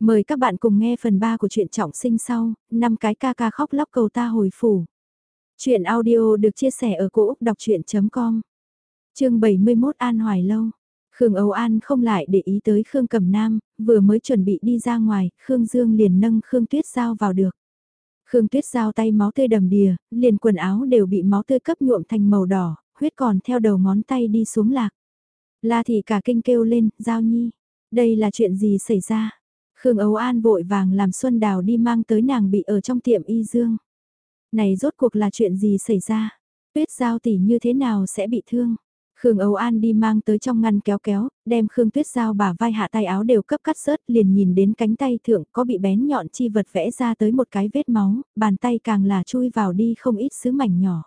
Mời các bạn cùng nghe phần 3 của truyện trọng sinh sau, năm cái ca ca khóc lóc cầu ta hồi phủ. Chuyện audio được chia sẻ ở cỗ đọc chuyện.com Chương 71 An Hoài Lâu Khương Âu An không lại để ý tới Khương Cẩm Nam, vừa mới chuẩn bị đi ra ngoài, Khương Dương liền nâng Khương Tuyết Giao vào được. Khương Tuyết Giao tay máu tươi đầm đìa, liền quần áo đều bị máu tươi cấp nhuộm thành màu đỏ, huyết còn theo đầu ngón tay đi xuống lạc. La thị cả kinh kêu lên, Giao Nhi, đây là chuyện gì xảy ra? Khương Âu An vội vàng làm Xuân Đào đi mang tới nàng bị ở trong tiệm y dương. Này rốt cuộc là chuyện gì xảy ra? Tuyết giao tỷ như thế nào sẽ bị thương? Khương Âu An đi mang tới trong ngăn kéo kéo, đem Khương Tuyết Giao bả vai hạ tay áo đều cấp cắt sớt liền nhìn đến cánh tay thượng có bị bén nhọn chi vật vẽ ra tới một cái vết máu, bàn tay càng là chui vào đi không ít sứ mảnh nhỏ.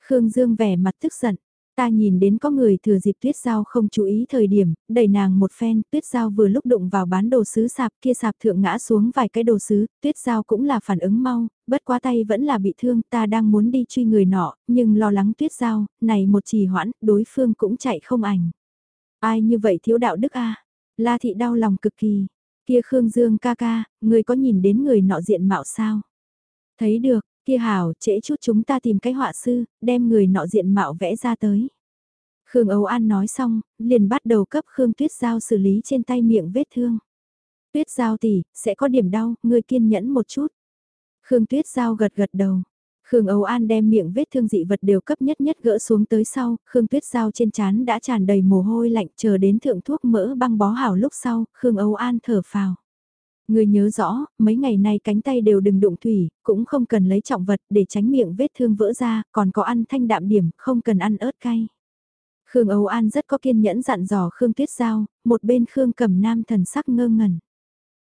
Khương Dương vẻ mặt tức giận, Ta nhìn đến có người thừa dịp tuyết giao không chú ý thời điểm, đẩy nàng một phen, tuyết giao vừa lúc đụng vào bán đồ sứ sạp kia sạp thượng ngã xuống vài cái đồ sứ, tuyết giao cũng là phản ứng mau, bất quá tay vẫn là bị thương, ta đang muốn đi truy người nọ, nhưng lo lắng tuyết giao, này một trì hoãn, đối phương cũng chạy không ảnh. Ai như vậy thiếu đạo đức a La thị đau lòng cực kỳ, kia Khương Dương ca ca, người có nhìn đến người nọ diện mạo sao? Thấy được, Kia hảo, trễ chút chúng ta tìm cái họa sư, đem người nọ diện mạo vẽ ra tới. Khương Âu An nói xong, liền bắt đầu cấp Khương Tuyết Giao xử lý trên tay miệng vết thương. Tuyết Giao tỷ, sẽ có điểm đau, ngươi kiên nhẫn một chút. Khương Tuyết Giao gật gật đầu. Khương Âu An đem miệng vết thương dị vật đều cấp nhất nhất gỡ xuống tới sau, Khương Tuyết Giao trên chán đã tràn đầy mồ hôi lạnh chờ đến thượng thuốc mỡ băng bó hảo lúc sau, Khương Âu An thở phào. Người nhớ rõ, mấy ngày nay cánh tay đều đừng đụng thủy, cũng không cần lấy trọng vật để tránh miệng vết thương vỡ ra, còn có ăn thanh đạm điểm, không cần ăn ớt cay. Khương Âu An rất có kiên nhẫn dặn dò Khương Tuyết Giao, một bên Khương cầm nam thần sắc ngơ ngẩn.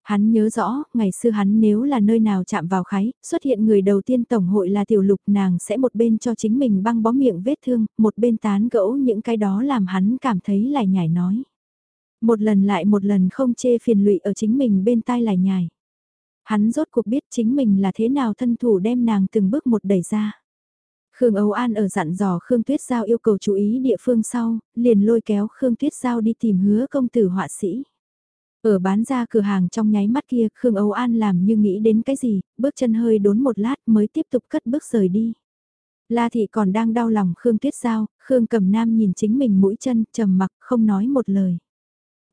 Hắn nhớ rõ, ngày xưa hắn nếu là nơi nào chạm vào khái, xuất hiện người đầu tiên tổng hội là tiểu lục nàng sẽ một bên cho chính mình băng bó miệng vết thương, một bên tán gẫu những cái đó làm hắn cảm thấy lại nhảy nói. Một lần lại một lần không chê phiền lụy ở chính mình bên tai lại nhài. Hắn rốt cuộc biết chính mình là thế nào thân thủ đem nàng từng bước một đẩy ra. Khương Âu An ở dặn dò Khương Tuyết Giao yêu cầu chú ý địa phương sau, liền lôi kéo Khương Tuyết Giao đi tìm hứa công tử họa sĩ. Ở bán ra cửa hàng trong nháy mắt kia, Khương Âu An làm như nghĩ đến cái gì, bước chân hơi đốn một lát mới tiếp tục cất bước rời đi. La Thị còn đang đau lòng Khương Tuyết Giao, Khương Cầm Nam nhìn chính mình mũi chân, trầm mặc không nói một lời.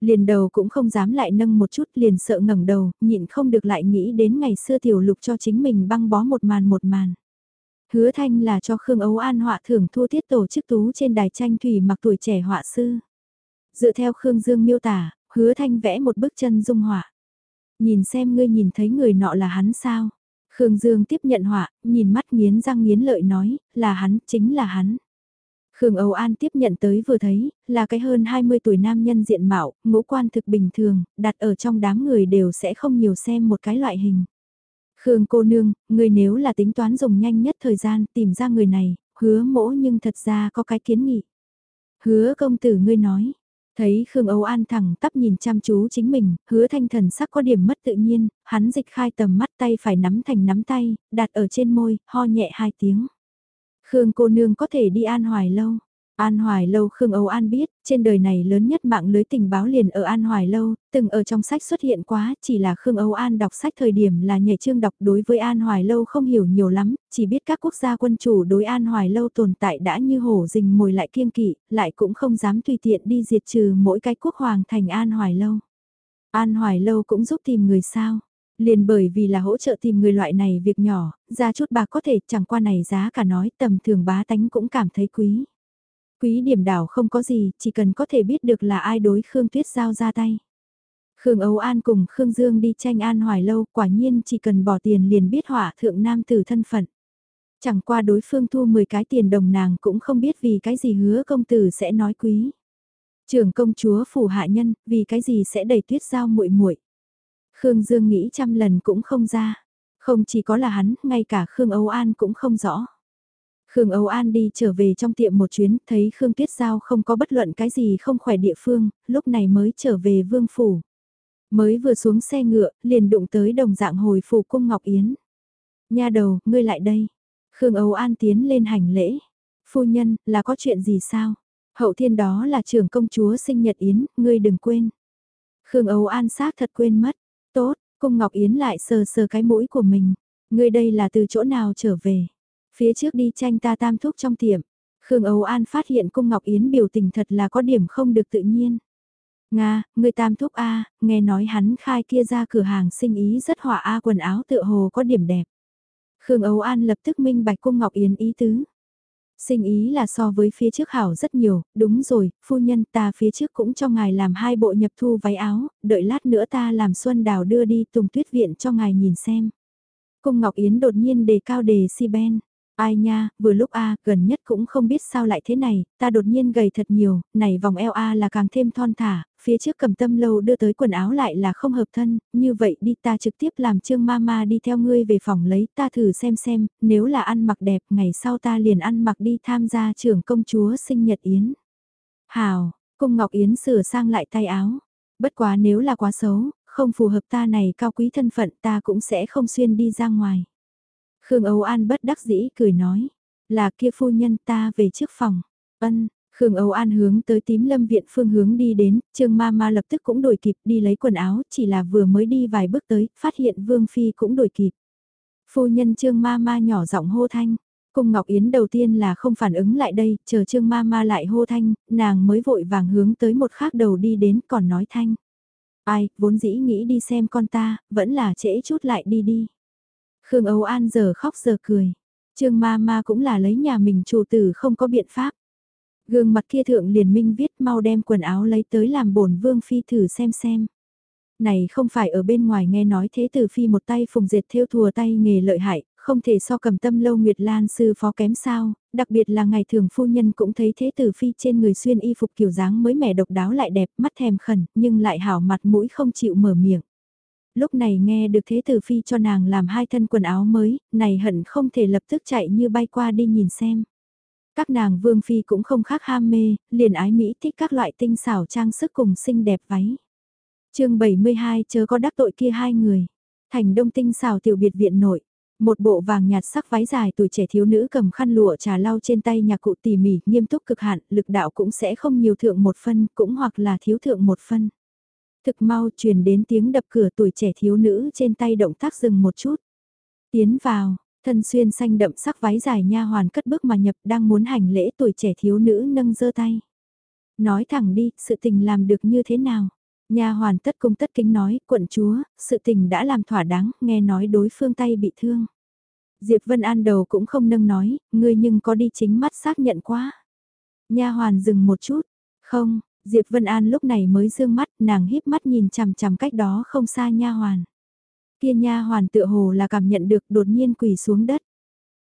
Liền đầu cũng không dám lại nâng một chút liền sợ ngẩng đầu, nhịn không được lại nghĩ đến ngày xưa tiểu lục cho chính mình băng bó một màn một màn. Hứa thanh là cho Khương Ấu An họa thưởng thua tiết tổ chức tú trên đài tranh thủy mặc tuổi trẻ họa sư. Dựa theo Khương Dương miêu tả, hứa thanh vẽ một bức chân dung họa. Nhìn xem ngươi nhìn thấy người nọ là hắn sao? Khương Dương tiếp nhận họa, nhìn mắt nghiến răng nghiến lợi nói, là hắn, chính là hắn. Khương Âu An tiếp nhận tới vừa thấy, là cái hơn 20 tuổi nam nhân diện mạo, ngũ quan thực bình thường, đặt ở trong đám người đều sẽ không nhiều xem một cái loại hình. Khương cô nương, người nếu là tính toán dùng nhanh nhất thời gian tìm ra người này, hứa mỗ nhưng thật ra có cái kiến nghị. Hứa công tử ngươi nói, thấy Khương Âu An thẳng tắp nhìn chăm chú chính mình, hứa thanh thần sắc có điểm mất tự nhiên, hắn dịch khai tầm mắt tay phải nắm thành nắm tay, đặt ở trên môi, ho nhẹ hai tiếng. Khương cô nương có thể đi An Hoài lâu. An Hoài Lâu Khương Âu An biết, trên đời này lớn nhất mạng lưới tình báo liền ở An Hoài Lâu, từng ở trong sách xuất hiện quá, chỉ là Khương Âu An đọc sách thời điểm là nhảy chương đọc đối với An Hoài Lâu không hiểu nhiều lắm, chỉ biết các quốc gia quân chủ đối An Hoài Lâu tồn tại đã như hổ rình mồi lại kiêng kỵ, lại cũng không dám tùy tiện đi diệt trừ mỗi cái quốc hoàng thành An Hoài Lâu. An Hoài Lâu cũng giúp tìm người sao. Liền bởi vì là hỗ trợ tìm người loại này việc nhỏ, ra chút bạc có thể chẳng qua này giá cả nói tầm thường bá tánh cũng cảm thấy quý. Quý điểm đảo không có gì, chỉ cần có thể biết được là ai đối Khương Tuyết Giao ra tay. Khương Âu An cùng Khương Dương đi tranh an hoài lâu, quả nhiên chỉ cần bỏ tiền liền biết hỏa thượng nam tử thân phận. Chẳng qua đối phương thu 10 cái tiền đồng nàng cũng không biết vì cái gì hứa công tử sẽ nói quý. Trưởng công chúa phủ hạ nhân, vì cái gì sẽ đẩy tuyết giao muội muội Khương Dương nghĩ trăm lần cũng không ra. Không chỉ có là hắn, ngay cả Khương Âu An cũng không rõ. Khương Âu An đi trở về trong tiệm một chuyến, thấy Khương Tuyết Giao không có bất luận cái gì không khỏe địa phương, lúc này mới trở về vương phủ. Mới vừa xuống xe ngựa, liền đụng tới đồng dạng hồi phủ cung Ngọc Yến. Nha đầu, ngươi lại đây. Khương Âu An tiến lên hành lễ. Phu nhân, là có chuyện gì sao? Hậu thiên đó là trưởng công chúa sinh nhật Yến, ngươi đừng quên. Khương Âu An xác thật quên mất. Tốt, cung Ngọc Yến lại sờ sờ cái mũi của mình. Ngươi đây là từ chỗ nào trở về? Phía trước đi tranh ta tam thúc trong tiệm. Khương Âu An phát hiện cung Ngọc Yến biểu tình thật là có điểm không được tự nhiên. Nga, người tam thúc A, nghe nói hắn khai kia ra cửa hàng sinh ý rất hỏa A quần áo tựa hồ có điểm đẹp. Khương Âu An lập tức minh bạch cung Ngọc Yến ý tứ. Sinh ý là so với phía trước hảo rất nhiều, đúng rồi, phu nhân ta phía trước cũng cho ngài làm hai bộ nhập thu váy áo, đợi lát nữa ta làm xuân đào đưa đi tùng tuyết viện cho ngài nhìn xem. Cung Ngọc Yến đột nhiên đề cao đề si ben. Ai nha, vừa lúc A, gần nhất cũng không biết sao lại thế này, ta đột nhiên gầy thật nhiều, này vòng eo A là càng thêm thon thả, phía trước cầm tâm lâu đưa tới quần áo lại là không hợp thân, như vậy đi ta trực tiếp làm trương mama đi theo ngươi về phòng lấy ta thử xem xem, nếu là ăn mặc đẹp, ngày sau ta liền ăn mặc đi tham gia trưởng công chúa sinh nhật Yến. Hào, cung Ngọc Yến sửa sang lại tay áo, bất quá nếu là quá xấu, không phù hợp ta này cao quý thân phận ta cũng sẽ không xuyên đi ra ngoài. Khương Âu An bất đắc dĩ cười nói, là kia phu nhân ta về trước phòng. Ân, Khương Âu An hướng tới tím lâm viện phương hướng đi đến, Trương Ma Ma lập tức cũng đổi kịp đi lấy quần áo, chỉ là vừa mới đi vài bước tới, phát hiện Vương Phi cũng đổi kịp. Phu nhân Trương Ma Ma nhỏ giọng hô thanh, Cung Ngọc Yến đầu tiên là không phản ứng lại đây, chờ Trương Ma Ma lại hô thanh, nàng mới vội vàng hướng tới một khác đầu đi đến còn nói thanh. Ai, vốn dĩ nghĩ đi xem con ta, vẫn là trễ chút lại đi đi. Khương Âu An giờ khóc giờ cười. Trương ma ma cũng là lấy nhà mình chủ tử không có biện pháp. Gương mặt kia thượng liền minh viết mau đem quần áo lấy tới làm bổn vương phi thử xem xem. Này không phải ở bên ngoài nghe nói thế tử phi một tay phùng diệt theo thùa tay nghề lợi hại, không thể so cầm tâm lâu Nguyệt Lan sư phó kém sao, đặc biệt là ngày thường phu nhân cũng thấy thế tử phi trên người xuyên y phục kiểu dáng mới mẻ độc đáo lại đẹp mắt thèm khẩn, nhưng lại hảo mặt mũi không chịu mở miệng lúc này nghe được thế tử phi cho nàng làm hai thân quần áo mới, này hận không thể lập tức chạy như bay qua đi nhìn xem. Các nàng vương phi cũng không khác ham mê, liền ái Mỹ thích các loại tinh xảo trang sức cùng xinh đẹp váy. chương 72 chớ có đắc tội kia hai người. Thành đông tinh xảo tiểu biệt viện nội. Một bộ vàng nhạt sắc váy dài tuổi trẻ thiếu nữ cầm khăn lụa trà lau trên tay nhà cụ tỉ mỉ, nghiêm túc cực hạn, lực đạo cũng sẽ không nhiều thượng một phân, cũng hoặc là thiếu thượng một phân. Thực mau truyền đến tiếng đập cửa tuổi trẻ thiếu nữ trên tay động tác dừng một chút. Tiến vào, thân xuyên xanh đậm sắc váy dài nha hoàn cất bước mà nhập đang muốn hành lễ tuổi trẻ thiếu nữ nâng giơ tay. Nói thẳng đi, sự tình làm được như thế nào? Nha hoàn tất cung tất kính nói, quận chúa, sự tình đã làm thỏa đáng, nghe nói đối phương tay bị thương. Diệp Vân An đầu cũng không nâng nói, ngươi nhưng có đi chính mắt xác nhận quá. Nha hoàn dừng một chút, không, Diệp Vân An lúc này mới dương mắt, nàng híp mắt nhìn chằm chằm cách đó không xa nha hoàn. Kia nha hoàn tựa hồ là cảm nhận được đột nhiên quỳ xuống đất.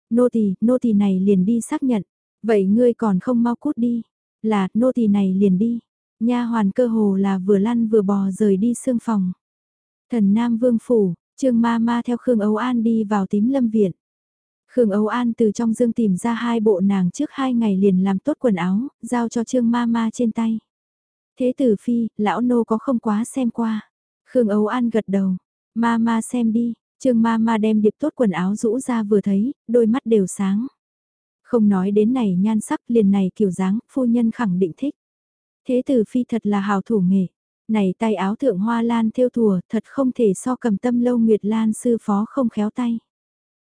Nô tỳ, nô tỳ này liền đi xác nhận. Vậy ngươi còn không mau cút đi. Là, nô tỳ này liền đi. Nha hoàn cơ hồ là vừa lăn vừa bò rời đi xương phòng. Thần Nam Vương Phủ, Trương Ma Ma theo Khương Âu An đi vào tím lâm viện. Khương Âu An từ trong dương tìm ra hai bộ nàng trước hai ngày liền làm tốt quần áo, giao cho Trương Ma Ma trên tay. Thế tử phi, lão nô có không quá xem qua. Khương Âu An gật đầu. Ma ma xem đi, Trương ma ma đem điệp tốt quần áo rũ ra vừa thấy, đôi mắt đều sáng. Không nói đến này nhan sắc liền này kiểu dáng, phu nhân khẳng định thích. Thế tử phi thật là hào thủ nghề. Này tay áo thượng hoa lan theo thùa, thật không thể so cầm tâm lâu nguyệt lan sư phó không khéo tay.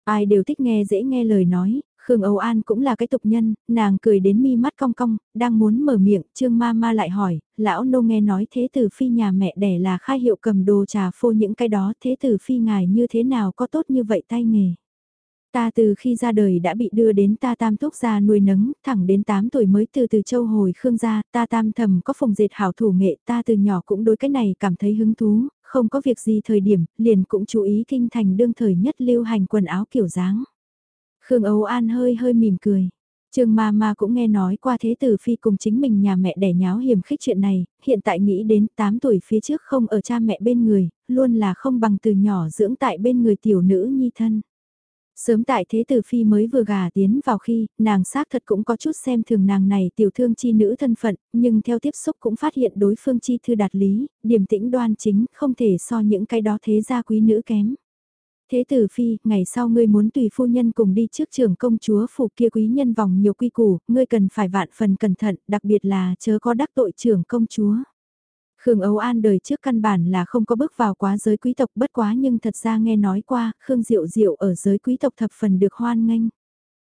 Ai đều thích nghe dễ nghe lời nói, Khương Âu An cũng là cái tục nhân, nàng cười đến mi mắt cong cong, đang muốn mở miệng, Trương Ma Ma lại hỏi, lão nô nghe nói thế tử phi nhà mẹ đẻ là khai hiệu cầm đồ trà phô những cái đó, thế tử phi ngài như thế nào có tốt như vậy tay nghề. Ta từ khi ra đời đã bị đưa đến ta tam thúc gia nuôi nấng, thẳng đến 8 tuổi mới từ từ châu hồi Khương gia, ta tam thầm có phòng dệt hảo thủ nghệ, ta từ nhỏ cũng đối cái này cảm thấy hứng thú, không có việc gì thời điểm, liền cũng chú ý kinh thành đương thời nhất lưu hành quần áo kiểu dáng. Khương Âu An hơi hơi mỉm cười. Trương ma ma cũng nghe nói qua thế tử phi cùng chính mình nhà mẹ đẻ nháo hiểm khích chuyện này, hiện tại nghĩ đến 8 tuổi phía trước không ở cha mẹ bên người, luôn là không bằng từ nhỏ dưỡng tại bên người tiểu nữ nhi thân. Sớm tại thế tử phi mới vừa gà tiến vào khi, nàng xác thật cũng có chút xem thường nàng này tiểu thương chi nữ thân phận, nhưng theo tiếp xúc cũng phát hiện đối phương chi thư đạt lý, điềm tĩnh đoan chính, không thể so những cái đó thế gia quý nữ kém. Thế tử phi, ngày sau ngươi muốn tùy phu nhân cùng đi trước trường công chúa phủ kia quý nhân vòng nhiều quy củ, ngươi cần phải vạn phần cẩn thận, đặc biệt là chớ có đắc tội trưởng công chúa. Khương Âu An đời trước căn bản là không có bước vào quá giới quý tộc bất quá nhưng thật ra nghe nói qua, Khương Diệu Diệu ở giới quý tộc thập phần được hoan nghênh.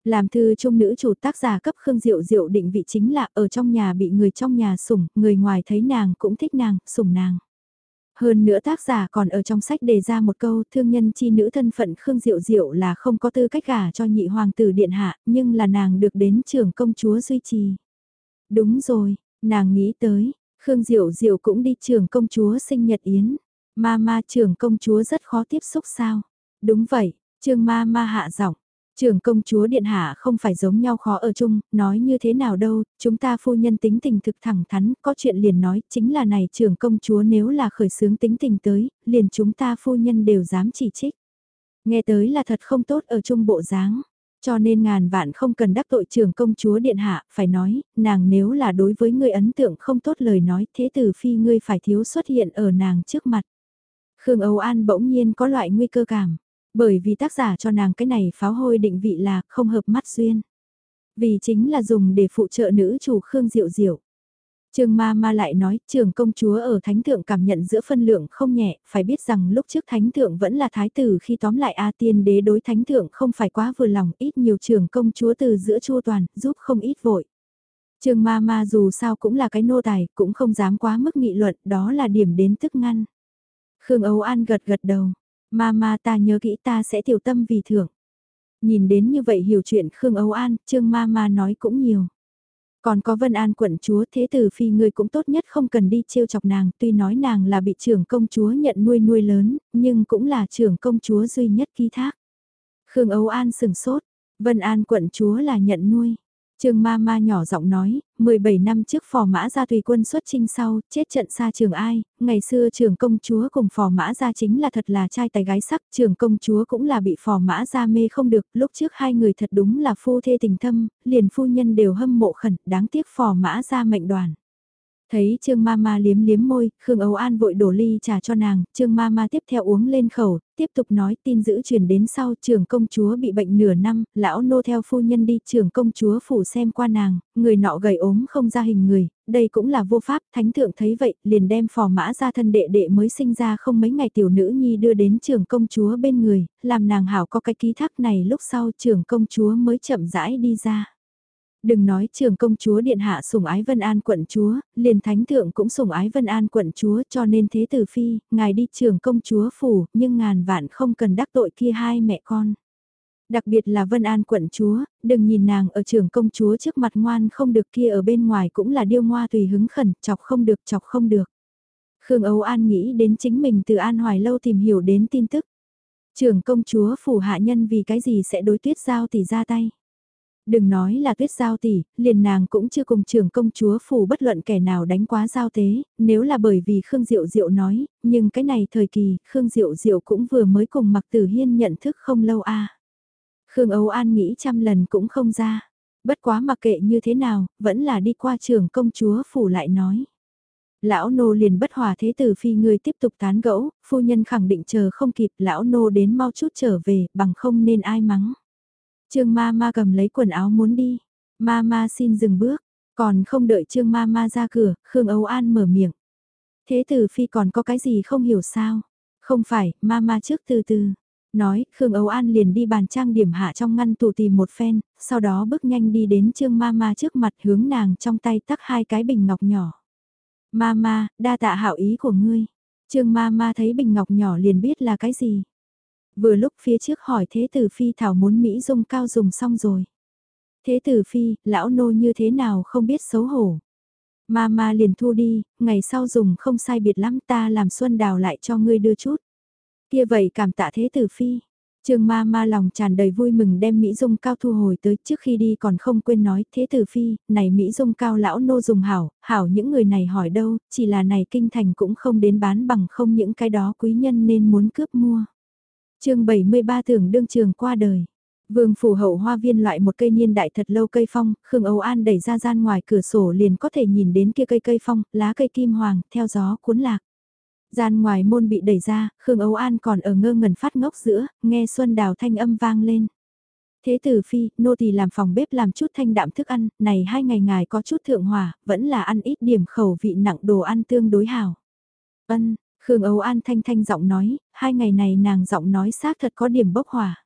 Làm thư trung nữ chủ tác giả cấp Khương Diệu Diệu định vị chính là ở trong nhà bị người trong nhà sủng, người ngoài thấy nàng cũng thích nàng, sủng nàng. Hơn nữa tác giả còn ở trong sách đề ra một câu thương nhân chi nữ thân phận Khương Diệu Diệu là không có tư cách gả cho nhị hoàng tử điện hạ, nhưng là nàng được đến trưởng công chúa duy trì. Đúng rồi, nàng nghĩ tới, Khương Diệu Diệu cũng đi trưởng công chúa sinh nhật yến. Ma ma trưởng công chúa rất khó tiếp xúc sao? Đúng vậy, trương ma ma hạ giọng. Trưởng công chúa điện hạ không phải giống nhau khó ở chung, nói như thế nào đâu, chúng ta phu nhân tính tình thực thẳng thắn, có chuyện liền nói, chính là này trưởng công chúa nếu là khởi sướng tính tình tới, liền chúng ta phu nhân đều dám chỉ trích. Nghe tới là thật không tốt ở chung bộ dáng. Cho nên ngàn vạn không cần đắc tội trưởng công chúa điện hạ, phải nói, nàng nếu là đối với ngươi ấn tượng không tốt lời nói thế tử phi ngươi phải thiếu xuất hiện ở nàng trước mặt. Khương Âu An bỗng nhiên có loại nguy cơ cảm, bởi vì tác giả cho nàng cái này pháo hôi định vị là không hợp mắt duyên. Vì chính là dùng để phụ trợ nữ chủ Khương Diệu Diệu. Trương ma ma lại nói, trường công chúa ở thánh thượng cảm nhận giữa phân lượng không nhẹ, phải biết rằng lúc trước thánh thượng vẫn là thái tử khi tóm lại A tiên đế đối thánh thượng không phải quá vừa lòng, ít nhiều trường công chúa từ giữa chua toàn, giúp không ít vội. Trương ma ma dù sao cũng là cái nô tài, cũng không dám quá mức nghị luận, đó là điểm đến tức ngăn. Khương Âu An gật gật đầu, ma ma ta nhớ kỹ ta sẽ tiểu tâm vì thưởng. Nhìn đến như vậy hiểu chuyện Khương Âu An, Trương ma ma nói cũng nhiều. Còn có Vân An quận chúa thế tử phi người cũng tốt nhất không cần đi trêu chọc nàng, tuy nói nàng là bị trưởng công chúa nhận nuôi nuôi lớn, nhưng cũng là trưởng công chúa duy nhất ký thác. Khương Âu An sừng sốt, Vân An quận chúa là nhận nuôi. Trương ma ma nhỏ giọng nói, 17 năm trước phò mã gia tùy quân xuất chinh sau, chết trận xa trường ai, ngày xưa trường công chúa cùng phò mã gia chính là thật là trai tài gái sắc, trường công chúa cũng là bị phò mã gia mê không được, lúc trước hai người thật đúng là phu thê tình thâm, liền phu nhân đều hâm mộ khẩn, đáng tiếc phò mã gia mệnh đoàn. Thấy Trương Mama liếm liếm môi, Khương Âu An vội đổ ly trà cho nàng, Trương Mama tiếp theo uống lên khẩu, tiếp tục nói tin giữ truyền đến sau trưởng công chúa bị bệnh nửa năm, lão nô theo phu nhân đi trưởng công chúa phủ xem qua nàng, người nọ gầy ốm không ra hình người, đây cũng là vô pháp, thánh thượng thấy vậy, liền đem phò mã ra thân đệ đệ mới sinh ra không mấy ngày tiểu nữ nhi đưa đến trưởng công chúa bên người, làm nàng hảo có cái ký thác này lúc sau trưởng công chúa mới chậm rãi đi ra. Đừng nói trường công chúa điện hạ sủng ái Vân An quận chúa, liền thánh thượng cũng sủng ái Vân An quận chúa cho nên thế tử phi, ngài đi trường công chúa phủ, nhưng ngàn vạn không cần đắc tội kia hai mẹ con. Đặc biệt là Vân An quận chúa, đừng nhìn nàng ở trường công chúa trước mặt ngoan không được kia ở bên ngoài cũng là điêu ngoa tùy hứng khẩn, chọc không được chọc không được. Khương Âu An nghĩ đến chính mình từ An Hoài Lâu tìm hiểu đến tin tức. Trường công chúa phủ hạ nhân vì cái gì sẽ đối tuyết giao tỷ ra tay. Đừng nói là tuyết giao tỷ, liền nàng cũng chưa cùng trưởng công chúa phủ bất luận kẻ nào đánh quá giao tế, nếu là bởi vì Khương Diệu Diệu nói, nhưng cái này thời kỳ, Khương Diệu Diệu cũng vừa mới cùng Mặc Tử Hiên nhận thức không lâu a. Khương Âu An nghĩ trăm lần cũng không ra, bất quá mặc kệ như thế nào, vẫn là đi qua trưởng công chúa phủ lại nói. Lão nô liền bất hòa thế tử phi người tiếp tục tán gẫu, phu nhân khẳng định chờ không kịp lão nô đến mau chút trở về, bằng không nên ai mắng. Trương ma ma cầm lấy quần áo muốn đi. Ma ma xin dừng bước, còn không đợi Trương ma ma ra cửa, Khương Âu An mở miệng. Thế tử phi còn có cái gì không hiểu sao? Không phải, ma ma trước từ từ. Nói, Khương Âu An liền đi bàn trang điểm hạ trong ngăn tủ tìm một phen, sau đó bước nhanh đi đến Trương ma ma trước mặt hướng nàng trong tay tắc hai cái bình ngọc nhỏ. Ma ma, đa tạ hảo ý của ngươi. Trương ma ma thấy bình ngọc nhỏ liền biết là cái gì. Vừa lúc phía trước hỏi thế tử phi thảo muốn Mỹ dung cao dùng xong rồi. Thế tử phi, lão nô như thế nào không biết xấu hổ. ma ma liền thu đi, ngày sau dùng không sai biệt lắm ta làm xuân đào lại cho ngươi đưa chút. Kia vậy cảm tạ thế tử phi. Trương ma ma lòng tràn đầy vui mừng đem Mỹ Dung cao thu hồi tới trước khi đi còn không quên nói thế tử phi, này Mỹ Dung cao lão nô dùng hảo, hảo những người này hỏi đâu, chỉ là này kinh thành cũng không đến bán bằng không những cái đó quý nhân nên muốn cướp mua chương 73 thưởng đương trường qua đời. Vương phủ hậu hoa viên loại một cây niên đại thật lâu cây phong, Khương Âu An đẩy ra gian ngoài cửa sổ liền có thể nhìn đến kia cây cây phong, lá cây kim hoàng, theo gió cuốn lạc. Gian ngoài môn bị đẩy ra, Khương Âu An còn ở ngơ ngẩn phát ngốc giữa, nghe Xuân Đào thanh âm vang lên. Thế tử phi, nô tỳ làm phòng bếp làm chút thanh đạm thức ăn, này hai ngày ngài có chút thượng hòa vẫn là ăn ít điểm khẩu vị nặng đồ ăn tương đối hảo. Ân, Khương Âu An thanh thanh giọng nói, hai ngày này nàng giọng nói xác thật có điểm bốc hỏa.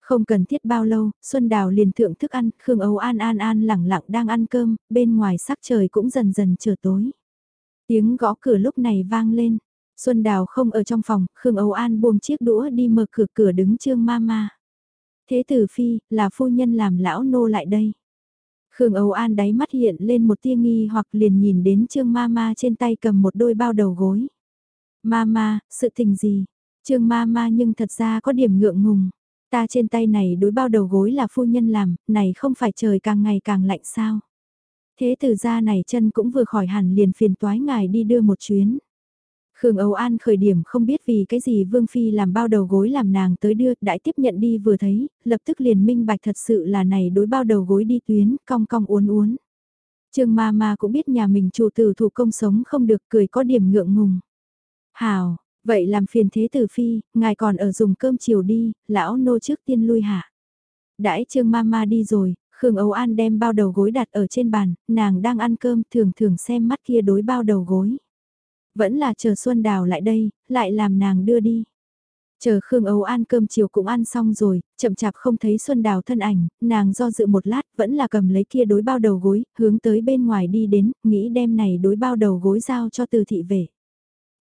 Không cần thiết bao lâu, Xuân Đào liền thượng thức ăn, Khương Âu An an an lẳng lặng đang ăn cơm, bên ngoài sắc trời cũng dần dần trở tối. Tiếng gõ cửa lúc này vang lên, Xuân Đào không ở trong phòng, Khương Âu An buông chiếc đũa đi mở cửa cửa đứng trương ma ma. Thế tử phi, là phu nhân làm lão nô lại đây. Khương Âu An đáy mắt hiện lên một tia nghi hoặc liền nhìn đến trương ma ma trên tay cầm một đôi bao đầu gối. Ma ma, sự tình gì? Trương ma ma nhưng thật ra có điểm ngượng ngùng. Ta trên tay này đối bao đầu gối là phu nhân làm, này không phải trời càng ngày càng lạnh sao? Thế từ ra này chân cũng vừa khỏi hẳn liền phiền toái ngài đi đưa một chuyến. Khương Âu An khởi điểm không biết vì cái gì Vương Phi làm bao đầu gối làm nàng tới đưa, đại tiếp nhận đi vừa thấy, lập tức liền minh bạch thật sự là này đối bao đầu gối đi tuyến, cong cong uốn uốn. Trương ma ma cũng biết nhà mình chủ tử thủ công sống không được cười có điểm ngượng ngùng. Hào, vậy làm phiền thế tử Phi, ngài còn ở dùng cơm chiều đi, lão nô trước tiên lui hạ. Đãi Trương ma ma đi rồi, Khương Âu An đem bao đầu gối đặt ở trên bàn, nàng đang ăn cơm thường thường xem mắt kia đối bao đầu gối. Vẫn là chờ Xuân Đào lại đây, lại làm nàng đưa đi. Chờ Khương Âu An cơm chiều cũng ăn xong rồi, chậm chạp không thấy Xuân Đào thân ảnh, nàng do dự một lát vẫn là cầm lấy kia đối bao đầu gối, hướng tới bên ngoài đi đến, nghĩ đem này đối bao đầu gối giao cho từ thị về.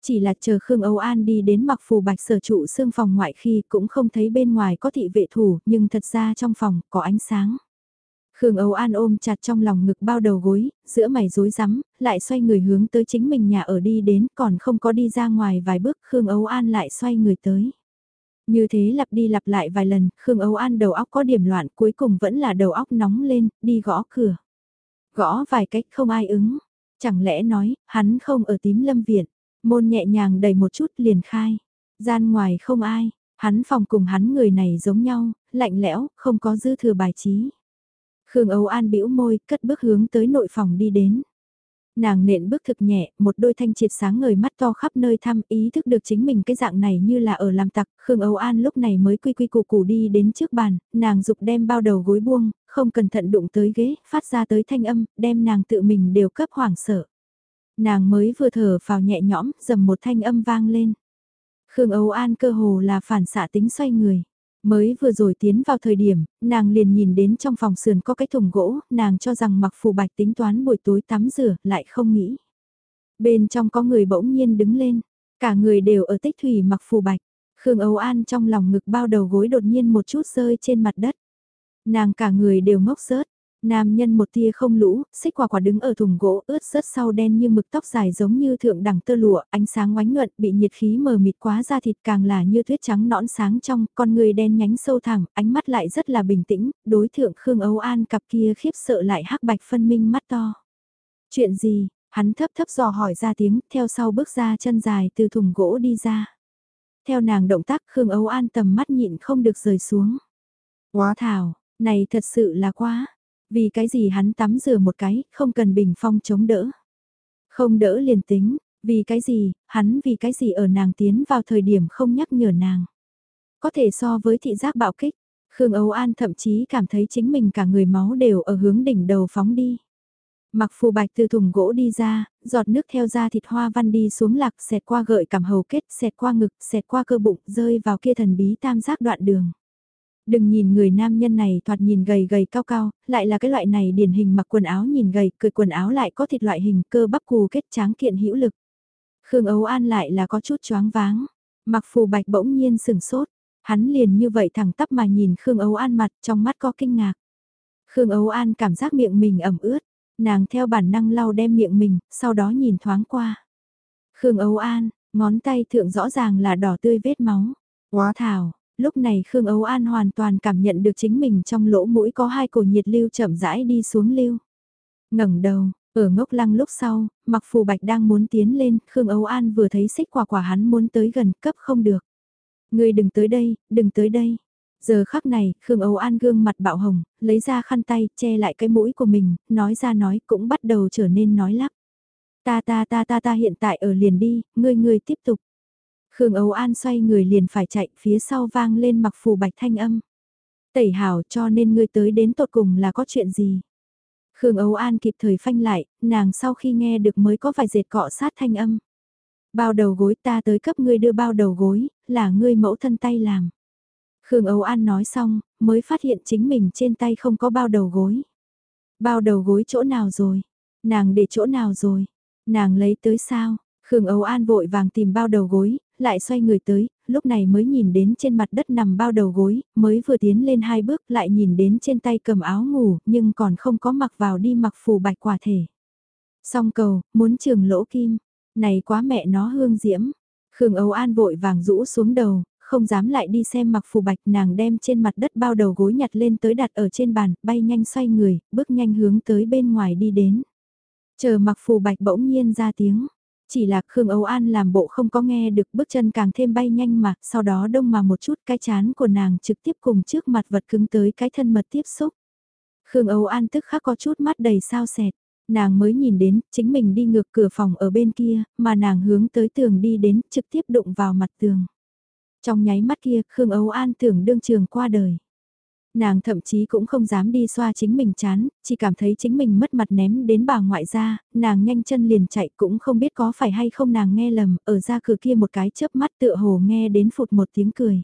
Chỉ là chờ Khương Âu An đi đến mặc phù bạch sở trụ xương phòng ngoại khi cũng không thấy bên ngoài có thị vệ thủ, nhưng thật ra trong phòng có ánh sáng. Khương Âu An ôm chặt trong lòng ngực bao đầu gối, giữa mày rối rắm, lại xoay người hướng tới chính mình nhà ở đi đến, còn không có đi ra ngoài vài bước, Khương Âu An lại xoay người tới. Như thế lặp đi lặp lại vài lần, Khương Âu An đầu óc có điểm loạn, cuối cùng vẫn là đầu óc nóng lên, đi gõ cửa. Gõ vài cách không ai ứng, chẳng lẽ nói, hắn không ở tím lâm viện, môn nhẹ nhàng đẩy một chút liền khai, gian ngoài không ai, hắn phòng cùng hắn người này giống nhau, lạnh lẽo, không có dư thừa bài trí. Khương Âu An bĩu môi, cất bước hướng tới nội phòng đi đến. Nàng nện bước thực nhẹ, một đôi thanh triệt sáng ngời mắt to khắp nơi thăm ý thức được chính mình cái dạng này như là ở làm tặc. Khương Âu An lúc này mới quy quy củ củ đi đến trước bàn, nàng dục đem bao đầu gối buông, không cẩn thận đụng tới ghế, phát ra tới thanh âm, đem nàng tự mình đều cấp hoảng sợ. Nàng mới vừa thở vào nhẹ nhõm, dầm một thanh âm vang lên. Khương Âu An cơ hồ là phản xạ tính xoay người. Mới vừa rồi tiến vào thời điểm, nàng liền nhìn đến trong phòng sườn có cái thùng gỗ, nàng cho rằng mặc phù bạch tính toán buổi tối tắm rửa, lại không nghĩ. Bên trong có người bỗng nhiên đứng lên, cả người đều ở tích thủy mặc phù bạch. Khương Âu An trong lòng ngực bao đầu gối đột nhiên một chút rơi trên mặt đất. Nàng cả người đều ngốc rớt, Nam nhân một tia không lũ, xích quả quả đứng ở thùng gỗ ướt rớt sau đen như mực tóc dài giống như thượng đẳng tơ lụa, ánh sáng oánh nhuận bị nhiệt khí mờ mịt quá da thịt càng là như tuyết trắng nõn sáng trong, con người đen nhánh sâu thẳng, ánh mắt lại rất là bình tĩnh, đối thượng Khương Âu An cặp kia khiếp sợ lại hắc bạch phân minh mắt to. Chuyện gì, hắn thấp thấp dò hỏi ra tiếng, theo sau bước ra chân dài từ thùng gỗ đi ra. Theo nàng động tác Khương Âu An tầm mắt nhịn không được rời xuống. Quá thảo, này thật sự là quá, vì cái gì hắn tắm rửa một cái, không cần bình phong chống đỡ. Không đỡ liền tính, vì cái gì, hắn vì cái gì ở nàng tiến vào thời điểm không nhắc nhở nàng. Có thể so với thị giác bạo kích, Khương Âu An thậm chí cảm thấy chính mình cả người máu đều ở hướng đỉnh đầu phóng đi. Mặc phù bạch từ thùng gỗ đi ra, giọt nước theo da thịt hoa văn đi xuống lạc xẹt qua gợi cảm hầu kết, xẹt qua ngực, xẹt qua cơ bụng, rơi vào kia thần bí tam giác đoạn đường. Đừng nhìn người nam nhân này thoạt nhìn gầy gầy cao cao, lại là cái loại này điển hình mặc quần áo nhìn gầy, cười quần áo lại có thịt loại hình cơ bắp cù kết tráng kiện hữu lực. Khương Ấu An lại là có chút choáng váng. Mặc phù bạch bỗng nhiên sừng sốt, hắn liền như vậy thẳng tắp mà nhìn Khương Ấu An mặt trong mắt có kinh ngạc. Khương Ấu An cảm giác miệng mình ẩm ướt, nàng theo bản năng lau đem miệng mình, sau đó nhìn thoáng qua. Khương Ấu An, ngón tay thượng rõ ràng là đỏ tươi vết máu. Quá thảo, Lúc này Khương Ấu An hoàn toàn cảm nhận được chính mình trong lỗ mũi có hai cổ nhiệt lưu chậm rãi đi xuống lưu. ngẩng đầu, ở ngốc lăng lúc sau, mặc phù bạch đang muốn tiến lên, Khương Ấu An vừa thấy xích quả quả hắn muốn tới gần cấp không được. Người đừng tới đây, đừng tới đây. Giờ khắc này, Khương Âu An gương mặt bạo hồng, lấy ra khăn tay, che lại cái mũi của mình, nói ra nói cũng bắt đầu trở nên nói lắp. Ta ta ta ta ta hiện tại ở liền đi, ngươi ngươi tiếp tục. Khương Âu An xoay người liền phải chạy, phía sau vang lên mặc phù bạch thanh âm. Tẩy hảo cho nên ngươi tới đến tột cùng là có chuyện gì? Khương Âu An kịp thời phanh lại, nàng sau khi nghe được mới có vài dệt cọ sát thanh âm. Bao đầu gối ta tới cấp ngươi đưa bao đầu gối, là ngươi mẫu thân tay làm. Khương Âu An nói xong, mới phát hiện chính mình trên tay không có bao đầu gối. Bao đầu gối chỗ nào rồi? Nàng để chỗ nào rồi? Nàng lấy tới sao? Khương Âu An vội vàng tìm bao đầu gối, lại xoay người tới, lúc này mới nhìn đến trên mặt đất nằm bao đầu gối, mới vừa tiến lên hai bước lại nhìn đến trên tay cầm áo ngủ nhưng còn không có mặc vào đi mặc phù bạch quả thể. Song cầu, muốn trường lỗ kim, này quá mẹ nó hương diễm. Khương Âu An vội vàng rũ xuống đầu, không dám lại đi xem mặc phù bạch nàng đem trên mặt đất bao đầu gối nhặt lên tới đặt ở trên bàn, bay nhanh xoay người, bước nhanh hướng tới bên ngoài đi đến. Chờ mặc phù bạch bỗng nhiên ra tiếng. Chỉ là Khương Âu An làm bộ không có nghe được bước chân càng thêm bay nhanh mà, sau đó đông mà một chút cái chán của nàng trực tiếp cùng trước mặt vật cứng tới cái thân mật tiếp xúc. Khương Âu An tức khắc có chút mắt đầy sao sẹt, nàng mới nhìn đến chính mình đi ngược cửa phòng ở bên kia, mà nàng hướng tới tường đi đến trực tiếp đụng vào mặt tường. Trong nháy mắt kia, Khương Âu An tưởng đương trường qua đời. Nàng thậm chí cũng không dám đi xoa chính mình chán, chỉ cảm thấy chính mình mất mặt ném đến bà ngoại ra, nàng nhanh chân liền chạy cũng không biết có phải hay không nàng nghe lầm, ở ra cửa kia một cái chớp mắt tựa hồ nghe đến phụt một tiếng cười.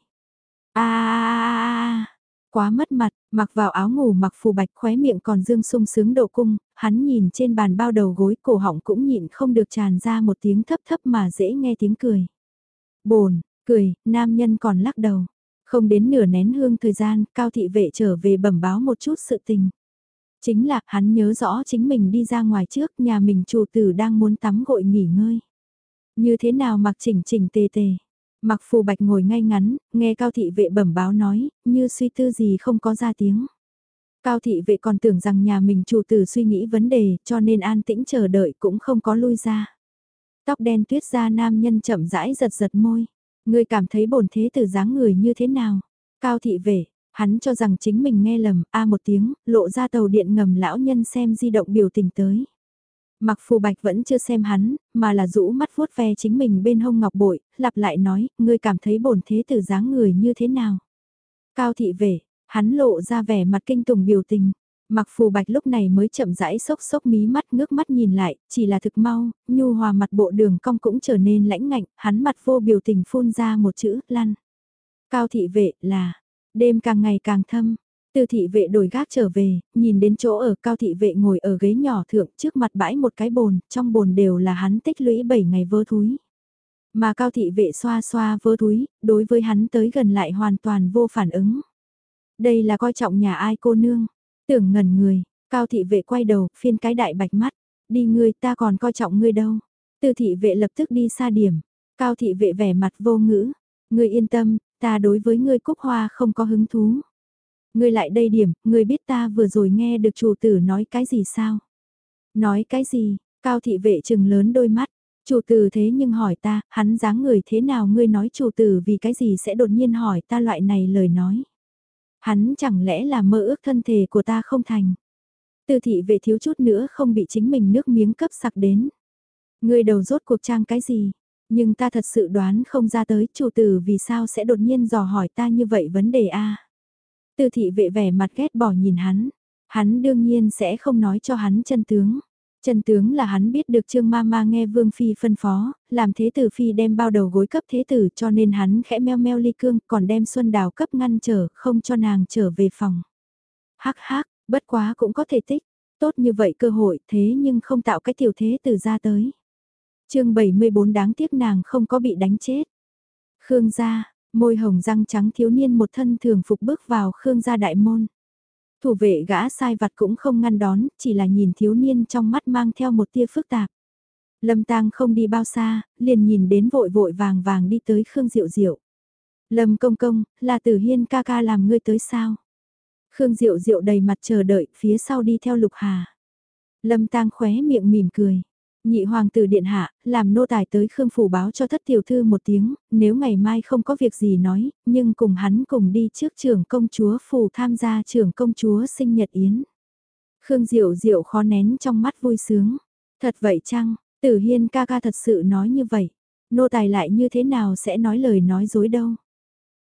a quá mất mặt, mặc vào áo ngủ mặc phù bạch khóe miệng còn dương sung sướng độ cung, hắn nhìn trên bàn bao đầu gối cổ họng cũng nhịn không được tràn ra một tiếng thấp thấp mà dễ nghe tiếng cười. Bồn, cười, nam nhân còn lắc đầu. Không đến nửa nén hương thời gian, cao thị vệ trở về bẩm báo một chút sự tình. Chính là hắn nhớ rõ chính mình đi ra ngoài trước, nhà mình chủ tử đang muốn tắm gội nghỉ ngơi. Như thế nào mặc chỉnh chỉnh tề tề. Mặc phù bạch ngồi ngay ngắn, nghe cao thị vệ bẩm báo nói, như suy tư gì không có ra tiếng. Cao thị vệ còn tưởng rằng nhà mình chủ tử suy nghĩ vấn đề cho nên an tĩnh chờ đợi cũng không có lui ra. Tóc đen tuyết ra nam nhân chậm rãi giật giật môi. Ngươi cảm thấy bổn thế tử dáng người như thế nào? Cao thị về, hắn cho rằng chính mình nghe lầm, a à một tiếng, lộ ra tàu điện ngầm lão nhân xem di động biểu tình tới. Mặc phù bạch vẫn chưa xem hắn, mà là rũ mắt vuốt ve chính mình bên hông ngọc bội, lặp lại nói, ngươi cảm thấy bổn thế tử dáng người như thế nào? Cao thị về, hắn lộ ra vẻ mặt kinh tủng biểu tình. Mặc phù bạch lúc này mới chậm rãi sốc sốc mí mắt ngước mắt nhìn lại, chỉ là thực mau, nhu hòa mặt bộ đường cong cũng trở nên lãnh ngạnh, hắn mặt vô biểu tình phun ra một chữ, lăn. Cao thị vệ là, đêm càng ngày càng thâm, từ thị vệ đổi gác trở về, nhìn đến chỗ ở cao thị vệ ngồi ở ghế nhỏ thượng trước mặt bãi một cái bồn, trong bồn đều là hắn tích lũy 7 ngày vơ thúi. Mà cao thị vệ xoa xoa vơ thúi, đối với hắn tới gần lại hoàn toàn vô phản ứng. Đây là coi trọng nhà ai cô nương, Tưởng ngẩn người, cao thị vệ quay đầu, phiên cái đại bạch mắt, đi ngươi ta còn coi trọng ngươi đâu. Tư thị vệ lập tức đi xa điểm, cao thị vệ vẻ mặt vô ngữ, ngươi yên tâm, ta đối với ngươi cúc hoa không có hứng thú. Ngươi lại đây điểm, ngươi biết ta vừa rồi nghe được chủ tử nói cái gì sao? Nói cái gì? Cao thị vệ trừng lớn đôi mắt. Chủ tử thế nhưng hỏi ta, hắn dáng người thế nào ngươi nói chủ tử vì cái gì sẽ đột nhiên hỏi ta loại này lời nói. Hắn chẳng lẽ là mơ ước thân thể của ta không thành. Tư thị vệ thiếu chút nữa không bị chính mình nước miếng cấp sặc đến. Người đầu rốt cuộc trang cái gì? Nhưng ta thật sự đoán không ra tới chủ tử vì sao sẽ đột nhiên dò hỏi ta như vậy vấn đề a Tư thị vệ vẻ mặt ghét bỏ nhìn hắn. Hắn đương nhiên sẽ không nói cho hắn chân tướng. Trần tướng là hắn biết được Trương Mama nghe Vương Phi phân phó, làm thế tử Phi đem bao đầu gối cấp thế tử cho nên hắn khẽ meo meo ly cương còn đem Xuân Đào cấp ngăn trở không cho nàng trở về phòng. Hắc hắc, bất quá cũng có thể tích, tốt như vậy cơ hội thế nhưng không tạo cái tiểu thế tử ra tới. chương 74 đáng tiếc nàng không có bị đánh chết. Khương gia, môi hồng răng trắng thiếu niên một thân thường phục bước vào Khương gia đại môn. Thủ vệ gã sai vặt cũng không ngăn đón, chỉ là nhìn thiếu niên trong mắt mang theo một tia phức tạp. Lâm Tang không đi bao xa, liền nhìn đến vội vội vàng vàng đi tới Khương Diệu Diệu. Lâm Công Công, là Tử Hiên ca ca làm ngươi tới sao? Khương Diệu Diệu đầy mặt chờ đợi, phía sau đi theo Lục Hà. Lâm Tang khóe miệng mỉm cười. Nhị hoàng tử điện hạ, làm nô tài tới Khương Phủ báo cho thất tiểu thư một tiếng, nếu ngày mai không có việc gì nói, nhưng cùng hắn cùng đi trước trưởng công chúa Phủ tham gia trưởng công chúa sinh nhật yến. Khương Diệu Diệu khó nén trong mắt vui sướng. Thật vậy chăng, tử hiên ca ca thật sự nói như vậy. Nô tài lại như thế nào sẽ nói lời nói dối đâu.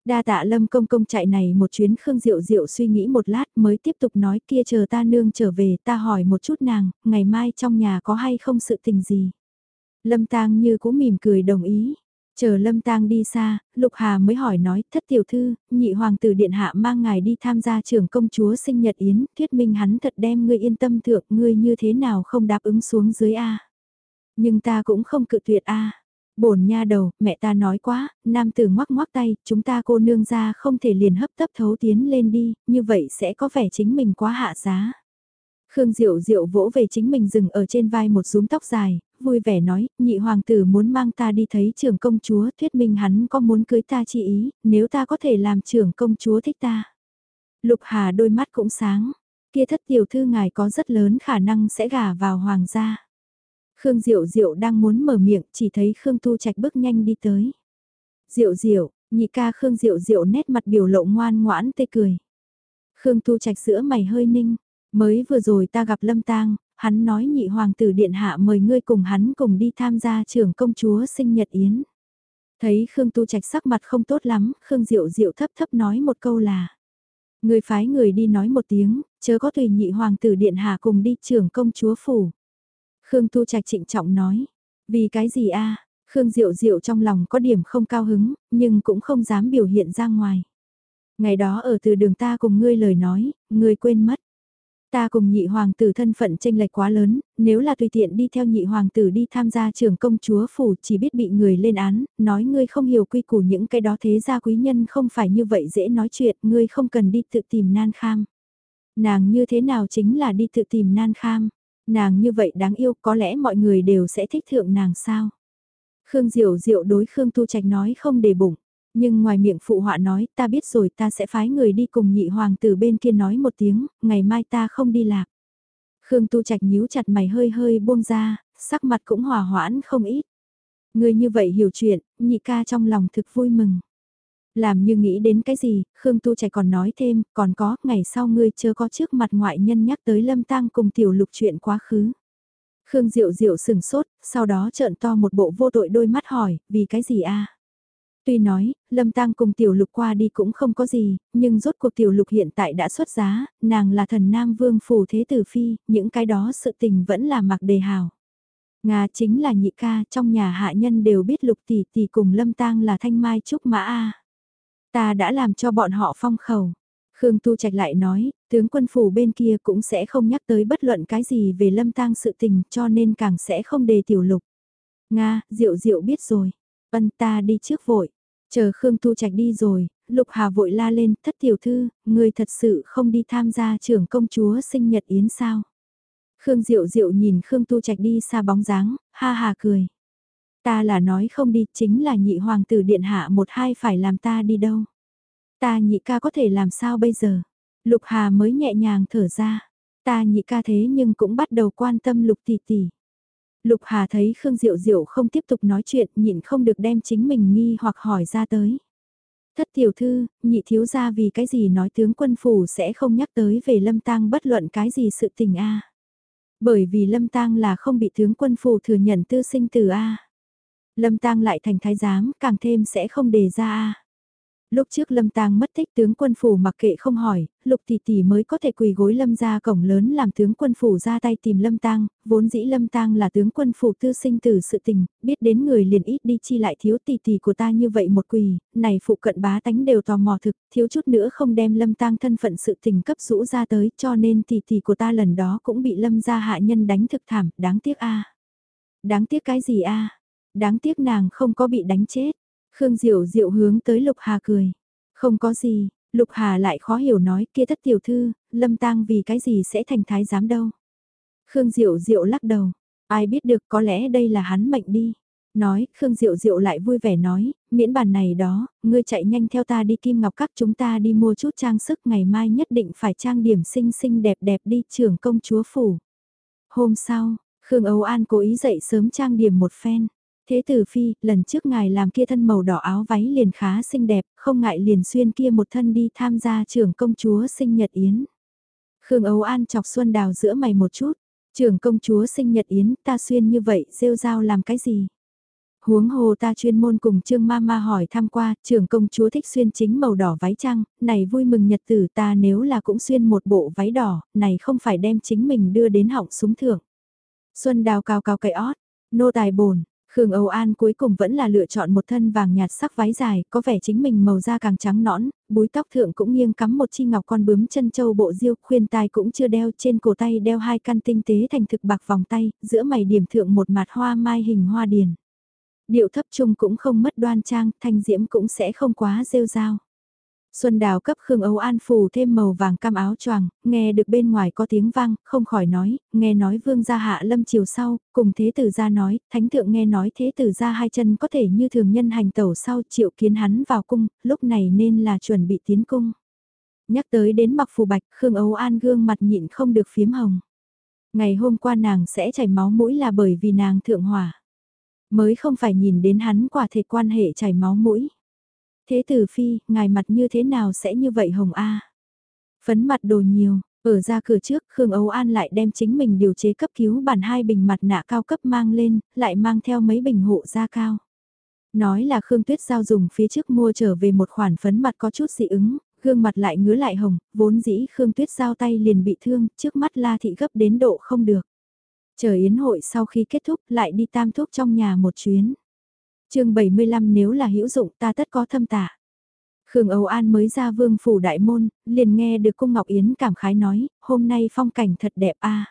Đa tạ lâm công công chạy này một chuyến Khương Diệu Diệu suy nghĩ một lát mới tiếp tục nói kia chờ ta nương trở về ta hỏi một chút nàng, ngày mai trong nhà có hay không sự tình gì. Lâm tang như cũng mỉm cười đồng ý. Chờ Lâm Tang đi xa, Lục Hà mới hỏi nói, thất tiểu thư, nhị hoàng tử điện hạ mang ngài đi tham gia trưởng công chúa sinh nhật yến, thuyết minh hắn thật đem ngươi yên tâm thượng, ngươi như thế nào không đáp ứng xuống dưới A. Nhưng ta cũng không cự tuyệt A. Bổn nha đầu, mẹ ta nói quá, nam tử ngoắc ngoắc tay, chúng ta cô nương ra không thể liền hấp tấp thấu tiến lên đi, như vậy sẽ có vẻ chính mình quá hạ giá. Khương Diệu Diệu vỗ về chính mình dừng ở trên vai một rúm tóc dài, vui vẻ nói, nhị hoàng tử muốn mang ta đi thấy trưởng công chúa, thuyết minh hắn có muốn cưới ta chi ý, nếu ta có thể làm trưởng công chúa thích ta. Lục Hà đôi mắt cũng sáng, kia thất tiểu thư ngài có rất lớn khả năng sẽ gả vào hoàng gia. Khương Diệu Diệu đang muốn mở miệng, chỉ thấy Khương Tu Trạch bước nhanh đi tới. Diệu Diệu, nhị ca Khương Diệu Diệu nét mặt biểu lộ ngoan ngoãn tê cười. Khương Tu Trạch giữa mày hơi ninh, mới vừa rồi ta gặp Lâm Tang, hắn nói nhị hoàng tử điện hạ mời ngươi cùng hắn cùng đi tham gia trưởng công chúa sinh nhật yến. Thấy Khương Tu Trạch sắc mặt không tốt lắm, Khương Diệu Diệu thấp thấp nói một câu là. Người phái người đi nói một tiếng, chớ có tùy nhị hoàng tử điện hạ cùng đi trưởng công chúa phủ. Khương Tu Trạch trịnh trọng nói. Vì cái gì a Khương Diệu Diệu trong lòng có điểm không cao hứng, nhưng cũng không dám biểu hiện ra ngoài. Ngày đó ở từ đường ta cùng ngươi lời nói, ngươi quên mất. Ta cùng nhị hoàng tử thân phận tranh lệch quá lớn, nếu là tùy tiện đi theo nhị hoàng tử đi tham gia trường công chúa phủ chỉ biết bị người lên án, nói ngươi không hiểu quy củ những cái đó thế gia quý nhân không phải như vậy dễ nói chuyện, ngươi không cần đi tự tìm nan kham. Nàng như thế nào chính là đi tự tìm nan kham, nàng như vậy đáng yêu có lẽ mọi người đều sẽ thích thượng nàng sao. Khương Diệu Diệu đối Khương Tu Trạch nói không để bụng. Nhưng ngoài miệng phụ họa nói ta biết rồi ta sẽ phái người đi cùng nhị hoàng tử bên kia nói một tiếng, ngày mai ta không đi lạc. Khương Tu Trạch nhíu chặt mày hơi hơi buông ra, sắc mặt cũng hòa hoãn không ít. Người như vậy hiểu chuyện, nhị ca trong lòng thực vui mừng. Làm như nghĩ đến cái gì, Khương Tu Trạch còn nói thêm, còn có, ngày sau ngươi chưa có trước mặt ngoại nhân nhắc tới lâm tang cùng tiểu lục chuyện quá khứ. Khương Diệu Diệu sừng sốt, sau đó trợn to một bộ vô tội đôi mắt hỏi, vì cái gì a? Tuy nói, Lâm Tang cùng Tiểu Lục qua đi cũng không có gì, nhưng rốt cuộc Tiểu Lục hiện tại đã xuất giá, nàng là thần Nam Vương Phủ Thế Tử Phi, những cái đó sự tình vẫn là mặc đề hào. Nga chính là nhị ca, trong nhà hạ nhân đều biết Lục Tỷ Tỷ cùng Lâm Tang là thanh mai trúc mã A. Ta đã làm cho bọn họ phong khẩu. Khương Tu Trạch lại nói, tướng quân phủ bên kia cũng sẽ không nhắc tới bất luận cái gì về Lâm Tang sự tình cho nên càng sẽ không đề Tiểu Lục. Nga, Diệu Diệu biết rồi. Ân ta đi trước vội. Chờ Khương Tu Trạch đi rồi, Lục Hà vội la lên, thất tiểu thư, người thật sự không đi tham gia trưởng công chúa sinh nhật yến sao. Khương Diệu Diệu nhìn Khương Tu Trạch đi xa bóng dáng, ha ha cười. Ta là nói không đi, chính là nhị hoàng tử điện hạ một hai phải làm ta đi đâu. Ta nhị ca có thể làm sao bây giờ? Lục Hà mới nhẹ nhàng thở ra. Ta nhị ca thế nhưng cũng bắt đầu quan tâm Lục tỷ tỷ. Lục Hà thấy Khương Diệu Diệu không tiếp tục nói chuyện, nhịn không được đem chính mình nghi hoặc hỏi ra tới. Thất tiểu thư, nhị thiếu gia vì cái gì nói tướng quân phủ sẽ không nhắc tới về lâm tang bất luận cái gì sự tình a Bởi vì lâm tang là không bị tướng quân phủ thừa nhận tư sinh từ a Lâm tang lại thành thái giám, càng thêm sẽ không đề ra a Lúc trước Lâm Tang mất tích tướng quân phủ mặc kệ không hỏi, Lục Tỷ Tỷ mới có thể quỳ gối Lâm gia cổng lớn làm tướng quân phủ ra tay tìm Lâm Tang, vốn dĩ Lâm Tang là tướng quân phủ tư sinh tử sự tình, biết đến người liền ít đi chi lại thiếu Tỷ Tỷ của ta như vậy một quỳ, này phụ cận bá tánh đều tò mò thực, thiếu chút nữa không đem Lâm Tang thân phận sự tình cấp rũ ra tới, cho nên Tỷ Tỷ của ta lần đó cũng bị Lâm gia hạ nhân đánh thực thảm, đáng tiếc a. Đáng tiếc cái gì a? Đáng tiếc nàng không có bị đánh chết. Khương Diệu Diệu hướng tới Lục Hà cười. Không có gì, Lục Hà lại khó hiểu nói kia thất tiểu thư, lâm tang vì cái gì sẽ thành thái giám đâu. Khương Diệu Diệu lắc đầu, ai biết được có lẽ đây là hắn mệnh đi. Nói, Khương Diệu Diệu lại vui vẻ nói, miễn bàn này đó, ngươi chạy nhanh theo ta đi Kim Ngọc Các chúng ta đi mua chút trang sức ngày mai nhất định phải trang điểm xinh xinh đẹp đẹp đi trưởng công chúa phủ. Hôm sau, Khương Âu An cố ý dậy sớm trang điểm một phen. Thế tử phi, lần trước ngài làm kia thân màu đỏ áo váy liền khá xinh đẹp, không ngại liền xuyên kia một thân đi tham gia trưởng công chúa sinh nhật yến. Khương ấu An chọc Xuân Đào giữa mày một chút, trưởng công chúa sinh nhật yến ta xuyên như vậy rêu rao làm cái gì? Huống hồ ta chuyên môn cùng Trương ma ma hỏi thăm qua, trưởng công chúa thích xuyên chính màu đỏ váy trăng, này vui mừng nhật tử ta nếu là cũng xuyên một bộ váy đỏ, này không phải đem chính mình đưa đến họng súng thưởng. Xuân đào cao cao cậy ót, nô tài bồn, Khương Âu An cuối cùng vẫn là lựa chọn một thân vàng nhạt sắc váy dài, có vẻ chính mình màu da càng trắng nõn, búi tóc thượng cũng nghiêng cắm một chi ngọc con bướm chân châu bộ diêu, khuyên tai cũng chưa đeo, trên cổ tay đeo hai căn tinh tế thành thực bạc vòng tay, giữa mày điểm thượng một mặt hoa mai hình hoa điền. Điệu thấp trung cũng không mất đoan trang, thanh diễm cũng sẽ không quá rêu rao. Xuân Đào cấp Khương Âu An phủ thêm màu vàng cam áo choàng, nghe được bên ngoài có tiếng vang, không khỏi nói, nghe nói vương gia hạ lâm chiều sau, cùng thế tử gia nói, thánh thượng nghe nói thế tử gia hai chân có thể như thường nhân hành tẩu sau triệu kiến hắn vào cung, lúc này nên là chuẩn bị tiến cung. Nhắc tới đến mặc phù bạch, Khương Âu An gương mặt nhịn không được phiếm hồng. Ngày hôm qua nàng sẽ chảy máu mũi là bởi vì nàng thượng hỏa. Mới không phải nhìn đến hắn quả thể quan hệ chảy máu mũi. Thế tử phi, ngài mặt như thế nào sẽ như vậy hồng a? Phấn mặt đồ nhiều, ở ra cửa trước Khương Âu An lại đem chính mình điều chế cấp cứu bản hai bình mặt nạ cao cấp mang lên, lại mang theo mấy bình hộ da cao. Nói là Khương Tuyết Giao dùng phía trước mua trở về một khoản phấn mặt có chút dị ứng, gương mặt lại ngứa lại hồng, vốn dĩ Khương Tuyết Giao tay liền bị thương, trước mắt La Thị gấp đến độ không được. Chờ yến hội sau khi kết thúc lại đi tam thuốc trong nhà một chuyến chương 75 nếu là hữu dụng ta tất có thâm tả. Khương Âu An mới ra vương phủ đại môn, liền nghe được cung Ngọc Yến cảm khái nói, hôm nay phong cảnh thật đẹp a.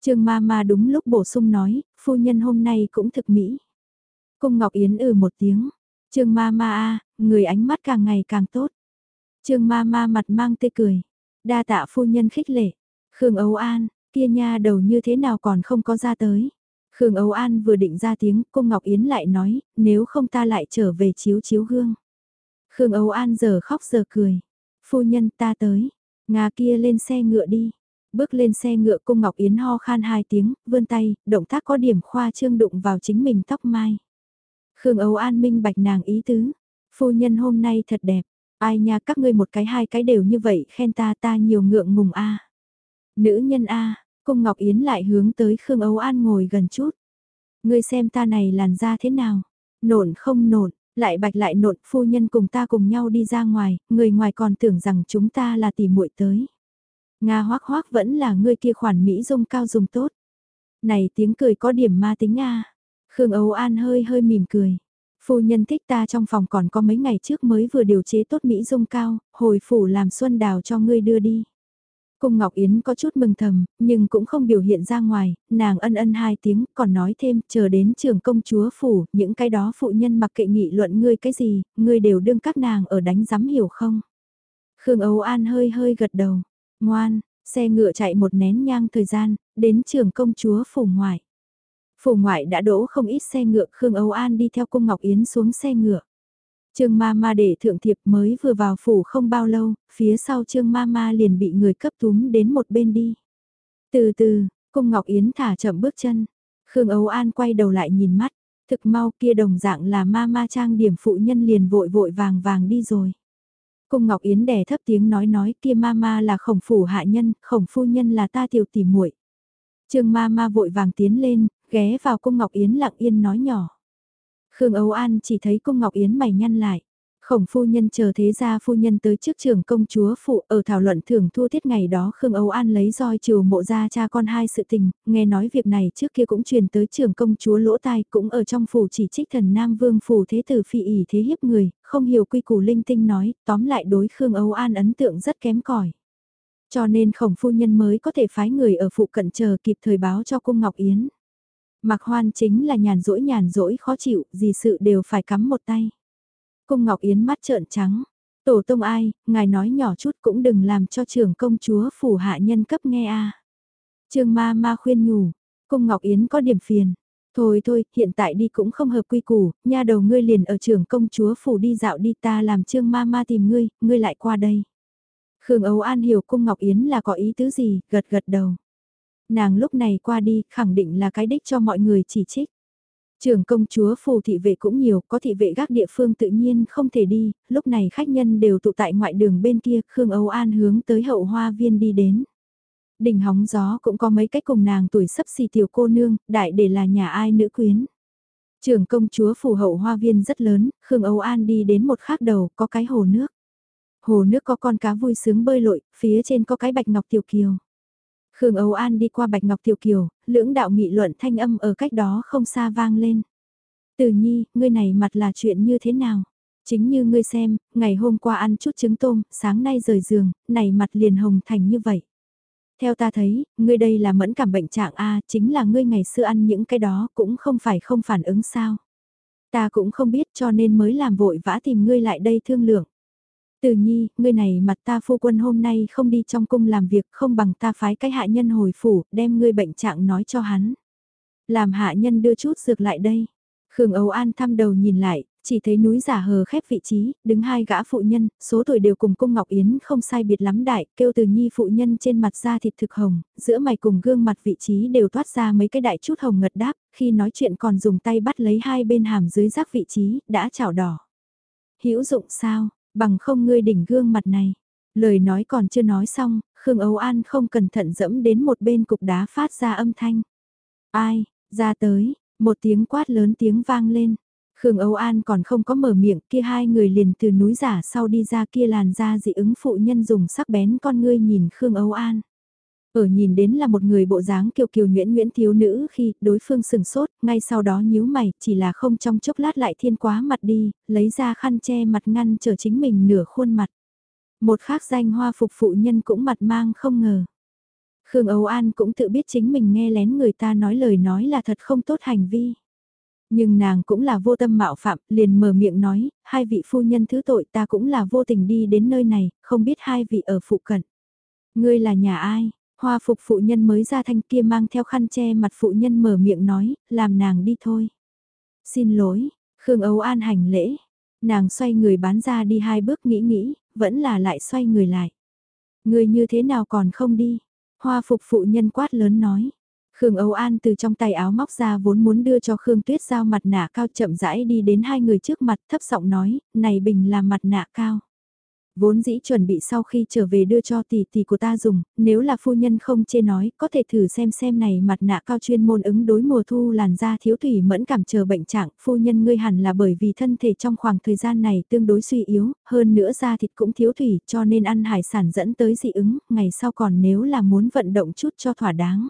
Trương ma ma đúng lúc bổ sung nói, phu nhân hôm nay cũng thực mỹ. Cung Ngọc Yến ừ một tiếng, Trương ma ma a, người ánh mắt càng ngày càng tốt. Trương ma ma mặt mang tươi cười, đa tạ phu nhân khích lệ. Khương Âu An, kia nha đầu như thế nào còn không có ra tới. Khương Âu An vừa định ra tiếng, cô Ngọc Yến lại nói, nếu không ta lại trở về chiếu chiếu gương. Khương Âu An giờ khóc giờ cười. Phu nhân ta tới, Nga kia lên xe ngựa đi. Bước lên xe ngựa cung Ngọc Yến ho khan hai tiếng, vươn tay, động tác có điểm khoa trương đụng vào chính mình tóc mai. Khương Âu An minh bạch nàng ý tứ. Phu nhân hôm nay thật đẹp. Ai nha các ngươi một cái hai cái đều như vậy khen ta ta nhiều ngượng ngùng a Nữ nhân a Cung Ngọc Yến lại hướng tới Khương Âu An ngồi gần chút. Ngươi xem ta này làn da thế nào? Nộn không nộn, lại bạch lại nộn phu nhân cùng ta cùng nhau đi ra ngoài, người ngoài còn tưởng rằng chúng ta là tỷ muội tới. Nga hoác hoác vẫn là ngươi kia khoản Mỹ dung cao dùng tốt. Này tiếng cười có điểm ma tính Nga. Khương Âu An hơi hơi mỉm cười. Phu nhân thích ta trong phòng còn có mấy ngày trước mới vừa điều chế tốt Mỹ dung cao, hồi phủ làm xuân đào cho ngươi đưa đi. Cung Ngọc Yến có chút mừng thầm, nhưng cũng không biểu hiện ra ngoài, nàng ân ân hai tiếng, còn nói thêm, chờ đến trường công chúa phủ, những cái đó phụ nhân mặc kệ nghị luận ngươi cái gì, ngươi đều đương các nàng ở đánh giám hiểu không? Khương Âu An hơi hơi gật đầu, ngoan, xe ngựa chạy một nén nhang thời gian, đến trường công chúa phủ ngoại. Phủ ngoại đã đỗ không ít xe ngựa, Khương Âu An đi theo cung Ngọc Yến xuống xe ngựa. Trương ma ma để thượng thiệp mới vừa vào phủ không bao lâu, phía sau trương ma ma liền bị người cấp túm đến một bên đi. Từ từ, cung Ngọc Yến thả chậm bước chân. Khương Âu An quay đầu lại nhìn mắt, thực mau kia đồng dạng là ma ma trang điểm phụ nhân liền vội vội vàng vàng đi rồi. Cung Ngọc Yến đè thấp tiếng nói nói kia ma ma là khổng phủ hạ nhân, khổng phu nhân là ta tiểu tỉ muội. Trương ma ma vội vàng tiến lên, ghé vào cung Ngọc Yến lặng yên nói nhỏ. Khương Âu An chỉ thấy cung Ngọc Yến mày nhăn lại. Khổng phu nhân chờ thế gia phu nhân tới trước trường công chúa phụ ở thảo luận thưởng thu tiết ngày đó Khương Âu An lấy roi chiều mộ ra cha con hai sự tình, nghe nói việc này trước kia cũng truyền tới trường công chúa lỗ tai cũng ở trong phủ chỉ trích thần Nam Vương phủ thế tử phi ỉ thế hiếp người, không hiểu quy củ linh tinh nói, tóm lại đối Khương Âu An ấn tượng rất kém cỏi Cho nên khổng phu nhân mới có thể phái người ở phụ cận chờ kịp thời báo cho cung Ngọc Yến mạc hoan chính là nhàn rỗi nhàn rỗi khó chịu, gì sự đều phải cắm một tay. Cung Ngọc Yến mắt trợn trắng. Tổ tông ai, ngài nói nhỏ chút cũng đừng làm cho trưởng công chúa phủ hạ nhân cấp nghe a. Trương ma ma khuyên nhủ, cung Ngọc Yến có điểm phiền. Thôi thôi, hiện tại đi cũng không hợp quy củ, nha đầu ngươi liền ở trưởng công chúa phủ đi dạo đi ta làm trương ma ma tìm ngươi, ngươi lại qua đây. Khương Âu An hiểu cung Ngọc Yến là có ý tứ gì, gật gật đầu nàng lúc này qua đi khẳng định là cái đích cho mọi người chỉ trích. Trường công chúa phù thị vệ cũng nhiều, có thị vệ gác địa phương tự nhiên không thể đi, lúc này khách nhân đều tụ tại ngoại đường bên kia, Khương Âu An hướng tới hậu hoa viên đi đến. Đỉnh hóng gió cũng có mấy cách cùng nàng tuổi sấp xì tiểu cô nương, đại để là nhà ai nữ quyến. Trường công chúa phù hậu hoa viên rất lớn, Khương Âu An đi đến một khác đầu, có cái hồ nước. Hồ nước có con cá vui sướng bơi lội, phía trên có cái bạch ngọc tiểu kiều. Khương Âu An đi qua bạch ngọc tiểu kiều, lưỡng đạo nghị luận thanh âm ở cách đó không xa vang lên. Từ nhi, ngươi này mặt là chuyện như thế nào? Chính như ngươi xem, ngày hôm qua ăn chút trứng tôm, sáng nay rời giường, này mặt liền hồng thành như vậy. Theo ta thấy, ngươi đây là mẫn cảm bệnh trạng A, chính là ngươi ngày xưa ăn những cái đó cũng không phải không phản ứng sao. Ta cũng không biết cho nên mới làm vội vã tìm ngươi lại đây thương lượng. Từ nhi, ngươi này mặt ta phu quân hôm nay không đi trong cung làm việc không bằng ta phái cái hạ nhân hồi phủ, đem ngươi bệnh trạng nói cho hắn. Làm hạ nhân đưa chút dược lại đây. Khương Âu An thăm đầu nhìn lại, chỉ thấy núi giả hờ khép vị trí, đứng hai gã phụ nhân, số tuổi đều cùng cung Ngọc Yến không sai biệt lắm đại, kêu từ nhi phụ nhân trên mặt da thịt thực hồng, giữa mày cùng gương mặt vị trí đều toát ra mấy cái đại chút hồng ngật đáp, khi nói chuyện còn dùng tay bắt lấy hai bên hàm dưới rác vị trí, đã chảo đỏ. hữu dụng sao, bằng không ngươi đỉnh gương mặt này. Lời nói còn chưa nói xong, Khương Âu An không cẩn thận dẫm đến một bên cục đá phát ra âm thanh. Ai, ra tới, một tiếng quát lớn tiếng vang lên. Khương Âu An còn không có mở miệng kia hai người liền từ núi giả sau đi ra kia làn da dị ứng phụ nhân dùng sắc bén con ngươi nhìn Khương Âu An. Ở nhìn đến là một người bộ dáng kiều kiều nhuyễn nhuyễn thiếu nữ khi đối phương sừng sốt, ngay sau đó nhíu mày, chỉ là không trong chốc lát lại thiên quá mặt đi, lấy ra khăn che mặt ngăn trở chính mình nửa khuôn mặt. Một khác danh hoa phục phụ nhân cũng mặt mang không ngờ. Khương Âu An cũng tự biết chính mình nghe lén người ta nói lời nói là thật không tốt hành vi. Nhưng nàng cũng là vô tâm mạo phạm, liền mở miệng nói, hai vị phu nhân thứ tội ta cũng là vô tình đi đến nơi này, không biết hai vị ở phụ cận. Ngươi là nhà ai? Hoa phục phụ nhân mới ra thanh kia mang theo khăn che mặt phụ nhân mở miệng nói, làm nàng đi thôi. Xin lỗi, Khương ấu An hành lễ. Nàng xoay người bán ra đi hai bước nghĩ nghĩ, vẫn là lại xoay người lại. Người như thế nào còn không đi? Hoa phục phụ nhân quát lớn nói. Khương Âu An từ trong tay áo móc ra vốn muốn đưa cho Khương Tuyết Giao mặt nạ cao chậm rãi đi đến hai người trước mặt thấp giọng nói, này bình là mặt nạ cao. Vốn dĩ chuẩn bị sau khi trở về đưa cho tỷ tỷ của ta dùng, nếu là phu nhân không chê nói, có thể thử xem xem này mặt nạ cao chuyên môn ứng đối mùa thu làn da thiếu thủy mẫn cảm chờ bệnh trạng, phu nhân ngươi hẳn là bởi vì thân thể trong khoảng thời gian này tương đối suy yếu, hơn nữa da thịt cũng thiếu thủy cho nên ăn hải sản dẫn tới dị ứng, ngày sau còn nếu là muốn vận động chút cho thỏa đáng.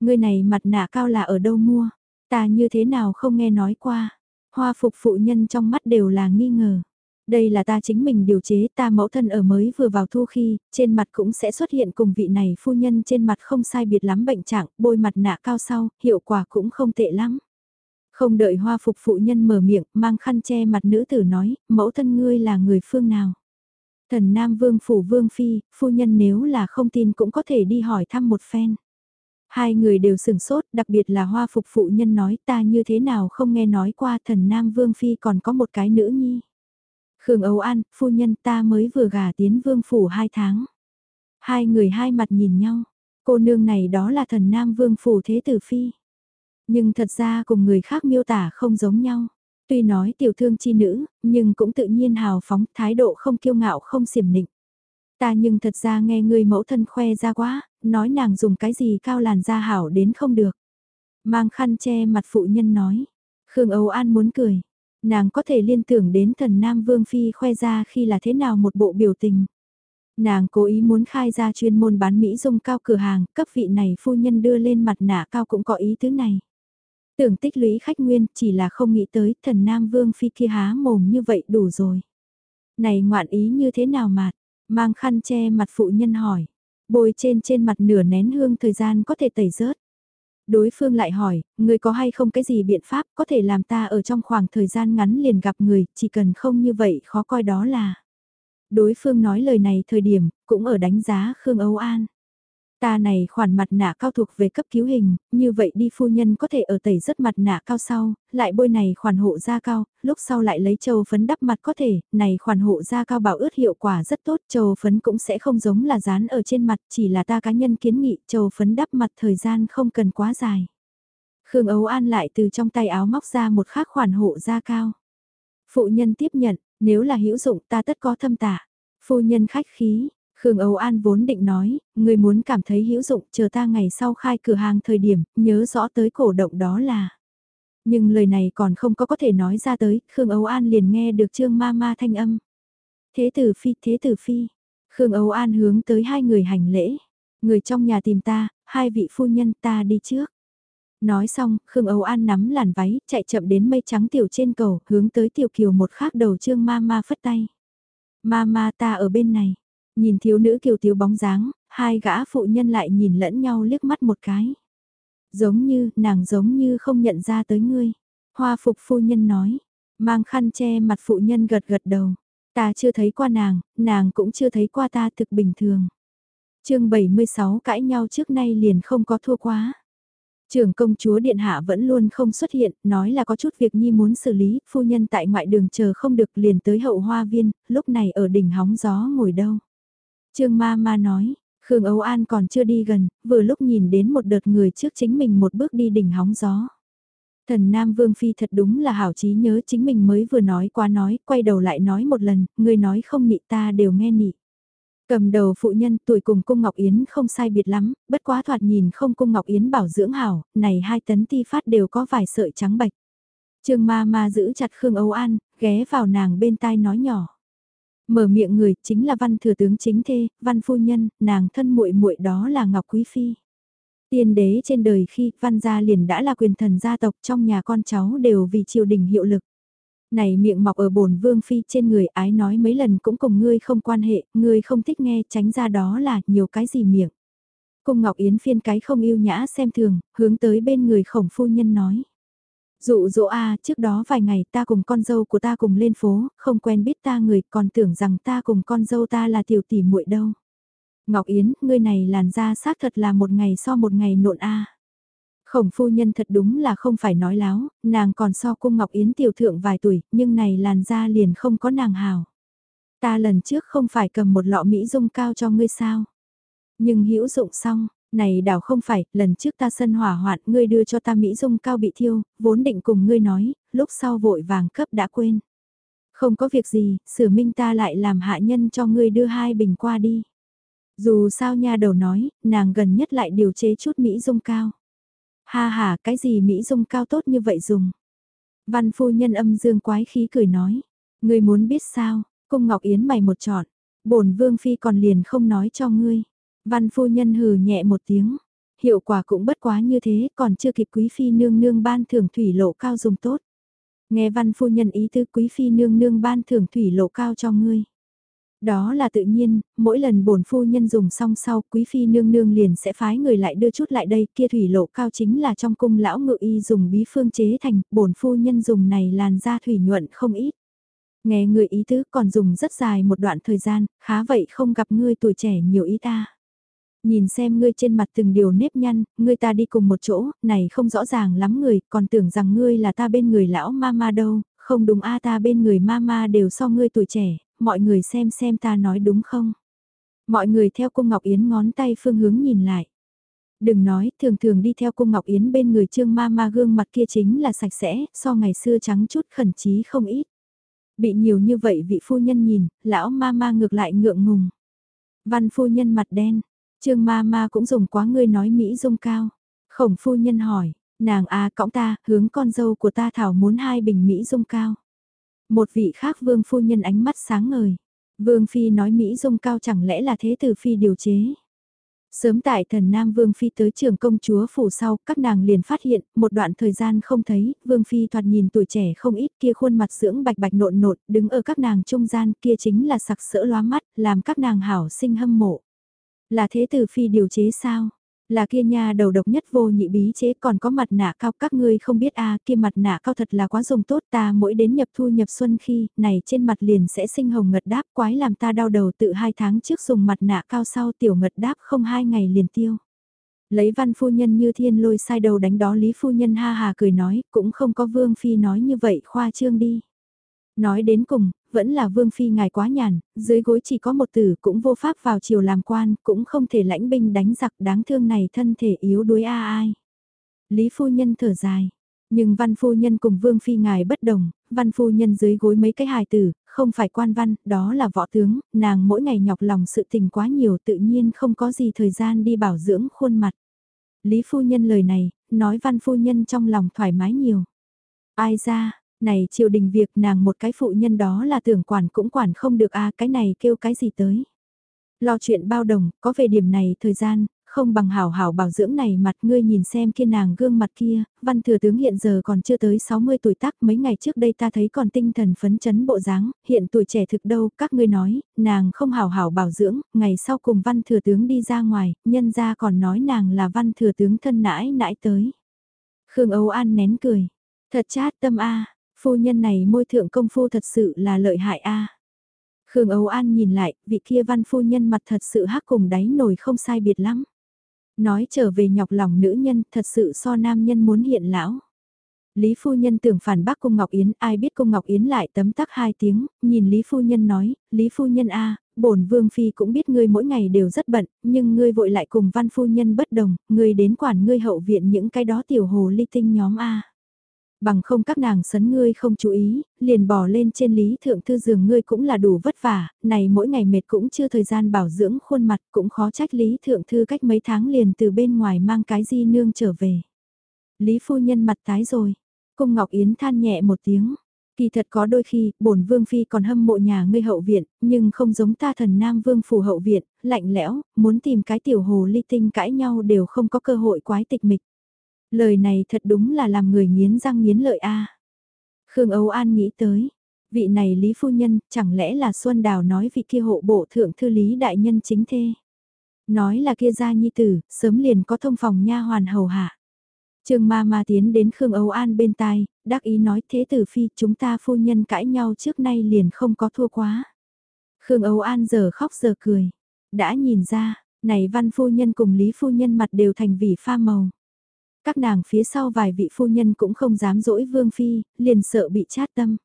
Ngươi này mặt nạ cao là ở đâu mua? Ta như thế nào không nghe nói qua? Hoa phục phụ nhân trong mắt đều là nghi ngờ. Đây là ta chính mình điều chế ta mẫu thân ở mới vừa vào thu khi, trên mặt cũng sẽ xuất hiện cùng vị này phu nhân trên mặt không sai biệt lắm bệnh trạng, bôi mặt nạ cao sau, hiệu quả cũng không tệ lắm. Không đợi hoa phục phụ nhân mở miệng, mang khăn che mặt nữ tử nói, mẫu thân ngươi là người phương nào. Thần Nam Vương Phủ Vương Phi, phu nhân nếu là không tin cũng có thể đi hỏi thăm một phen. Hai người đều sừng sốt, đặc biệt là hoa phục phụ nhân nói ta như thế nào không nghe nói qua thần Nam Vương Phi còn có một cái nữ nhi. Khương Âu An, phu nhân ta mới vừa gả tiến Vương Phủ hai tháng. Hai người hai mặt nhìn nhau, cô nương này đó là thần Nam Vương Phủ Thế Tử Phi. Nhưng thật ra cùng người khác miêu tả không giống nhau. Tuy nói tiểu thương chi nữ, nhưng cũng tự nhiên hào phóng, thái độ không kiêu ngạo không xiểm nịnh. Ta nhưng thật ra nghe người mẫu thân khoe ra quá, nói nàng dùng cái gì cao làn da hảo đến không được. Mang khăn che mặt phụ nhân nói. Khương Âu An muốn cười. Nàng có thể liên tưởng đến thần Nam Vương Phi khoe ra khi là thế nào một bộ biểu tình. Nàng cố ý muốn khai ra chuyên môn bán Mỹ dung cao cửa hàng, cấp vị này phu nhân đưa lên mặt nạ cao cũng có ý thứ này. Tưởng tích lũy khách nguyên chỉ là không nghĩ tới thần Nam Vương Phi kia há mồm như vậy đủ rồi. Này ngoạn ý như thế nào mà, mang khăn che mặt phụ nhân hỏi. Bôi trên trên mặt nửa nén hương thời gian có thể tẩy rớt. Đối phương lại hỏi, người có hay không cái gì biện pháp có thể làm ta ở trong khoảng thời gian ngắn liền gặp người, chỉ cần không như vậy khó coi đó là. Đối phương nói lời này thời điểm, cũng ở đánh giá Khương Âu An. Ta này khoản mặt nạ cao thuộc về cấp cứu hình, như vậy đi phu nhân có thể ở tẩy rất mặt nạ cao sau, lại bôi này khoản hộ da cao, lúc sau lại lấy châu phấn đắp mặt có thể, này khoản hộ da cao bảo ướt hiệu quả rất tốt, châu phấn cũng sẽ không giống là dán ở trên mặt, chỉ là ta cá nhân kiến nghị châu phấn đắp mặt thời gian không cần quá dài. Khương Ấu An lại từ trong tay áo móc ra một khác khoản hộ da cao. Phụ nhân tiếp nhận, nếu là hữu dụng ta tất có thâm tả. Phu nhân khách khí, Khương Âu An vốn định nói, người muốn cảm thấy hữu dụng chờ ta ngày sau khai cửa hàng thời điểm, nhớ rõ tới cổ động đó là. Nhưng lời này còn không có có thể nói ra tới, Khương Âu An liền nghe được Trương Ma Ma thanh âm. Thế tử phi, thế tử phi. Khương Âu An hướng tới hai người hành lễ. Người trong nhà tìm ta, hai vị phu nhân ta đi trước. Nói xong, Khương Âu An nắm làn váy, chạy chậm đến mây trắng tiểu trên cầu, hướng tới tiểu kiều một khác đầu trương ma ma phất tay. Ma ma ta ở bên này. Nhìn thiếu nữ kiều thiếu bóng dáng, hai gã phụ nhân lại nhìn lẫn nhau liếc mắt một cái. Giống như, nàng giống như không nhận ra tới ngươi. Hoa phục phu nhân nói, mang khăn che mặt phụ nhân gật gật đầu. Ta chưa thấy qua nàng, nàng cũng chưa thấy qua ta thực bình thường. chương 76 cãi nhau trước nay liền không có thua quá. Trưởng công chúa Điện Hạ vẫn luôn không xuất hiện, nói là có chút việc nhi muốn xử lý, phu nhân tại ngoại đường chờ không được liền tới hậu hoa viên, lúc này ở đỉnh hóng gió ngồi đâu. Trương ma ma nói, Khương Âu An còn chưa đi gần, vừa lúc nhìn đến một đợt người trước chính mình một bước đi đỉnh hóng gió. Thần Nam Vương Phi thật đúng là hảo trí nhớ chính mình mới vừa nói qua nói, quay đầu lại nói một lần, người nói không nị ta đều nghe nị. Cầm đầu phụ nhân tuổi cùng cung Ngọc Yến không sai biệt lắm, bất quá thoạt nhìn không cung Ngọc Yến bảo dưỡng hảo, này hai tấn ti phát đều có vài sợi trắng bạch. Trương ma ma giữ chặt Khương Âu An, ghé vào nàng bên tai nói nhỏ. Mở miệng người chính là văn thừa tướng chính thê, văn phu nhân, nàng thân muội muội đó là Ngọc Quý Phi. Tiên đế trên đời khi văn gia liền đã là quyền thần gia tộc trong nhà con cháu đều vì triều đình hiệu lực. Này miệng mọc ở bổn vương phi trên người ái nói mấy lần cũng cùng ngươi không quan hệ, ngươi không thích nghe tránh ra đó là nhiều cái gì miệng. Cung Ngọc Yến phiên cái không yêu nhã xem thường, hướng tới bên người khổng phu nhân nói. Dụ dỗ a trước đó vài ngày ta cùng con dâu của ta cùng lên phố, không quen biết ta người còn tưởng rằng ta cùng con dâu ta là tiểu tỷ muội đâu. Ngọc Yến, ngươi này làn da xác thật là một ngày so một ngày nộn a. Khổng phu nhân thật đúng là không phải nói láo, nàng còn so cung Ngọc Yến tiểu thượng vài tuổi, nhưng này làn da liền không có nàng hào. Ta lần trước không phải cầm một lọ Mỹ dung cao cho ngươi sao. Nhưng hữu dụng xong, này đảo không phải, lần trước ta sân hỏa hoạn ngươi đưa cho ta Mỹ dung cao bị thiêu, vốn định cùng ngươi nói, lúc sau vội vàng cấp đã quên. Không có việc gì, sửa minh ta lại làm hạ nhân cho ngươi đưa hai bình qua đi. Dù sao nha đầu nói, nàng gần nhất lại điều chế chút Mỹ dung cao. Ha ha, cái gì Mỹ dung cao tốt như vậy dùng. Văn phu nhân âm dương quái khí cười nói. Ngươi muốn biết sao, cung Ngọc Yến mày một trọn. bổn vương phi còn liền không nói cho ngươi. Văn phu nhân hừ nhẹ một tiếng. Hiệu quả cũng bất quá như thế, còn chưa kịp quý phi nương nương ban thưởng thủy lộ cao dùng tốt. Nghe văn phu nhân ý tứ quý phi nương nương ban thưởng thủy lộ cao cho ngươi. Đó là tự nhiên, mỗi lần bổn phu nhân dùng xong sau, quý phi nương nương liền sẽ phái người lại đưa chút lại đây, kia thủy lộ cao chính là trong cung lão ngự y dùng bí phương chế thành, bổn phu nhân dùng này làn da thủy nhuận không ít. Nghe người ý tứ còn dùng rất dài một đoạn thời gian, khá vậy không gặp ngươi tuổi trẻ nhiều ý ta. Nhìn xem ngươi trên mặt từng điều nếp nhăn, ngươi ta đi cùng một chỗ, này không rõ ràng lắm người, còn tưởng rằng ngươi là ta bên người lão mama đâu, không đúng a ta bên người mama đều so ngươi tuổi trẻ, mọi người xem xem ta nói đúng không. Mọi người theo cung Ngọc Yến ngón tay phương hướng nhìn lại. Đừng nói, thường thường đi theo cung Ngọc Yến bên người trương mama gương mặt kia chính là sạch sẽ, so ngày xưa trắng chút khẩn trí không ít. Bị nhiều như vậy vị phu nhân nhìn, lão ma ma ngược lại ngượng ngùng. Văn phu nhân mặt đen, trương ma ma cũng dùng quá ngươi nói Mỹ dung cao. Khổng phu nhân hỏi, nàng a à, cõng ta, hướng con dâu của ta thảo muốn hai bình Mỹ dung cao. Một vị khác vương phu nhân ánh mắt sáng ngời. Vương Phi nói Mỹ dung cao chẳng lẽ là thế tử Phi điều chế. Sớm tại thần Nam Vương Phi tới trường công chúa phủ sau, các nàng liền phát hiện, một đoạn thời gian không thấy, Vương Phi thoạt nhìn tuổi trẻ không ít kia khuôn mặt dưỡng bạch bạch nộn nộn đứng ở các nàng trung gian kia chính là sặc sỡ loa mắt, làm các nàng hảo sinh hâm mộ. Là thế tử Phi điều chế sao? Là kia nha đầu độc nhất vô nhị bí chế còn có mặt nạ cao các ngươi không biết a à, kia mặt nạ cao thật là quá dùng tốt ta mỗi đến nhập thu nhập xuân khi này trên mặt liền sẽ sinh hồng ngật đáp quái làm ta đau đầu tự hai tháng trước dùng mặt nạ cao sau tiểu ngật đáp không hai ngày liền tiêu. Lấy văn phu nhân như thiên lôi sai đầu đánh đó lý phu nhân ha hà cười nói cũng không có vương phi nói như vậy khoa trương đi. Nói đến cùng, vẫn là vương phi ngài quá nhàn, dưới gối chỉ có một tử cũng vô pháp vào chiều làm quan, cũng không thể lãnh binh đánh giặc đáng thương này thân thể yếu đuối a ai. Lý phu nhân thở dài, nhưng văn phu nhân cùng vương phi ngài bất đồng, văn phu nhân dưới gối mấy cái hài tử, không phải quan văn, đó là võ tướng, nàng mỗi ngày nhọc lòng sự tình quá nhiều tự nhiên không có gì thời gian đi bảo dưỡng khuôn mặt. Lý phu nhân lời này, nói văn phu nhân trong lòng thoải mái nhiều. Ai ra, này triều đình việc nàng một cái phụ nhân đó là tưởng quản cũng quản không được a cái này kêu cái gì tới. Lo chuyện bao đồng, có về điểm này thời gian, không bằng hảo hảo bảo dưỡng này mặt ngươi nhìn xem kia nàng gương mặt kia, văn thừa tướng hiện giờ còn chưa tới 60 tuổi tác mấy ngày trước đây ta thấy còn tinh thần phấn chấn bộ dáng, hiện tuổi trẻ thực đâu, các ngươi nói, nàng không hảo hảo bảo dưỡng, ngày sau cùng văn thừa tướng đi ra ngoài, nhân ra còn nói nàng là văn thừa tướng thân nãi nãi tới. Khương Âu An nén cười, thật chát tâm a phu nhân này môi thượng công phu thật sự là lợi hại a Khương Âu An nhìn lại, vị kia văn phu nhân mặt thật sự hắc cùng đáy nổi không sai biệt lắm. Nói trở về nhọc lòng nữ nhân thật sự so nam nhân muốn hiện lão. Lý phu nhân tưởng phản bác cung Ngọc Yến, ai biết cung Ngọc Yến lại tấm tắc hai tiếng, nhìn Lý phu nhân nói, Lý phu nhân a, bổn vương phi cũng biết ngươi mỗi ngày đều rất bận, nhưng ngươi vội lại cùng văn phu nhân bất đồng, ngươi đến quản ngươi hậu viện những cái đó tiểu hồ ly tinh nhóm a. Bằng không các nàng sấn ngươi không chú ý, liền bỏ lên trên lý thượng thư giường ngươi cũng là đủ vất vả, này mỗi ngày mệt cũng chưa thời gian bảo dưỡng khuôn mặt cũng khó trách lý thượng thư cách mấy tháng liền từ bên ngoài mang cái di nương trở về. Lý phu nhân mặt tái rồi, cung Ngọc Yến than nhẹ một tiếng. Kỳ thật có đôi khi, bổn vương phi còn hâm mộ nhà ngươi hậu viện, nhưng không giống ta thần nam vương phủ hậu viện, lạnh lẽo, muốn tìm cái tiểu hồ ly tinh cãi nhau đều không có cơ hội quái tịch mịch. Lời này thật đúng là làm người nghiến răng nghiến lợi a. Khương Âu An nghĩ tới, vị này Lý Phu Nhân, chẳng lẽ là Xuân Đào nói vị kia hộ bộ thượng thư Lý Đại Nhân chính thê. Nói là kia gia nhi tử, sớm liền có thông phòng nha hoàn hầu hạ. Trương ma ma tiến đến Khương Âu An bên tai, đắc ý nói thế tử phi chúng ta phu nhân cãi nhau trước nay liền không có thua quá. Khương Âu An giờ khóc giờ cười. Đã nhìn ra, này văn phu nhân cùng Lý phu nhân mặt đều thành vị pha màu. Các nàng phía sau vài vị phu nhân cũng không dám dỗi vương phi, liền sợ bị chát tâm.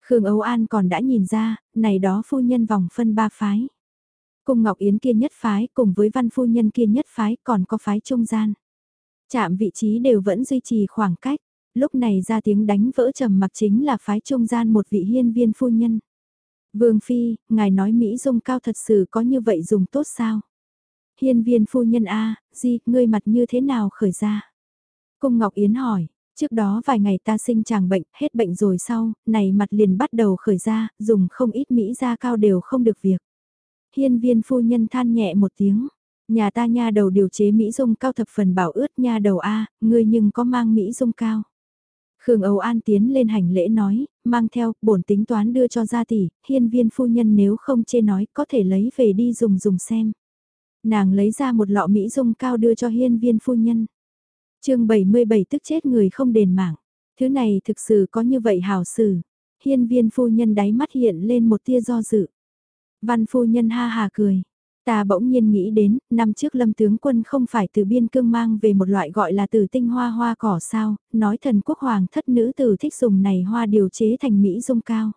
Khương Âu An còn đã nhìn ra, này đó phu nhân vòng phân ba phái. cùng Ngọc Yến kia nhất phái cùng với văn phu nhân kia nhất phái còn có phái trung gian. Chạm vị trí đều vẫn duy trì khoảng cách, lúc này ra tiếng đánh vỡ trầm mặc chính là phái trung gian một vị hiên viên phu nhân. Vương Phi, ngài nói Mỹ dung cao thật sự có như vậy dùng tốt sao? Hiên viên phu nhân A, di, ngươi mặt như thế nào khởi ra? Cung Ngọc Yến hỏi, trước đó vài ngày ta sinh chàng bệnh, hết bệnh rồi sau, này mặt liền bắt đầu khởi ra, dùng không ít Mỹ da cao đều không được việc. Hiên viên phu nhân than nhẹ một tiếng, nhà ta nha đầu điều chế Mỹ dung cao thập phần bảo ướt nha đầu A, ngươi nhưng có mang Mỹ dung cao. Khương Âu An tiến lên hành lễ nói, mang theo, bổn tính toán đưa cho gia tỷ, hiên viên phu nhân nếu không chê nói có thể lấy về đi dùng dùng xem. Nàng lấy ra một lọ Mỹ dung cao đưa cho hiên viên phu nhân chương 77 tức chết người không đền mạng. Thứ này thực sự có như vậy hào xử. Hiên viên phu nhân đáy mắt hiện lên một tia do dự. Văn phu nhân ha hà cười. Ta bỗng nhiên nghĩ đến, năm trước lâm tướng quân không phải từ biên cương mang về một loại gọi là từ tinh hoa hoa cỏ sao, nói thần quốc hoàng thất nữ tử thích dùng này hoa điều chế thành Mỹ dung cao.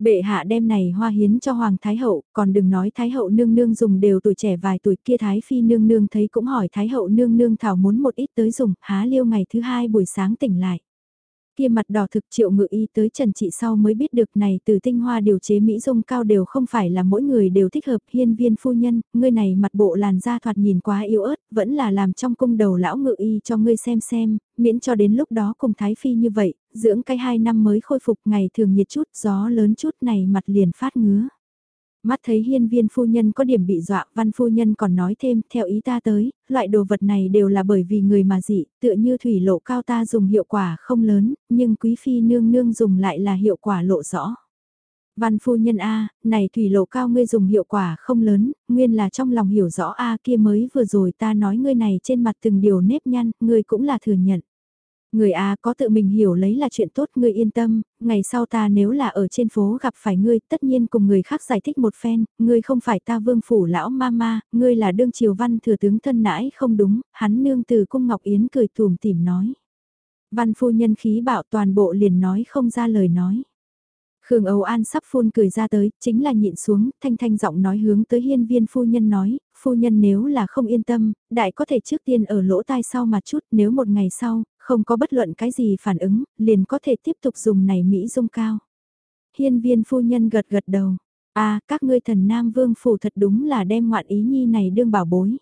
Bệ hạ đem này hoa hiến cho Hoàng Thái Hậu, còn đừng nói Thái Hậu nương nương dùng đều tuổi trẻ vài tuổi kia Thái Phi nương nương thấy cũng hỏi Thái Hậu nương nương thảo muốn một ít tới dùng, há liêu ngày thứ hai buổi sáng tỉnh lại. Kia mặt đỏ thực triệu ngự y tới trần trị sau mới biết được này từ tinh hoa điều chế Mỹ dung cao đều không phải là mỗi người đều thích hợp hiên viên phu nhân, ngươi này mặt bộ làn da thoạt nhìn quá yếu ớt, vẫn là làm trong cung đầu lão ngự y cho ngươi xem xem, miễn cho đến lúc đó cùng Thái Phi như vậy, dưỡng cái hai năm mới khôi phục ngày thường nhiệt chút, gió lớn chút này mặt liền phát ngứa. Mắt thấy hiên viên phu nhân có điểm bị dọa, văn phu nhân còn nói thêm, theo ý ta tới, loại đồ vật này đều là bởi vì người mà dị, tựa như thủy lộ cao ta dùng hiệu quả không lớn, nhưng quý phi nương nương dùng lại là hiệu quả lộ rõ. Văn phu nhân A, này thủy lộ cao ngươi dùng hiệu quả không lớn, nguyên là trong lòng hiểu rõ A kia mới vừa rồi ta nói ngươi này trên mặt từng điều nếp nhăn, ngươi cũng là thừa nhận. Người à có tự mình hiểu lấy là chuyện tốt ngươi yên tâm, ngày sau ta nếu là ở trên phố gặp phải ngươi tất nhiên cùng người khác giải thích một phen, ngươi không phải ta vương phủ lão mama, ngươi là đương triều văn thừa tướng thân nãi không đúng, hắn nương từ cung Ngọc Yến cười tùm tìm nói. Văn phu nhân khí bạo toàn bộ liền nói không ra lời nói. Khương Âu An sắp phun cười ra tới, chính là nhịn xuống, thanh thanh giọng nói hướng tới hiên viên phu nhân nói, phu nhân nếu là không yên tâm, đại có thể trước tiên ở lỗ tai sau mà chút, nếu một ngày sau, không có bất luận cái gì phản ứng, liền có thể tiếp tục dùng này Mỹ dung cao. Hiên viên phu nhân gật gật đầu, a các ngươi thần nam vương phủ thật đúng là đem ngoạn ý nhi này đương bảo bối.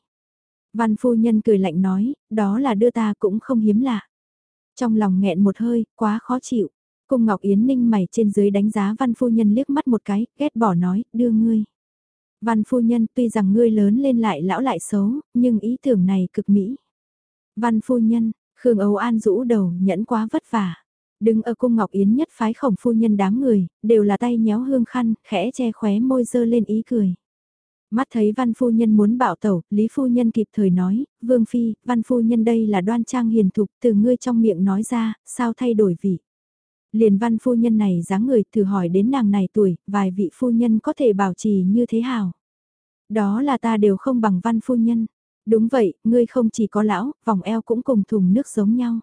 Văn phu nhân cười lạnh nói, đó là đưa ta cũng không hiếm lạ. Trong lòng nghẹn một hơi, quá khó chịu. Cung Ngọc Yến ninh mày trên dưới đánh giá văn phu nhân liếc mắt một cái, ghét bỏ nói, đưa ngươi. Văn phu nhân tuy rằng ngươi lớn lên lại lão lại xấu, nhưng ý tưởng này cực mỹ. Văn phu nhân, Khương Âu An rũ đầu, nhẫn quá vất vả. Đứng ở cung Ngọc Yến nhất phái khổng phu nhân đám người, đều là tay nhéo hương khăn, khẽ che khóe môi dơ lên ý cười. Mắt thấy văn phu nhân muốn bảo tẩu, Lý phu nhân kịp thời nói, Vương Phi, văn phu nhân đây là đoan trang hiền thục, từ ngươi trong miệng nói ra, sao thay đổi vị. Liền văn phu nhân này dáng người thử hỏi đến nàng này tuổi, vài vị phu nhân có thể bảo trì như thế hào. Đó là ta đều không bằng văn phu nhân. Đúng vậy, ngươi không chỉ có lão, vòng eo cũng cùng thùng nước giống nhau.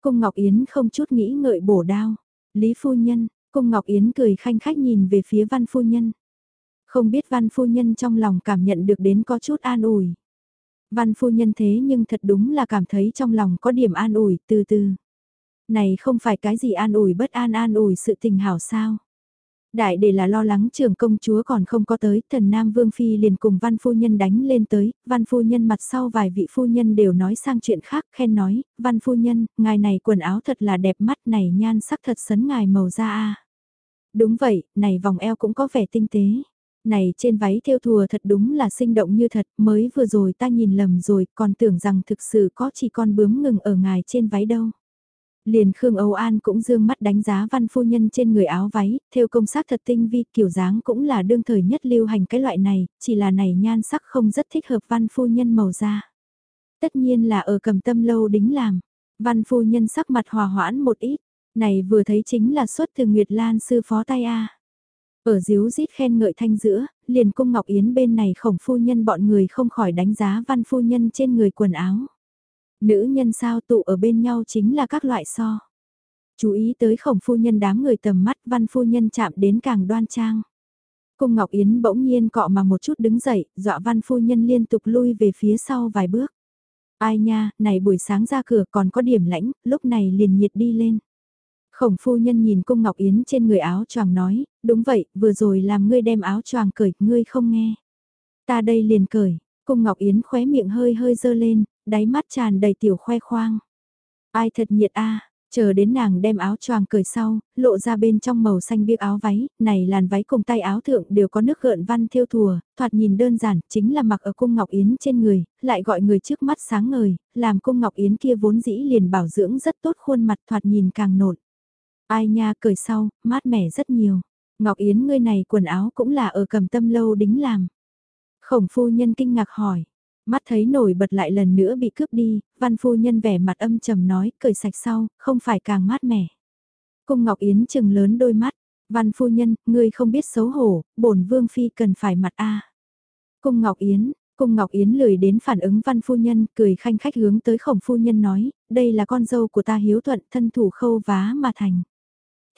Cung Ngọc Yến không chút nghĩ ngợi bổ đao. Lý phu nhân, Cung Ngọc Yến cười khanh khách nhìn về phía văn phu nhân. Không biết văn phu nhân trong lòng cảm nhận được đến có chút an ủi. Văn phu nhân thế nhưng thật đúng là cảm thấy trong lòng có điểm an ủi từ từ. Này không phải cái gì an ủi bất an an ủi sự tình hảo sao. Đại để là lo lắng trưởng công chúa còn không có tới, thần Nam Vương Phi liền cùng văn phu nhân đánh lên tới, văn phu nhân mặt sau vài vị phu nhân đều nói sang chuyện khác, khen nói, văn phu nhân, ngài này quần áo thật là đẹp mắt này nhan sắc thật sấn ngài màu da a Đúng vậy, này vòng eo cũng có vẻ tinh tế. Này trên váy thêu thùa thật đúng là sinh động như thật, mới vừa rồi ta nhìn lầm rồi, còn tưởng rằng thực sự có chỉ con bướm ngừng ở ngài trên váy đâu. Liền Khương Âu An cũng dương mắt đánh giá văn phu nhân trên người áo váy, theo công sắc thật tinh vi kiểu dáng cũng là đương thời nhất lưu hành cái loại này, chỉ là này nhan sắc không rất thích hợp văn phu nhân màu da. Tất nhiên là ở cầm tâm lâu đính làm, văn phu nhân sắc mặt hòa hoãn một ít, này vừa thấy chính là xuất từ Nguyệt Lan sư phó tay A. Ở díu rít khen ngợi thanh giữa, liền cung Ngọc Yến bên này khổng phu nhân bọn người không khỏi đánh giá văn phu nhân trên người quần áo. Nữ nhân sao tụ ở bên nhau chính là các loại so. Chú ý tới khổng phu nhân đám người tầm mắt văn phu nhân chạm đến càng đoan trang. Cung Ngọc Yến bỗng nhiên cọ mà một chút đứng dậy, dọa văn phu nhân liên tục lui về phía sau vài bước. Ai nha, này buổi sáng ra cửa còn có điểm lãnh, lúc này liền nhiệt đi lên. Khổng phu nhân nhìn cung Ngọc Yến trên người áo choàng nói, đúng vậy, vừa rồi làm ngươi đem áo choàng cởi, ngươi không nghe. Ta đây liền cởi, cung Ngọc Yến khóe miệng hơi hơi dơ lên, đáy mắt tràn đầy tiểu khoe khoang. Ai thật nhiệt a chờ đến nàng đem áo choàng cởi sau, lộ ra bên trong màu xanh biếc áo váy, này làn váy cùng tay áo thượng đều có nước gợn văn thiêu thùa, thoạt nhìn đơn giản, chính là mặc ở cung Ngọc Yến trên người, lại gọi người trước mắt sáng ngời, làm cung Ngọc Yến kia vốn dĩ liền bảo dưỡng rất tốt khuôn mặt thoạt nhìn càng nộn. Ai nha cởi sau, mát mẻ rất nhiều. Ngọc Yến ngươi này quần áo cũng là ở cầm tâm lâu đính làm. Khổng phu nhân kinh ngạc hỏi. Mắt thấy nổi bật lại lần nữa bị cướp đi, văn phu nhân vẻ mặt âm trầm nói, cởi sạch sau, không phải càng mát mẻ. Cung Ngọc Yến chừng lớn đôi mắt, văn phu nhân, ngươi không biết xấu hổ, bổn vương phi cần phải mặt a. Cung Ngọc Yến, Cung Ngọc Yến lười đến phản ứng văn phu nhân, cười khanh khách hướng tới khổng phu nhân nói, đây là con dâu của ta hiếu thuận thân thủ khâu vá mà thành.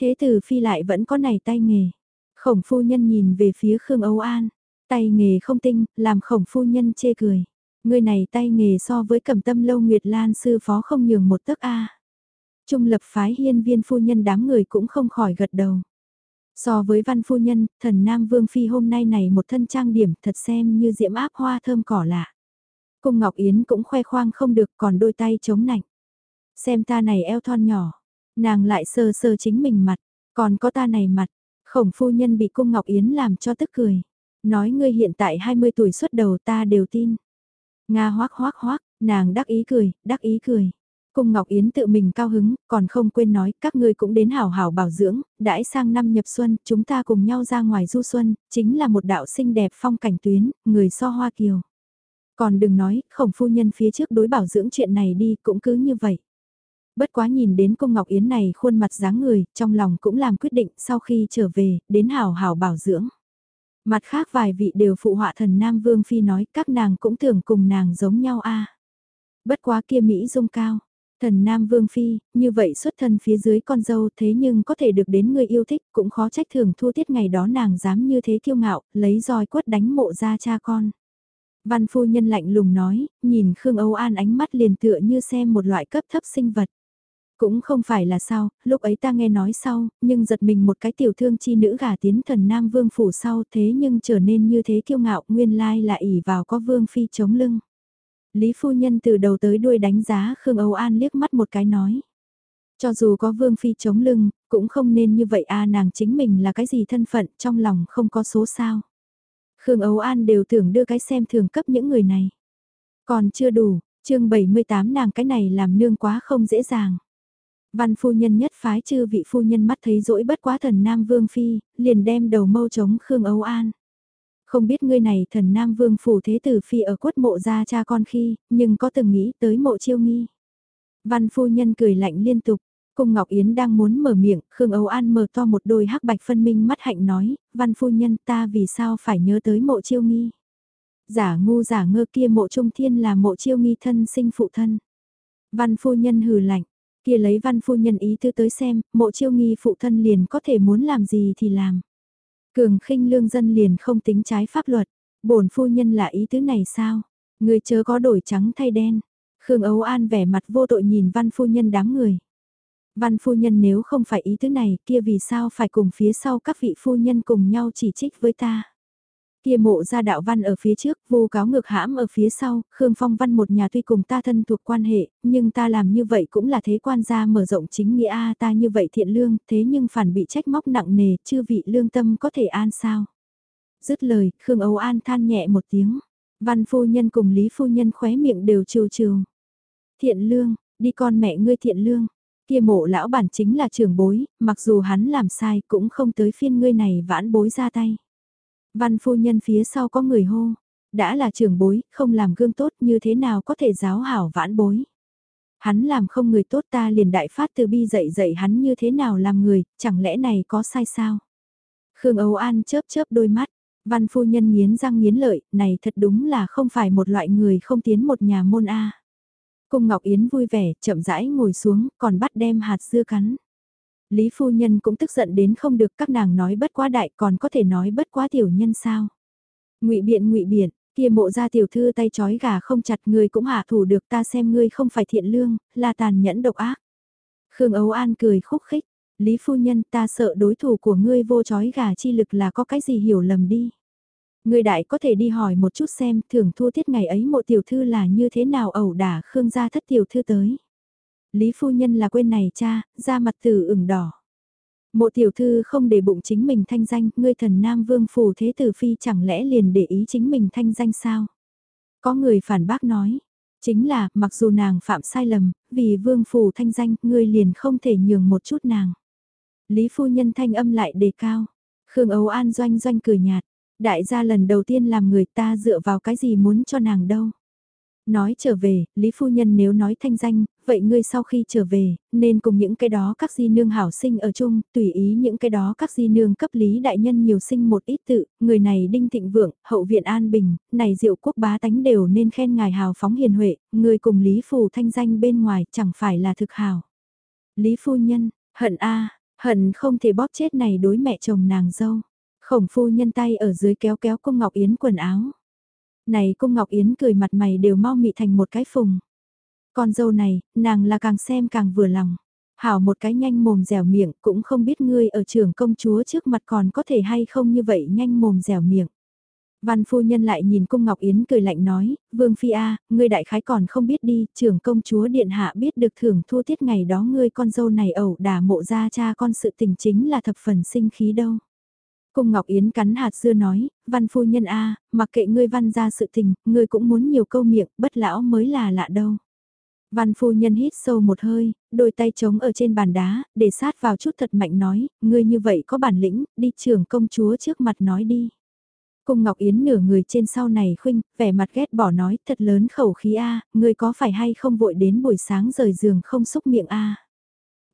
Thế tử phi lại vẫn có này tay nghề. Khổng phu nhân nhìn về phía Khương Âu An, tay nghề không tinh, làm khổng phu nhân chê cười. Người này tay nghề so với cẩm tâm lâu Nguyệt Lan sư phó không nhường một tấc A. Trung lập phái hiên viên phu nhân đám người cũng không khỏi gật đầu. So với văn phu nhân, thần Nam Vương Phi hôm nay này một thân trang điểm thật xem như diễm áp hoa thơm cỏ lạ. Cung Ngọc Yến cũng khoe khoang không được còn đôi tay chống nạnh. Xem ta này eo thon nhỏ, nàng lại sơ sơ chính mình mặt, còn có ta này mặt, khổng phu nhân bị Cung Ngọc Yến làm cho tức cười. Nói ngươi hiện tại 20 tuổi xuất đầu ta đều tin. Nga hoác hoác hoác, nàng đắc ý cười, đắc ý cười. Cung Ngọc Yến tự mình cao hứng, còn không quên nói, các ngươi cũng đến hảo hảo bảo dưỡng, đãi sang năm nhập xuân, chúng ta cùng nhau ra ngoài du xuân, chính là một đạo xinh đẹp phong cảnh tuyến, người so hoa kiều. Còn đừng nói, khổng phu nhân phía trước đối bảo dưỡng chuyện này đi, cũng cứ như vậy. Bất quá nhìn đến cung Ngọc Yến này khuôn mặt dáng người, trong lòng cũng làm quyết định sau khi trở về, đến hảo hảo bảo dưỡng. Mặt khác vài vị đều phụ họa thần Nam Vương Phi nói các nàng cũng tưởng cùng nàng giống nhau a Bất quá kia Mỹ dung cao. Thần Nam Vương Phi, như vậy xuất thân phía dưới con dâu thế nhưng có thể được đến người yêu thích cũng khó trách thường thu tiết ngày đó nàng dám như thế kiêu ngạo, lấy roi quất đánh mộ ra cha con. Văn phu nhân lạnh lùng nói, nhìn Khương Âu An ánh mắt liền tựa như xem một loại cấp thấp sinh vật. Cũng không phải là sao, lúc ấy ta nghe nói sau, nhưng giật mình một cái tiểu thương chi nữ gả tiến thần Nam Vương phủ sau thế nhưng trở nên như thế kiêu ngạo nguyên lai là ỉ vào có Vương Phi chống lưng. Lý phu nhân từ đầu tới đuôi đánh giá Khương Âu An liếc mắt một cái nói. Cho dù có Vương Phi chống lưng, cũng không nên như vậy a nàng chính mình là cái gì thân phận trong lòng không có số sao. Khương âu An đều tưởng đưa cái xem thường cấp những người này. Còn chưa đủ, chương 78 nàng cái này làm nương quá không dễ dàng. Văn phu nhân nhất phái chư vị phu nhân mắt thấy dỗi bất quá thần Nam Vương Phi, liền đem đầu mâu chống Khương Ấu An. Không biết ngươi này thần Nam Vương Phủ Thế Tử Phi ở quất mộ ra cha con khi, nhưng có từng nghĩ tới mộ chiêu nghi. Văn phu nhân cười lạnh liên tục, Cung Ngọc Yến đang muốn mở miệng, Khương Âu An mở to một đôi hắc bạch phân minh mắt hạnh nói, văn phu nhân ta vì sao phải nhớ tới mộ chiêu nghi. Giả ngu giả ngơ kia mộ trung thiên là mộ chiêu nghi thân sinh phụ thân. Văn phu nhân hừ lạnh, kia lấy văn phu nhân ý tư tới xem, mộ chiêu nghi phụ thân liền có thể muốn làm gì thì làm. Cường khinh lương dân liền không tính trái pháp luật, bổn phu nhân là ý tứ này sao? Người chớ có đổi trắng thay đen. Khương Ấu An vẻ mặt vô tội nhìn văn phu nhân đám người. Văn phu nhân nếu không phải ý tứ này kia vì sao phải cùng phía sau các vị phu nhân cùng nhau chỉ trích với ta. Kia mộ ra đạo văn ở phía trước, vô cáo ngược hãm ở phía sau, Khương Phong văn một nhà tuy cùng ta thân thuộc quan hệ, nhưng ta làm như vậy cũng là thế quan gia mở rộng chính nghĩa a ta như vậy thiện lương, thế nhưng phản bị trách móc nặng nề, chưa vị lương tâm có thể an sao. Dứt lời, Khương Âu An than nhẹ một tiếng, văn phu nhân cùng Lý phu nhân khóe miệng đều trừ trừ. Thiện lương, đi con mẹ ngươi thiện lương, kia mộ lão bản chính là trưởng bối, mặc dù hắn làm sai cũng không tới phiên ngươi này vãn bối ra tay. Văn phu nhân phía sau có người hô, đã là trưởng bối, không làm gương tốt như thế nào có thể giáo hảo vãn bối. Hắn làm không người tốt ta liền đại phát từ bi dạy dạy hắn như thế nào làm người, chẳng lẽ này có sai sao? Khương Âu An chớp chớp đôi mắt, văn phu nhân nghiến răng nghiến lợi, này thật đúng là không phải một loại người không tiến một nhà môn A. Cung Ngọc Yến vui vẻ, chậm rãi ngồi xuống, còn bắt đem hạt dưa cắn. Lý phu nhân cũng tức giận đến không được các nàng nói bất quá đại còn có thể nói bất quá tiểu nhân sao. ngụy biện ngụy biện, kia mộ ra tiểu thư tay chói gà không chặt người cũng hạ thủ được ta xem ngươi không phải thiện lương, là tàn nhẫn độc ác. Khương Ấu An cười khúc khích, Lý phu nhân ta sợ đối thủ của ngươi vô chói gà chi lực là có cái gì hiểu lầm đi. Ngươi đại có thể đi hỏi một chút xem thường thua tiết ngày ấy mộ tiểu thư là như thế nào ẩu đả Khương gia thất tiểu thư tới. Lý phu nhân là quên này cha, da mặt tử ửng đỏ. Mộ tiểu thư không để bụng chính mình thanh danh, ngươi thần nam vương phủ thế tử phi chẳng lẽ liền để ý chính mình thanh danh sao? Có người phản bác nói, chính là, mặc dù nàng phạm sai lầm, vì vương phủ thanh danh, ngươi liền không thể nhường một chút nàng. Lý phu nhân thanh âm lại đề cao, Khương Ấu An doanh doanh cười nhạt, đại gia lần đầu tiên làm người ta dựa vào cái gì muốn cho nàng đâu. Nói trở về, Lý Phu Nhân nếu nói thanh danh, vậy ngươi sau khi trở về, nên cùng những cái đó các di nương hảo sinh ở chung, tùy ý những cái đó các di nương cấp Lý Đại Nhân nhiều sinh một ít tự, người này đinh thịnh vượng, hậu viện an bình, này diệu quốc bá tánh đều nên khen ngài hào phóng hiền huệ, người cùng Lý Phù thanh danh bên ngoài chẳng phải là thực hào. Lý Phu Nhân, hận a hận không thể bóp chết này đối mẹ chồng nàng dâu. Khổng phu nhân tay ở dưới kéo kéo cung Ngọc Yến quần áo. Này cung Ngọc Yến cười mặt mày đều mau mị thành một cái phùng. Con dâu này, nàng là càng xem càng vừa lòng. Hảo một cái nhanh mồm dẻo miệng cũng không biết ngươi ở trường công chúa trước mặt còn có thể hay không như vậy nhanh mồm dẻo miệng. Văn phu nhân lại nhìn cung Ngọc Yến cười lạnh nói, Vương Phi A, ngươi đại khái còn không biết đi, trưởng công chúa Điện Hạ biết được thưởng thua tiết ngày đó ngươi con dâu này ẩu đả mộ ra cha con sự tình chính là thập phần sinh khí đâu. Cung Ngọc Yến cắn hạt dưa nói, văn phu nhân A, mặc kệ ngươi văn ra sự tình, ngươi cũng muốn nhiều câu miệng, bất lão mới là lạ đâu. Văn phu nhân hít sâu một hơi, đôi tay trống ở trên bàn đá, để sát vào chút thật mạnh nói, ngươi như vậy có bản lĩnh, đi trưởng công chúa trước mặt nói đi. Cung Ngọc Yến nửa người trên sau này khuynh, vẻ mặt ghét bỏ nói, thật lớn khẩu khí A, ngươi có phải hay không vội đến buổi sáng rời giường không xúc miệng A.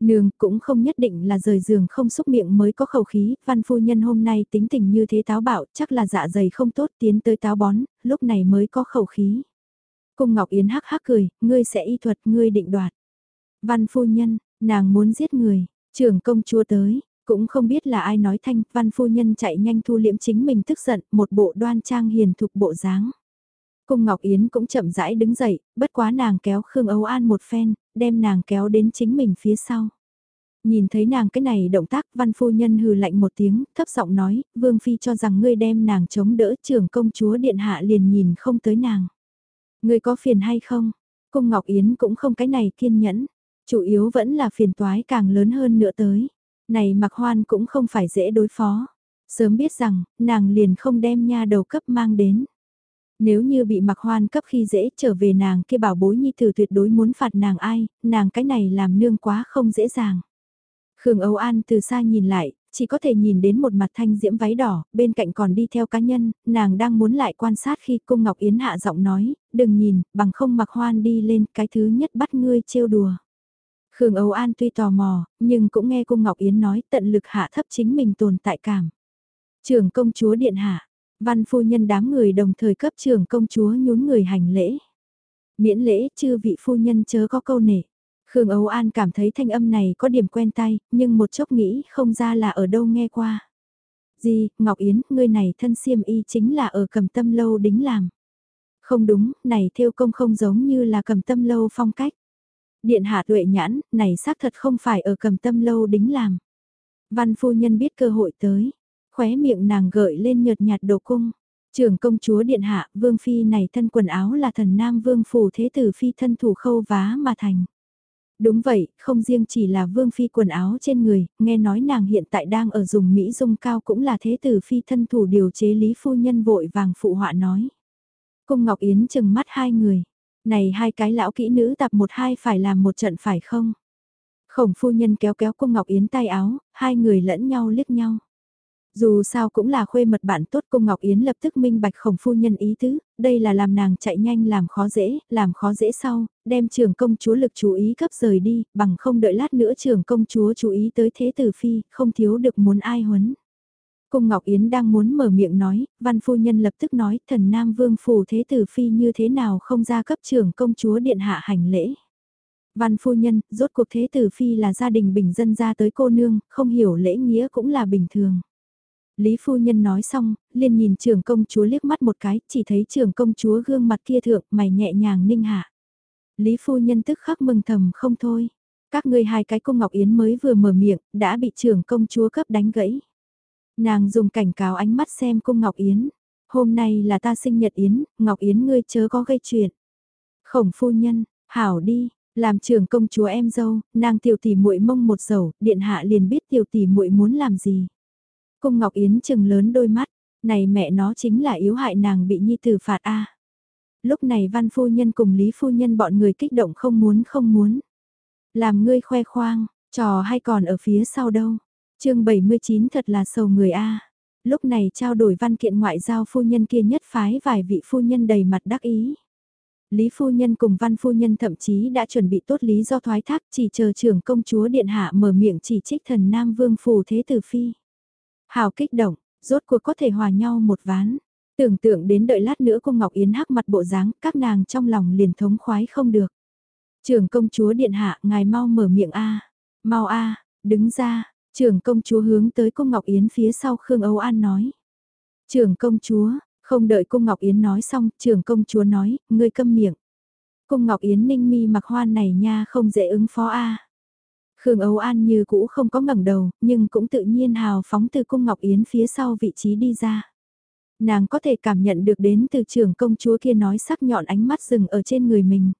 Nương cũng không nhất định là rời giường không xúc miệng mới có khẩu khí, văn phu nhân hôm nay tính tình như thế táo bạo chắc là dạ dày không tốt tiến tới táo bón, lúc này mới có khẩu khí. Cung Ngọc Yến hắc hắc cười, ngươi sẽ y thuật, ngươi định đoạt. Văn phu nhân, nàng muốn giết người, trưởng công chúa tới, cũng không biết là ai nói thanh, văn phu nhân chạy nhanh thu liễm chính mình tức giận, một bộ đoan trang hiền thục bộ dáng. Cung Ngọc Yến cũng chậm rãi đứng dậy, bất quá nàng kéo Khương Âu An một phen, đem nàng kéo đến chính mình phía sau. Nhìn thấy nàng cái này động tác văn phu nhân hừ lạnh một tiếng, thấp giọng nói, Vương Phi cho rằng ngươi đem nàng chống đỡ trưởng công chúa điện hạ liền nhìn không tới nàng. Ngươi có phiền hay không? Cung Ngọc Yến cũng không cái này kiên nhẫn. Chủ yếu vẫn là phiền toái càng lớn hơn nữa tới. Này mặc hoan cũng không phải dễ đối phó. Sớm biết rằng, nàng liền không đem nha đầu cấp mang đến. Nếu như bị mặc hoan cấp khi dễ trở về nàng kia bảo bối nhi tử tuyệt đối muốn phạt nàng ai, nàng cái này làm nương quá không dễ dàng. Khương Âu An từ xa nhìn lại, chỉ có thể nhìn đến một mặt thanh diễm váy đỏ, bên cạnh còn đi theo cá nhân, nàng đang muốn lại quan sát khi cung Ngọc Yến hạ giọng nói, đừng nhìn, bằng không mặc hoan đi lên, cái thứ nhất bắt ngươi trêu đùa. Khương Âu An tuy tò mò, nhưng cũng nghe cung Ngọc Yến nói tận lực hạ thấp chính mình tồn tại cảm. Trưởng công chúa điện hạ, văn phu nhân đám người đồng thời cấp trưởng công chúa nhún người hành lễ. Miễn lễ chư vị phu nhân chớ có câu nể. Khương Âu An cảm thấy thanh âm này có điểm quen tay, nhưng một chốc nghĩ không ra là ở đâu nghe qua. Gì, Ngọc Yến, ngươi này thân siêm y chính là ở cầm tâm lâu đính làm. Không đúng, này theo công không giống như là cầm tâm lâu phong cách. Điện hạ tuệ nhãn, này xác thật không phải ở cầm tâm lâu đính làm. Văn phu nhân biết cơ hội tới, khóe miệng nàng gợi lên nhợt nhạt đồ cung. Trưởng công chúa điện hạ, vương phi này thân quần áo là thần nam vương phủ thế tử phi thân thủ khâu vá mà thành. Đúng vậy, không riêng chỉ là vương phi quần áo trên người, nghe nói nàng hiện tại đang ở dùng Mỹ dung cao cũng là thế tử phi thân thủ điều chế lý phu nhân vội vàng phụ họa nói. Cung Ngọc Yến chừng mắt hai người, này hai cái lão kỹ nữ tập một hai phải làm một trận phải không? Khổng phu nhân kéo kéo cung Ngọc Yến tay áo, hai người lẫn nhau liếc nhau. Dù sao cũng là khuê mật bạn tốt cung Ngọc Yến lập tức minh bạch khổng phu nhân ý tứ, đây là làm nàng chạy nhanh làm khó dễ, làm khó dễ sau, đem trưởng công chúa lực chú ý cấp rời đi, bằng không đợi lát nữa trưởng công chúa chú ý tới thế tử phi, không thiếu được muốn ai huấn. Cung Ngọc Yến đang muốn mở miệng nói, văn phu nhân lập tức nói thần Nam Vương Phủ Thế Tử Phi như thế nào không ra cấp trưởng công chúa điện hạ hành lễ. Văn phu nhân, rốt cuộc Thế Tử Phi là gia đình bình dân ra tới cô nương, không hiểu lễ nghĩa cũng là bình thường. Lý phu nhân nói xong, liền nhìn trưởng công chúa liếc mắt một cái, chỉ thấy trưởng công chúa gương mặt kia thượng, mày nhẹ nhàng ninh hạ. Lý phu nhân tức khắc mừng thầm không thôi. Các ngươi hai cái cung Ngọc Yến mới vừa mở miệng, đã bị trưởng công chúa cấp đánh gãy. Nàng dùng cảnh cáo ánh mắt xem cung Ngọc Yến. Hôm nay là ta sinh nhật Yến, Ngọc Yến ngươi chớ có gây chuyện. Khổng phu nhân, hảo đi, làm trưởng công chúa em dâu, nàng tiểu tỷ muội mông một dầu, điện hạ liền biết tiểu tỷ muội muốn làm gì. Cung Ngọc Yến chừng lớn đôi mắt, này mẹ nó chính là yếu hại nàng bị nhi tử phạt a. Lúc này văn phu nhân cùng lý phu nhân bọn người kích động không muốn không muốn. Làm ngươi khoe khoang, trò hay còn ở phía sau đâu. chương 79 thật là sầu người a. Lúc này trao đổi văn kiện ngoại giao phu nhân kia nhất phái vài vị phu nhân đầy mặt đắc ý. Lý phu nhân cùng văn phu nhân thậm chí đã chuẩn bị tốt lý do thoái thác chỉ chờ trưởng công chúa điện hạ mở miệng chỉ trích thần Nam Vương Phù Thế Tử Phi. Hào kích động, rốt cuộc có thể hòa nhau một ván. Tưởng tượng đến đợi lát nữa cung Ngọc Yến hắc mặt bộ dáng, các nàng trong lòng liền thống khoái không được. Trưởng công chúa điện hạ, ngài mau mở miệng a. Mau a, đứng ra, trưởng công chúa hướng tới cung Ngọc Yến phía sau Khương Âu An nói. Trưởng công chúa, không đợi cung Ngọc Yến nói xong, trưởng công chúa nói, ngươi câm miệng. Cung Ngọc Yến ninh mi mặc hoa này nha không dễ ứng phó a. Khương Âu An như cũ không có ngẩng đầu, nhưng cũng tự nhiên hào phóng từ cung Ngọc Yến phía sau vị trí đi ra. Nàng có thể cảm nhận được đến từ trưởng công chúa kia nói sắc nhọn ánh mắt rừng ở trên người mình.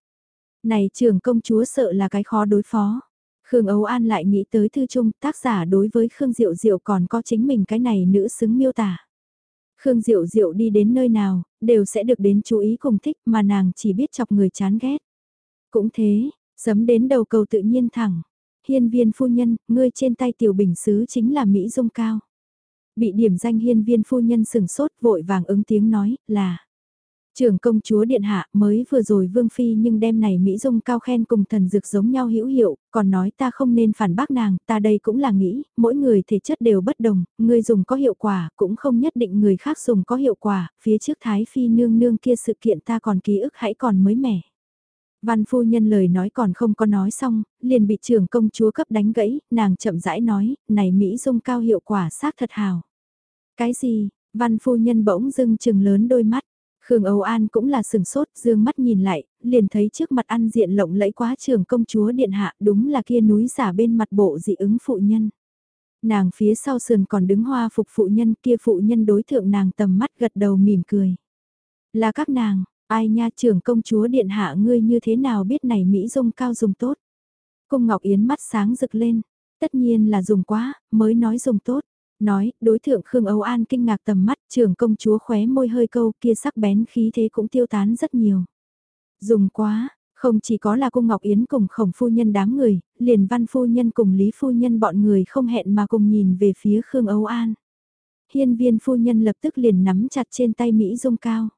Này trưởng công chúa sợ là cái khó đối phó. Khương Âu An lại nghĩ tới thư trung tác giả đối với Khương Diệu Diệu còn có chính mình cái này nữ xứng miêu tả. Khương Diệu Diệu đi đến nơi nào, đều sẽ được đến chú ý cùng thích mà nàng chỉ biết chọc người chán ghét. Cũng thế, sấm đến đầu cầu tự nhiên thẳng hiên viên phu nhân, ngươi trên tay tiểu bình sứ chính là Mỹ Dung Cao. Bị điểm danh hiên viên phu nhân sừng sốt vội vàng ứng tiếng nói là. Trưởng công chúa điện hạ mới vừa rồi vương phi nhưng đêm này Mỹ Dung cao khen cùng thần dược giống nhau hữu hiệu, còn nói ta không nên phản bác nàng, ta đây cũng là nghĩ, mỗi người thể chất đều bất đồng, người dùng có hiệu quả, cũng không nhất định người khác dùng có hiệu quả, phía trước thái phi nương nương kia sự kiện ta còn ký ức hãy còn mới mẻ. Văn phu nhân lời nói còn không có nói xong, liền bị trưởng công chúa cấp đánh gãy, nàng chậm rãi nói, này Mỹ dung cao hiệu quả xác thật hào. Cái gì, văn phu nhân bỗng dưng chừng lớn đôi mắt, Khương Âu An cũng là sừng sốt, dương mắt nhìn lại, liền thấy trước mặt ăn diện lộng lẫy quá trưởng công chúa điện hạ, đúng là kia núi giả bên mặt bộ dị ứng phụ nhân. Nàng phía sau sườn còn đứng hoa phục phụ nhân kia phụ nhân đối thượng nàng tầm mắt gật đầu mỉm cười. Là các nàng, Ai nha trưởng công chúa điện hạ ngươi như thế nào biết này Mỹ dung cao dùng tốt. Cung Ngọc Yến mắt sáng rực lên, tất nhiên là dùng quá, mới nói dùng tốt. Nói, đối thượng Khương Âu An kinh ngạc tầm mắt, trưởng công chúa khóe môi hơi câu kia sắc bén khí thế cũng tiêu tán rất nhiều. Dùng quá, không chỉ có là cung Ngọc Yến cùng khổng phu nhân đám người, liền văn phu nhân cùng lý phu nhân bọn người không hẹn mà cùng nhìn về phía Khương Âu An. Hiên viên phu nhân lập tức liền nắm chặt trên tay Mỹ Dung Cao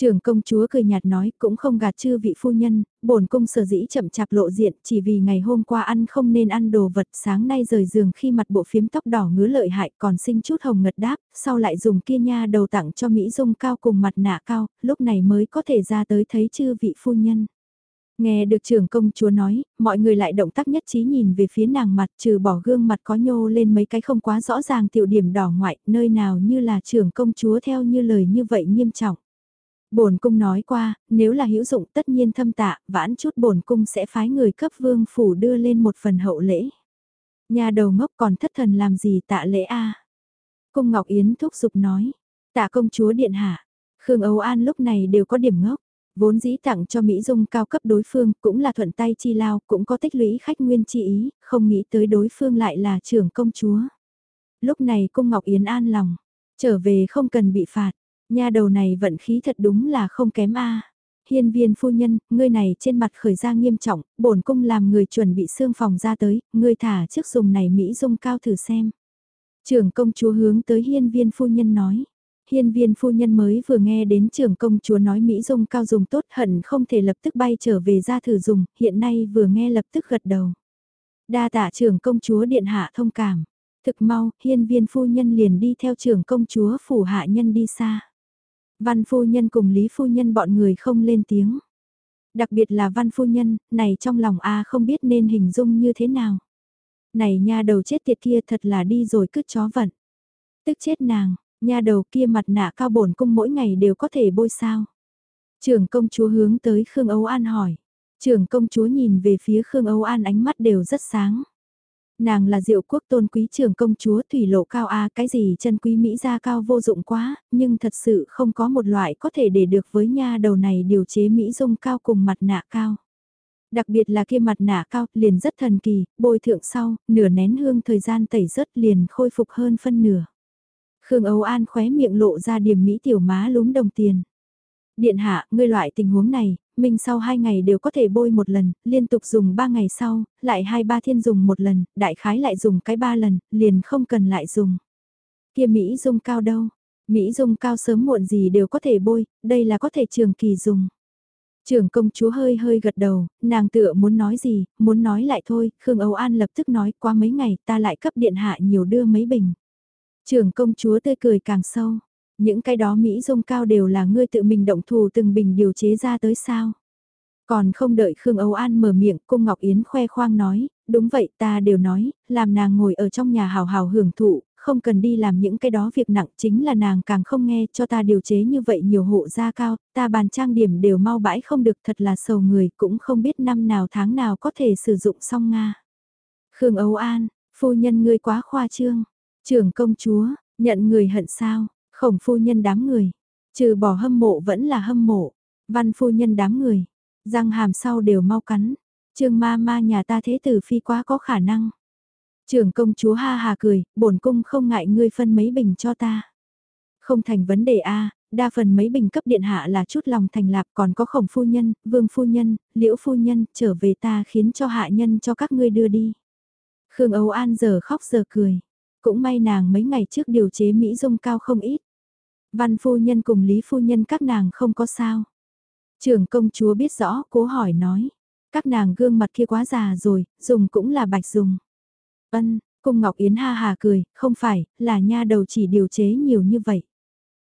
trường công chúa cười nhạt nói cũng không gạt chư vị phu nhân, bổn cung sở dĩ chậm chạp lộ diện chỉ vì ngày hôm qua ăn không nên ăn đồ vật sáng nay rời giường khi mặt bộ phiếm tóc đỏ ngứa lợi hại còn sinh chút hồng ngật đáp, sau lại dùng kia nha đầu tặng cho Mỹ Dung cao cùng mặt nạ cao, lúc này mới có thể ra tới thấy chư vị phu nhân. Nghe được trưởng công chúa nói, mọi người lại động tác nhất trí nhìn về phía nàng mặt trừ bỏ gương mặt có nhô lên mấy cái không quá rõ ràng tiểu điểm đỏ ngoại, nơi nào như là trưởng công chúa theo như lời như vậy nghiêm trọng. Bổn cung nói qua, nếu là hữu dụng tất nhiên thâm tạ, vãn chút bổn cung sẽ phái người cấp vương phủ đưa lên một phần hậu lễ. Nhà đầu ngốc còn thất thần làm gì tạ lễ a Cung Ngọc Yến thúc giục nói, tạ công chúa điện hạ. Khương Âu An lúc này đều có điểm ngốc, vốn dĩ tặng cho Mỹ Dung cao cấp đối phương cũng là thuận tay chi lao, cũng có tích lũy khách nguyên chi ý, không nghĩ tới đối phương lại là trưởng công chúa. Lúc này cung Ngọc Yến an lòng, trở về không cần bị phạt, Nha đầu này vận khí thật đúng là không kém a. Hiên viên phu nhân, ngươi này trên mặt khởi ra nghiêm trọng, bổn cung làm người chuẩn bị xương phòng ra tới, ngươi thả trước dùng này Mỹ dung cao thử xem. Trưởng công chúa hướng tới hiên viên phu nhân nói. Hiên viên phu nhân mới vừa nghe đến trưởng công chúa nói Mỹ dung cao dùng tốt hận không thể lập tức bay trở về ra thử dùng, hiện nay vừa nghe lập tức gật đầu. Đa tạ trưởng công chúa điện hạ thông cảm. Thực mau, hiên viên phu nhân liền đi theo trưởng công chúa phủ hạ nhân đi xa. Văn phu nhân cùng Lý phu nhân bọn người không lên tiếng. Đặc biệt là văn phu nhân, này trong lòng A không biết nên hình dung như thế nào. Này nha đầu chết tiệt kia thật là đi rồi cứt chó vận. Tức chết nàng, nha đầu kia mặt nạ cao bổn cung mỗi ngày đều có thể bôi sao. Trưởng công chúa hướng tới Khương Âu An hỏi. Trưởng công chúa nhìn về phía Khương Âu An ánh mắt đều rất sáng. Nàng là diệu quốc tôn quý trưởng công chúa thủy lộ cao a cái gì chân quý Mỹ gia cao vô dụng quá, nhưng thật sự không có một loại có thể để được với nha đầu này điều chế Mỹ dung cao cùng mặt nạ cao. Đặc biệt là kia mặt nạ cao liền rất thần kỳ, bôi thượng sau, nửa nén hương thời gian tẩy rớt liền khôi phục hơn phân nửa. Khương Âu An khóe miệng lộ ra điểm Mỹ tiểu má lúm đồng tiền. Điện hạ, ngươi loại tình huống này, mình sau 2 ngày đều có thể bôi một lần, liên tục dùng 3 ngày sau, lại 2-3 thiên dùng một lần, đại khái lại dùng cái 3 lần, liền không cần lại dùng. Kia Mỹ dung cao đâu? Mỹ dung cao sớm muộn gì đều có thể bôi, đây là có thể trường kỳ dùng. Trưởng công chúa hơi hơi gật đầu, nàng tựa muốn nói gì, muốn nói lại thôi, Khương Âu An lập tức nói qua mấy ngày ta lại cấp điện hạ nhiều đưa mấy bình. Trưởng công chúa tươi cười càng sâu, những cái đó Mỹ dung cao đều là ngươi tự mình động thủ từng bình điều chế ra tới sao. Còn không đợi Khương Âu An mở miệng, cung Ngọc Yến khoe khoang nói, đúng vậy ta đều nói, làm nàng ngồi ở trong nhà hào hào hưởng thụ, không cần đi làm những cái đó việc nặng chính là nàng càng không nghe cho ta điều chế như vậy nhiều hộ gia cao, ta bàn trang điểm đều mau bãi không được thật là sầu người cũng không biết năm nào tháng nào có thể sử dụng xong Nga. Khương Âu An, phu nhân ngươi quá khoa trương, trưởng công chúa, nhận người hận sao, Khổng phu nhân đám người, trừ bỏ hâm mộ vẫn là hâm mộ, văn phu nhân đám người, răng hàm sau đều mau cắn, trương ma ma nhà ta thế tử phi quá có khả năng. Trưởng công chúa ha hà cười, bổn cung không ngại ngươi phân mấy bình cho ta. Không thành vấn đề a, đa phần mấy bình cấp điện hạ là chút lòng thành lạc còn có khổng phu nhân, vương phu nhân, liễu phu nhân, trở về ta khiến cho hạ nhân cho các ngươi đưa đi. Khương Âu An giờ khóc giờ cười. Cũng may nàng mấy ngày trước điều chế Mỹ dung cao không ít. Văn phu nhân cùng Lý phu nhân các nàng không có sao. Trưởng công chúa biết rõ, cố hỏi nói. Các nàng gương mặt kia quá già rồi, dùng cũng là bạch dùng. Ân, cung Ngọc Yến ha hà cười, không phải, là nha đầu chỉ điều chế nhiều như vậy.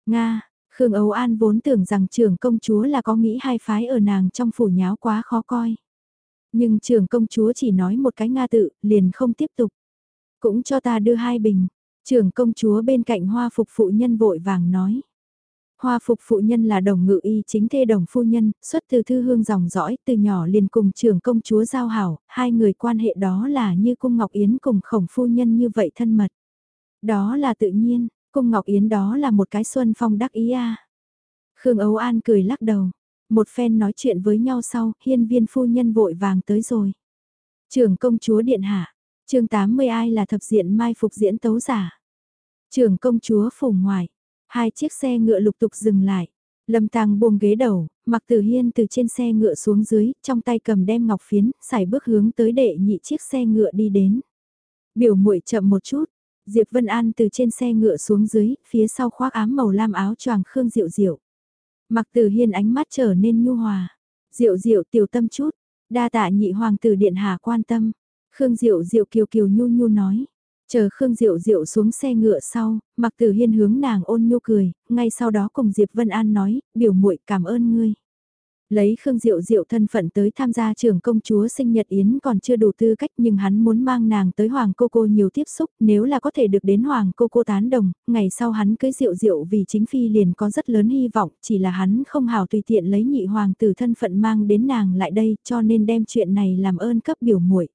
Nga, Khương Âu An vốn tưởng rằng trưởng công chúa là có nghĩ hai phái ở nàng trong phủ nháo quá khó coi. Nhưng trưởng công chúa chỉ nói một cái Nga tự, liền không tiếp tục. Cũng cho ta đưa hai bình. Trưởng công chúa bên cạnh hoa phục phụ nhân vội vàng nói. Hoa phục phụ nhân là đồng ngự y chính thê đồng phu nhân, xuất từ thư hương dòng dõi, từ nhỏ liền cùng trưởng công chúa giao hảo, hai người quan hệ đó là như cung Ngọc Yến cùng khổng phu nhân như vậy thân mật. Đó là tự nhiên, cung Ngọc Yến đó là một cái xuân phong đắc ý a. Khương Ấu An cười lắc đầu, một phen nói chuyện với nhau sau, hiên viên phu nhân vội vàng tới rồi. Trưởng công chúa điện hạ, chương 80 ai là thập diện mai phục diễn tấu giả. Trưởng công chúa phủ ngoài, hai chiếc xe ngựa lục tục dừng lại. Lâm Tăng buông ghế đầu, Mặc Tử Hiên từ trên xe ngựa xuống dưới, trong tay cầm đem ngọc phiến, xài bước hướng tới đệ nhị chiếc xe ngựa đi đến. Biểu muội chậm một chút, Diệp Vân An từ trên xe ngựa xuống dưới, phía sau khoác ám màu lam áo choàng Khương Diệu Diệu. Mặc Tử Hiên ánh mắt trở nên nhu hòa. Diệu Diệu tiểu tâm chút, đa tạ nhị hoàng tử điện hạ quan tâm. Khương Diệu Diệu kiều kiều nhu nhu nói. Chờ Khương Diệu Diệu xuống xe ngựa sau, Mặc Tử Hiên hướng nàng ôn nhu cười, ngay sau đó cùng Diệp Vân An nói, biểu muội cảm ơn ngươi. Lấy Khương Diệu Diệu thân phận tới tham gia trường công chúa sinh nhật yến còn chưa đủ tư cách nhưng hắn muốn mang nàng tới Hoàng Cô Cô nhiều tiếp xúc nếu là có thể được đến Hoàng Cô Cô tán đồng, ngày sau hắn cưới Diệu Diệu vì chính phi liền có rất lớn hy vọng chỉ là hắn không hào tùy tiện lấy nhị hoàng tử thân phận mang đến nàng lại đây cho nên đem chuyện này làm ơn cấp biểu muội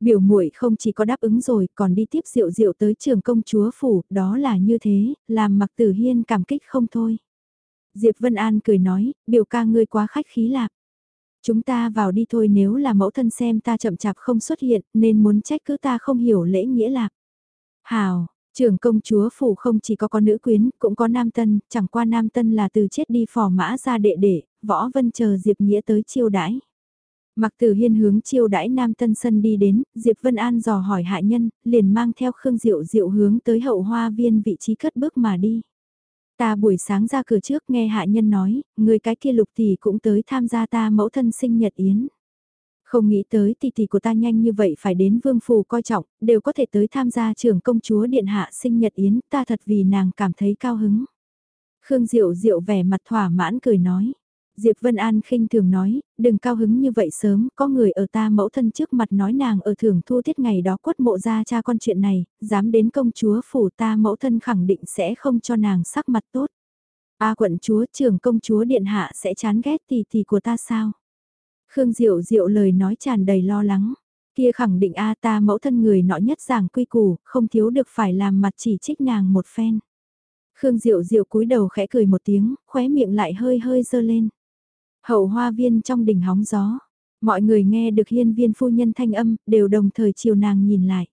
biểu muội không chỉ có đáp ứng rồi còn đi tiếp Diệu Diệu tới trường công chúa phủ, đó là như thế, làm mặc tử hiên cảm kích không thôi. Diệp Vân An cười nói, biểu ca ngươi quá khách khí lạc. Chúng ta vào đi thôi nếu là mẫu thân xem ta chậm chạp không xuất hiện nên muốn trách cứ ta không hiểu lễ nghĩa lạc. Hào, trưởng công chúa phủ không chỉ có con nữ quyến, cũng có nam tân, chẳng qua nam tân là từ chết đi phò mã ra đệ đệ, võ vân chờ Diệp Nghĩa tới chiêu đãi. Mặc tử hiên hướng chiêu đãi nam tân sân đi đến, Diệp Vân An dò hỏi hạ nhân, liền mang theo Khương Diệu Diệu hướng tới hậu hoa viên vị trí cất bước mà đi. Ta buổi sáng ra cửa trước nghe hạ nhân nói, người cái kia lục tỷ cũng tới tham gia ta mẫu thân sinh nhật yến. Không nghĩ tới tỷ tỷ của ta nhanh như vậy phải đến vương phủ coi trọng, đều có thể tới tham gia trưởng công chúa điện hạ sinh nhật yến, ta thật vì nàng cảm thấy cao hứng. Khương Diệu Diệu vẻ mặt thỏa mãn cười nói. Diệp Vân An khinh thường nói, đừng cao hứng như vậy sớm, có người ở ta mẫu thân trước mặt nói nàng ở thưởng thu tiết ngày đó quất mộ ra cha con chuyện này, dám đến công chúa phủ ta mẫu thân khẳng định sẽ không cho nàng sắc mặt tốt. A quận chúa trưởng công chúa điện hạ sẽ chán ghét tỷ tỷ của ta sao? Khương Diệu Diệu lời nói tràn đầy lo lắng. Kia khẳng định A ta mẫu thân người nọ nhất giảng quy củ, không thiếu được phải làm mặt chỉ trích nàng một phen. Khương Diệu Diệu cúi đầu khẽ cười một tiếng, khóe miệng lại hơi hơi dơ lên. Hậu hoa viên trong đỉnh hóng gió, mọi người nghe được hiên viên phu nhân thanh âm, đều đồng thời chiều nàng nhìn lại.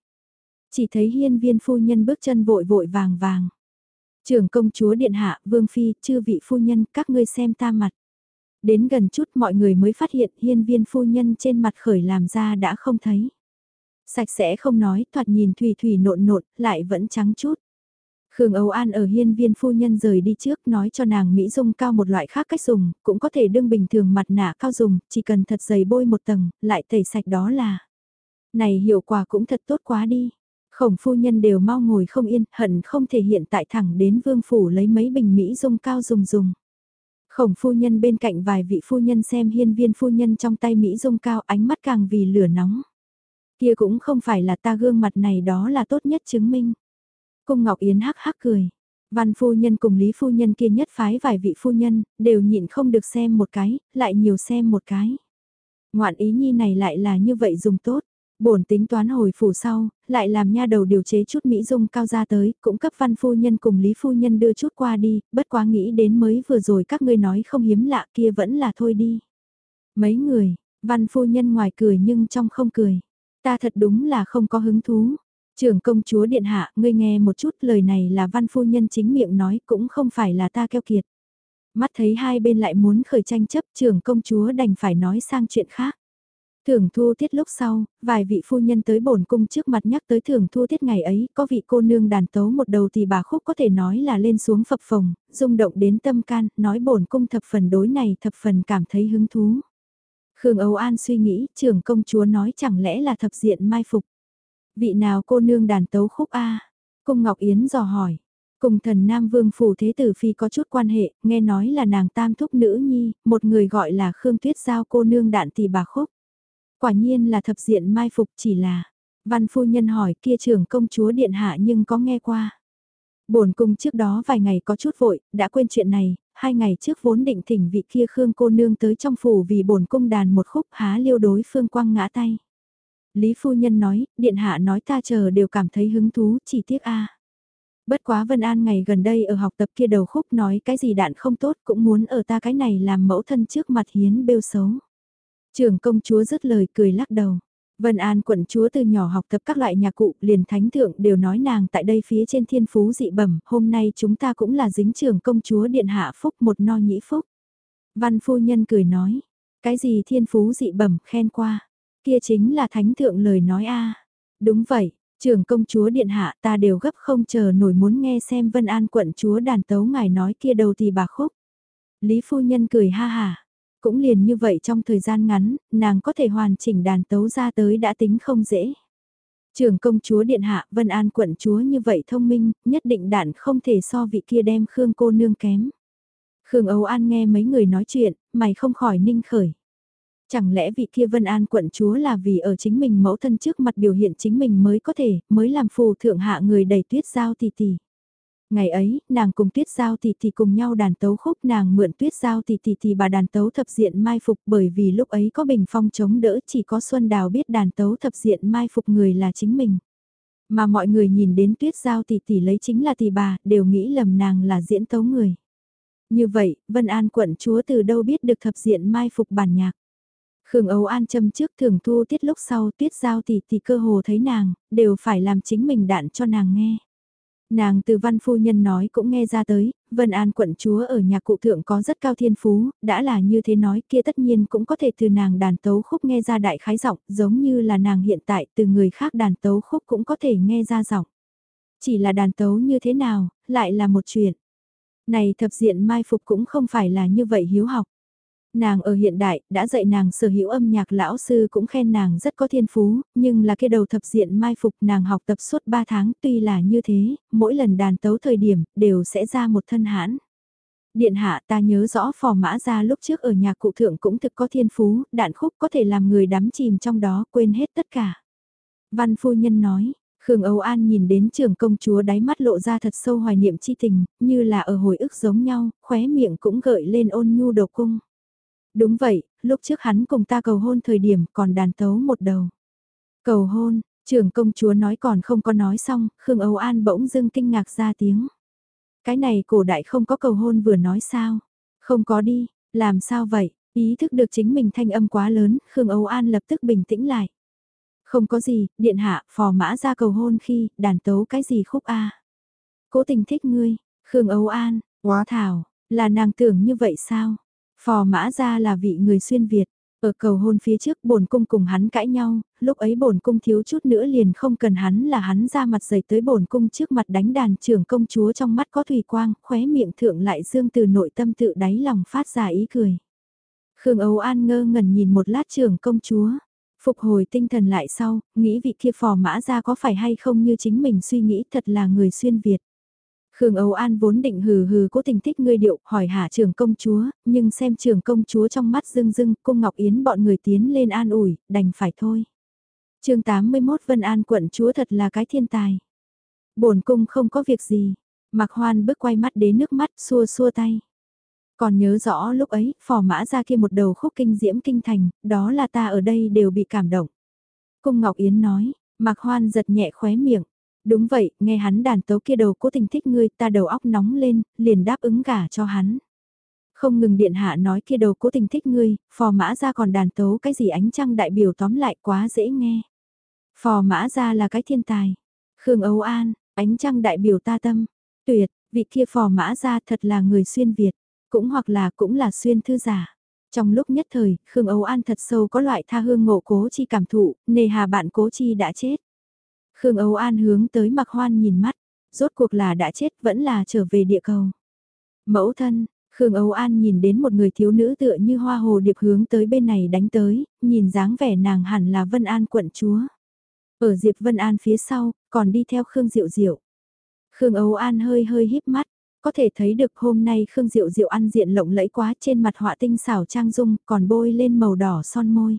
Chỉ thấy hiên viên phu nhân bước chân vội vội vàng vàng. Trưởng công chúa điện hạ, vương phi, chư vị phu nhân, các ngươi xem ta mặt. Đến gần chút mọi người mới phát hiện hiên viên phu nhân trên mặt khởi làm ra đã không thấy. Sạch sẽ không nói, thoạt nhìn thủy thủy nộn nộn, lại vẫn trắng chút. Khương Âu An ở hiên viên phu nhân rời đi trước nói cho nàng Mỹ Dung cao một loại khác cách dùng, cũng có thể đương bình thường mặt nạ cao dùng, chỉ cần thật dày bôi một tầng, lại tẩy sạch đó là. Này hiệu quả cũng thật tốt quá đi. Khổng phu nhân đều mau ngồi không yên, hận không thể hiện tại thẳng đến vương phủ lấy mấy bình Mỹ Dung cao dùng dùng. Khổng phu nhân bên cạnh vài vị phu nhân xem hiên viên phu nhân trong tay Mỹ Dung cao ánh mắt càng vì lửa nóng. Kia cũng không phải là ta gương mặt này đó là tốt nhất chứng minh. Cung Ngọc Yến hắc hắc cười. Văn phu nhân cùng Lý phu nhân kia nhất phái vài vị phu nhân, đều nhịn không được xem một cái, lại nhiều xem một cái. Ngoạn ý nhi này lại là như vậy dùng tốt. Bổn tính toán hồi phủ sau, lại làm nha đầu điều chế chút Mỹ dung cao ra tới, cũng cấp văn phu nhân cùng Lý phu nhân đưa chút qua đi, bất quá nghĩ đến mới vừa rồi các ngươi nói không hiếm lạ kia vẫn là thôi đi. Mấy người, văn phu nhân ngoài cười nhưng trong không cười. Ta thật đúng là không có hứng thú, Trưởng công chúa điện hạ, ngươi nghe một chút lời này là văn phu nhân chính miệng nói cũng không phải là ta keo kiệt. Mắt thấy hai bên lại muốn khởi tranh chấp trưởng công chúa đành phải nói sang chuyện khác. Thưởng thu tiết lúc sau, vài vị phu nhân tới bổn cung trước mặt nhắc tới thưởng thu tiết ngày ấy, có vị cô nương đàn tấu một đầu thì bà khúc có thể nói là lên xuống phập phồng, rung động đến tâm can, nói bổn cung thập phần đối này thập phần cảm thấy hứng thú. Khương Âu An suy nghĩ, trưởng công chúa nói chẳng lẽ là thập diện mai phục. Vị nào cô nương đàn tấu khúc A? Cung Ngọc Yến dò hỏi. Cùng thần Nam Vương Phủ Thế Tử Phi có chút quan hệ, nghe nói là nàng tam thúc nữ nhi, một người gọi là Khương Tuyết Giao cô nương đạn tỷ bà khúc. Quả nhiên là thập diện mai phục chỉ là, văn phu nhân hỏi kia trưởng công chúa điện hạ nhưng có nghe qua. bổn cung trước đó vài ngày có chút vội, đã quên chuyện này, hai ngày trước vốn định thỉnh vị kia Khương cô nương tới trong phủ vì bổn cung đàn một khúc há liêu đối phương quăng ngã tay. Lý Phu Nhân nói, Điện Hạ nói ta chờ đều cảm thấy hứng thú, chỉ tiếc a Bất quá Vân An ngày gần đây ở học tập kia đầu khúc nói cái gì đạn không tốt cũng muốn ở ta cái này làm mẫu thân trước mặt hiến bêu xấu. Trưởng công chúa dứt lời cười lắc đầu. Vân An quận chúa từ nhỏ học tập các loại nhạc cụ liền thánh thượng đều nói nàng tại đây phía trên thiên phú dị bẩm, hôm nay chúng ta cũng là dính trưởng công chúa điện hạ phúc một no nhĩ phúc. Văn phu nhân cười nói, cái gì thiên phú dị bẩm khen qua, kia chính là thánh thượng lời nói a Đúng vậy, trưởng công chúa điện hạ ta đều gấp không chờ nổi muốn nghe xem Vân An quận chúa đàn tấu ngài nói kia đầu thì bà khúc. Lý phu nhân cười ha hà. Cũng liền như vậy trong thời gian ngắn, nàng có thể hoàn chỉnh đàn tấu ra tới đã tính không dễ. Trưởng công chúa điện hạ Vân An quận chúa như vậy thông minh, nhất định đạn không thể so vị kia đem Khương cô nương kém. Khương Âu An nghe mấy người nói chuyện, mày không khỏi ninh khởi. Chẳng lẽ vị kia Vân An quận chúa là vì ở chính mình mẫu thân trước mặt biểu hiện chính mình mới có thể, mới làm phù thượng hạ người đầy tuyết giao tỷ tỷ. Ngày ấy, nàng cùng tuyết giao tỷ tỷ cùng nhau đàn tấu khúc nàng mượn tuyết giao tỷ tỷ tỷ bà đàn tấu thập diện mai phục bởi vì lúc ấy có bình phong chống đỡ chỉ có Xuân Đào biết đàn tấu thập diện mai phục người là chính mình. Mà mọi người nhìn đến tuyết giao tỷ tỷ lấy chính là tỷ bà, đều nghĩ lầm nàng là diễn tấu người. Như vậy, Vân An quận chúa từ đâu biết được thập diện mai phục bản nhạc. Khương Âu An châm trước thường thu tiết lúc sau tuyết giao tỷ tỷ cơ hồ thấy nàng, đều phải làm chính mình đạn cho nàng nghe. Nàng từ văn phu nhân nói cũng nghe ra tới, Vân An quận chúa ở nhà cụ thượng có rất cao thiên phú, đã là như thế nói kia tất nhiên cũng có thể từ nàng đàn tấu khúc nghe ra đại khái giọng, giống như là nàng hiện tại từ người khác đàn tấu khúc cũng có thể nghe ra giọng. Chỉ là đàn tấu như thế nào, lại là một chuyện. Này thập diện mai phục cũng không phải là như vậy hiếu học. Nàng ở hiện đại, đã dạy nàng sở hữu âm nhạc lão sư cũng khen nàng rất có thiên phú, nhưng là cái đầu thập diện mai phục nàng học tập suốt 3 tháng tuy là như thế, mỗi lần đàn tấu thời điểm, đều sẽ ra một thân hãn. Điện hạ ta nhớ rõ phò mã ra lúc trước ở nhà cụ thượng cũng thực có thiên phú, đạn khúc có thể làm người đắm chìm trong đó quên hết tất cả. Văn phu nhân nói, Khương Âu An nhìn đến trưởng công chúa đáy mắt lộ ra thật sâu hoài niệm chi tình, như là ở hồi ức giống nhau, khóe miệng cũng gợi lên ôn nhu đầu cung. Đúng vậy, lúc trước hắn cùng ta cầu hôn thời điểm còn đàn tấu một đầu. Cầu hôn, trưởng công chúa nói còn không có nói xong, Khương Âu An bỗng dưng kinh ngạc ra tiếng. Cái này cổ đại không có cầu hôn vừa nói sao? Không có đi, làm sao vậy? Ý thức được chính mình thanh âm quá lớn, Khương Âu An lập tức bình tĩnh lại. Không có gì, điện hạ, phò mã ra cầu hôn khi, đàn tấu cái gì khúc a Cố tình thích ngươi, Khương Âu An, quá thảo, là nàng tưởng như vậy sao? Phò mã ra là vị người xuyên Việt. Ở cầu hôn phía trước bổn cung cùng hắn cãi nhau, lúc ấy bổn cung thiếu chút nữa liền không cần hắn là hắn ra mặt dày tới bổn cung trước mặt đánh đàn trưởng công chúa trong mắt có thủy quang, khóe miệng thượng lại dương từ nội tâm tự đáy lòng phát ra ý cười. Khương Âu An ngơ ngẩn nhìn một lát trưởng công chúa, phục hồi tinh thần lại sau, nghĩ vị kia phò mã ra có phải hay không như chính mình suy nghĩ thật là người xuyên Việt. Khương Âu An vốn định hừ hừ cố tình thích ngươi điệu hỏi hạ trưởng công chúa, nhưng xem trưởng công chúa trong mắt rưng rưng, cung Ngọc Yến bọn người tiến lên an ủi, đành phải thôi. chương 81 Vân An quận chúa thật là cái thiên tài. bổn cung không có việc gì, Mạc Hoan bước quay mắt đến nước mắt xua xua tay. Còn nhớ rõ lúc ấy, phò mã ra kia một đầu khúc kinh diễm kinh thành, đó là ta ở đây đều bị cảm động. Cung Ngọc Yến nói, Mạc Hoan giật nhẹ khóe miệng, Đúng vậy, nghe hắn đàn tấu kia đầu cố tình thích ngươi, ta đầu óc nóng lên, liền đáp ứng gả cho hắn. Không ngừng điện hạ nói kia đầu cố tình thích ngươi, phò mã ra còn đàn tấu cái gì ánh trăng đại biểu tóm lại quá dễ nghe. Phò mã ra là cái thiên tài. Khương Âu An, ánh trăng đại biểu ta tâm. Tuyệt, vị kia phò mã ra thật là người xuyên Việt, cũng hoặc là cũng là xuyên thư giả. Trong lúc nhất thời, Khương Âu An thật sâu có loại tha hương ngộ cố chi cảm thụ, nề hà bạn cố chi đã chết. Khương Âu An hướng tới Mạc Hoan nhìn mắt, rốt cuộc là đã chết vẫn là trở về địa cầu. Mẫu thân, Khương Âu An nhìn đến một người thiếu nữ tựa như hoa hồ điệp hướng tới bên này đánh tới, nhìn dáng vẻ nàng hẳn là Vân An quận chúa. Ở Diệp Vân An phía sau, còn đi theo Khương Diệu Diệu. Khương Âu An hơi hơi híp mắt, có thể thấy được hôm nay Khương Diệu Diệu ăn diện lộng lẫy quá trên mặt họa tinh xảo trang dung còn bôi lên màu đỏ son môi.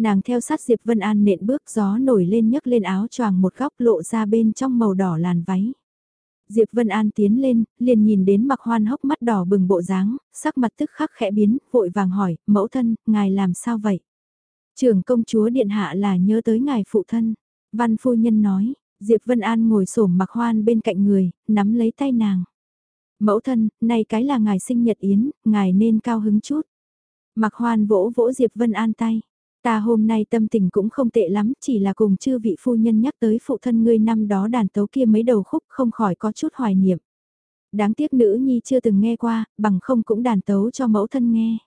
Nàng theo sát Diệp Vân An nện bước gió nổi lên nhấc lên áo choàng một góc lộ ra bên trong màu đỏ làn váy. Diệp Vân An tiến lên, liền nhìn đến mặc hoan hốc mắt đỏ bừng bộ dáng, sắc mặt tức khắc khẽ biến, vội vàng hỏi, mẫu thân, ngài làm sao vậy? Trưởng công chúa điện hạ là nhớ tới ngài phụ thân. Văn phu nhân nói, Diệp Vân An ngồi xổm mặc hoan bên cạnh người, nắm lấy tay nàng. Mẫu thân, nay cái là ngài sinh nhật yến, ngài nên cao hứng chút. Mặc hoan vỗ vỗ Diệp Vân An tay. Ta hôm nay tâm tình cũng không tệ lắm, chỉ là cùng chư vị phu nhân nhắc tới phụ thân ngươi năm đó đàn tấu kia mấy đầu khúc không khỏi có chút hoài niệm. Đáng tiếc nữ nhi chưa từng nghe qua, bằng không cũng đàn tấu cho mẫu thân nghe.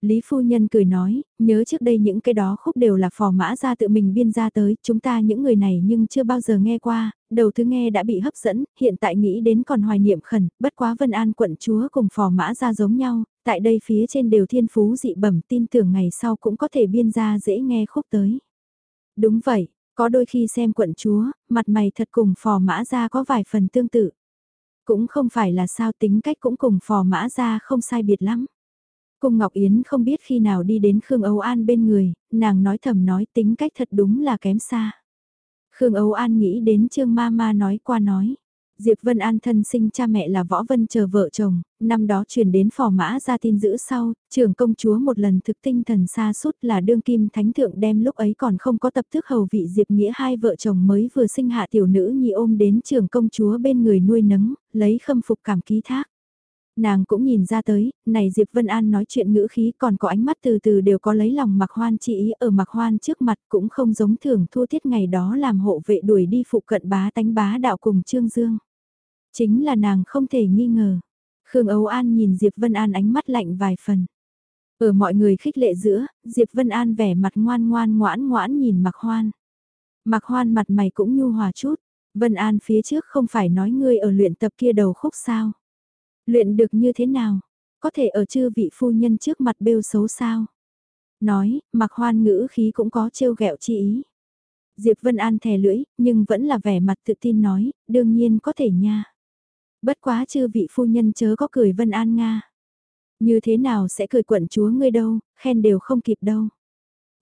Lý phu nhân cười nói, nhớ trước đây những cái đó khúc đều là phò mã ra tự mình biên ra tới, chúng ta những người này nhưng chưa bao giờ nghe qua, đầu thứ nghe đã bị hấp dẫn, hiện tại nghĩ đến còn hoài niệm khẩn, bất quá Vân An quận chúa cùng phò mã ra giống nhau, tại đây phía trên đều thiên phú dị bẩm tin tưởng ngày sau cũng có thể biên ra dễ nghe khúc tới. Đúng vậy, có đôi khi xem quận chúa, mặt mày thật cùng phò mã ra có vài phần tương tự. Cũng không phải là sao tính cách cũng cùng phò mã ra không sai biệt lắm. Cung Ngọc Yến không biết khi nào đi đến Khương Âu An bên người, nàng nói thầm nói tính cách thật đúng là kém xa. Khương Âu An nghĩ đến Trương Ma Ma nói qua nói. Diệp Vân An thân sinh cha mẹ là Võ Vân chờ vợ chồng, năm đó truyền đến phò mã ra tin giữ sau, trưởng công chúa một lần thực tinh thần xa suốt là đương kim thánh thượng đem lúc ấy còn không có tập thức hầu vị Diệp Nghĩa hai vợ chồng mới vừa sinh hạ tiểu nữ nhi ôm đến trưởng công chúa bên người nuôi nấng, lấy khâm phục cảm ký thác. Nàng cũng nhìn ra tới, này Diệp Vân An nói chuyện ngữ khí còn có ánh mắt từ từ đều có lấy lòng mặc hoan chỉ ý ở mặc hoan trước mặt cũng không giống thường thua tiết ngày đó làm hộ vệ đuổi đi phụ cận bá tánh bá đạo cùng Trương Dương. Chính là nàng không thể nghi ngờ. Khương Âu An nhìn Diệp Vân An ánh mắt lạnh vài phần. Ở mọi người khích lệ giữa, Diệp Vân An vẻ mặt ngoan ngoan ngoãn ngoãn nhìn mạc hoan. mạc hoan mặt mày cũng nhu hòa chút. Vân An phía trước không phải nói ngươi ở luyện tập kia đầu khúc sao. Luyện được như thế nào? Có thể ở chư vị phu nhân trước mặt bêu xấu sao? Nói, mạc hoan ngữ khí cũng có trêu ghẹo chi ý. Diệp Vân An thè lưỡi, nhưng vẫn là vẻ mặt tự tin nói, đương nhiên có thể nha. Bất quá chư vị phu nhân chớ có cười Vân An Nga. Như thế nào sẽ cười quận chúa ngươi đâu, khen đều không kịp đâu.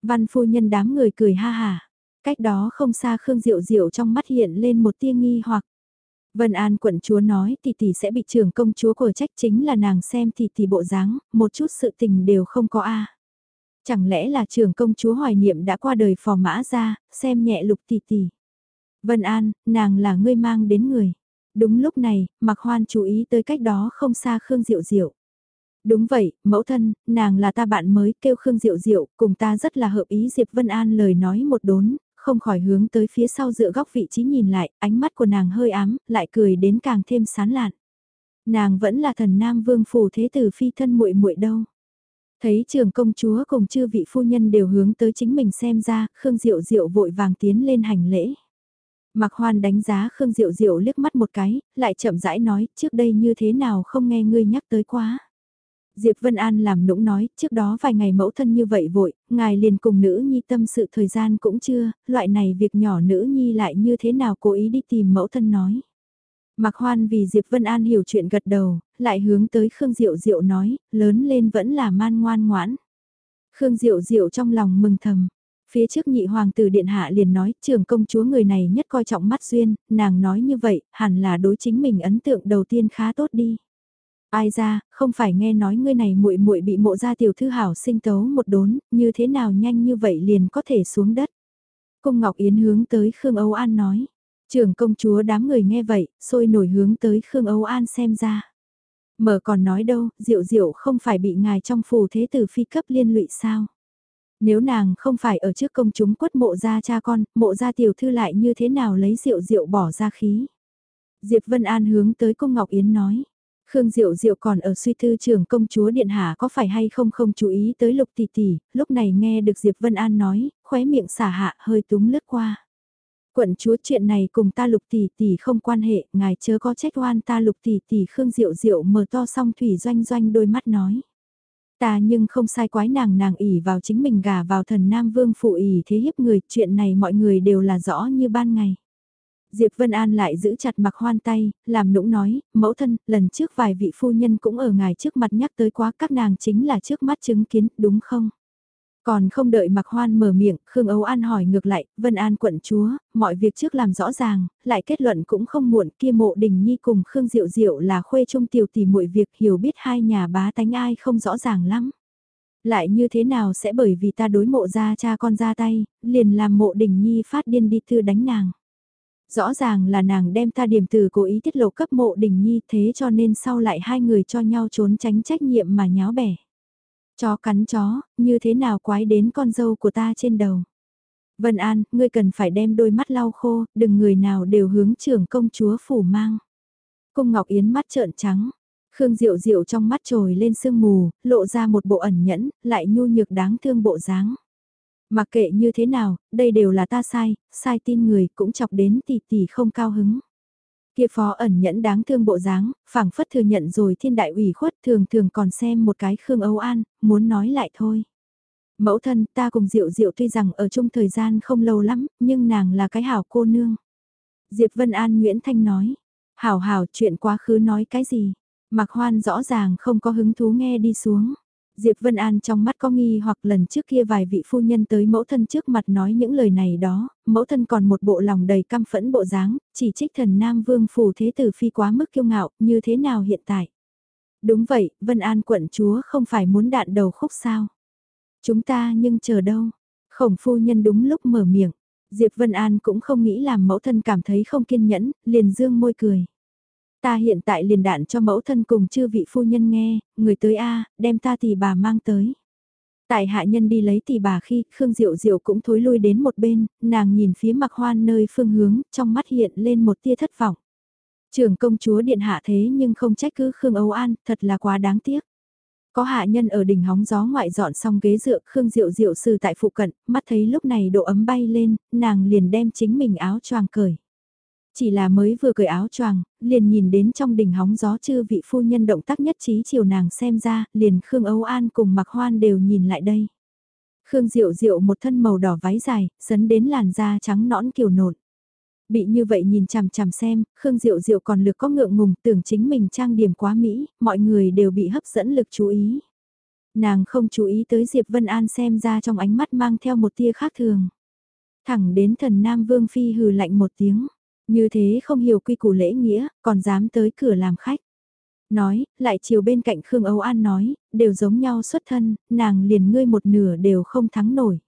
Văn phu nhân đám người cười ha hà. Cách đó không xa Khương Diệu Diệu trong mắt hiện lên một tia nghi hoặc. Vân An quận chúa nói tỷ tỷ sẽ bị trưởng công chúa của trách chính là nàng xem tỷ tỷ bộ dáng, một chút sự tình đều không có a. Chẳng lẽ là trưởng công chúa hoài niệm đã qua đời phò mã ra, xem nhẹ lục tỷ tỷ. Vân An, nàng là ngươi mang đến người. Đúng lúc này, Mạc Hoan chú ý tới cách đó không xa Khương Diệu Diệu. Đúng vậy, mẫu thân, nàng là ta bạn mới kêu Khương Diệu Diệu, cùng ta rất là hợp ý Diệp Vân An lời nói một đốn, không khỏi hướng tới phía sau dựa góc vị trí nhìn lại, ánh mắt của nàng hơi ám, lại cười đến càng thêm sán lạn. Nàng vẫn là thần nam vương phủ thế tử phi thân muội muội đâu. Thấy trường công chúa cùng chư vị phu nhân đều hướng tới chính mình xem ra, Khương Diệu Diệu vội vàng tiến lên hành lễ. Mạc Hoan đánh giá Khương Diệu Diệu liếc mắt một cái, lại chậm rãi nói, trước đây như thế nào không nghe ngươi nhắc tới quá. Diệp Vân An làm nũng nói, trước đó vài ngày mẫu thân như vậy vội, ngài liền cùng nữ nhi tâm sự thời gian cũng chưa, loại này việc nhỏ nữ nhi lại như thế nào cố ý đi tìm mẫu thân nói. Mạc Hoan vì Diệp Vân An hiểu chuyện gật đầu, lại hướng tới Khương Diệu Diệu nói, lớn lên vẫn là man ngoan ngoãn. Khương Diệu Diệu trong lòng mừng thầm. Phía trước nhị hoàng tử điện hạ liền nói, trưởng công chúa người này nhất coi trọng mắt duyên, nàng nói như vậy, hẳn là đối chính mình ấn tượng đầu tiên khá tốt đi. Ai ra, không phải nghe nói ngươi này muội muội bị mộ gia tiểu thư hảo sinh tấu một đốn, như thế nào nhanh như vậy liền có thể xuống đất. Cung Ngọc Yến hướng tới Khương Âu An nói. Trưởng công chúa đám người nghe vậy, sôi nổi hướng tới Khương Âu An xem ra. Mở còn nói đâu, diệu diệu không phải bị ngài trong phù thế tử phi cấp liên lụy sao. Nếu nàng không phải ở trước công chúng quất mộ ra cha con, mộ ra tiểu thư lại như thế nào lấy rượu rượu bỏ ra khí. Diệp Vân An hướng tới cung Ngọc Yến nói. Khương Diệu Diệu còn ở suy tư trưởng công chúa Điện Hạ có phải hay không không chú ý tới lục tỷ tỷ, lúc này nghe được Diệp Vân An nói, khóe miệng xả hạ hơi túng lướt qua. Quận chúa chuyện này cùng ta lục tỷ tỷ không quan hệ, ngài chớ có trách oan ta lục tỷ tỷ Khương Diệu Diệu mở to song thủy doanh doanh đôi mắt nói. Ta nhưng không sai quái nàng nàng ỉ vào chính mình gả vào thần Nam Vương phụ ỉ thế hiếp người, chuyện này mọi người đều là rõ như ban ngày. Diệp Vân An lại giữ chặt mặc hoan tay, làm nũng nói, mẫu thân, lần trước vài vị phu nhân cũng ở ngài trước mặt nhắc tới quá các nàng chính là trước mắt chứng kiến, đúng không? Còn không đợi mặc hoan mở miệng, Khương Âu An hỏi ngược lại, Vân An quận chúa, mọi việc trước làm rõ ràng, lại kết luận cũng không muộn kia mộ đình nhi cùng Khương Diệu Diệu là khuê trung tiểu tỷ muội việc hiểu biết hai nhà bá tánh ai không rõ ràng lắm. Lại như thế nào sẽ bởi vì ta đối mộ ra cha con ra tay, liền làm mộ đình nhi phát điên đi thư đánh nàng. Rõ ràng là nàng đem ta điểm từ cố ý tiết lộ cấp mộ đình nhi thế cho nên sau lại hai người cho nhau trốn tránh trách nhiệm mà nháo bẻ. Chó cắn chó, như thế nào quái đến con dâu của ta trên đầu. Vân An, ngươi cần phải đem đôi mắt lau khô, đừng người nào đều hướng trưởng công chúa phủ mang. Cung Ngọc Yến mắt trợn trắng, Khương Diệu Diệu trong mắt trồi lên sương mù, lộ ra một bộ ẩn nhẫn, lại nhu nhược đáng thương bộ dáng. Mặc kệ như thế nào, đây đều là ta sai, sai tin người cũng chọc đến tỷ tỷ không cao hứng. Kia phó ẩn nhẫn đáng thương bộ dáng, phảng phất thừa nhận rồi thiên đại ủy khuất thường thường còn xem một cái Khương Âu An, muốn nói lại thôi. Mẫu thân ta cùng Diệu Diệu tuy rằng ở chung thời gian không lâu lắm, nhưng nàng là cái hảo cô nương. Diệp Vân An Nguyễn Thanh nói, hảo hảo chuyện quá khứ nói cái gì, Mạc Hoan rõ ràng không có hứng thú nghe đi xuống. Diệp Vân An trong mắt có nghi hoặc lần trước kia vài vị phu nhân tới mẫu thân trước mặt nói những lời này đó, mẫu thân còn một bộ lòng đầy căm phẫn bộ dáng, chỉ trích thần Nam Vương phủ thế tử phi quá mức kiêu ngạo, như thế nào hiện tại. Đúng vậy, Vân An quận chúa không phải muốn đạn đầu khúc sao. Chúng ta nhưng chờ đâu. Khổng phu nhân đúng lúc mở miệng, Diệp Vân An cũng không nghĩ làm mẫu thân cảm thấy không kiên nhẫn, liền dương môi cười. Ta hiện tại liền đạn cho mẫu thân cùng chư vị phu nhân nghe, người tới A, đem ta tỷ bà mang tới. Tại hạ nhân đi lấy tỷ bà khi Khương Diệu Diệu cũng thối lui đến một bên, nàng nhìn phía mặc hoan nơi phương hướng, trong mắt hiện lên một tia thất vọng. Trưởng công chúa điện hạ thế nhưng không trách cứ Khương Âu An, thật là quá đáng tiếc. Có hạ nhân ở đỉnh hóng gió ngoại dọn xong ghế dựa Khương Diệu Diệu sư tại phụ cận, mắt thấy lúc này độ ấm bay lên, nàng liền đem chính mình áo choàng cởi. Chỉ là mới vừa cởi áo choàng, liền nhìn đến trong đỉnh hóng gió chư vị phu nhân động tác nhất trí chiều nàng xem ra, liền Khương Âu An cùng Mạc Hoan đều nhìn lại đây. Khương Diệu Diệu một thân màu đỏ váy dài, sấn đến làn da trắng nõn kiều nộn. Bị như vậy nhìn chằm chằm xem, Khương Diệu Diệu còn lực có ngượng ngùng tưởng chính mình trang điểm quá Mỹ, mọi người đều bị hấp dẫn lực chú ý. Nàng không chú ý tới Diệp Vân An xem ra trong ánh mắt mang theo một tia khác thường. Thẳng đến thần Nam Vương Phi hừ lạnh một tiếng. Như thế không hiểu quy củ lễ nghĩa, còn dám tới cửa làm khách. Nói, lại chiều bên cạnh Khương Âu An nói, đều giống nhau xuất thân, nàng liền ngươi một nửa đều không thắng nổi.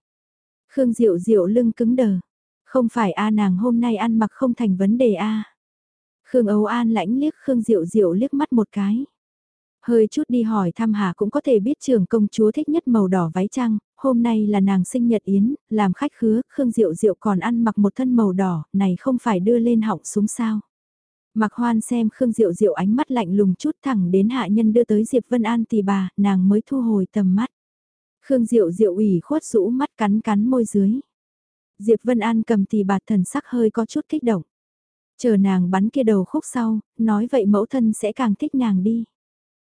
Khương Diệu Diệu lưng cứng đờ. Không phải a nàng hôm nay ăn mặc không thành vấn đề a Khương Âu An lãnh liếc Khương Diệu Diệu liếc mắt một cái. Hơi chút đi hỏi thăm hà cũng có thể biết trưởng công chúa thích nhất màu đỏ váy trăng, hôm nay là nàng sinh nhật yến, làm khách khứa, Khương Diệu Diệu còn ăn mặc một thân màu đỏ, này không phải đưa lên họng súng sao. Mặc hoan xem Khương Diệu Diệu ánh mắt lạnh lùng chút thẳng đến hạ nhân đưa tới Diệp Vân An thì bà, nàng mới thu hồi tầm mắt. Khương Diệu Diệu ủy khuất rũ mắt cắn cắn môi dưới. Diệp Vân An cầm tì bà thần sắc hơi có chút kích động. Chờ nàng bắn kia đầu khúc sau, nói vậy mẫu thân sẽ càng thích nàng đi.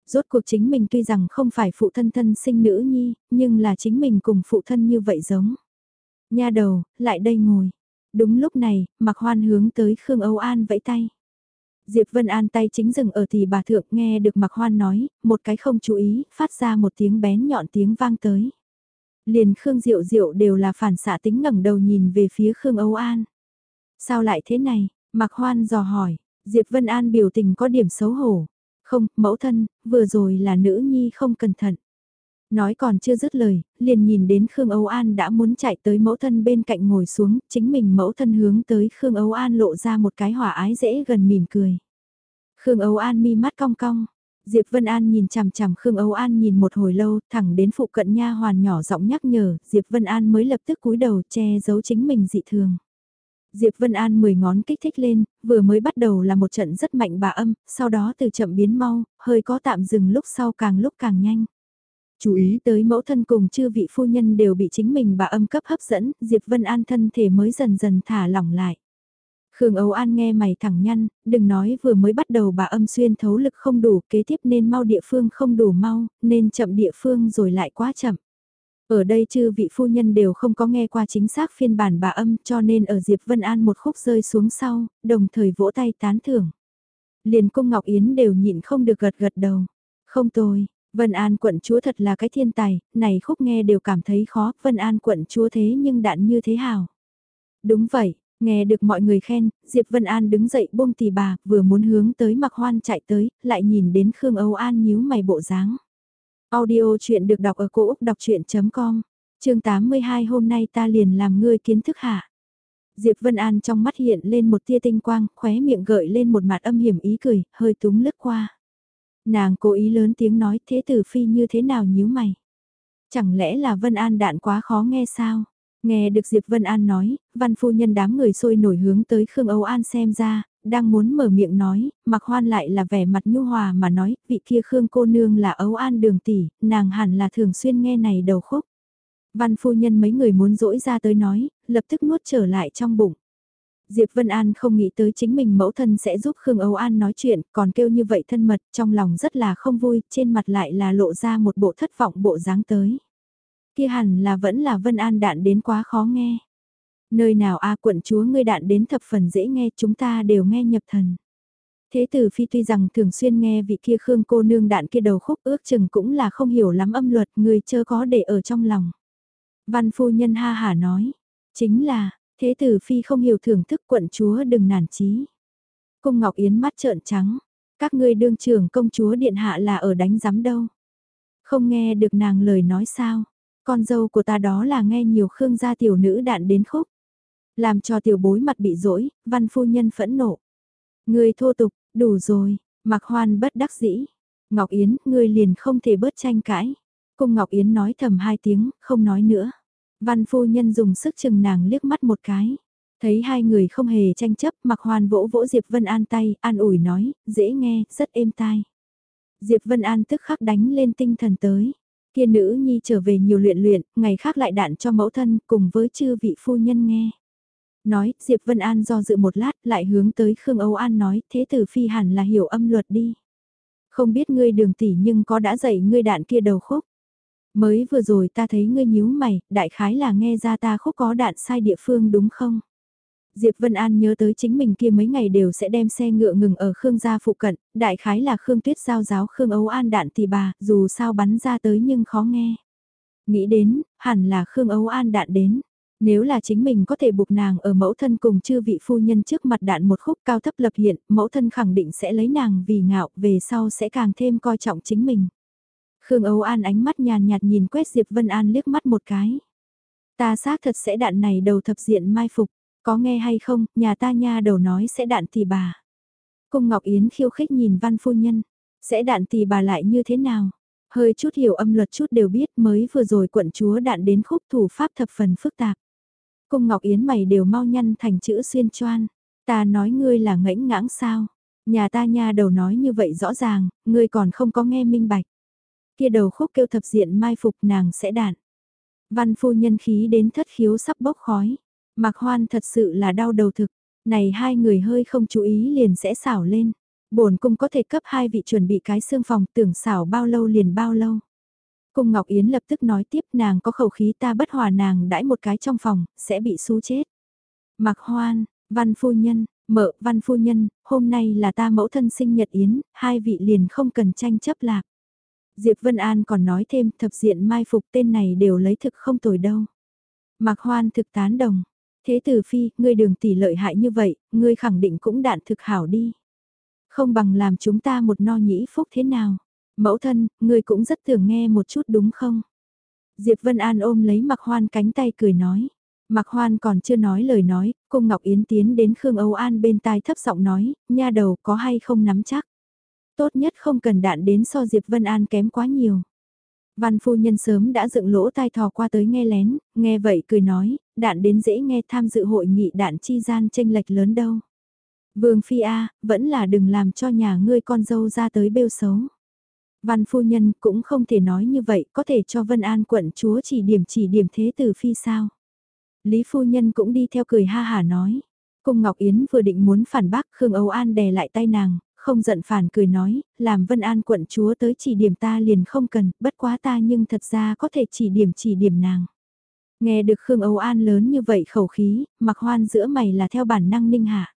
Rốt cuộc chính mình tuy rằng không phải phụ thân thân sinh nữ nhi, nhưng là chính mình cùng phụ thân như vậy giống. Nha đầu, lại đây ngồi. Đúng lúc này, mặc hoan hướng tới Khương Âu An vẫy tay. Diệp Vân An tay chính dừng ở thì bà thượng nghe được mặc hoan nói, một cái không chú ý, phát ra một tiếng bén nhọn tiếng vang tới. Liền Khương Diệu Diệu đều là phản xạ tính ngẩng đầu nhìn về phía Khương Âu An. Sao lại thế này? Mặc hoan dò hỏi, Diệp Vân An biểu tình có điểm xấu hổ. Không, mẫu thân, vừa rồi là nữ nhi không cẩn thận. Nói còn chưa dứt lời, liền nhìn đến Khương Âu An đã muốn chạy tới mẫu thân bên cạnh ngồi xuống, chính mình mẫu thân hướng tới Khương Âu An lộ ra một cái hỏa ái dễ gần mỉm cười. Khương Âu An mi mắt cong cong, Diệp Vân An nhìn chằm chằm Khương Âu An nhìn một hồi lâu, thẳng đến phụ cận nha hoàn nhỏ giọng nhắc nhở, Diệp Vân An mới lập tức cúi đầu che giấu chính mình dị thường. Diệp Vân An mười ngón kích thích lên, vừa mới bắt đầu là một trận rất mạnh bà âm, sau đó từ chậm biến mau, hơi có tạm dừng lúc sau càng lúc càng nhanh. Chú ý tới mẫu thân cùng chư vị phu nhân đều bị chính mình bà âm cấp hấp dẫn, Diệp Vân An thân thể mới dần dần thả lỏng lại. Khương Âu An nghe mày thẳng nhăn, đừng nói vừa mới bắt đầu bà âm xuyên thấu lực không đủ, kế tiếp nên mau địa phương không đủ mau, nên chậm địa phương rồi lại quá chậm. Ở đây chư vị phu nhân đều không có nghe qua chính xác phiên bản bà âm cho nên ở Diệp Vân An một khúc rơi xuống sau, đồng thời vỗ tay tán thưởng. Liền cung Ngọc Yến đều nhịn không được gật gật đầu. Không tôi, Vân An quận chúa thật là cái thiên tài, này khúc nghe đều cảm thấy khó, Vân An quận chúa thế nhưng đạn như thế hào. Đúng vậy, nghe được mọi người khen, Diệp Vân An đứng dậy buông tì bà, vừa muốn hướng tới mặc hoan chạy tới, lại nhìn đến Khương Âu An nhíu mày bộ dáng. Audio chuyện được đọc ở cổ Úc đọc chuyện.com, chương 82 hôm nay ta liền làm ngươi kiến thức hạ. Diệp Vân An trong mắt hiện lên một tia tinh quang, khóe miệng gợi lên một mặt âm hiểm ý cười, hơi túng lướt qua. Nàng cố ý lớn tiếng nói thế tử phi như thế nào nhíu mày. Chẳng lẽ là Vân An đạn quá khó nghe sao? Nghe được Diệp Vân An nói, văn phu nhân đám người sôi nổi hướng tới Khương Âu An xem ra, đang muốn mở miệng nói, mặc hoan lại là vẻ mặt nhu hòa mà nói, vị kia Khương cô nương là Âu An đường tỷ, nàng hẳn là thường xuyên nghe này đầu khúc. Văn phu nhân mấy người muốn dỗi ra tới nói, lập tức nuốt trở lại trong bụng. Diệp Vân An không nghĩ tới chính mình mẫu thân sẽ giúp Khương Âu An nói chuyện, còn kêu như vậy thân mật, trong lòng rất là không vui, trên mặt lại là lộ ra một bộ thất vọng bộ dáng tới. Kia hẳn là vẫn là Vân An đạn đến quá khó nghe. Nơi nào a quận chúa ngươi đạn đến thập phần dễ nghe chúng ta đều nghe nhập thần. Thế tử phi tuy rằng thường xuyên nghe vị kia Khương cô nương đạn kia đầu khúc ước chừng cũng là không hiểu lắm âm luật người chớ có để ở trong lòng. Văn phu nhân ha hả nói, chính là, thế tử phi không hiểu thưởng thức quận chúa đừng nản chí. Cung Ngọc Yến mắt trợn trắng, các ngươi đương trưởng công chúa điện hạ là ở đánh giám đâu. Không nghe được nàng lời nói sao, con dâu của ta đó là nghe nhiều khương gia tiểu nữ đạn đến khúc. Làm cho tiểu bối mặt bị rỗi, văn phu nhân phẫn nộ. Người thô tục, đủ rồi, mặc hoan bất đắc dĩ. Ngọc Yến, ngươi liền không thể bớt tranh cãi. Cung Ngọc Yến nói thầm hai tiếng, không nói nữa. Văn phu nhân dùng sức chừng nàng liếc mắt một cái. Thấy hai người không hề tranh chấp, mặc hoan vỗ vỗ Diệp Vân An tay, an ủi nói, dễ nghe, rất êm tai. Diệp Vân An tức khắc đánh lên tinh thần tới. Kia nữ nhi trở về nhiều luyện luyện, ngày khác lại đạn cho mẫu thân cùng với chư vị phu nhân nghe. Nói, Diệp Vân An do dự một lát lại hướng tới Khương Âu An nói, thế tử phi hẳn là hiểu âm luật đi. Không biết ngươi đường tỷ nhưng có đã dạy ngươi đạn kia đầu khúc. Mới vừa rồi ta thấy ngươi nhíu mày, đại khái là nghe ra ta khúc có đạn sai địa phương đúng không? Diệp Vân An nhớ tới chính mình kia mấy ngày đều sẽ đem xe ngựa ngừng ở Khương gia phụ cận, đại khái là Khương Tuyết giao giáo Khương Âu An đạn thì bà, dù sao bắn ra tới nhưng khó nghe. Nghĩ đến, hẳn là Khương Âu An đạn đến. Nếu là chính mình có thể buộc nàng ở mẫu thân cùng chư vị phu nhân trước mặt đạn một khúc cao thấp lập hiện, mẫu thân khẳng định sẽ lấy nàng vì ngạo, về sau sẽ càng thêm coi trọng chính mình. Khương Âu An ánh mắt nhàn nhạt nhìn quét Diệp Vân An liếc mắt một cái. Ta xác thật sẽ đạn này đầu thập diện mai phục, có nghe hay không, nhà ta nha đầu nói sẽ đạn thì bà. Cung Ngọc Yến khiêu khích nhìn văn phu nhân, sẽ đạn thì bà lại như thế nào? Hơi chút hiểu âm luật chút đều biết mới vừa rồi quận chúa đạn đến khúc thủ pháp thập phần phức tạp. Cung Ngọc Yến mày đều mau nhăn thành chữ xuyên choan. Ta nói ngươi là ngãnh ngãng sao? Nhà ta nha đầu nói như vậy rõ ràng, ngươi còn không có nghe minh bạch. Kia đầu khúc kêu thập diện mai phục nàng sẽ đạn. Văn phu nhân khí đến thất khiếu sắp bốc khói. Mạc Hoan thật sự là đau đầu thực. Này hai người hơi không chú ý liền sẽ xảo lên. Bổn cung có thể cấp hai vị chuẩn bị cái xương phòng tưởng xảo bao lâu liền bao lâu. Cung Ngọc Yến lập tức nói tiếp nàng có khẩu khí ta bất hòa nàng đãi một cái trong phòng, sẽ bị xú chết. Mạc Hoan, Văn Phu Nhân, Mợ Văn Phu Nhân, hôm nay là ta mẫu thân sinh nhật Yến, hai vị liền không cần tranh chấp lạc. Diệp Vân An còn nói thêm thập diện mai phục tên này đều lấy thực không tồi đâu. Mạc Hoan thực tán đồng. Thế tử phi, ngươi đường tỷ lợi hại như vậy, ngươi khẳng định cũng đạn thực hảo đi. Không bằng làm chúng ta một no nhĩ phúc thế nào. Mẫu thân, ngươi cũng rất thường nghe một chút đúng không? Diệp Vân An ôm lấy Mạc Hoan cánh tay cười nói. Mạc Hoan còn chưa nói lời nói, cung Ngọc Yến tiến đến Khương Âu An bên tai thấp giọng nói, nha đầu có hay không nắm chắc. Tốt nhất không cần đạn đến so Diệp Vân An kém quá nhiều. Văn phu nhân sớm đã dựng lỗ tai thò qua tới nghe lén, nghe vậy cười nói, đạn đến dễ nghe tham dự hội nghị đạn chi gian tranh lệch lớn đâu. Vương Phi A, vẫn là đừng làm cho nhà ngươi con dâu ra tới bêu xấu. Văn phu nhân cũng không thể nói như vậy, có thể cho Vân An quận chúa chỉ điểm chỉ điểm thế từ Phi sao. Lý phu nhân cũng đi theo cười ha hả nói. Cung Ngọc Yến vừa định muốn phản bác Khương Âu An đè lại tay nàng, không giận phản cười nói, làm Vân An quận chúa tới chỉ điểm ta liền không cần, bất quá ta nhưng thật ra có thể chỉ điểm chỉ điểm nàng. Nghe được Khương Âu An lớn như vậy khẩu khí, mặc hoan giữa mày là theo bản năng ninh hạ.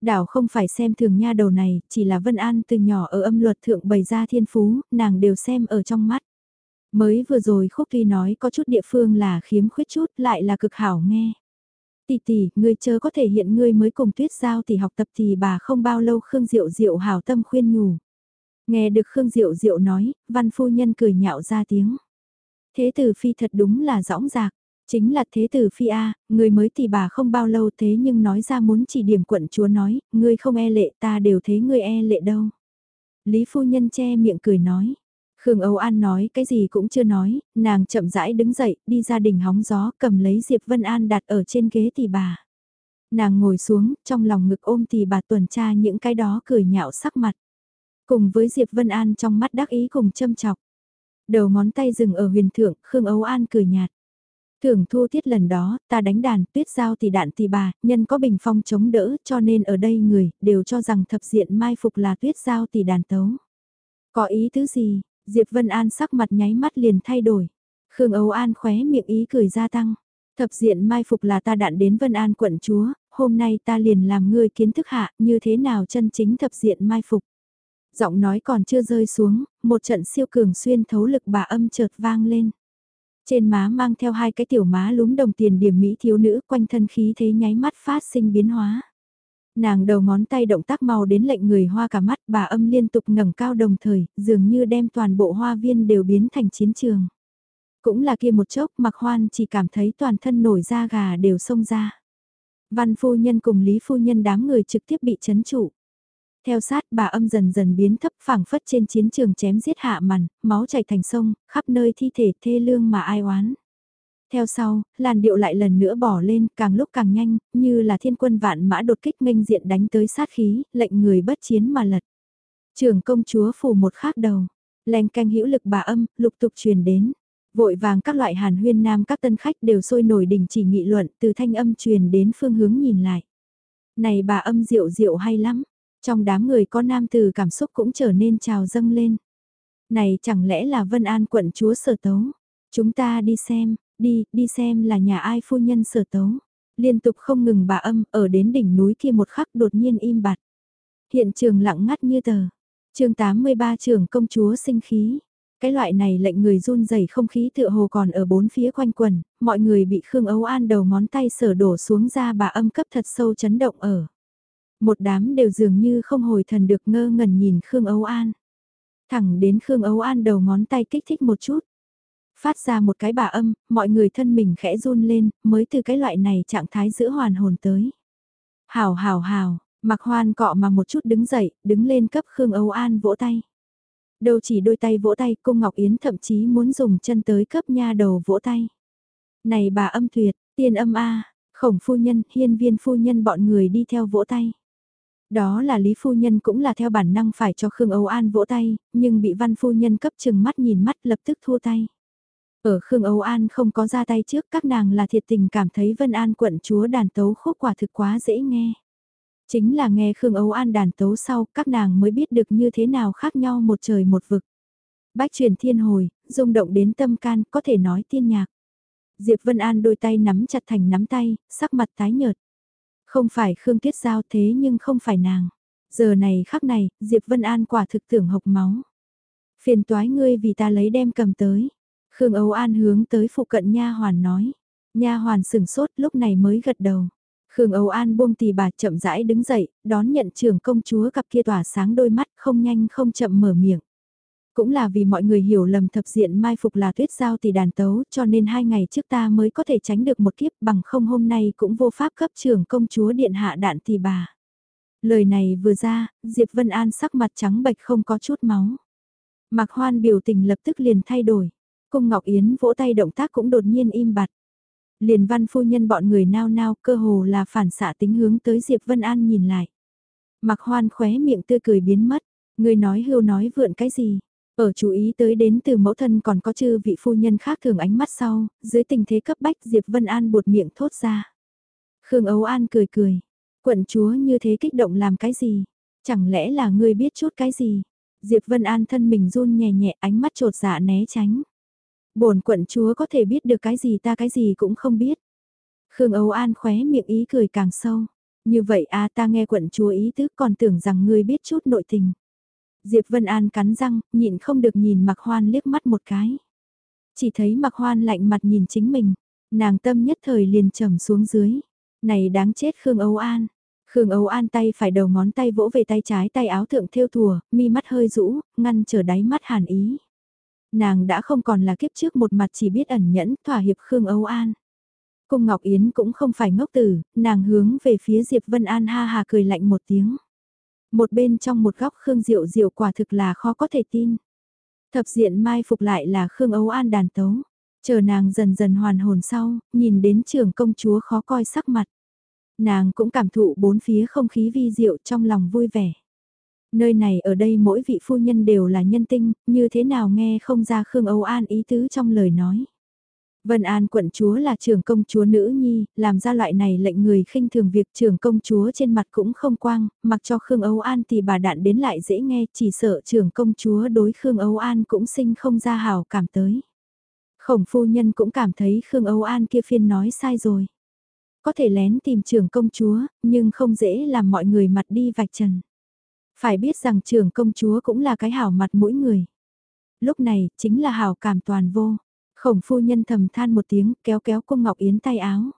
Đảo không phải xem thường nha đầu này, chỉ là Vân An từ nhỏ ở âm luật thượng bày ra thiên phú, nàng đều xem ở trong mắt. Mới vừa rồi khúc tuy nói có chút địa phương là khiếm khuyết chút lại là cực hảo nghe. Tỷ tỷ, ngươi chớ có thể hiện ngươi mới cùng tuyết giao tỷ học tập thì bà không bao lâu Khương Diệu Diệu hảo tâm khuyên nhủ. Nghe được Khương Diệu Diệu nói, văn phu nhân cười nhạo ra tiếng. Thế tử phi thật đúng là rõng rạc, chính là thế tử phi A, người mới thì bà không bao lâu thế nhưng nói ra muốn chỉ điểm quận chúa nói, ngươi không e lệ ta đều thấy ngươi e lệ đâu. Lý phu nhân che miệng cười nói, Khương Âu An nói cái gì cũng chưa nói, nàng chậm rãi đứng dậy, đi ra đình hóng gió, cầm lấy Diệp Vân An đặt ở trên ghế tỷ bà. Nàng ngồi xuống, trong lòng ngực ôm tỷ bà tuần tra những cái đó cười nhạo sắc mặt. Cùng với Diệp Vân An trong mắt đắc ý cùng châm chọc. Đầu ngón tay dừng ở huyền thượng, Khương Âu An cười nhạt tưởng thu tiết lần đó, ta đánh đàn, tuyết giao thì đạn thì bà, nhân có bình phong chống đỡ cho nên ở đây người đều cho rằng thập diện mai phục là tuyết giao thì đàn tấu. Có ý tứ gì, Diệp Vân An sắc mặt nháy mắt liền thay đổi. Khương Âu An khóe miệng ý cười gia tăng. Thập diện mai phục là ta đạn đến Vân An quận chúa, hôm nay ta liền làm ngươi kiến thức hạ như thế nào chân chính thập diện mai phục. Giọng nói còn chưa rơi xuống, một trận siêu cường xuyên thấu lực bà âm chợt vang lên. Trên má mang theo hai cái tiểu má lúm đồng tiền điểm mỹ thiếu nữ quanh thân khí thế nháy mắt phát sinh biến hóa. Nàng đầu ngón tay động tác màu đến lệnh người hoa cả mắt bà âm liên tục ngẩng cao đồng thời, dường như đem toàn bộ hoa viên đều biến thành chiến trường. Cũng là kia một chốc mặc hoan chỉ cảm thấy toàn thân nổi da gà đều xông ra. Văn phu nhân cùng Lý phu nhân đám người trực tiếp bị chấn trụ. Theo sát bà âm dần dần biến thấp phẳng phất trên chiến trường chém giết hạ màn, máu chảy thành sông, khắp nơi thi thể thê lương mà ai oán. Theo sau, làn điệu lại lần nữa bỏ lên, càng lúc càng nhanh, như là thiên quân vạn mã đột kích nghênh diện đánh tới sát khí, lệnh người bất chiến mà lật. Trường công chúa phủ một khác đầu, len canh hữu lực bà âm, lục tục truyền đến. Vội vàng các loại hàn huyên nam các tân khách đều sôi nổi đình chỉ nghị luận từ thanh âm truyền đến phương hướng nhìn lại. Này bà âm diệu diệu hay lắm, trong đám người có nam từ cảm xúc cũng trở nên trào dâng lên. Này chẳng lẽ là Vân An quận chúa sở tấu? Chúng ta đi xem, đi, đi xem là nhà ai phu nhân sở tấu. Liên tục không ngừng bà âm ở đến đỉnh núi kia một khắc đột nhiên im bặt. Hiện trường lặng ngắt như tờ. chương 83 trường công chúa sinh khí. Cái loại này lệnh người run rẩy không khí tựa hồ còn ở bốn phía quanh quần, mọi người bị Khương Ấu An đầu ngón tay sở đổ xuống ra bà âm cấp thật sâu chấn động ở. Một đám đều dường như không hồi thần được ngơ ngẩn nhìn Khương Ấu An. Thẳng đến Khương Ấu An đầu ngón tay kích thích một chút. Phát ra một cái bà âm, mọi người thân mình khẽ run lên, mới từ cái loại này trạng thái giữa hoàn hồn tới. Hào hào hào, mặc hoan cọ mà một chút đứng dậy, đứng lên cấp Khương Âu An vỗ tay. Đâu chỉ đôi tay vỗ tay, cung Ngọc Yến thậm chí muốn dùng chân tới cấp nha đầu vỗ tay. Này bà âm tuyệt, tiên âm A, khổng phu nhân, hiên viên phu nhân bọn người đi theo vỗ tay. Đó là Lý Phu Nhân cũng là theo bản năng phải cho Khương Âu An vỗ tay, nhưng bị Văn Phu Nhân cấp chừng mắt nhìn mắt lập tức thua tay. Ở Khương Âu An không có ra tay trước các nàng là thiệt tình cảm thấy Vân An quận chúa đàn tấu khúc quả thực quá dễ nghe. Chính là nghe Khương Âu An đàn tấu sau các nàng mới biết được như thế nào khác nhau một trời một vực. Bách truyền thiên hồi, rung động đến tâm can có thể nói tiên nhạc. Diệp Vân An đôi tay nắm chặt thành nắm tay, sắc mặt tái nhợt. Không phải Khương Tiết Giao thế nhưng không phải nàng. Giờ này khắc này, Diệp Vân An quả thực tưởng hộc máu. Phiền toái ngươi vì ta lấy đem cầm tới. Khương Âu An hướng tới phụ cận nha hoàn nói. Nha hoàn sừng sốt lúc này mới gật đầu. Khương Âu An buông tì bà chậm rãi đứng dậy, đón nhận trưởng công chúa cặp kia tỏa sáng đôi mắt không nhanh không chậm mở miệng. Cũng là vì mọi người hiểu lầm thập diện mai phục là tuyết giao tỷ đàn tấu cho nên hai ngày trước ta mới có thể tránh được một kiếp bằng không hôm nay cũng vô pháp cấp trưởng công chúa điện hạ đạn tỷ bà. Lời này vừa ra, Diệp Vân An sắc mặt trắng bệch không có chút máu. Mạc Hoan biểu tình lập tức liền thay đổi. Cung Ngọc Yến vỗ tay động tác cũng đột nhiên im bặt. Liền văn phu nhân bọn người nao nao cơ hồ là phản xạ tính hướng tới Diệp Vân An nhìn lại. Mạc Hoan khóe miệng tươi cười biến mất. Người nói hưu nói vượn cái gì? Ở chú ý tới đến từ mẫu thân còn có chư vị phu nhân khác thường ánh mắt sau, dưới tình thế cấp bách Diệp Vân An buột miệng thốt ra. Khương Ấu An cười cười. Quận chúa như thế kích động làm cái gì? Chẳng lẽ là ngươi biết chút cái gì? Diệp Vân An thân mình run nhẹ nhẹ ánh mắt trột dạ né tránh. bổn quận chúa có thể biết được cái gì ta cái gì cũng không biết. Khương Âu An khóe miệng ý cười càng sâu. Như vậy à ta nghe quận chúa ý tứ còn tưởng rằng ngươi biết chút nội tình. Diệp Vân An cắn răng, nhịn không được nhìn Mạc Hoan liếc mắt một cái. Chỉ thấy Mạc Hoan lạnh mặt nhìn chính mình, nàng tâm nhất thời liền trầm xuống dưới. Này đáng chết Khương Âu An. Khương Âu An tay phải đầu ngón tay vỗ về tay trái tay áo thượng thêu thùa, mi mắt hơi rũ, ngăn trở đáy mắt hàn ý. Nàng đã không còn là kiếp trước một mặt chỉ biết ẩn nhẫn thỏa hiệp Khương Âu An. Cung Ngọc Yến cũng không phải ngốc tử, nàng hướng về phía Diệp Vân An ha hà cười lạnh một tiếng. Một bên trong một góc Khương Diệu Diệu quả thực là khó có thể tin. Thập diện mai phục lại là Khương Ấu An đàn tấu. Chờ nàng dần dần hoàn hồn sau, nhìn đến trường công chúa khó coi sắc mặt. Nàng cũng cảm thụ bốn phía không khí vi diệu trong lòng vui vẻ. Nơi này ở đây mỗi vị phu nhân đều là nhân tinh, như thế nào nghe không ra Khương Âu An ý tứ trong lời nói. Vân An quận chúa là trưởng công chúa nữ nhi, làm ra loại này lệnh người khinh thường việc trưởng công chúa trên mặt cũng không quang, mặc cho Khương Âu An thì bà đạn đến lại dễ nghe, chỉ sợ trưởng công chúa đối Khương Âu An cũng sinh không ra hào cảm tới. Khổng phu nhân cũng cảm thấy Khương Âu An kia phiên nói sai rồi. Có thể lén tìm trưởng công chúa, nhưng không dễ làm mọi người mặt đi vạch trần. Phải biết rằng trưởng công chúa cũng là cái hảo mặt mỗi người. Lúc này, chính là hảo cảm toàn vô. Khổng phu nhân thầm than một tiếng, kéo kéo cung Ngọc Yến tay áo.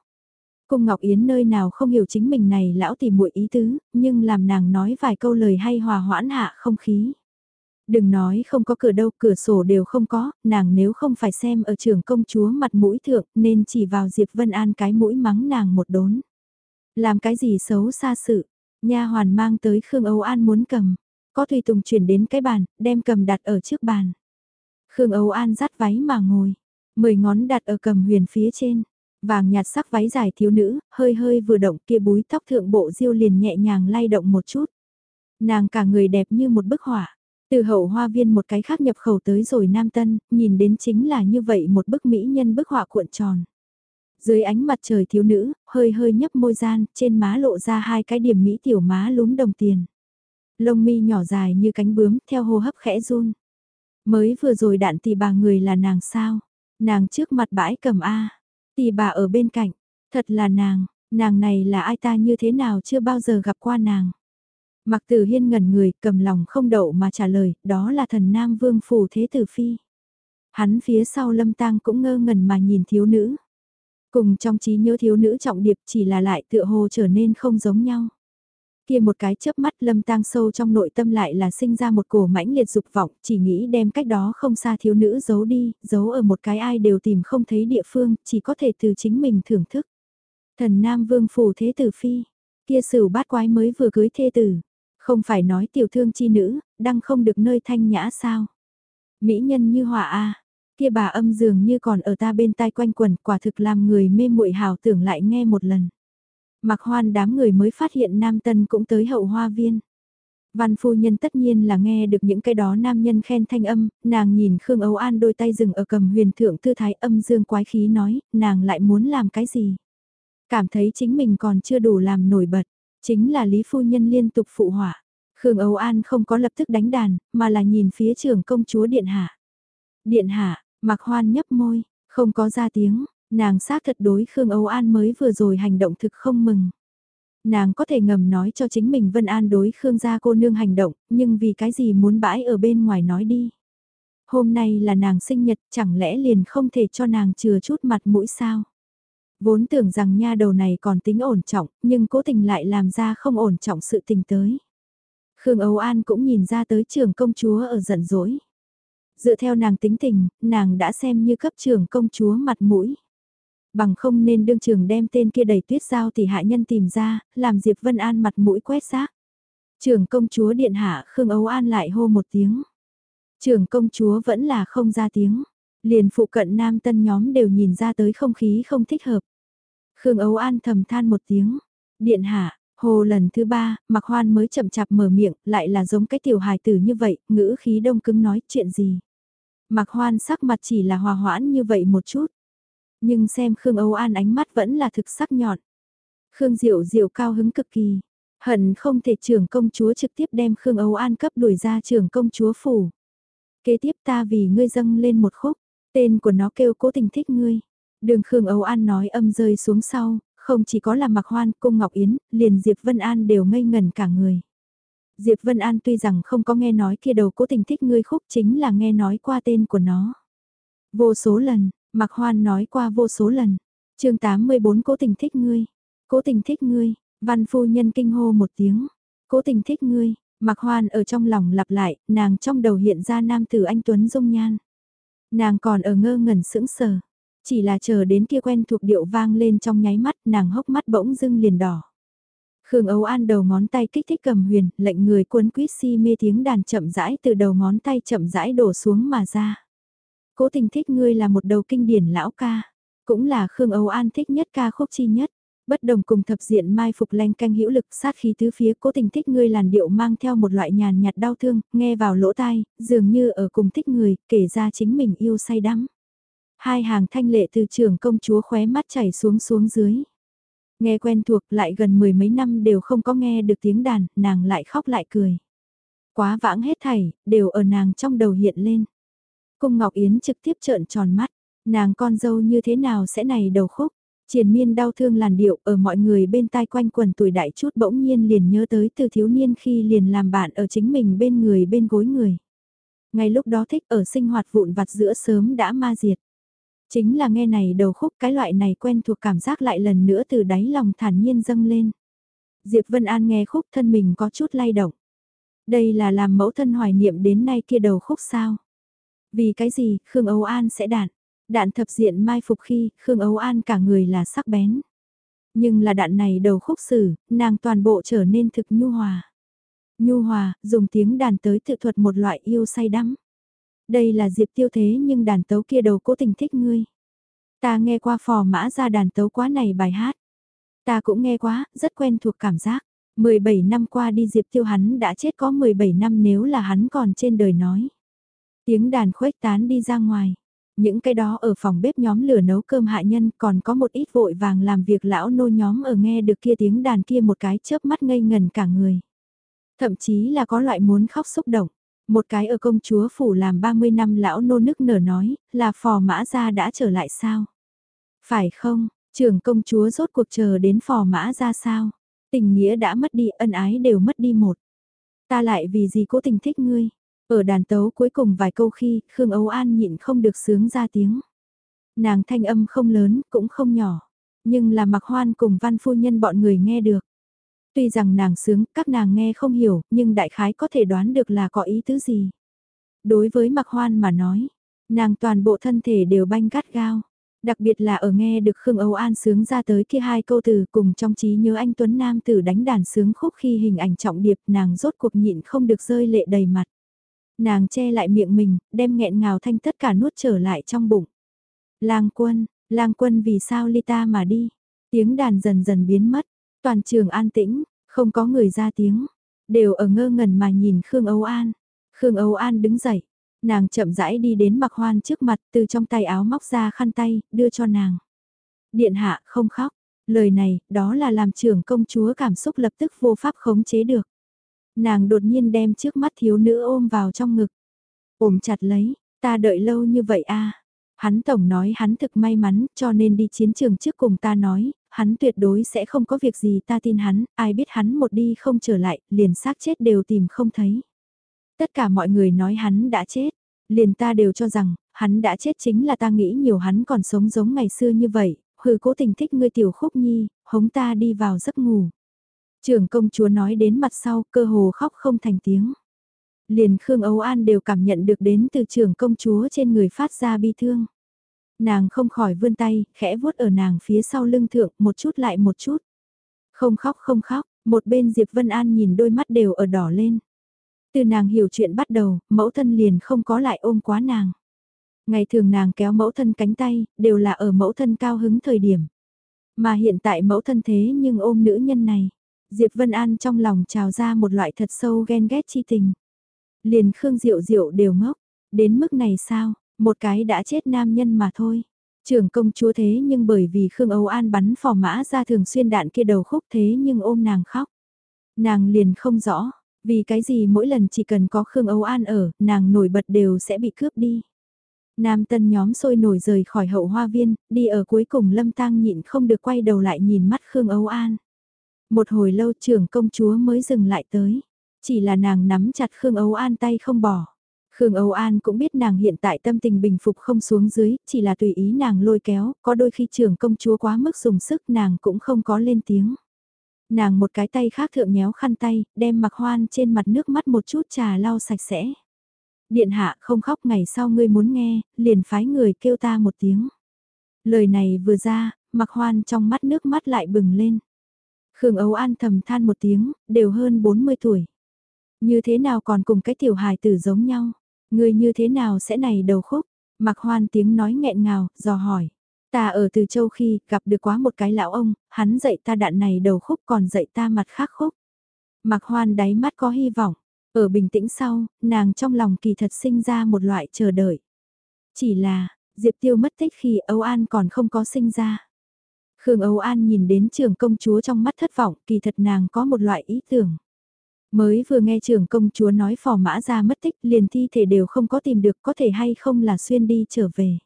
Cung Ngọc Yến nơi nào không hiểu chính mình này lão tìm muội ý tứ, nhưng làm nàng nói vài câu lời hay hòa hoãn hạ không khí. Đừng nói không có cửa đâu, cửa sổ đều không có, nàng nếu không phải xem ở trường công chúa mặt mũi thượng nên chỉ vào Diệp Vân An cái mũi mắng nàng một đốn. Làm cái gì xấu xa sự, nha hoàn mang tới Khương Âu An muốn cầm, có thùy Tùng chuyển đến cái bàn, đem cầm đặt ở trước bàn. Khương Âu An dắt váy mà ngồi, mười ngón đặt ở cầm huyền phía trên, vàng nhạt sắc váy dài thiếu nữ, hơi hơi vừa động kia búi tóc thượng bộ diêu liền nhẹ nhàng lay động một chút. Nàng cả người đẹp như một bức họa. Từ hậu hoa viên một cái khác nhập khẩu tới rồi Nam Tân, nhìn đến chính là như vậy một bức mỹ nhân bức họa cuộn tròn. Dưới ánh mặt trời thiếu nữ, hơi hơi nhấp môi gian, trên má lộ ra hai cái điểm mỹ tiểu má lúm đồng tiền. Lông mi nhỏ dài như cánh bướm, theo hô hấp khẽ run. Mới vừa rồi đạn tỷ bà người là nàng sao? Nàng trước mặt bãi cầm A. Tỷ bà ở bên cạnh. Thật là nàng, nàng này là ai ta như thế nào chưa bao giờ gặp qua nàng. Mặc tử hiên ngẩn người, cầm lòng không đậu mà trả lời, đó là thần nam vương phủ thế tử phi. Hắn phía sau lâm tang cũng ngơ ngẩn mà nhìn thiếu nữ. Cùng trong trí nhớ thiếu nữ trọng điệp chỉ là lại tựa hồ trở nên không giống nhau. Kia một cái chớp mắt lâm tang sâu trong nội tâm lại là sinh ra một cổ mãnh liệt dục vọng, chỉ nghĩ đem cách đó không xa thiếu nữ giấu đi, giấu ở một cái ai đều tìm không thấy địa phương, chỉ có thể từ chính mình thưởng thức. Thần Nam Vương Phủ Thế Tử Phi, kia sử bát quái mới vừa cưới thê tử, không phải nói tiểu thương chi nữ, đang không được nơi thanh nhã sao. Mỹ nhân như họa a kia bà âm dường như còn ở ta bên tai quanh quẩn quả thực làm người mê muội hào tưởng lại nghe một lần. Mặc hoan đám người mới phát hiện Nam Tân cũng tới hậu hoa viên. Văn phu nhân tất nhiên là nghe được những cái đó nam nhân khen thanh âm, nàng nhìn Khương Âu An đôi tay dừng ở cầm huyền thượng tư thái âm dương quái khí nói, nàng lại muốn làm cái gì. Cảm thấy chính mình còn chưa đủ làm nổi bật, chính là Lý phu nhân liên tục phụ họa. Khương Âu An không có lập tức đánh đàn, mà là nhìn phía trưởng công chúa Điện Hạ. Điện Hạ, mặc hoan nhấp môi, không có ra tiếng, nàng xác thật đối Khương Âu An mới vừa rồi hành động thực không mừng. Nàng có thể ngầm nói cho chính mình Vân An đối Khương gia cô nương hành động, nhưng vì cái gì muốn bãi ở bên ngoài nói đi. Hôm nay là nàng sinh nhật, chẳng lẽ liền không thể cho nàng chừa chút mặt mũi sao? Vốn tưởng rằng nha đầu này còn tính ổn trọng, nhưng cố tình lại làm ra không ổn trọng sự tình tới. Khương Âu An cũng nhìn ra tới trường công chúa ở giận dỗi. Dựa theo nàng tính tình, nàng đã xem như cấp trường công chúa mặt mũi. Bằng không nên đương trường đem tên kia đầy tuyết giao thì hạ nhân tìm ra, làm Diệp Vân An mặt mũi quét xác. Trường công chúa điện hạ Khương Âu An lại hô một tiếng. Trường công chúa vẫn là không ra tiếng. Liền phụ cận nam tân nhóm đều nhìn ra tới không khí không thích hợp. Khương Âu An thầm than một tiếng. Điện hạ, Hồ lần thứ ba, mặc hoan mới chậm chạp mở miệng, lại là giống cái tiểu hài tử như vậy, ngữ khí đông cứng nói chuyện gì. Mặc hoan sắc mặt chỉ là hòa hoãn như vậy một chút. Nhưng xem Khương Âu An ánh mắt vẫn là thực sắc nhọn. Khương Diệu Diệu cao hứng cực kỳ. Hận không thể trưởng công chúa trực tiếp đem Khương Âu An cấp đuổi ra trưởng công chúa phủ. Kế tiếp ta vì ngươi dâng lên một khúc, tên của nó kêu cố tình thích ngươi. Đường Khương Âu An nói âm rơi xuống sau, không chỉ có là Mạc Hoan, Cung Ngọc Yến, liền Diệp Vân An đều ngây ngần cả người. Diệp Vân An tuy rằng không có nghe nói kia đầu cố tình thích ngươi khúc chính là nghe nói qua tên của nó. Vô số lần, Mạc Hoan nói qua vô số lần. chương 84 cố tình thích ngươi. Cố tình thích ngươi, văn phu nhân kinh hô một tiếng. Cố tình thích ngươi, Mạc Hoan ở trong lòng lặp lại, nàng trong đầu hiện ra nam tử anh Tuấn dung nhan. Nàng còn ở ngơ ngẩn sững sờ. Chỉ là chờ đến kia quen thuộc điệu vang lên trong nháy mắt nàng hốc mắt bỗng dưng liền đỏ. Khương Âu An đầu ngón tay kích thích cầm huyền, lệnh người cuốn quýt si mê tiếng đàn chậm rãi từ đầu ngón tay chậm rãi đổ xuống mà ra. Cố tình thích ngươi là một đầu kinh điển lão ca, cũng là Khương Âu An thích nhất ca khúc chi nhất. Bất đồng cùng thập diện mai phục len canh hữu lực sát khí tứ phía cố tình thích ngươi làn điệu mang theo một loại nhàn nhạt đau thương, nghe vào lỗ tai, dường như ở cùng thích người, kể ra chính mình yêu say đắm. Hai hàng thanh lệ từ trường công chúa khóe mắt chảy xuống xuống dưới. Nghe quen thuộc lại gần mười mấy năm đều không có nghe được tiếng đàn, nàng lại khóc lại cười. Quá vãng hết thảy, đều ở nàng trong đầu hiện lên. Cung Ngọc Yến trực tiếp trợn tròn mắt, nàng con dâu như thế nào sẽ này đầu khúc. Triền miên đau thương làn điệu ở mọi người bên tai quanh quần tuổi đại chút bỗng nhiên liền nhớ tới từ thiếu niên khi liền làm bạn ở chính mình bên người bên gối người. Ngay lúc đó thích ở sinh hoạt vụn vặt giữa sớm đã ma diệt. Chính là nghe này đầu khúc cái loại này quen thuộc cảm giác lại lần nữa từ đáy lòng thản nhiên dâng lên. Diệp Vân An nghe khúc thân mình có chút lay động. Đây là làm mẫu thân hoài niệm đến nay kia đầu khúc sao? Vì cái gì, Khương Âu An sẽ đạn? Đạn thập diện mai phục khi, Khương Âu An cả người là sắc bén. Nhưng là đạn này đầu khúc sử, nàng toàn bộ trở nên thực nhu hòa. Nhu hòa, dùng tiếng đàn tới tự thuật một loại yêu say đắm. Đây là Diệp Tiêu thế nhưng đàn tấu kia đầu cố tình thích ngươi. Ta nghe qua phò mã ra đàn tấu quá này bài hát. Ta cũng nghe quá, rất quen thuộc cảm giác. 17 năm qua đi Diệp Tiêu hắn đã chết có 17 năm nếu là hắn còn trên đời nói. Tiếng đàn khuếch tán đi ra ngoài. Những cái đó ở phòng bếp nhóm lửa nấu cơm hạ nhân còn có một ít vội vàng làm việc lão nô nhóm ở nghe được kia tiếng đàn kia một cái chớp mắt ngây ngần cả người. Thậm chí là có loại muốn khóc xúc động. Một cái ở công chúa phủ làm 30 năm lão nô nức nở nói, là phò mã ra đã trở lại sao? Phải không, trưởng công chúa rốt cuộc chờ đến phò mã ra sao? Tình nghĩa đã mất đi, ân ái đều mất đi một. Ta lại vì gì cố tình thích ngươi? Ở đàn tấu cuối cùng vài câu khi, Khương Âu An nhịn không được sướng ra tiếng. Nàng thanh âm không lớn, cũng không nhỏ. Nhưng là mặc hoan cùng văn phu nhân bọn người nghe được. Tuy rằng nàng sướng, các nàng nghe không hiểu, nhưng đại khái có thể đoán được là có ý tứ gì. Đối với mặc hoan mà nói, nàng toàn bộ thân thể đều banh gắt gao. Đặc biệt là ở nghe được Khương Âu An sướng ra tới kia hai câu từ cùng trong trí nhớ anh Tuấn Nam tử đánh đàn sướng khúc khi hình ảnh trọng điệp nàng rốt cuộc nhịn không được rơi lệ đầy mặt. Nàng che lại miệng mình, đem nghẹn ngào thanh tất cả nuốt trở lại trong bụng. Lang quân, lang quân vì sao ly ta mà đi? Tiếng đàn dần dần biến mất, toàn trường an tĩnh, không có người ra tiếng, đều ở ngơ ngẩn mà nhìn Khương Âu An. Khương Âu An đứng dậy, nàng chậm rãi đi đến mặc hoan trước mặt từ trong tay áo móc ra khăn tay, đưa cho nàng. Điện hạ không khóc, lời này, đó là làm trưởng công chúa cảm xúc lập tức vô pháp khống chế được. Nàng đột nhiên đem trước mắt thiếu nữ ôm vào trong ngực. Ôm chặt lấy, ta đợi lâu như vậy a à. Hắn tổng nói hắn thực may mắn cho nên đi chiến trường trước cùng ta nói, hắn tuyệt đối sẽ không có việc gì ta tin hắn, ai biết hắn một đi không trở lại, liền xác chết đều tìm không thấy. Tất cả mọi người nói hắn đã chết, liền ta đều cho rằng, hắn đã chết chính là ta nghĩ nhiều hắn còn sống giống ngày xưa như vậy, hừ cố tình thích ngươi tiểu khúc nhi, hống ta đi vào giấc ngủ. Trưởng công chúa nói đến mặt sau, cơ hồ khóc không thành tiếng. Liền Khương Âu An đều cảm nhận được đến từ trưởng công chúa trên người phát ra bi thương. Nàng không khỏi vươn tay, khẽ vuốt ở nàng phía sau lưng thượng một chút lại một chút. Không khóc không khóc, một bên Diệp Vân An nhìn đôi mắt đều ở đỏ lên. Từ nàng hiểu chuyện bắt đầu, mẫu thân liền không có lại ôm quá nàng. Ngày thường nàng kéo mẫu thân cánh tay, đều là ở mẫu thân cao hứng thời điểm. Mà hiện tại mẫu thân thế nhưng ôm nữ nhân này. Diệp Vân An trong lòng trào ra một loại thật sâu ghen ghét chi tình. Liền Khương Diệu Diệu đều ngốc, đến mức này sao, một cái đã chết nam nhân mà thôi. Trưởng công chúa thế nhưng bởi vì Khương Âu An bắn phò mã ra thường xuyên đạn kia đầu khúc thế nhưng ôm nàng khóc. Nàng liền không rõ, vì cái gì mỗi lần chỉ cần có Khương Âu An ở, nàng nổi bật đều sẽ bị cướp đi. Nam tân nhóm sôi nổi rời khỏi hậu hoa viên, đi ở cuối cùng lâm tang nhịn không được quay đầu lại nhìn mắt Khương Âu An. Một hồi lâu trưởng công chúa mới dừng lại tới. Chỉ là nàng nắm chặt Khương Âu An tay không bỏ. Khương Âu An cũng biết nàng hiện tại tâm tình bình phục không xuống dưới, chỉ là tùy ý nàng lôi kéo, có đôi khi trưởng công chúa quá mức dùng sức nàng cũng không có lên tiếng. Nàng một cái tay khác thượng nhéo khăn tay, đem mặc hoan trên mặt nước mắt một chút trà lau sạch sẽ. Điện hạ không khóc ngày sau ngươi muốn nghe, liền phái người kêu ta một tiếng. Lời này vừa ra, mặc hoan trong mắt nước mắt lại bừng lên. Khương Âu An thầm than một tiếng, đều hơn 40 tuổi. Như thế nào còn cùng cái tiểu hài tử giống nhau? Người như thế nào sẽ này đầu khúc? Mặc hoan tiếng nói nghẹn ngào, dò hỏi. Ta ở từ châu khi gặp được quá một cái lão ông, hắn dạy ta đạn này đầu khúc còn dạy ta mặt khác khúc. Mặc hoan đáy mắt có hy vọng. Ở bình tĩnh sau, nàng trong lòng kỳ thật sinh ra một loại chờ đợi. Chỉ là, Diệp Tiêu mất tích khi Âu An còn không có sinh ra. Khương Âu An nhìn đến trưởng công chúa trong mắt thất vọng, kỳ thật nàng có một loại ý tưởng. Mới vừa nghe trưởng công chúa nói phò mã ra mất tích liền thi thể đều không có tìm được có thể hay không là xuyên đi trở về.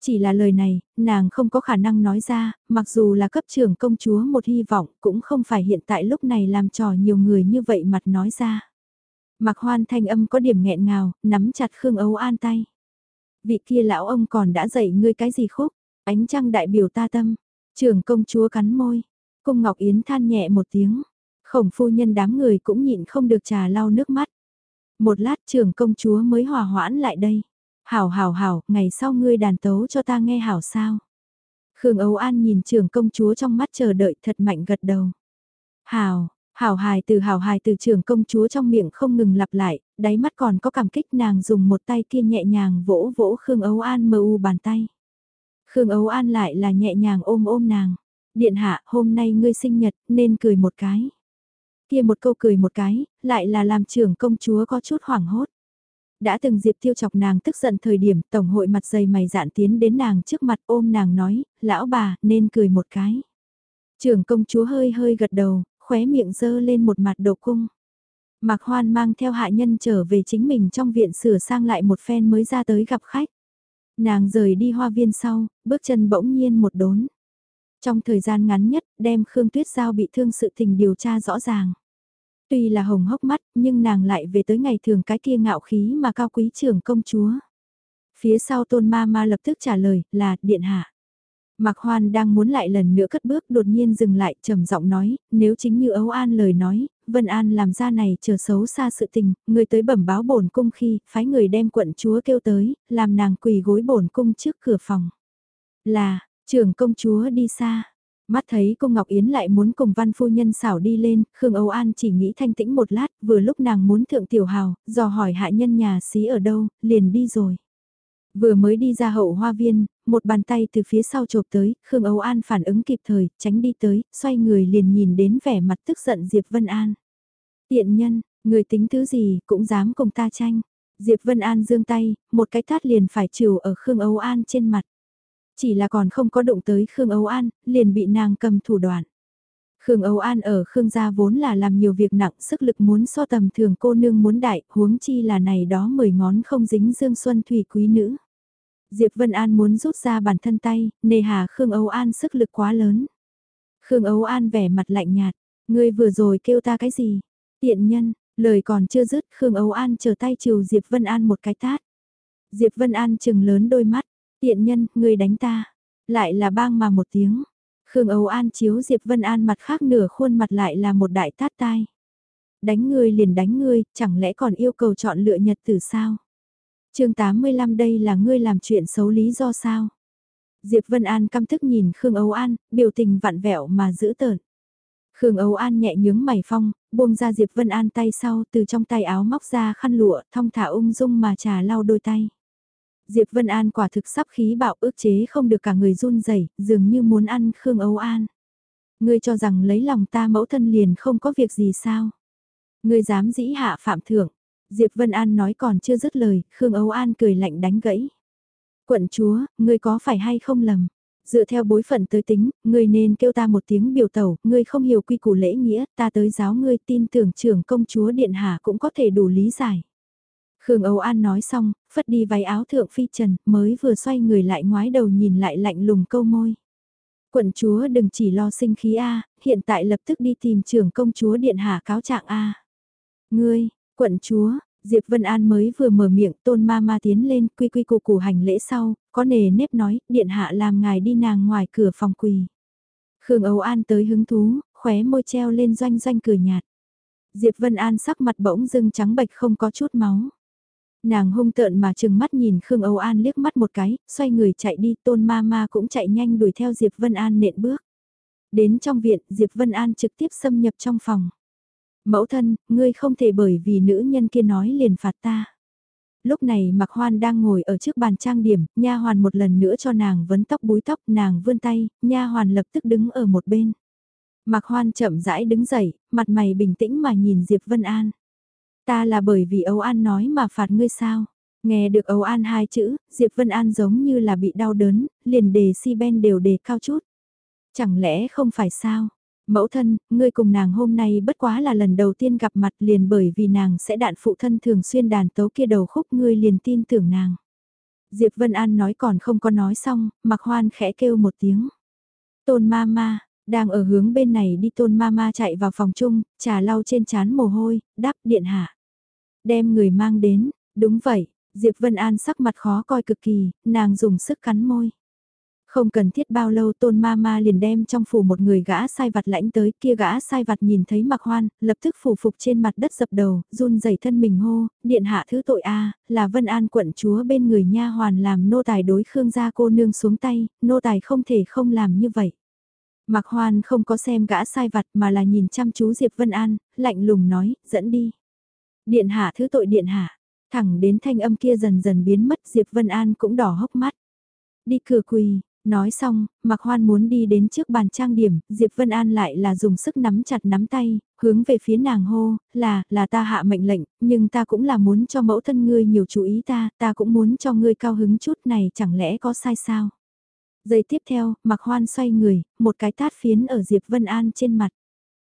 Chỉ là lời này, nàng không có khả năng nói ra, mặc dù là cấp trưởng công chúa một hy vọng cũng không phải hiện tại lúc này làm trò nhiều người như vậy mặt nói ra. Mặc hoan thanh âm có điểm nghẹn ngào, nắm chặt Khương Âu An tay. Vị kia lão ông còn đã dạy ngươi cái gì khúc, ánh trăng đại biểu ta tâm, trưởng công chúa cắn môi, cung Ngọc Yến than nhẹ một tiếng, khổng phu nhân đám người cũng nhịn không được trà lau nước mắt. Một lát trưởng công chúa mới hòa hoãn lại đây. Hảo hảo hảo, ngày sau ngươi đàn tấu cho ta nghe hảo sao. Khương Âu An nhìn trưởng công chúa trong mắt chờ đợi thật mạnh gật đầu. Hảo, hảo hài từ hảo hài từ trưởng công chúa trong miệng không ngừng lặp lại, đáy mắt còn có cảm kích nàng dùng một tay kia nhẹ nhàng vỗ vỗ Khương Âu An mờ u bàn tay. Khương Âu An lại là nhẹ nhàng ôm ôm nàng. Điện hạ, hôm nay ngươi sinh nhật, nên cười một cái. Kia một câu cười một cái, lại là làm trưởng công chúa có chút hoảng hốt. Đã từng Diệp Tiêu chọc nàng tức giận thời điểm Tổng hội mặt dày mày dạn tiến đến nàng trước mặt ôm nàng nói, lão bà, nên cười một cái. Trưởng công chúa hơi hơi gật đầu, khóe miệng dơ lên một mặt đồ cung. Mạc Hoan mang theo hạ nhân trở về chính mình trong viện sửa sang lại một phen mới ra tới gặp khách. Nàng rời đi hoa viên sau, bước chân bỗng nhiên một đốn. Trong thời gian ngắn nhất, đem Khương Tuyết Giao bị thương sự tình điều tra rõ ràng. Tuy là hồng hốc mắt, nhưng nàng lại về tới ngày thường cái kia ngạo khí mà cao quý trưởng công chúa. Phía sau tôn ma ma lập tức trả lời là điện hạ. Mạc Hoan đang muốn lại lần nữa cất bước đột nhiên dừng lại trầm giọng nói, nếu chính như Âu An lời nói, Vân An làm ra này chờ xấu xa sự tình, người tới bẩm báo bổn cung khi, phái người đem quận chúa kêu tới, làm nàng quỳ gối bổn cung trước cửa phòng. Là, trưởng công chúa đi xa, Mắt thấy cô Ngọc Yến lại muốn cùng văn phu nhân xảo đi lên, Khương Âu An chỉ nghĩ thanh tĩnh một lát, vừa lúc nàng muốn thượng tiểu hào, dò hỏi hạ nhân nhà xí ở đâu, liền đi rồi. Vừa mới đi ra hậu hoa viên, một bàn tay từ phía sau chộp tới, Khương Âu An phản ứng kịp thời, tránh đi tới, xoay người liền nhìn đến vẻ mặt tức giận Diệp Vân An. Tiện nhân, người tính thứ gì cũng dám cùng ta tranh. Diệp Vân An dương tay, một cái tát liền phải trừ ở Khương Âu An trên mặt. Chỉ là còn không có động tới Khương Âu An, liền bị nàng cầm thủ đoạn. Khương Âu An ở Khương gia vốn là làm nhiều việc nặng sức lực muốn so tầm thường cô nương muốn đại, huống chi là này đó mười ngón không dính dương xuân thủy quý nữ. Diệp Vân An muốn rút ra bản thân tay, nề hà Khương Âu An sức lực quá lớn. Khương Âu An vẻ mặt lạnh nhạt, ngươi vừa rồi kêu ta cái gì? Tiện nhân, lời còn chưa dứt Khương Âu An chờ tay chiều Diệp Vân An một cái tát. Diệp Vân An chừng lớn đôi mắt, Tiện nhân, ngươi đánh ta. Lại là bang mà một tiếng. Khương Âu An chiếu Diệp Vân An mặt khác nửa khuôn mặt lại là một đại tát tai. Đánh ngươi liền đánh ngươi, chẳng lẽ còn yêu cầu chọn lựa nhật từ sao? Chương 85 đây là ngươi làm chuyện xấu lý do sao? Diệp Vân An căm thức nhìn Khương Âu An, biểu tình vặn vẹo mà giữ tợn. Khương Âu An nhẹ nhướng mày phong, buông ra Diệp Vân An tay sau từ trong tay áo móc ra khăn lụa, thong thả ung dung mà trà lau đôi tay. Diệp Vân An quả thực sắp khí bạo ước chế không được cả người run rẩy, dường như muốn ăn Khương Âu An. Ngươi cho rằng lấy lòng ta mẫu thân liền không có việc gì sao? Ngươi dám dĩ hạ phạm thưởng. Diệp Vân An nói còn chưa dứt lời, Khương Âu An cười lạnh đánh gãy. Quận chúa, ngươi có phải hay không lầm? Dựa theo bối phận tới tính, ngươi nên kêu ta một tiếng biểu tẩu, ngươi không hiểu quy củ lễ nghĩa, ta tới giáo ngươi tin tưởng trưởng công chúa Điện Hạ cũng có thể đủ lý giải. Khương Âu An nói xong, phất đi váy áo thượng phi trần, mới vừa xoay người lại ngoái đầu nhìn lại lạnh lùng câu môi. Quận chúa đừng chỉ lo sinh khí A, hiện tại lập tức đi tìm trưởng công chúa điện hạ cáo trạng A. Ngươi, quận chúa, Diệp Vân An mới vừa mở miệng tôn ma ma tiến lên quy quy củ củ hành lễ sau, có nề nếp nói, điện hạ làm ngài đi nàng ngoài cửa phòng quỳ. Khương Âu An tới hứng thú, khóe môi treo lên doanh doanh cười nhạt. Diệp Vân An sắc mặt bỗng dưng trắng bệch không có chút máu. Nàng hung tợn mà chừng mắt nhìn Khương Âu An liếc mắt một cái, xoay người chạy đi, tôn ma ma cũng chạy nhanh đuổi theo Diệp Vân An nện bước. Đến trong viện, Diệp Vân An trực tiếp xâm nhập trong phòng. Mẫu thân, ngươi không thể bởi vì nữ nhân kia nói liền phạt ta. Lúc này Mạc Hoan đang ngồi ở trước bàn trang điểm, nha hoàn một lần nữa cho nàng vấn tóc búi tóc, nàng vươn tay, nha hoàn lập tức đứng ở một bên. Mạc Hoan chậm rãi đứng dậy, mặt mày bình tĩnh mà nhìn Diệp Vân An. Ta là bởi vì Âu An nói mà phạt ngươi sao? Nghe được Âu An hai chữ, Diệp Vân An giống như là bị đau đớn, liền đề si ben đều đề cao chút. Chẳng lẽ không phải sao? Mẫu thân, ngươi cùng nàng hôm nay bất quá là lần đầu tiên gặp mặt liền bởi vì nàng sẽ đạn phụ thân thường xuyên đàn tấu kia đầu khúc ngươi liền tin tưởng nàng. Diệp Vân An nói còn không có nói xong, mặc hoan khẽ kêu một tiếng. Tôn ma ma, đang ở hướng bên này đi tôn ma ma chạy vào phòng chung, trà lau trên chán mồ hôi, đáp điện hạ. Đem người mang đến, đúng vậy, Diệp Vân An sắc mặt khó coi cực kỳ, nàng dùng sức cắn môi. Không cần thiết bao lâu tôn ma ma liền đem trong phủ một người gã sai vặt lãnh tới kia gã sai vặt nhìn thấy mặc hoan, lập tức phủ phục trên mặt đất dập đầu, run rẩy thân mình hô, điện hạ thứ tội a là Vân An quận chúa bên người nha hoàn làm nô tài đối khương gia cô nương xuống tay, nô tài không thể không làm như vậy. Mặc hoan không có xem gã sai vặt mà là nhìn chăm chú Diệp Vân An, lạnh lùng nói, dẫn đi. Điện hạ thứ tội điện hạ, thẳng đến thanh âm kia dần dần biến mất Diệp Vân An cũng đỏ hốc mắt. Đi cửa quỳ, Nói xong, Mạc Hoan muốn đi đến trước bàn trang điểm, Diệp Vân An lại là dùng sức nắm chặt nắm tay, hướng về phía nàng hô, là, là ta hạ mệnh lệnh, nhưng ta cũng là muốn cho mẫu thân ngươi nhiều chú ý ta, ta cũng muốn cho ngươi cao hứng chút này chẳng lẽ có sai sao. Giây tiếp theo, Mạc Hoan xoay người, một cái tát phiến ở Diệp Vân An trên mặt.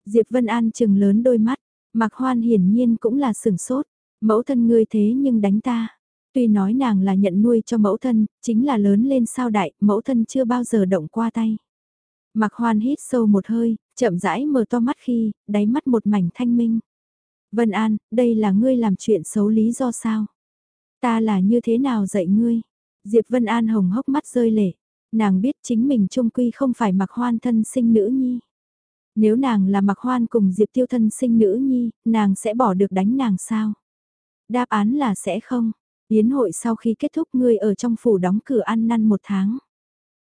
Diệp Vân An chừng lớn đôi mắt, Mạc Hoan hiển nhiên cũng là sửng sốt, mẫu thân ngươi thế nhưng đánh ta. Tuy nói nàng là nhận nuôi cho mẫu thân, chính là lớn lên sao đại, mẫu thân chưa bao giờ động qua tay. Mặc hoan hít sâu một hơi, chậm rãi mở to mắt khi, đáy mắt một mảnh thanh minh. Vân An, đây là ngươi làm chuyện xấu lý do sao? Ta là như thế nào dạy ngươi? Diệp Vân An hồng hốc mắt rơi lệ. Nàng biết chính mình trung quy không phải mặc hoan thân sinh nữ nhi. Nếu nàng là mặc hoan cùng Diệp Tiêu thân sinh nữ nhi, nàng sẽ bỏ được đánh nàng sao? Đáp án là sẽ không. Yến hội sau khi kết thúc ngươi ở trong phủ đóng cửa ăn năn một tháng.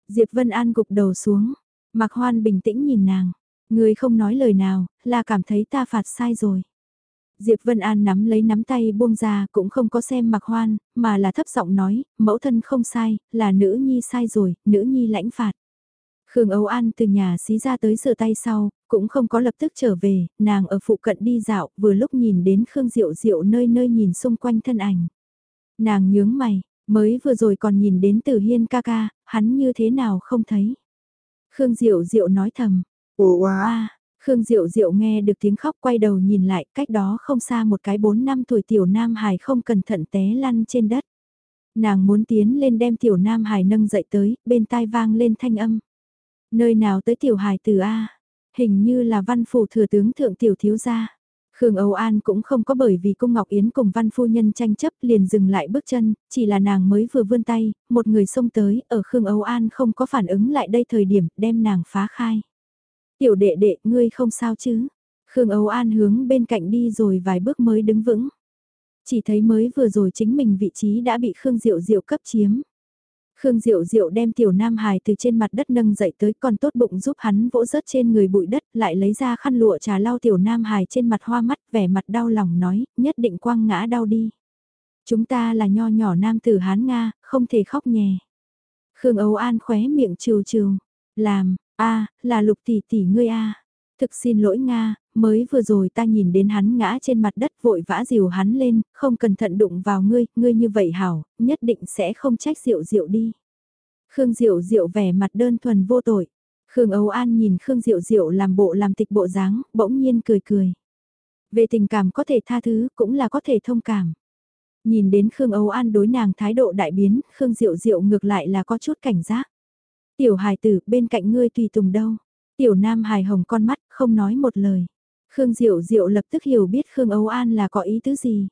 Diệp Vân An gục đầu xuống, Mạc Hoan bình tĩnh nhìn nàng, ngươi không nói lời nào, là cảm thấy ta phạt sai rồi. Diệp Vân An nắm lấy nắm tay buông ra cũng không có xem Mạc Hoan, mà là thấp giọng nói, mẫu thân không sai, là nữ nhi sai rồi, nữ nhi lãnh phạt. Khương Âu An từ nhà xí ra tới sửa tay sau, cũng không có lập tức trở về, nàng ở phụ cận đi dạo, vừa lúc nhìn đến Khương Diệu Diệu nơi nơi nhìn xung quanh thân ảnh. Nàng nhướng mày, mới vừa rồi còn nhìn đến từ hiên ca ca, hắn như thế nào không thấy. Khương Diệu Diệu nói thầm, ồ à, Khương Diệu Diệu nghe được tiếng khóc quay đầu nhìn lại, cách đó không xa một cái 4 năm tuổi tiểu Nam Hải không cẩn thận té lăn trên đất. Nàng muốn tiến lên đem tiểu Nam Hải nâng dậy tới, bên tai vang lên thanh âm. Nơi nào tới tiểu Hải từ A, hình như là văn phủ thừa tướng thượng tiểu thiếu gia. Khương Âu An cũng không có bởi vì cung Ngọc Yến cùng văn phu nhân tranh chấp liền dừng lại bước chân, chỉ là nàng mới vừa vươn tay, một người xông tới, ở Khương Âu An không có phản ứng lại đây thời điểm, đem nàng phá khai. Tiểu đệ đệ, ngươi không sao chứ? Khương Âu An hướng bên cạnh đi rồi vài bước mới đứng vững. Chỉ thấy mới vừa rồi chính mình vị trí đã bị Khương Diệu Diệu cấp chiếm. Khương Diệu Diệu đem tiểu Nam Hải từ trên mặt đất nâng dậy tới còn tốt bụng giúp hắn vỗ rớt trên người bụi đất lại lấy ra khăn lụa trà lau tiểu Nam Hải trên mặt hoa mắt vẻ mặt đau lòng nói nhất định quang ngã đau đi. Chúng ta là nho nhỏ nam tử Hán Nga, không thể khóc nhè. Khương Âu An khóe miệng trừ trừ. Làm, a là lục tỷ tỷ ngươi a Thực xin lỗi Nga, mới vừa rồi ta nhìn đến hắn ngã trên mặt đất vội vã dìu hắn lên, không cẩn thận đụng vào ngươi, ngươi như vậy hảo, nhất định sẽ không trách Diệu Diệu đi. Khương Diệu Diệu vẻ mặt đơn thuần vô tội. Khương Âu An nhìn Khương Diệu Diệu làm bộ làm tịch bộ dáng, bỗng nhiên cười cười. Về tình cảm có thể tha thứ, cũng là có thể thông cảm. Nhìn đến Khương Âu An đối nàng thái độ đại biến, Khương Diệu Diệu ngược lại là có chút cảnh giác. Tiểu hài tử, bên cạnh ngươi tùy tùng đâu. Tiểu Nam hài hồng con mắt, không nói một lời. Khương Diệu Diệu lập tức hiểu biết Khương Âu An là có ý tứ gì.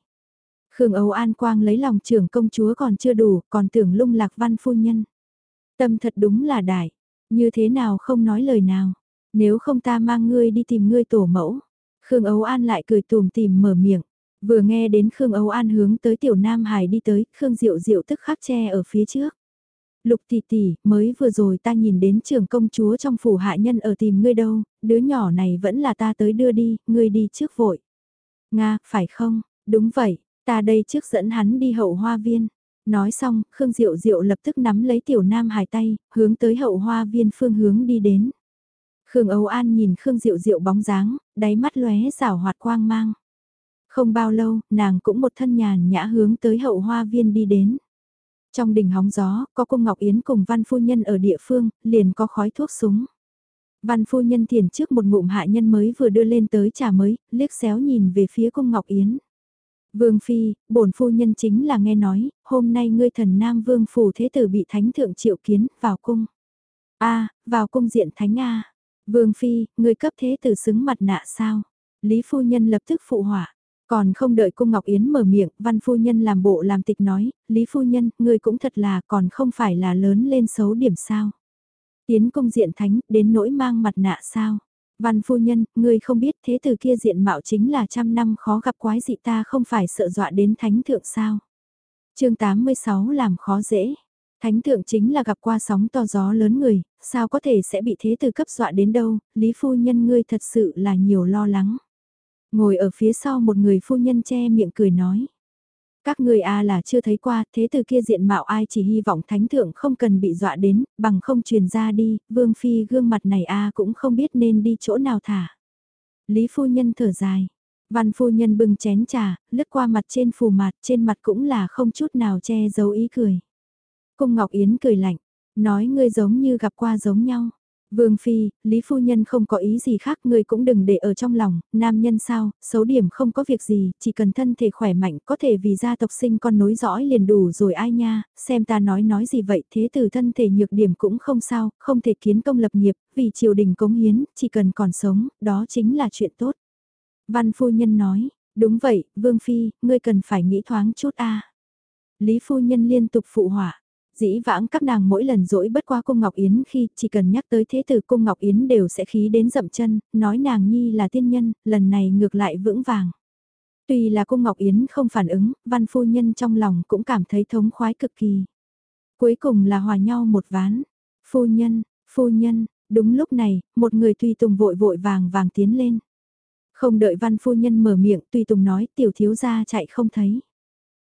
Khương Âu An quang lấy lòng trưởng công chúa còn chưa đủ, còn tưởng lung lạc văn phu nhân. Tâm thật đúng là đại, như thế nào không nói lời nào, nếu không ta mang ngươi đi tìm ngươi tổ mẫu. Khương Âu An lại cười tùm tìm mở miệng, vừa nghe đến Khương Âu An hướng tới tiểu Nam Hải đi tới, Khương Diệu Diệu tức khắc che ở phía trước. Lục tỷ tỷ, mới vừa rồi ta nhìn đến trưởng công chúa trong phủ hạ nhân ở tìm ngươi đâu, đứa nhỏ này vẫn là ta tới đưa đi, ngươi đi trước vội. Nga, phải không? Đúng vậy, ta đây trước dẫn hắn đi hậu hoa viên. Nói xong, Khương Diệu Diệu lập tức nắm lấy tiểu nam hài tay, hướng tới hậu hoa viên phương hướng đi đến. Khương Âu An nhìn Khương Diệu Diệu bóng dáng, đáy mắt lóe rảo hoạt quang mang. Không bao lâu, nàng cũng một thân nhàn nhã hướng tới hậu hoa viên đi đến. Trong đình hóng gió, có cung Ngọc Yến cùng văn phu nhân ở địa phương, liền có khói thuốc súng. Văn phu nhân thiền trước một ngụm hạ nhân mới vừa đưa lên tới trà mới, liếc xéo nhìn về phía cung Ngọc Yến. Vương Phi, bổn phu nhân chính là nghe nói, hôm nay ngươi thần nam vương phủ thế tử bị thánh thượng triệu kiến, vào cung. a vào cung diện thánh A. Vương Phi, ngươi cấp thế tử xứng mặt nạ sao? Lý phu nhân lập tức phụ họa. Còn không đợi cung Ngọc Yến mở miệng, văn phu nhân làm bộ làm tịch nói, Lý phu nhân, ngươi cũng thật là còn không phải là lớn lên xấu điểm sao. Tiến công diện thánh, đến nỗi mang mặt nạ sao. Văn phu nhân, ngươi không biết thế từ kia diện mạo chính là trăm năm khó gặp quái dị ta không phải sợ dọa đến thánh thượng sao. chương 86 làm khó dễ. Thánh thượng chính là gặp qua sóng to gió lớn người, sao có thể sẽ bị thế từ cấp dọa đến đâu, Lý phu nhân ngươi thật sự là nhiều lo lắng. Ngồi ở phía sau một người phu nhân che miệng cười nói. Các người a là chưa thấy qua, thế từ kia diện mạo ai chỉ hy vọng thánh thượng không cần bị dọa đến, bằng không truyền ra đi, vương phi gương mặt này a cũng không biết nên đi chỗ nào thả. Lý phu nhân thở dài. Văn phu nhân bưng chén trà, lướt qua mặt trên phù mặt, trên mặt cũng là không chút nào che giấu ý cười. Cung Ngọc Yến cười lạnh, nói ngươi giống như gặp qua giống nhau. Vương Phi, Lý Phu Nhân không có ý gì khác người cũng đừng để ở trong lòng, nam nhân sao, xấu điểm không có việc gì, chỉ cần thân thể khỏe mạnh có thể vì gia tộc sinh con nối dõi liền đủ rồi ai nha, xem ta nói nói gì vậy thế từ thân thể nhược điểm cũng không sao, không thể kiến công lập nghiệp, vì triều đình cống hiến, chỉ cần còn sống, đó chính là chuyện tốt. Văn Phu Nhân nói, đúng vậy, Vương Phi, ngươi cần phải nghĩ thoáng chút a Lý Phu Nhân liên tục phụ họa dĩ vãng các nàng mỗi lần dỗi bất qua cung Ngọc Yến khi chỉ cần nhắc tới thế tử cung Ngọc Yến đều sẽ khí đến dậm chân, nói nàng nhi là tiên nhân, lần này ngược lại vững vàng. Tuy là cung Ngọc Yến không phản ứng, văn phu nhân trong lòng cũng cảm thấy thống khoái cực kỳ. Cuối cùng là hòa nhau một ván. Phu nhân, phu nhân, đúng lúc này, một người tùy tùng vội vội vàng vàng tiến lên. Không đợi văn phu nhân mở miệng tùy tùng nói tiểu thiếu gia chạy không thấy.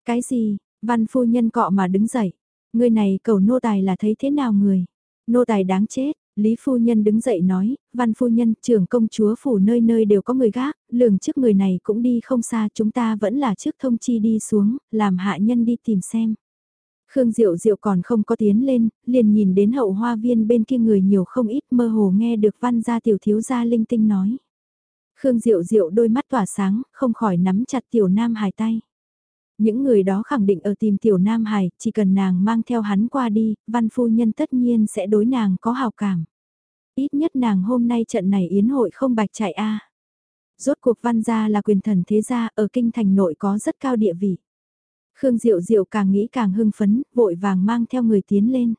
Cái gì, văn phu nhân cọ mà đứng dậy, Người này cầu nô tài là thấy thế nào người? Nô tài đáng chết, Lý phu nhân đứng dậy nói, văn phu nhân, trưởng công chúa phủ nơi nơi đều có người gác, lường trước người này cũng đi không xa chúng ta vẫn là trước thông chi đi xuống, làm hạ nhân đi tìm xem. Khương Diệu Diệu còn không có tiến lên, liền nhìn đến hậu hoa viên bên kia người nhiều không ít mơ hồ nghe được văn gia tiểu thiếu gia linh tinh nói. Khương Diệu Diệu đôi mắt tỏa sáng, không khỏi nắm chặt tiểu nam hài tay. Những người đó khẳng định ở tìm tiểu Nam Hải, chỉ cần nàng mang theo hắn qua đi, văn phu nhân tất nhiên sẽ đối nàng có hào cảm. Ít nhất nàng hôm nay trận này yến hội không bạch chạy a. Rốt cuộc văn gia là quyền thần thế gia ở kinh thành nội có rất cao địa vị. Khương Diệu Diệu càng nghĩ càng hưng phấn, vội vàng mang theo người tiến lên.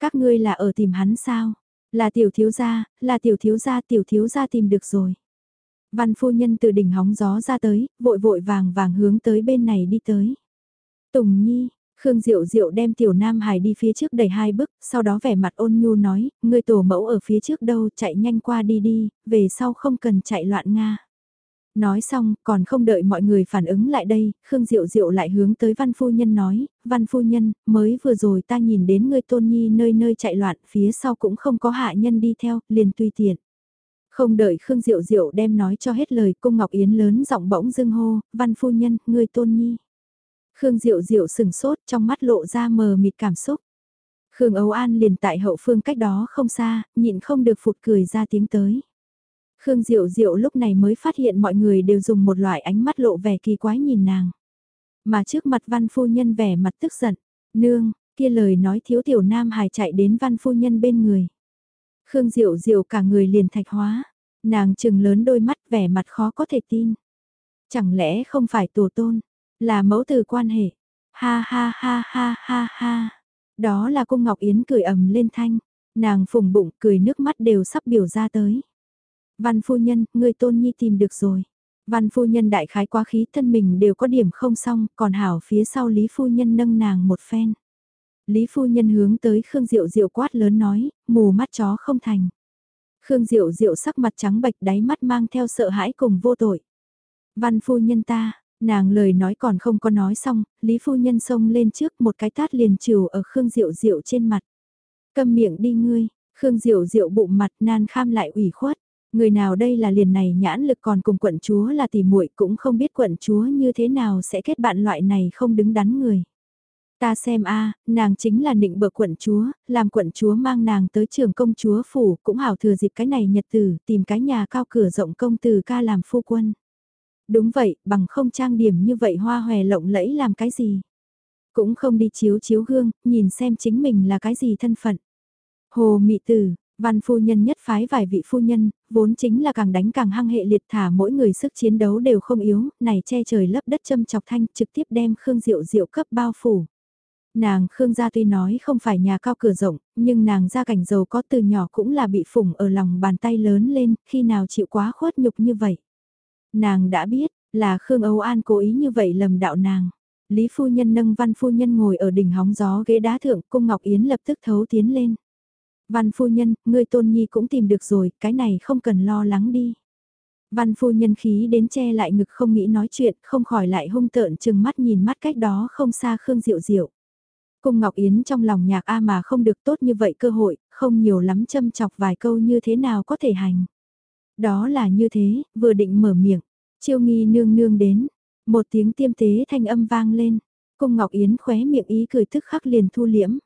Các ngươi là ở tìm hắn sao? Là tiểu thiếu gia, là tiểu thiếu gia tiểu thiếu gia tìm được rồi. Văn phu nhân từ đỉnh hóng gió ra tới, vội vội vàng vàng hướng tới bên này đi tới. Tùng Nhi, Khương Diệu Diệu đem tiểu Nam Hải đi phía trước đẩy hai bước, sau đó vẻ mặt ôn nhu nói, người tổ mẫu ở phía trước đâu, chạy nhanh qua đi đi, về sau không cần chạy loạn Nga. Nói xong, còn không đợi mọi người phản ứng lại đây, Khương Diệu Diệu lại hướng tới Văn Phu Nhân nói, Văn Phu Nhân, mới vừa rồi ta nhìn đến ngươi tôn nhi nơi nơi chạy loạn, phía sau cũng không có hạ nhân đi theo, liền tùy tiện. Không đợi Khương Diệu Diệu đem nói cho hết lời cung Ngọc Yến lớn giọng bỗng dưng hô, văn phu nhân, người tôn nhi. Khương Diệu Diệu sừng sốt trong mắt lộ ra mờ mịt cảm xúc. Khương Âu An liền tại hậu phương cách đó không xa, nhịn không được phụt cười ra tiếng tới. Khương Diệu Diệu lúc này mới phát hiện mọi người đều dùng một loại ánh mắt lộ vẻ kỳ quái nhìn nàng. Mà trước mặt văn phu nhân vẻ mặt tức giận, nương, kia lời nói thiếu tiểu nam hài chạy đến văn phu nhân bên người. Khương Diệu Diệu cả người liền thạch hóa, nàng trừng lớn đôi mắt vẻ mặt khó có thể tin. Chẳng lẽ không phải tổ tôn, là mẫu từ quan hệ. Ha ha ha ha ha ha. Đó là cung Ngọc Yến cười ầm lên thanh, nàng phùng bụng cười nước mắt đều sắp biểu ra tới. Văn phu nhân, người tôn nhi tìm được rồi. Văn phu nhân đại khái quá khí thân mình đều có điểm không xong, còn hảo phía sau Lý phu nhân nâng nàng một phen. Lý phu nhân hướng tới Khương Diệu Diệu quát lớn nói, mù mắt chó không thành. Khương Diệu Diệu sắc mặt trắng bệch đáy mắt mang theo sợ hãi cùng vô tội. Văn phu nhân ta, nàng lời nói còn không có nói xong, Lý phu nhân xông lên trước một cái tát liền trừ ở Khương Diệu Diệu trên mặt. Cầm miệng đi ngươi, Khương Diệu Diệu bụng mặt nan kham lại ủy khuất. Người nào đây là liền này nhãn lực còn cùng quận chúa là tỷ muội cũng không biết quận chúa như thế nào sẽ kết bạn loại này không đứng đắn người. Ta xem a, nàng chính là nịnh bợ quận chúa, làm quận chúa mang nàng tới trường công chúa phủ, cũng hảo thừa dịp cái này nhật tử, tìm cái nhà cao cửa rộng công từ ca làm phu quân. Đúng vậy, bằng không trang điểm như vậy hoa hòe lộng lẫy làm cái gì. Cũng không đi chiếu chiếu gương, nhìn xem chính mình là cái gì thân phận. Hồ mị tử, Văn phu nhân nhất phái vài vị phu nhân, vốn chính là càng đánh càng hăng hệ liệt thả mỗi người sức chiến đấu đều không yếu, này che trời lấp đất châm chọc thanh trực tiếp đem Khương Diệu Diệu cấp bao phủ. Nàng Khương gia tuy nói không phải nhà cao cửa rộng, nhưng nàng gia cảnh giàu có từ nhỏ cũng là bị phủng ở lòng bàn tay lớn lên, khi nào chịu quá khuất nhục như vậy. Nàng đã biết, là Khương Âu An cố ý như vậy lầm đạo nàng. Lý phu nhân nâng văn phu nhân ngồi ở đỉnh hóng gió ghế đá thượng, cung Ngọc Yến lập tức thấu tiến lên. Văn phu nhân, ngươi tôn nhi cũng tìm được rồi, cái này không cần lo lắng đi. Văn phu nhân khí đến che lại ngực không nghĩ nói chuyện, không khỏi lại hung tợn chừng mắt nhìn mắt cách đó không xa Khương Diệu Diệu. Cung Ngọc Yến trong lòng nhạc A mà không được tốt như vậy cơ hội, không nhiều lắm châm chọc vài câu như thế nào có thể hành. Đó là như thế, vừa định mở miệng, chiêu nghi nương nương đến, một tiếng tiêm tế thanh âm vang lên, cung Ngọc Yến khóe miệng ý cười thức khắc liền thu liễm.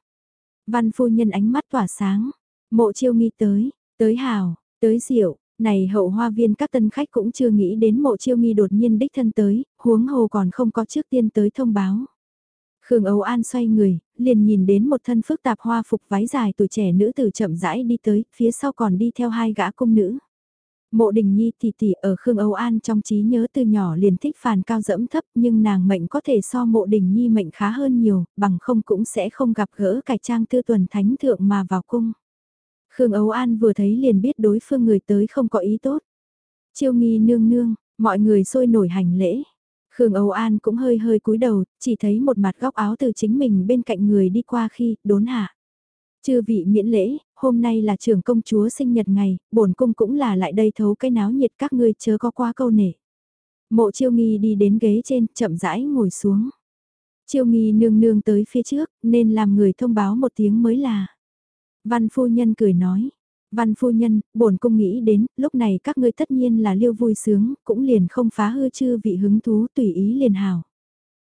Văn phu nhân ánh mắt tỏa sáng, mộ chiêu nghi tới, tới hào, tới diệu, này hậu hoa viên các tân khách cũng chưa nghĩ đến mộ chiêu nghi đột nhiên đích thân tới, huống hồ còn không có trước tiên tới thông báo. Khương Âu An xoay người, liền nhìn đến một thân phức tạp hoa phục váy dài tuổi trẻ nữ tử chậm rãi đi tới, phía sau còn đi theo hai gã cung nữ. Mộ Đình Nhi tỷ tỷ ở Khương Âu An trong trí nhớ từ nhỏ liền thích phàn cao dẫm thấp nhưng nàng mệnh có thể so Mộ Đình Nhi mệnh khá hơn nhiều, bằng không cũng sẽ không gặp gỡ cải trang tư tuần thánh thượng mà vào cung. Khương Âu An vừa thấy liền biết đối phương người tới không có ý tốt. Chiêu nghi nương nương, mọi người sôi nổi hành lễ. Khương Âu An cũng hơi hơi cúi đầu, chỉ thấy một mặt góc áo từ chính mình bên cạnh người đi qua khi đốn hạ. Chư vị miễn lễ, hôm nay là trưởng công chúa sinh nhật ngày, bổn cung cũng là lại đây thấu cái náo nhiệt các ngươi chớ có qua câu nể. Mộ chiêu nghi đi đến ghế trên, chậm rãi ngồi xuống. Chiêu nghi nương nương tới phía trước, nên làm người thông báo một tiếng mới là. Văn phu nhân cười nói, Văn phu nhân, bổn cung nghĩ đến, lúc này các ngươi tất nhiên là liêu vui sướng, cũng liền không phá hư chư vị hứng thú tùy ý liền hào.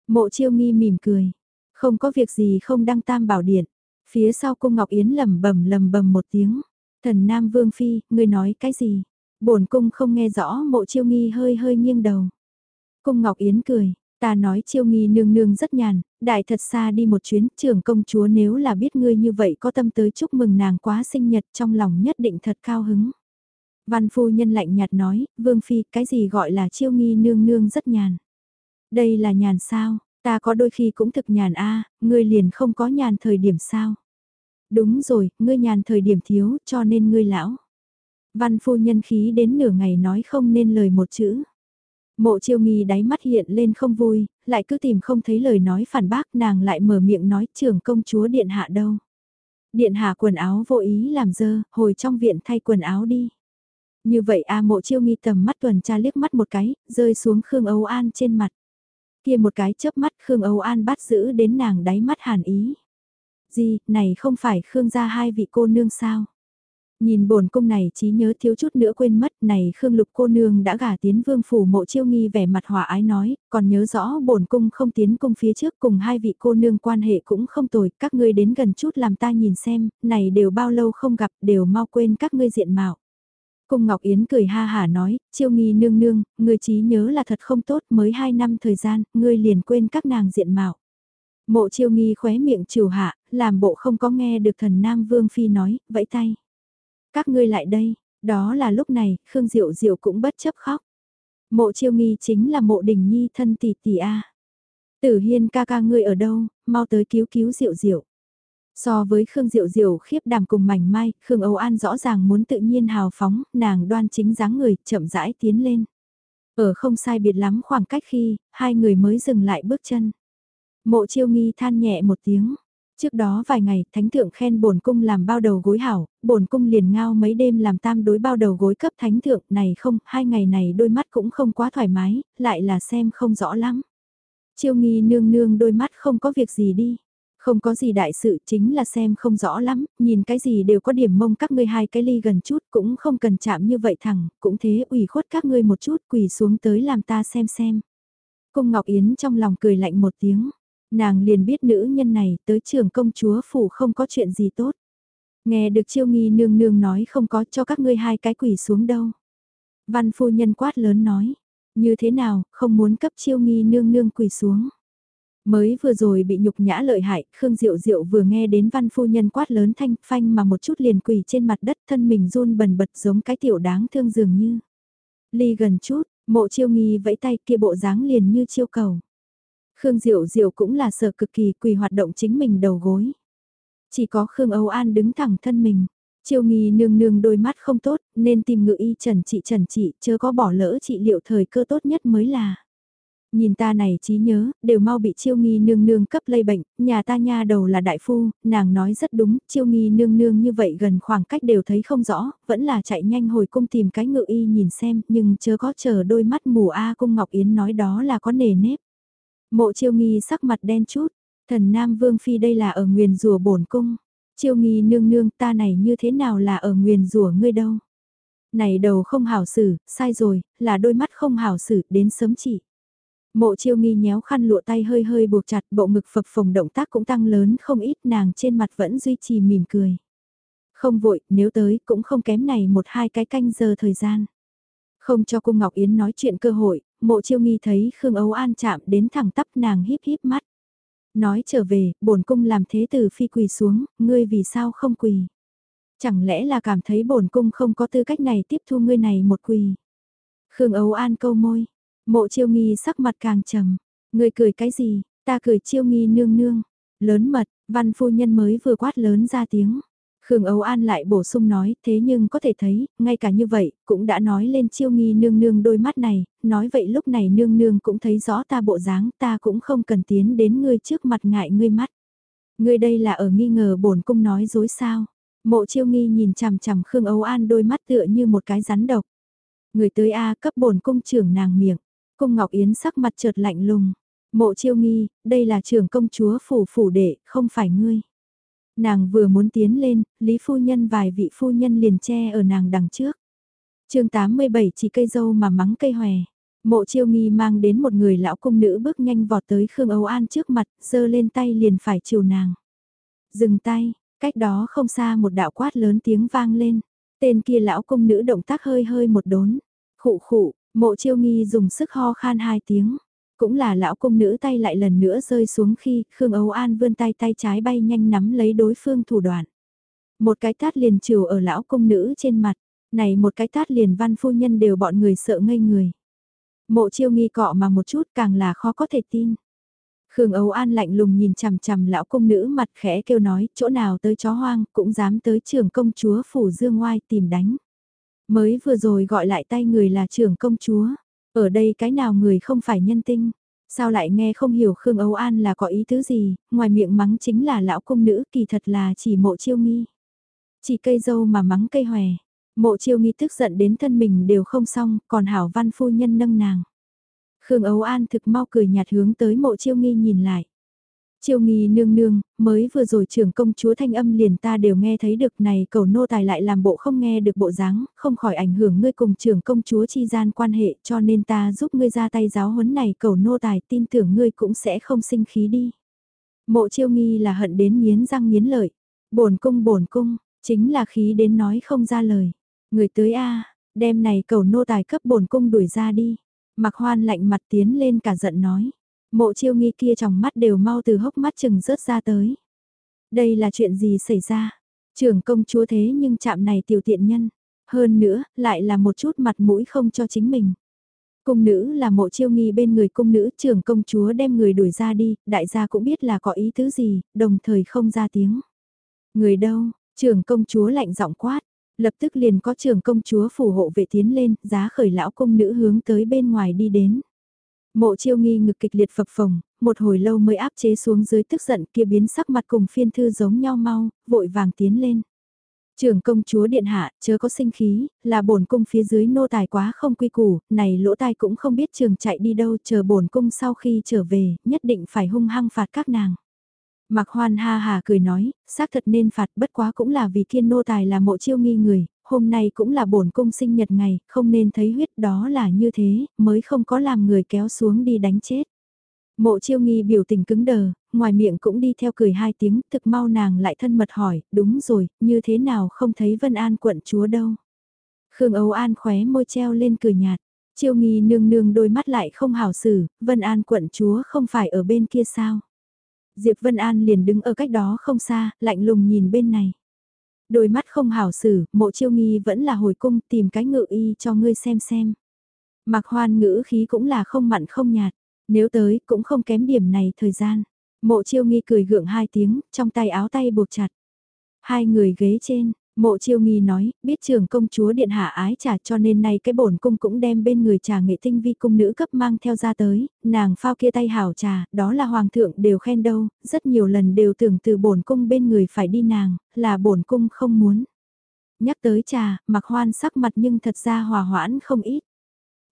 Mộ chiêu nghi mỉm cười, không có việc gì không đăng tam bảo điện, phía sau cung Ngọc Yến lầm bầm lầm bầm một tiếng, thần Nam Vương Phi, ngươi nói cái gì? bổn cung không nghe rõ mộ chiêu nghi hơi hơi nghiêng đầu. Cung Ngọc Yến cười, Ta nói chiêu nghi nương nương rất nhàn, đại thật xa đi một chuyến, trưởng công chúa nếu là biết ngươi như vậy có tâm tới chúc mừng nàng quá sinh nhật trong lòng nhất định thật cao hứng. Văn phu nhân lạnh nhạt nói, vương phi, cái gì gọi là chiêu nghi nương nương rất nhàn. Đây là nhàn sao, ta có đôi khi cũng thực nhàn a ngươi liền không có nhàn thời điểm sao. Đúng rồi, ngươi nhàn thời điểm thiếu, cho nên ngươi lão. Văn phu nhân khí đến nửa ngày nói không nên lời một chữ. Mộ chiêu nghi đáy mắt hiện lên không vui, lại cứ tìm không thấy lời nói phản bác nàng lại mở miệng nói trưởng công chúa điện hạ đâu. Điện hạ quần áo vô ý làm dơ, hồi trong viện thay quần áo đi. Như vậy a mộ chiêu nghi tầm mắt tuần tra liếc mắt một cái, rơi xuống Khương Âu An trên mặt. Kia một cái chớp mắt Khương Âu An bắt giữ đến nàng đáy mắt hàn ý. Gì, này không phải Khương gia hai vị cô nương sao? Nhìn bổn cung này trí nhớ thiếu chút nữa quên mất này Khương Lục cô nương đã gả tiến vương phủ mộ chiêu nghi vẻ mặt hòa ái nói, còn nhớ rõ bổn cung không tiến cung phía trước cùng hai vị cô nương quan hệ cũng không tồi, các ngươi đến gần chút làm ta nhìn xem, này đều bao lâu không gặp đều mau quên các ngươi diện mạo. Cung Ngọc Yến cười ha hả nói, chiêu nghi nương nương, người trí nhớ là thật không tốt mới hai năm thời gian, ngươi liền quên các nàng diện mạo. Mộ chiêu nghi khóe miệng trừ hạ, làm bộ không có nghe được thần Nam Vương Phi nói, vẫy tay. Các ngươi lại đây, đó là lúc này, Khương Diệu Diệu cũng bất chấp khóc. Mộ chiêu nghi chính là mộ đình nhi thân tỷ tỷ A. Tử hiên ca ca ngươi ở đâu, mau tới cứu cứu Diệu Diệu. So với Khương Diệu Diệu khiếp đàm cùng mảnh mai, Khương Âu An rõ ràng muốn tự nhiên hào phóng, nàng đoan chính dáng người, chậm rãi tiến lên. Ở không sai biệt lắm khoảng cách khi, hai người mới dừng lại bước chân. Mộ chiêu nghi than nhẹ một tiếng, Trước đó vài ngày, thánh thượng khen bổn cung làm bao đầu gối hảo, bổn cung liền ngao mấy đêm làm tam đối bao đầu gối cấp thánh thượng, này không, hai ngày này đôi mắt cũng không quá thoải mái, lại là xem không rõ lắm. Chiêu nghi nương nương đôi mắt không có việc gì đi. Không có gì đại sự chính là xem không rõ lắm, nhìn cái gì đều có điểm mông các ngươi hai cái ly gần chút cũng không cần chạm như vậy thẳng, cũng thế ủy khuất các ngươi một chút quỳ xuống tới làm ta xem xem. Cung Ngọc Yến trong lòng cười lạnh một tiếng, nàng liền biết nữ nhân này tới trường công chúa phủ không có chuyện gì tốt. Nghe được chiêu nghi nương nương nói không có cho các ngươi hai cái quỳ xuống đâu. Văn phu nhân quát lớn nói, như thế nào, không muốn cấp chiêu nghi nương nương quỳ xuống. Mới vừa rồi bị nhục nhã lợi hại, Khương Diệu Diệu vừa nghe đến văn phu nhân quát lớn thanh phanh mà một chút liền quỳ trên mặt đất thân mình run bần bật giống cái tiểu đáng thương dường như. Ly gần chút, mộ chiêu nghi vẫy tay kia bộ dáng liền như chiêu cầu. Khương Diệu Diệu cũng là sợ cực kỳ quỳ hoạt động chính mình đầu gối. Chỉ có Khương Âu An đứng thẳng thân mình. Chiêu nghi nương nương đôi mắt không tốt, nên tìm ngự y trần trị trần trị, chớ có bỏ lỡ trị liệu thời cơ tốt nhất mới là. Nhìn ta này trí nhớ, đều mau bị chiêu nghi nương nương cấp lây bệnh, nhà ta nha đầu là đại phu, nàng nói rất đúng, chiêu nghi nương nương như vậy gần khoảng cách đều thấy không rõ, vẫn là chạy nhanh hồi cung tìm cái ngự y nhìn xem, nhưng chớ có chờ đôi mắt mù A cung Ngọc Yến nói đó là có nề nếp. Mộ chiêu nghi sắc mặt đen chút, thần Nam Vương Phi đây là ở nguyền rùa bổn cung, chiêu nghi nương nương ta này như thế nào là ở nguyền rùa ngươi đâu. Này đầu không hảo xử, sai rồi, là đôi mắt không hảo xử, đến sớm chỉ. Mộ chiêu nghi nhéo khăn lụa tay hơi hơi buộc chặt bộ ngực phập phồng động tác cũng tăng lớn không ít nàng trên mặt vẫn duy trì mỉm cười. Không vội, nếu tới cũng không kém này một hai cái canh giờ thời gian. Không cho cung Ngọc Yến nói chuyện cơ hội, mộ chiêu nghi thấy Khương Ấu An chạm đến thẳng tắp nàng híp híp mắt. Nói trở về, bổn cung làm thế từ phi quỳ xuống, ngươi vì sao không quỳ? Chẳng lẽ là cảm thấy bổn cung không có tư cách này tiếp thu ngươi này một quỳ? Khương Ấu An câu môi, Mộ chiêu nghi sắc mặt càng trầm. ngươi cười cái gì, ta cười chiêu nghi nương nương. Lớn mật, văn phu nhân mới vừa quát lớn ra tiếng. Khương Âu An lại bổ sung nói, thế nhưng có thể thấy, ngay cả như vậy, cũng đã nói lên chiêu nghi nương nương đôi mắt này, nói vậy lúc này nương nương cũng thấy rõ ta bộ dáng, ta cũng không cần tiến đến ngươi trước mặt ngại ngươi mắt. Ngươi đây là ở nghi ngờ bổn cung nói dối sao? Mộ chiêu nghi nhìn chằm chằm Khương Âu An đôi mắt tựa như một cái rắn độc. Người tới A cấp bổn cung trưởng nàng miệng. Cung Ngọc Yến sắc mặt chợt lạnh lùng. Mộ chiêu nghi, đây là trưởng công chúa phủ phủ đệ, không phải ngươi. Nàng vừa muốn tiến lên, Lý Phu Nhân vài vị phu nhân liền che ở nàng đằng trước. chương 87 chỉ cây dâu mà mắng cây hòe. Mộ chiêu nghi mang đến một người lão cung nữ bước nhanh vọt tới Khương Âu An trước mặt, giơ lên tay liền phải chiều nàng. Dừng tay, cách đó không xa một đạo quát lớn tiếng vang lên. Tên kia lão cung nữ động tác hơi hơi một đốn. Khụ khụ, Mộ chiêu nghi dùng sức ho khan hai tiếng. Cũng là lão công nữ tay lại lần nữa rơi xuống khi Khương Âu An vươn tay tay trái bay nhanh nắm lấy đối phương thủ đoạn. Một cái tát liền trừ ở lão công nữ trên mặt. Này một cái tát liền văn phu nhân đều bọn người sợ ngây người. Mộ chiêu nghi cọ mà một chút càng là khó có thể tin. Khương Âu An lạnh lùng nhìn chằm chằm lão công nữ mặt khẽ kêu nói, chỗ nào tới chó hoang, cũng dám tới trường công chúa phủ dương ngoai tìm đánh. Mới vừa rồi gọi lại tay người là trưởng công chúa. Ở đây cái nào người không phải nhân tinh. Sao lại nghe không hiểu Khương Âu An là có ý tứ gì, ngoài miệng mắng chính là lão công nữ kỳ thật là chỉ mộ chiêu nghi. Chỉ cây dâu mà mắng cây hòe. Mộ chiêu nghi tức giận đến thân mình đều không xong, còn hảo văn phu nhân nâng nàng. Khương Âu An thực mau cười nhạt hướng tới mộ chiêu nghi nhìn lại. Chiêu nghi nương nương, mới vừa rồi trưởng công chúa thanh âm liền ta đều nghe thấy được này cầu nô tài lại làm bộ không nghe được bộ dáng, không khỏi ảnh hưởng ngươi cùng trưởng công chúa chi gian quan hệ cho nên ta giúp ngươi ra tay giáo huấn này cầu nô tài tin tưởng ngươi cũng sẽ không sinh khí đi. Mộ chiêu nghi là hận đến nghiến răng nghiến lợi, bổn cung bổn cung, chính là khí đến nói không ra lời. Người tới a đem này cầu nô tài cấp bổn cung đuổi ra đi. Mặc hoan lạnh mặt tiến lên cả giận nói. Mộ chiêu nghi kia trong mắt đều mau từ hốc mắt chừng rớt ra tới. Đây là chuyện gì xảy ra? Trưởng công chúa thế nhưng chạm này tiểu tiện nhân. Hơn nữa, lại là một chút mặt mũi không cho chính mình. Cung nữ là mộ chiêu nghi bên người cung nữ trưởng công chúa đem người đuổi ra đi, đại gia cũng biết là có ý tứ gì, đồng thời không ra tiếng. Người đâu, trưởng công chúa lạnh giọng quát, lập tức liền có trưởng công chúa phủ hộ vệ tiến lên, giá khởi lão cung nữ hướng tới bên ngoài đi đến. Mộ chiêu nghi ngực kịch liệt phập phồng, một hồi lâu mới áp chế xuống dưới tức giận kia biến sắc mặt cùng phiên thư giống nhau mau, vội vàng tiến lên. Trưởng công chúa điện hạ, chớ có sinh khí, là bổn cung phía dưới nô tài quá không quy củ, này lỗ tai cũng không biết trường chạy đi đâu, chờ bổn cung sau khi trở về, nhất định phải hung hăng phạt các nàng. Mạc Hoan ha hà cười nói, xác thật nên phạt bất quá cũng là vì kiên nô tài là mộ chiêu nghi người, hôm nay cũng là bổn cung sinh nhật ngày, không nên thấy huyết đó là như thế, mới không có làm người kéo xuống đi đánh chết. Mộ chiêu nghi biểu tình cứng đờ, ngoài miệng cũng đi theo cười hai tiếng, thực mau nàng lại thân mật hỏi, đúng rồi, như thế nào không thấy Vân An quận chúa đâu. Khương Âu An khóe môi treo lên cười nhạt, chiêu nghi nương nương đôi mắt lại không hảo xử, Vân An quận chúa không phải ở bên kia sao. Diệp Vân An liền đứng ở cách đó không xa, lạnh lùng nhìn bên này. Đôi mắt không hảo xử, mộ chiêu nghi vẫn là hồi cung tìm cái ngự y cho ngươi xem xem. Mặc hoan ngữ khí cũng là không mặn không nhạt, nếu tới cũng không kém điểm này thời gian. Mộ chiêu nghi cười gượng hai tiếng, trong tay áo tay buộc chặt. Hai người ghế trên, Mộ chiêu nghi nói, biết Trường công chúa điện hạ ái trà cho nên nay cái bổn cung cũng đem bên người trà nghệ tinh vi cung nữ cấp mang theo ra tới, nàng phao kia tay hảo trà, đó là hoàng thượng đều khen đâu, rất nhiều lần đều tưởng từ bổn cung bên người phải đi nàng, là bổn cung không muốn. Nhắc tới trà, mặc hoan sắc mặt nhưng thật ra hòa hoãn không ít.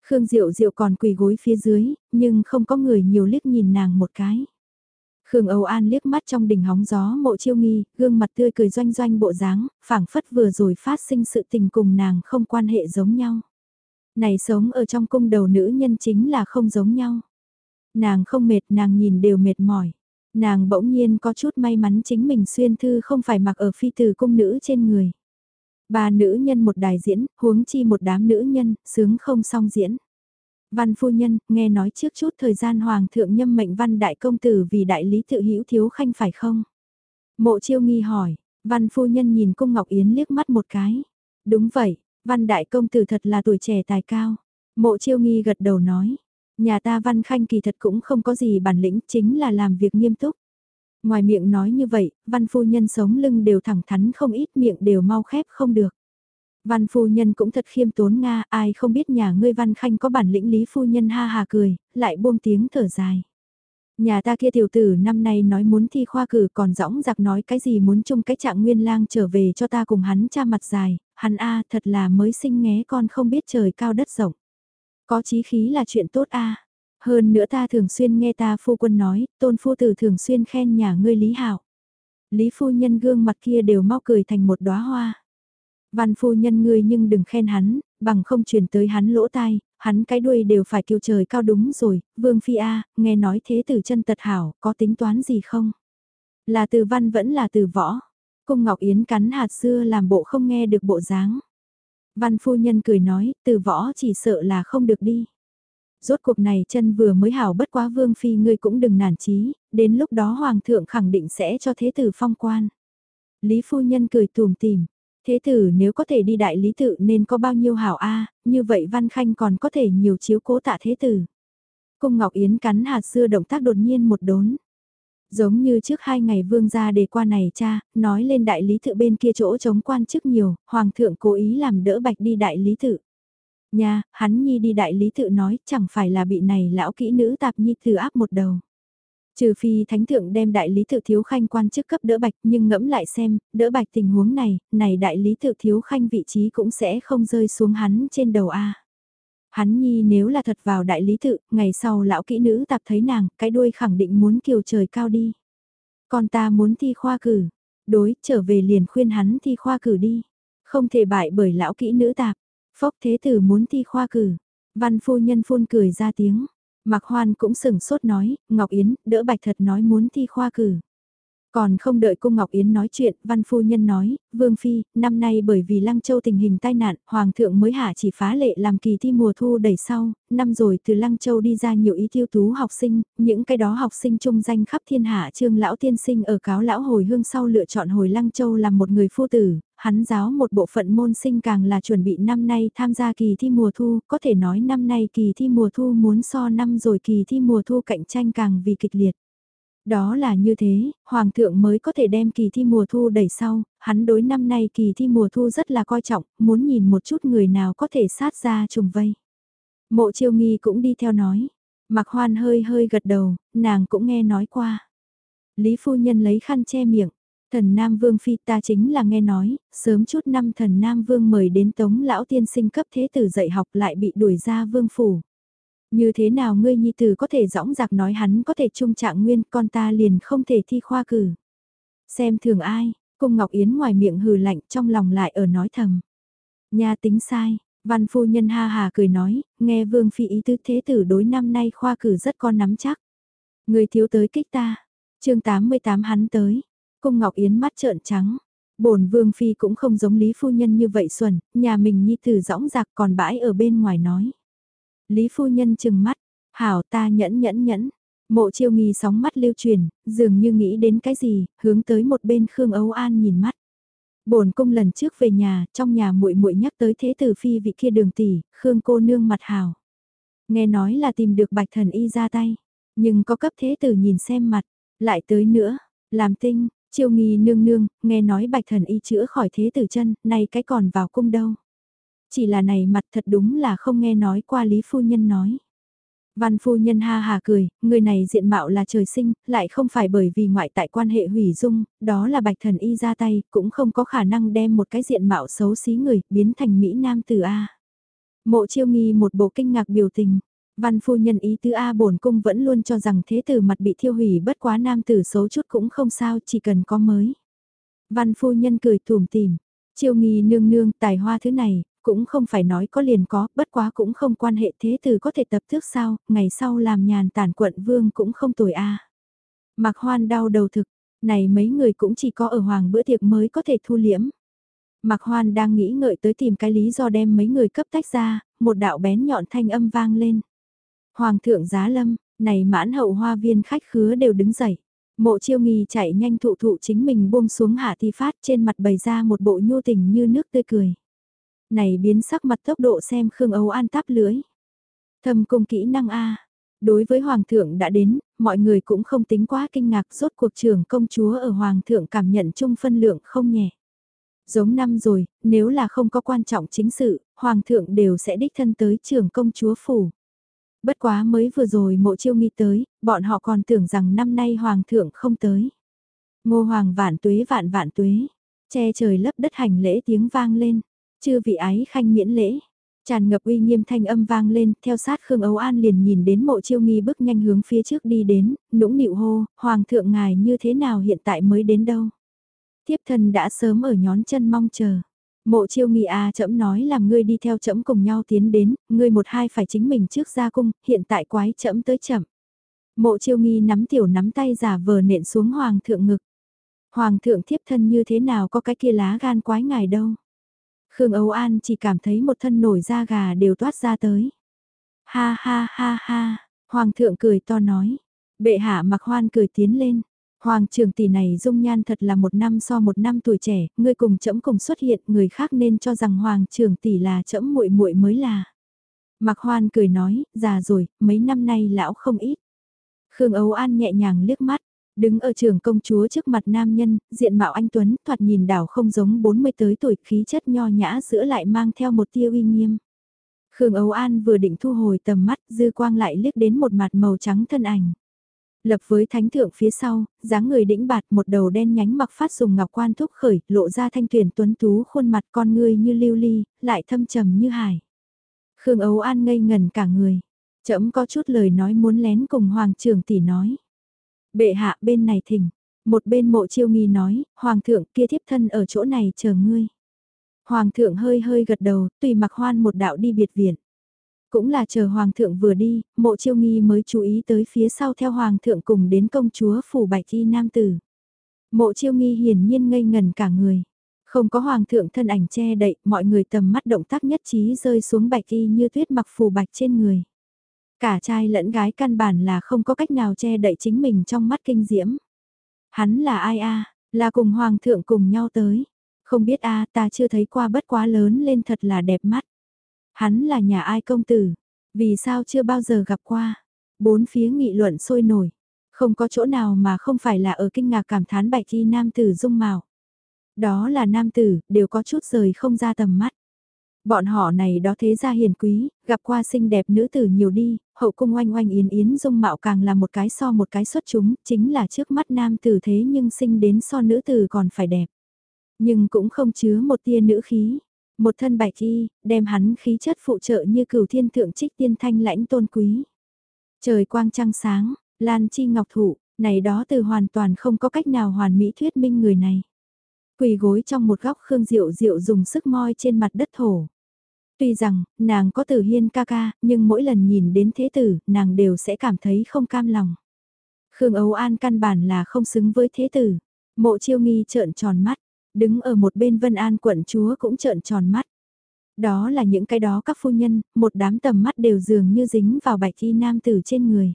Khương Diệu Diệu còn quỳ gối phía dưới, nhưng không có người nhiều liếc nhìn nàng một cái. Khương Âu An liếc mắt trong đỉnh hóng gió mộ chiêu nghi, gương mặt tươi cười doanh doanh bộ dáng, phảng phất vừa rồi phát sinh sự tình cùng nàng không quan hệ giống nhau. Này sống ở trong cung đầu nữ nhân chính là không giống nhau. Nàng không mệt, nàng nhìn đều mệt mỏi. Nàng bỗng nhiên có chút may mắn chính mình xuyên thư không phải mặc ở phi từ cung nữ trên người. Ba nữ nhân một đài diễn, huống chi một đám nữ nhân, sướng không song diễn. Văn phu nhân, nghe nói trước chút thời gian hoàng thượng nhâm mệnh văn đại công tử vì đại lý tự hữu thiếu khanh phải không? Mộ chiêu nghi hỏi, văn phu nhân nhìn cung Ngọc Yến liếc mắt một cái. Đúng vậy, văn đại công tử thật là tuổi trẻ tài cao. Mộ chiêu nghi gật đầu nói, nhà ta văn khanh kỳ thật cũng không có gì bản lĩnh chính là làm việc nghiêm túc. Ngoài miệng nói như vậy, văn phu nhân sống lưng đều thẳng thắn không ít miệng đều mau khép không được. Văn phu nhân cũng thật khiêm tốn Nga, ai không biết nhà ngươi văn khanh có bản lĩnh lý phu nhân ha hà cười, lại buông tiếng thở dài. Nhà ta kia tiểu tử năm nay nói muốn thi khoa cử còn rõng giặc nói cái gì muốn chung cái trạng nguyên lang trở về cho ta cùng hắn cha mặt dài, hắn a thật là mới sinh nghé con không biết trời cao đất rộng. Có chí khí là chuyện tốt a Hơn nữa ta thường xuyên nghe ta phu quân nói, tôn phu tử thường xuyên khen nhà ngươi lý hảo. Lý phu nhân gương mặt kia đều mau cười thành một đóa hoa. Văn phu nhân ngươi nhưng đừng khen hắn, bằng không truyền tới hắn lỗ tai, hắn cái đuôi đều phải kêu trời cao đúng rồi, vương phi A, nghe nói thế từ chân tật hảo, có tính toán gì không? Là từ văn vẫn là từ võ. Cung Ngọc Yến cắn hạt xưa làm bộ không nghe được bộ dáng. Văn phu nhân cười nói, từ võ chỉ sợ là không được đi. Rốt cuộc này chân vừa mới hảo bất quá vương phi ngươi cũng đừng nản chí, đến lúc đó hoàng thượng khẳng định sẽ cho thế tử phong quan. Lý phu nhân cười tùm tìm, Thế tử nếu có thể đi đại lý tự nên có bao nhiêu hảo a như vậy Văn Khanh còn có thể nhiều chiếu cố tạ thế tử. Cung Ngọc Yến cắn hạt xưa động tác đột nhiên một đốn. Giống như trước hai ngày vương gia đề qua này cha, nói lên đại lý tự bên kia chỗ chống quan chức nhiều, hoàng thượng cố ý làm đỡ bạch đi đại lý tự. Nha, hắn nhi đi đại lý tự nói chẳng phải là bị này lão kỹ nữ tạp nhi từ áp một đầu. Trừ phi thánh thượng đem đại lý tự thiếu khanh quan chức cấp đỡ bạch nhưng ngẫm lại xem, đỡ bạch tình huống này, này đại lý tự thiếu khanh vị trí cũng sẽ không rơi xuống hắn trên đầu A. Hắn nhi nếu là thật vào đại lý tự, ngày sau lão kỹ nữ tạp thấy nàng, cái đuôi khẳng định muốn kiều trời cao đi. Còn ta muốn thi khoa cử, đối, trở về liền khuyên hắn thi khoa cử đi. Không thể bại bởi lão kỹ nữ tạp, phốc thế tử muốn thi khoa cử. Văn phu nhân phun cười ra tiếng, Mạc Hoan cũng sừng sốt nói, Ngọc Yến, đỡ bạch thật nói muốn thi khoa cử. Còn không đợi cung Ngọc Yến nói chuyện, văn phu nhân nói, Vương Phi, năm nay bởi vì Lăng Châu tình hình tai nạn, Hoàng thượng mới hạ chỉ phá lệ làm kỳ thi mùa thu đẩy sau, năm rồi từ Lăng Châu đi ra nhiều ý tiêu tú học sinh, những cái đó học sinh trung danh khắp thiên hạ trương lão tiên sinh ở cáo lão hồi hương sau lựa chọn hồi Lăng Châu làm một người phu tử, hắn giáo một bộ phận môn sinh càng là chuẩn bị năm nay tham gia kỳ thi mùa thu, có thể nói năm nay kỳ thi mùa thu muốn so năm rồi kỳ thi mùa thu cạnh tranh càng vì kịch liệt. Đó là như thế, Hoàng thượng mới có thể đem kỳ thi mùa thu đẩy sau, hắn đối năm nay kỳ thi mùa thu rất là coi trọng, muốn nhìn một chút người nào có thể sát ra trùng vây. Mộ chiêu nghi cũng đi theo nói, Mặc hoan hơi hơi gật đầu, nàng cũng nghe nói qua. Lý phu nhân lấy khăn che miệng. Thần Nam Vương Phi ta chính là nghe nói, sớm chút năm thần Nam Vương mời đến tống lão tiên sinh cấp thế tử dạy học lại bị đuổi ra vương phủ. Như thế nào ngươi nhi tử có thể dõng dạc nói hắn có thể trung trạng nguyên con ta liền không thể thi khoa cử. Xem thường ai, cung Ngọc Yến ngoài miệng hừ lạnh trong lòng lại ở nói thầm. nhà tính sai, văn phu nhân ha hà cười nói, nghe vương phi ý tứ thế tử đối năm nay khoa cử rất con nắm chắc. Người thiếu tới kích ta, chương 88 hắn tới, cung Ngọc Yến mắt trợn trắng. bổn vương phi cũng không giống lý phu nhân như vậy xuẩn, nhà mình nhi tử dõng dạc còn bãi ở bên ngoài nói. Lý phu nhân chừng mắt, hảo ta nhẫn nhẫn nhẫn. Mộ chiêu nghi sóng mắt lưu truyền, dường như nghĩ đến cái gì, hướng tới một bên Khương Âu An nhìn mắt. Bổn cung lần trước về nhà, trong nhà muội muội nhắc tới thế tử phi vị kia đường tỷ, Khương cô nương mặt hào, Nghe nói là tìm được bạch thần y ra tay, nhưng có cấp thế tử nhìn xem mặt, lại tới nữa, làm tinh, chiêu nghi nương nương, nghe nói bạch thần y chữa khỏi thế tử chân, nay cái còn vào cung đâu. Chỉ là này mặt thật đúng là không nghe nói qua Lý Phu Nhân nói. Văn Phu Nhân ha hà cười, người này diện mạo là trời sinh, lại không phải bởi vì ngoại tại quan hệ hủy dung, đó là bạch thần y ra tay, cũng không có khả năng đem một cái diện mạo xấu xí người, biến thành Mỹ Nam từ A. Mộ chiêu nghi một bộ kinh ngạc biểu tình. Văn phu nhân ý tứ A bổn cung vẫn luôn cho rằng thế tử mặt bị thiêu hủy bất quá nam tử xấu chút cũng không sao chỉ cần có mới. Văn phu nhân cười tùm tìm, chiêu nghi nương nương tài hoa thứ này, cũng không phải nói có liền có, bất quá cũng không quan hệ thế tử có thể tập thước sao, ngày sau làm nhàn tản quận vương cũng không tồi a. À. Mặc hoan đau đầu thực, này mấy người cũng chỉ có ở hoàng bữa tiệc mới có thể thu liễm. Mạc Hoan đang nghĩ ngợi tới tìm cái lý do đem mấy người cấp tách ra, một đạo bén nhọn thanh âm vang lên. Hoàng thượng giá lâm, này mãn hậu hoa viên khách khứa đều đứng dậy. Mộ chiêu nghi chạy nhanh thụ thụ chính mình buông xuống hạ thi phát trên mặt bày ra một bộ nhu tình như nước tươi cười. Này biến sắc mặt tốc độ xem Khương Âu An táp lưới. Thâm cung kỹ năng A. Đối với Hoàng thượng đã đến, mọi người cũng không tính quá kinh ngạc rốt cuộc trưởng công chúa ở Hoàng thượng cảm nhận chung phân lượng không nhẹ. Giống năm rồi, nếu là không có quan trọng chính sự, Hoàng thượng đều sẽ đích thân tới trưởng công chúa phủ. Bất quá mới vừa rồi mộ chiêu nghi tới, bọn họ còn tưởng rằng năm nay Hoàng thượng không tới. Ngô Hoàng vạn tuế vạn vạn tuế, che trời lấp đất hành lễ tiếng vang lên. Chư vị ái khanh miễn lễ. Tràn ngập uy nghiêm thanh âm vang lên, theo sát Khương Ấu An liền nhìn đến mộ chiêu nghi bước nhanh hướng phía trước đi đến, nũng nịu hô, Hoàng thượng ngài như thế nào hiện tại mới đến đâu. Tiếp thân đã sớm ở nhón chân mong chờ. Mộ chiêu nghi à chậm nói làm ngươi đi theo chậm cùng nhau tiến đến, ngươi một hai phải chính mình trước ra cung, hiện tại quái chậm tới chậm. Mộ chiêu nghi nắm tiểu nắm tay giả vờ nện xuống hoàng thượng ngực. Hoàng thượng thiếp thân như thế nào có cái kia lá gan quái ngài đâu. Khương Âu An chỉ cảm thấy một thân nổi da gà đều toát ra tới. Ha ha ha ha, Hoàng thượng cười to nói. Bệ hạ mặc hoan cười tiến lên. Hoàng trường tỷ này dung nhan thật là một năm so một năm tuổi trẻ, ngươi cùng trẫm cùng xuất hiện, người khác nên cho rằng hoàng trường tỷ là trẫm muội muội mới là. Mặc hoan cười nói, già rồi, mấy năm nay lão không ít. Khương Âu An nhẹ nhàng liếc mắt, Đứng ở trường công chúa trước mặt nam nhân, diện mạo anh Tuấn, thoạt nhìn đảo không giống 40 tới tuổi khí chất nho nhã giữa lại mang theo một tia uy nghiêm. Khương Âu An vừa định thu hồi tầm mắt, dư quang lại liếc đến một mặt màu trắng thân ảnh. Lập với thánh thượng phía sau, dáng người đĩnh bạt một đầu đen nhánh mặc phát dùng ngọc quan thúc khởi, lộ ra thanh tuyển tuấn tú khuôn mặt con người như lưu ly, lại thâm trầm như hải. Khương ấu An ngây ngần cả người. Chậm có chút lời nói muốn lén cùng Hoàng trưởng tỷ nói. Bệ hạ bên này thỉnh, một bên mộ chiêu nghi nói, Hoàng thượng kia thiếp thân ở chỗ này chờ ngươi. Hoàng thượng hơi hơi gật đầu, tùy mặc hoan một đạo đi biệt viện. Cũng là chờ Hoàng thượng vừa đi, mộ chiêu nghi mới chú ý tới phía sau theo Hoàng thượng cùng đến công chúa phủ bạch y nam tử. Mộ chiêu nghi hiển nhiên ngây ngần cả người. Không có Hoàng thượng thân ảnh che đậy, mọi người tầm mắt động tác nhất trí rơi xuống bạch y như tuyết mặc phù bạch trên người. Cả trai lẫn gái căn bản là không có cách nào che đậy chính mình trong mắt kinh diễm. Hắn là ai a là cùng hoàng thượng cùng nhau tới. Không biết a ta chưa thấy qua bất quá lớn lên thật là đẹp mắt. Hắn là nhà ai công tử, vì sao chưa bao giờ gặp qua. Bốn phía nghị luận sôi nổi, không có chỗ nào mà không phải là ở kinh ngạc cảm thán bạch thi nam tử dung mạo. Đó là nam tử, đều có chút rời không ra tầm mắt. Bọn họ này đó thế gia hiền quý, gặp qua xinh đẹp nữ tử nhiều đi, hậu cung oanh oanh yến yến dung mạo càng là một cái so một cái xuất chúng, chính là trước mắt nam tử thế nhưng sinh đến so nữ tử còn phải đẹp. Nhưng cũng không chứa một tia nữ khí, một thân bạch y, đem hắn khí chất phụ trợ như cửu thiên thượng trích tiên thanh lãnh tôn quý. Trời quang trăng sáng, lan chi ngọc thụ, này đó từ hoàn toàn không có cách nào hoàn mỹ thuyết minh người này. Quỳ gối trong một góc Khương Diệu Diệu dùng sức moi trên mặt đất thổ. Tuy rằng, nàng có tử hiên ca ca, nhưng mỗi lần nhìn đến thế tử, nàng đều sẽ cảm thấy không cam lòng. Khương Âu An căn bản là không xứng với thế tử. Mộ chiêu nghi trợn tròn mắt, đứng ở một bên Vân An quận chúa cũng trợn tròn mắt. Đó là những cái đó các phu nhân, một đám tầm mắt đều dường như dính vào bạch y nam tử trên người.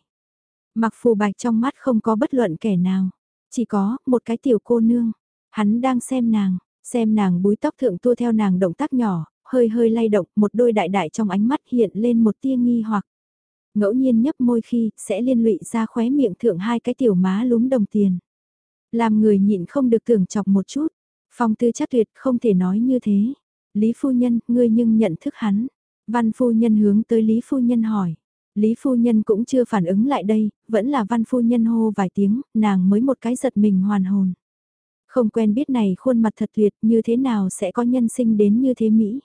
Mặc phù bạch trong mắt không có bất luận kẻ nào, chỉ có một cái tiểu cô nương. Hắn đang xem nàng, xem nàng búi tóc thượng tua theo nàng động tác nhỏ, hơi hơi lay động, một đôi đại đại trong ánh mắt hiện lên một tia nghi hoặc. Ngẫu nhiên nhấp môi khi, sẽ liên lụy ra khóe miệng thượng hai cái tiểu má lúm đồng tiền. Làm người nhịn không được tưởng chọc một chút. Phong tư chắc tuyệt không thể nói như thế. Lý phu nhân, ngươi nhưng nhận thức hắn. Văn phu nhân hướng tới Lý phu nhân hỏi. Lý phu nhân cũng chưa phản ứng lại đây, vẫn là văn phu nhân hô vài tiếng, nàng mới một cái giật mình hoàn hồn. Không quen biết này khuôn mặt thật tuyệt như thế nào sẽ có nhân sinh đến như thế Mỹ.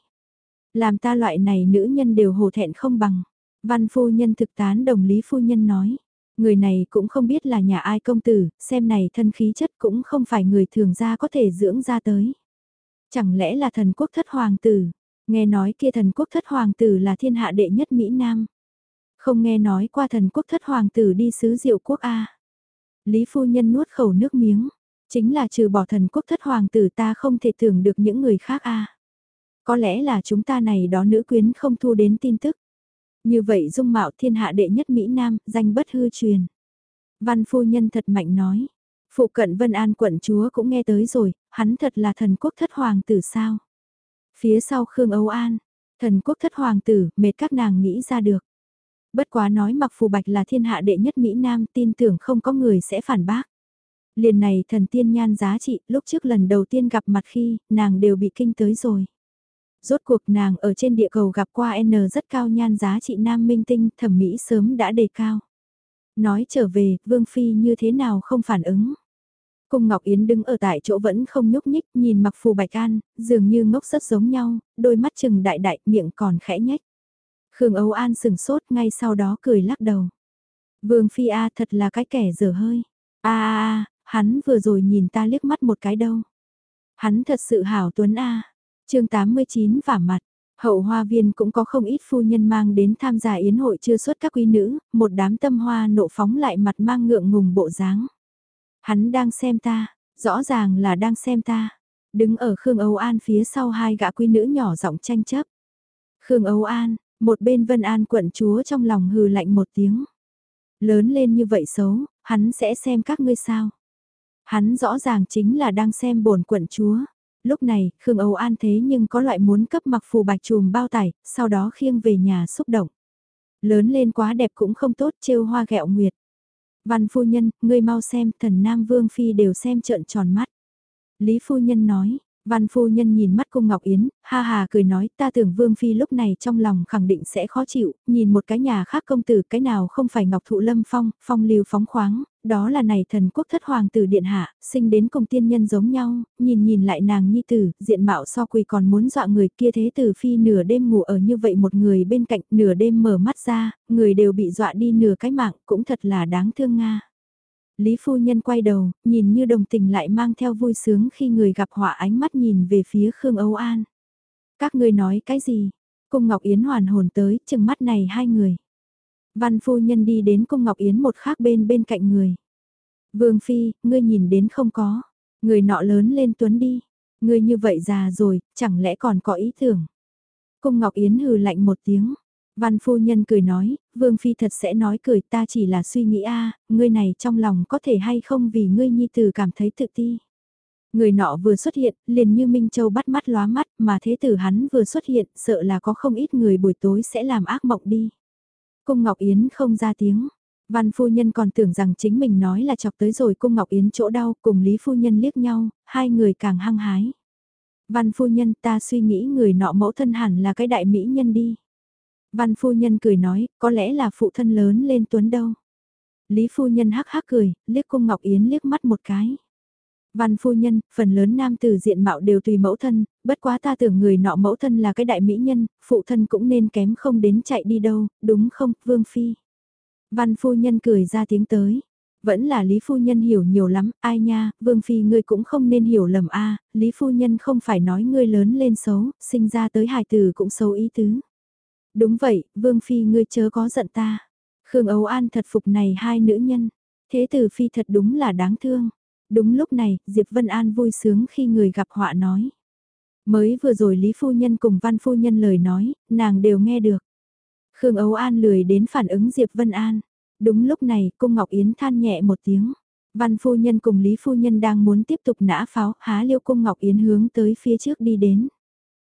Làm ta loại này nữ nhân đều hổ thẹn không bằng. Văn phu nhân thực tán đồng lý phu nhân nói. Người này cũng không biết là nhà ai công tử, xem này thân khí chất cũng không phải người thường gia có thể dưỡng ra tới. Chẳng lẽ là thần quốc thất hoàng tử? Nghe nói kia thần quốc thất hoàng tử là thiên hạ đệ nhất Mỹ Nam. Không nghe nói qua thần quốc thất hoàng tử đi sứ diệu quốc A. Lý phu nhân nuốt khẩu nước miếng. Chính là trừ bỏ thần quốc thất hoàng tử ta không thể tưởng được những người khác A. Có lẽ là chúng ta này đó nữ quyến không thu đến tin tức. Như vậy dung mạo thiên hạ đệ nhất Mỹ Nam, danh bất hư truyền. Văn phu nhân thật mạnh nói. Phụ cận Vân An quận chúa cũng nghe tới rồi, hắn thật là thần quốc thất hoàng tử sao. Phía sau Khương Âu An, thần quốc thất hoàng tử, mệt các nàng nghĩ ra được. Bất quá nói mặc phù bạch là thiên hạ đệ nhất Mỹ Nam tin tưởng không có người sẽ phản bác. Liền này thần tiên nhan giá trị, lúc trước lần đầu tiên gặp mặt khi, nàng đều bị kinh tới rồi. Rốt cuộc nàng ở trên địa cầu gặp qua N rất cao nhan giá trị nam minh tinh, thẩm mỹ sớm đã đề cao. Nói trở về, Vương Phi như thế nào không phản ứng. Cung Ngọc Yến đứng ở tại chỗ vẫn không nhúc nhích, nhìn mặc phù bạch an, dường như ngốc rất giống nhau, đôi mắt chừng đại đại, miệng còn khẽ nhách. Khương Âu An sừng sốt ngay sau đó cười lắc đầu. Vương Phi A thật là cái kẻ dở hơi. a a hắn vừa rồi nhìn ta liếc mắt một cái đâu. Hắn thật sự hảo tuấn A chương 89 vả mặt. Hậu hoa viên cũng có không ít phu nhân mang đến tham gia yến hội chưa xuất các quý nữ, một đám tâm hoa nộ phóng lại mặt mang ngượng ngùng bộ dáng. Hắn đang xem ta, rõ ràng là đang xem ta. Đứng ở Khương Âu An phía sau hai gã quý nữ nhỏ giọng tranh chấp. Khương Âu An, một bên Vân An quận chúa trong lòng hừ lạnh một tiếng. Lớn lên như vậy xấu, hắn sẽ xem các ngươi sao. Hắn rõ ràng chính là đang xem bổn quận chúa. Lúc này, Khương Âu An thế nhưng có loại muốn cấp mặc phù bạch trùm bao tải, sau đó khiêng về nhà xúc động. Lớn lên quá đẹp cũng không tốt trêu hoa gẹo nguyệt. Văn phu nhân, ngươi mau xem, thần Nam Vương Phi đều xem trợn tròn mắt. Lý phu nhân nói, Văn phu nhân nhìn mắt cung Ngọc Yến, ha ha cười nói ta tưởng Vương Phi lúc này trong lòng khẳng định sẽ khó chịu, nhìn một cái nhà khác công tử cái nào không phải Ngọc Thụ Lâm Phong, phong lưu phóng khoáng, đó là này thần quốc thất hoàng tử điện hạ, sinh đến cùng tiên nhân giống nhau, nhìn nhìn lại nàng nhi tử, diện mạo so quỳ còn muốn dọa người kia thế tử Phi nửa đêm ngủ ở như vậy một người bên cạnh, nửa đêm mở mắt ra, người đều bị dọa đi nửa cái mạng, cũng thật là đáng thương Nga. Lý phu nhân quay đầu, nhìn như đồng tình lại mang theo vui sướng khi người gặp họa ánh mắt nhìn về phía Khương Âu An. Các ngươi nói cái gì? Cung Ngọc Yến hoàn hồn tới, chừng mắt này hai người. Văn phu nhân đi đến cung Ngọc Yến một khác bên bên cạnh người. Vương Phi, ngươi nhìn đến không có. Người nọ lớn lên tuấn đi. Ngươi như vậy già rồi, chẳng lẽ còn có ý tưởng. Cung Ngọc Yến hừ lạnh một tiếng. Văn phu nhân cười nói, Vương Phi thật sẽ nói cười ta chỉ là suy nghĩ a ngươi này trong lòng có thể hay không vì ngươi nhi tử cảm thấy tự ti. Người nọ vừa xuất hiện, liền như Minh Châu bắt mắt lóa mắt, mà thế tử hắn vừa xuất hiện, sợ là có không ít người buổi tối sẽ làm ác mộng đi. Cung Ngọc Yến không ra tiếng. Văn phu nhân còn tưởng rằng chính mình nói là chọc tới rồi cung Ngọc Yến chỗ đau cùng Lý phu nhân liếc nhau, hai người càng hăng hái. Văn phu nhân ta suy nghĩ người nọ mẫu thân hẳn là cái đại mỹ nhân đi. Văn phu nhân cười nói, có lẽ là phụ thân lớn lên tuấn đâu. Lý phu nhân hắc hắc cười, liếc cung Ngọc Yến liếc mắt một cái. Văn phu nhân, phần lớn nam tử diện mạo đều tùy mẫu thân, bất quá ta tưởng người nọ mẫu thân là cái đại mỹ nhân, phụ thân cũng nên kém không đến chạy đi đâu, đúng không, Vương Phi? Văn phu nhân cười ra tiếng tới. Vẫn là Lý phu nhân hiểu nhiều lắm, ai nha, Vương Phi ngươi cũng không nên hiểu lầm a Lý phu nhân không phải nói ngươi lớn lên xấu, sinh ra tới hài tử cũng xấu ý tứ. Đúng vậy, Vương Phi ngươi chớ có giận ta. Khương Âu An thật phục này hai nữ nhân. Thế tử Phi thật đúng là đáng thương. Đúng lúc này, Diệp Vân An vui sướng khi người gặp họa nói. Mới vừa rồi Lý Phu Nhân cùng Văn Phu Nhân lời nói, nàng đều nghe được. Khương Âu An lười đến phản ứng Diệp Vân An. Đúng lúc này, cung Ngọc Yến than nhẹ một tiếng. Văn Phu Nhân cùng Lý Phu Nhân đang muốn tiếp tục nã pháo, há liêu cung Ngọc Yến hướng tới phía trước đi đến.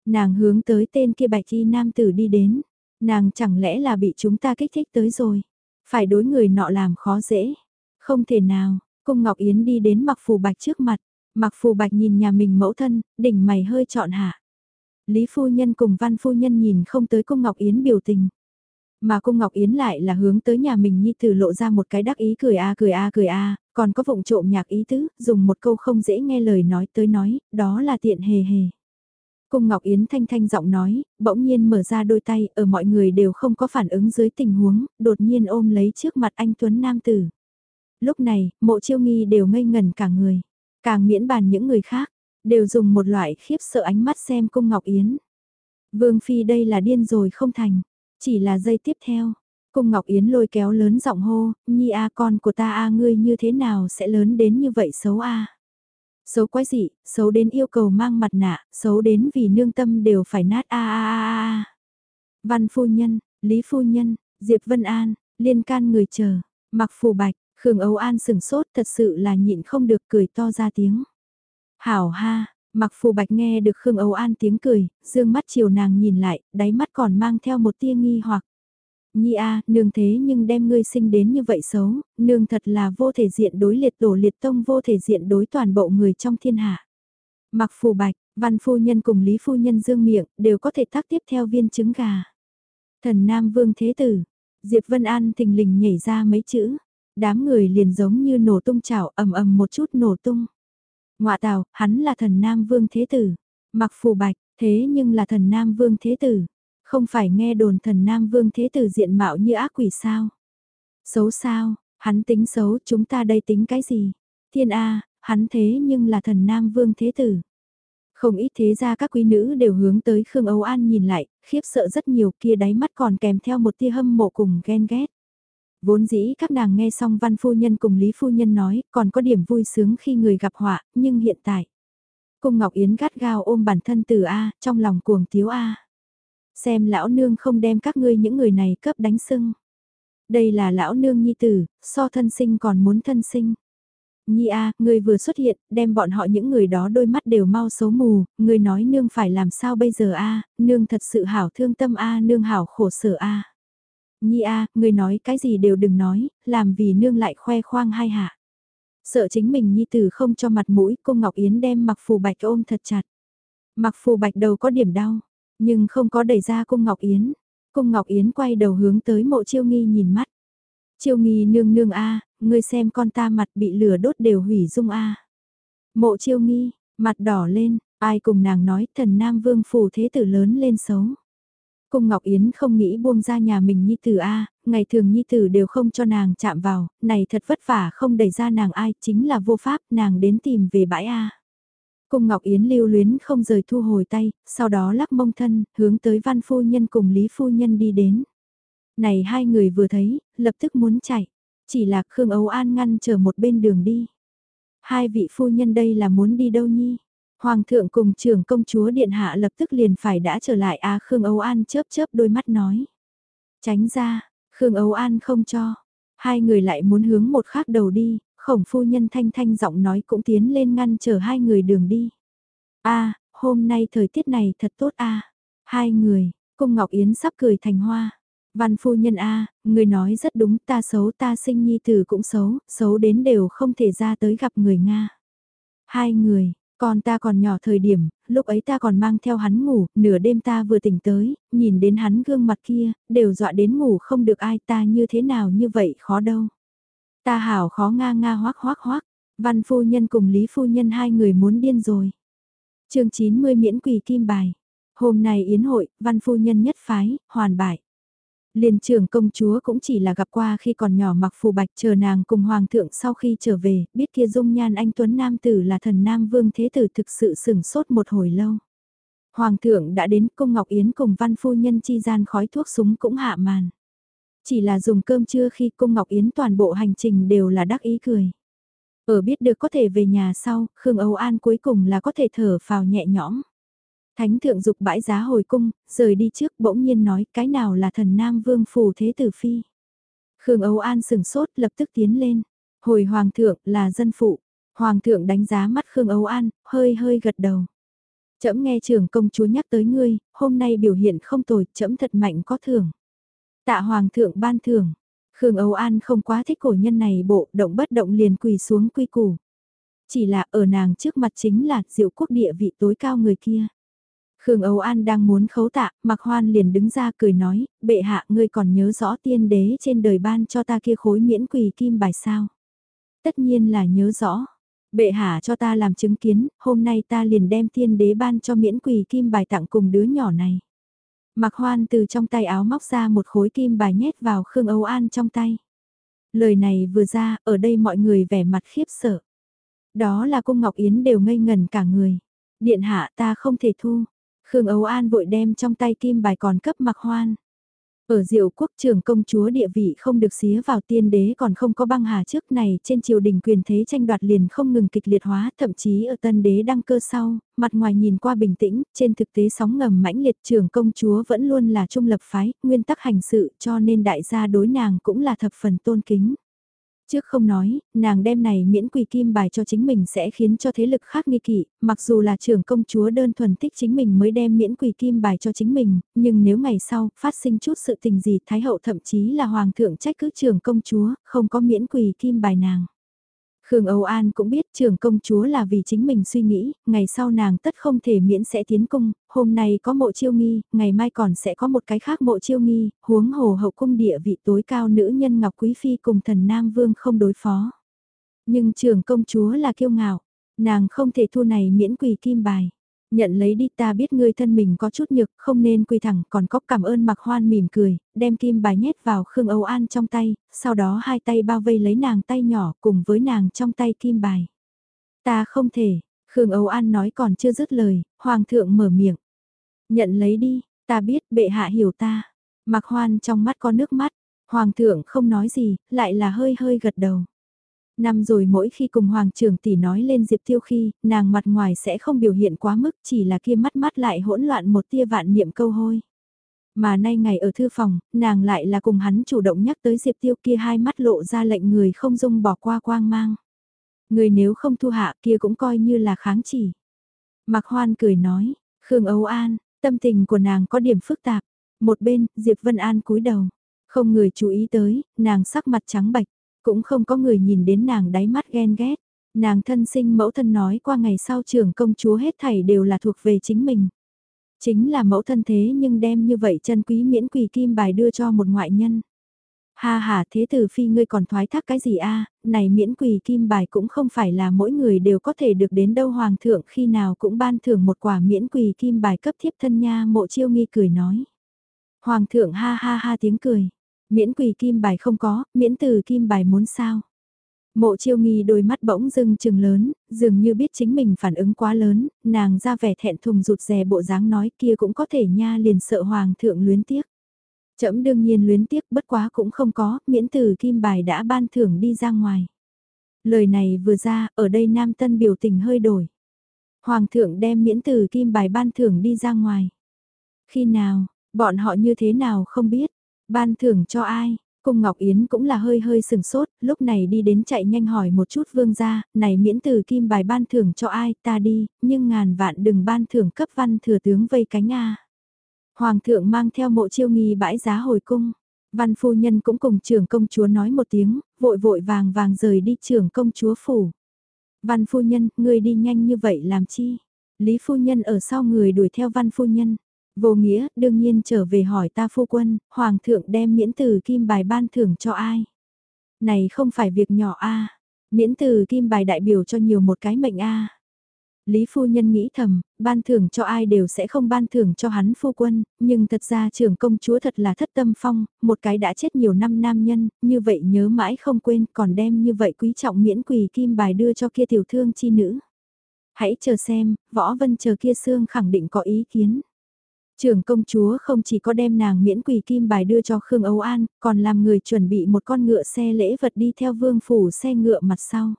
Nàng hướng tới tên kia bạch y nam tử đi đến. Nàng chẳng lẽ là bị chúng ta kích thích tới rồi. Phải đối người nọ làm khó dễ. Không thể nào, cung Ngọc Yến đi đến mặc phù bạch trước mặt. Mặc phù bạch nhìn nhà mình mẫu thân, đỉnh mày hơi trọn hạ. Lý phu nhân cùng văn phu nhân nhìn không tới cung Ngọc Yến biểu tình. Mà cung Ngọc Yến lại là hướng tới nhà mình nhi tử lộ ra một cái đắc ý cười a cười a cười a, còn có vụng trộm nhạc ý tứ, dùng một câu không dễ nghe lời nói tới nói, đó là tiện hề hề. Cung Ngọc Yến thanh thanh giọng nói, bỗng nhiên mở ra đôi tay, ở mọi người đều không có phản ứng dưới tình huống, đột nhiên ôm lấy trước mặt anh Tuấn Nam Tử. Lúc này, mộ chiêu nghi đều ngây ngần cả người, càng miễn bàn những người khác, đều dùng một loại khiếp sợ ánh mắt xem Cung Ngọc Yến. Vương Phi đây là điên rồi không thành, chỉ là giây tiếp theo. Cung Ngọc Yến lôi kéo lớn giọng hô, Nhi a con của ta a ngươi như thế nào sẽ lớn đến như vậy xấu a Xấu quái dị, xấu đến yêu cầu mang mặt nạ, xấu đến vì nương tâm đều phải nát a a a a. Văn phu nhân, Lý phu nhân, Diệp Vân An, liên can người chờ, mặc phù bạch, Khương Âu An sừng sốt thật sự là nhịn không được cười to ra tiếng. Hảo ha, mặc phù bạch nghe được Khương Âu An tiếng cười, dương mắt chiều nàng nhìn lại, đáy mắt còn mang theo một tia nghi hoặc. Nhi a, nương thế nhưng đem ngươi sinh đến như vậy xấu, nương thật là vô thể diện đối liệt tổ liệt tông vô thể diện đối toàn bộ người trong thiên hạ. Mặc phù bạch, văn phu nhân cùng lý phu nhân dương miệng, đều có thể tác tiếp theo viên trứng gà. Thần Nam Vương Thế Tử, Diệp Vân An thình lình nhảy ra mấy chữ, đám người liền giống như nổ tung chảo ầm ầm một chút nổ tung. Ngoạ tào, hắn là thần Nam Vương Thế Tử, mặc phù bạch, thế nhưng là thần Nam Vương Thế Tử. Không phải nghe đồn thần Nam Vương Thế Tử diện mạo như ác quỷ sao? Xấu sao, hắn tính xấu chúng ta đây tính cái gì? Thiên A, hắn thế nhưng là thần Nam Vương Thế Tử. Không ít thế ra các quý nữ đều hướng tới Khương Âu An nhìn lại, khiếp sợ rất nhiều kia đáy mắt còn kèm theo một tia hâm mộ cùng ghen ghét. Vốn dĩ các nàng nghe xong văn phu nhân cùng Lý phu nhân nói, còn có điểm vui sướng khi người gặp họa, nhưng hiện tại. Cung Ngọc Yến gắt gao ôm bản thân từ A, trong lòng cuồng tiếu A. Xem lão nương không đem các ngươi những người này cấp đánh sưng. Đây là lão nương nhi tử, so thân sinh còn muốn thân sinh. Nhi a, người vừa xuất hiện, đem bọn họ những người đó đôi mắt đều mau xấu mù, người nói nương phải làm sao bây giờ a, nương thật sự hảo thương tâm a, nương hảo khổ sở a. Nhi a, người nói cái gì đều đừng nói, làm vì nương lại khoe khoang hai hạ. Sợ chính mình nhi tử không cho mặt mũi, cô Ngọc Yến đem mặc phù bạch ôm thật chặt. Mặc phù bạch đầu có điểm đau, nhưng không có đẩy ra cung Ngọc Yến. Cung Ngọc Yến quay đầu hướng tới mộ chiêu nghi nhìn mắt. Chiêu nghi nương nương a, ngươi xem con ta mặt bị lửa đốt đều hủy dung a. Mộ chiêu nghi, mặt đỏ lên, ai cùng nàng nói thần Nam Vương phủ thế tử lớn lên xấu. Cung Ngọc Yến không nghĩ buông ra nhà mình nhi tử a, ngày thường nhi tử đều không cho nàng chạm vào, này thật vất vả không đẩy ra nàng ai, chính là vô pháp, nàng đến tìm về bãi a. Cung Ngọc Yến lưu luyến không rời thu hồi tay, sau đó lắc mông thân, hướng tới văn phu nhân cùng Lý phu nhân đi đến. Này hai người vừa thấy, lập tức muốn chạy, chỉ là Khương Âu An ngăn chờ một bên đường đi. Hai vị phu nhân đây là muốn đi đâu nhi? Hoàng thượng cùng trưởng công chúa điện hạ lập tức liền phải đã trở lại à Khương Âu An chớp chớp đôi mắt nói. Tránh ra, Khương Âu An không cho. Hai người lại muốn hướng một khác đầu đi, khổng phu nhân thanh thanh giọng nói cũng tiến lên ngăn chờ hai người đường đi. a hôm nay thời tiết này thật tốt a Hai người, cung Ngọc Yến sắp cười thành hoa. Văn phu nhân a người nói rất đúng ta xấu ta sinh nhi tử cũng xấu, xấu đến đều không thể ra tới gặp người Nga. Hai người, con ta còn nhỏ thời điểm, lúc ấy ta còn mang theo hắn ngủ, nửa đêm ta vừa tỉnh tới, nhìn đến hắn gương mặt kia, đều dọa đến ngủ không được ai ta như thế nào như vậy khó đâu. Ta hảo khó nga nga hoác hoác hoác, văn phu nhân cùng lý phu nhân hai người muốn điên rồi. chương 90 miễn quỳ kim bài. Hôm nay yến hội, văn phu nhân nhất phái, hoàn bại. Liên trưởng công chúa cũng chỉ là gặp qua khi còn nhỏ mặc phù bạch chờ nàng cùng hoàng thượng sau khi trở về, biết kia dung nhan anh Tuấn Nam Tử là thần Nam Vương Thế Tử thực sự sửng sốt một hồi lâu. Hoàng thượng đã đến cung Ngọc Yến cùng văn phu nhân chi gian khói thuốc súng cũng hạ màn. Chỉ là dùng cơm trưa khi cung Ngọc Yến toàn bộ hành trình đều là đắc ý cười. Ở biết được có thể về nhà sau, Khương Âu An cuối cùng là có thể thở phào nhẹ nhõm. Thánh thượng dục bãi giá hồi cung, rời đi trước bỗng nhiên nói cái nào là thần Nam Vương Phù Thế Tử Phi. Khương Âu An sừng sốt lập tức tiến lên. Hồi Hoàng thượng là dân phụ. Hoàng thượng đánh giá mắt Khương Âu An, hơi hơi gật đầu. Chấm nghe trưởng công chúa nhắc tới ngươi, hôm nay biểu hiện không tồi, chấm thật mạnh có thưởng. Tạ Hoàng thượng ban thưởng. Khương Âu An không quá thích cổ nhân này bộ, động bất động liền quỳ xuống quy củ. Chỉ là ở nàng trước mặt chính là diệu quốc địa vị tối cao người kia. Khương Âu An đang muốn khấu tạ, Mạc Hoan liền đứng ra cười nói, bệ hạ ngươi còn nhớ rõ tiên đế trên đời ban cho ta kia khối miễn quỳ kim bài sao. Tất nhiên là nhớ rõ. Bệ hạ cho ta làm chứng kiến, hôm nay ta liền đem tiên đế ban cho miễn quỳ kim bài tặng cùng đứa nhỏ này. Mạc Hoan từ trong tay áo móc ra một khối kim bài nhét vào Khương Âu An trong tay. Lời này vừa ra, ở đây mọi người vẻ mặt khiếp sợ. Đó là cung Ngọc Yến đều ngây ngần cả người. Điện hạ ta không thể thu. Khương Âu An vội đem trong tay kim bài còn cấp mặc hoan. Ở diệu quốc trưởng công chúa địa vị không được xía vào tiên đế còn không có băng hà trước này trên triều đình quyền thế tranh đoạt liền không ngừng kịch liệt hóa thậm chí ở tân đế đăng cơ sau, mặt ngoài nhìn qua bình tĩnh, trên thực tế sóng ngầm mãnh liệt trưởng công chúa vẫn luôn là trung lập phái, nguyên tắc hành sự cho nên đại gia đối nàng cũng là thập phần tôn kính. Trước không nói, nàng đem này miễn quỳ kim bài cho chính mình sẽ khiến cho thế lực khác nghi kỵ, mặc dù là trưởng công chúa đơn thuần thích chính mình mới đem miễn quỳ kim bài cho chính mình, nhưng nếu ngày sau phát sinh chút sự tình gì Thái hậu thậm chí là hoàng thượng trách cứ trưởng công chúa, không có miễn quỳ kim bài nàng. Khương Âu An cũng biết Trường công chúa là vì chính mình suy nghĩ, ngày sau nàng tất không thể miễn sẽ tiến cung, hôm nay có mộ chiêu nghi, ngày mai còn sẽ có một cái khác mộ chiêu nghi, huống hồ hậu cung địa vị tối cao nữ nhân Ngọc Quý Phi cùng thần Nam Vương không đối phó. Nhưng Trường công chúa là kiêu ngạo, nàng không thể thu này miễn quỳ kim bài. Nhận lấy đi ta biết ngươi thân mình có chút nhược, không nên quỳ thẳng, còn có cảm ơn mặc hoan mỉm cười, đem kim bài nhét vào Khương Âu An trong tay, sau đó hai tay bao vây lấy nàng tay nhỏ cùng với nàng trong tay kim bài. Ta không thể, Khương Âu An nói còn chưa dứt lời, Hoàng thượng mở miệng. Nhận lấy đi, ta biết bệ hạ hiểu ta. Mặc hoan trong mắt có nước mắt, Hoàng thượng không nói gì, lại là hơi hơi gật đầu. Năm rồi mỗi khi cùng Hoàng trưởng tỷ nói lên Diệp Tiêu khi, nàng mặt ngoài sẽ không biểu hiện quá mức chỉ là kia mắt mắt lại hỗn loạn một tia vạn niệm câu hôi. Mà nay ngày ở thư phòng, nàng lại là cùng hắn chủ động nhắc tới Diệp Tiêu kia hai mắt lộ ra lệnh người không dung bỏ qua quang mang. Người nếu không thu hạ kia cũng coi như là kháng chỉ. Mạc Hoan cười nói, Khương Âu An, tâm tình của nàng có điểm phức tạp. Một bên, Diệp Vân An cúi đầu. Không người chú ý tới, nàng sắc mặt trắng bạch. Cũng không có người nhìn đến nàng đáy mắt ghen ghét. Nàng thân sinh mẫu thân nói qua ngày sau trưởng công chúa hết thảy đều là thuộc về chính mình. Chính là mẫu thân thế nhưng đem như vậy chân quý miễn quỳ kim bài đưa cho một ngoại nhân. Ha ha thế tử phi ngươi còn thoái thác cái gì a này miễn quỳ kim bài cũng không phải là mỗi người đều có thể được đến đâu hoàng thượng khi nào cũng ban thưởng một quả miễn quỳ kim bài cấp thiếp thân nha mộ chiêu nghi cười nói. Hoàng thượng ha ha ha tiếng cười, Miễn quỳ kim bài không có, miễn từ kim bài muốn sao. Mộ chiêu nghi đôi mắt bỗng dưng trừng lớn, dường như biết chính mình phản ứng quá lớn, nàng ra vẻ thẹn thùng rụt rè bộ dáng nói kia cũng có thể nha liền sợ hoàng thượng luyến tiếc. Chậm đương nhiên luyến tiếc bất quá cũng không có, miễn từ kim bài đã ban thưởng đi ra ngoài. Lời này vừa ra, ở đây nam tân biểu tình hơi đổi. Hoàng thượng đem miễn từ kim bài ban thưởng đi ra ngoài. Khi nào, bọn họ như thế nào không biết, Ban thưởng cho ai? Cung Ngọc Yến cũng là hơi hơi sừng sốt, lúc này đi đến chạy nhanh hỏi một chút vương gia, này miễn từ kim bài ban thưởng cho ai ta đi, nhưng ngàn vạn đừng ban thưởng cấp văn thừa tướng vây cánh A. Hoàng thượng mang theo mộ chiêu nghi bãi giá hồi cung, văn phu nhân cũng cùng trưởng công chúa nói một tiếng, vội vội vàng vàng rời đi trưởng công chúa phủ. Văn phu nhân, người đi nhanh như vậy làm chi? Lý phu nhân ở sau người đuổi theo văn phu nhân. Vô nghĩa, đương nhiên trở về hỏi ta phu quân, hoàng thượng đem miễn từ kim bài ban thưởng cho ai? Này không phải việc nhỏ a miễn từ kim bài đại biểu cho nhiều một cái mệnh a Lý phu nhân nghĩ thầm, ban thưởng cho ai đều sẽ không ban thưởng cho hắn phu quân, nhưng thật ra trưởng công chúa thật là thất tâm phong, một cái đã chết nhiều năm nam nhân, như vậy nhớ mãi không quên còn đem như vậy quý trọng miễn quỳ kim bài đưa cho kia tiểu thương chi nữ. Hãy chờ xem, võ vân chờ kia xương khẳng định có ý kiến. Trưởng công chúa không chỉ có đem nàng miễn quỳ kim bài đưa cho Khương Âu An, còn làm người chuẩn bị một con ngựa xe lễ vật đi theo vương phủ xe ngựa mặt sau.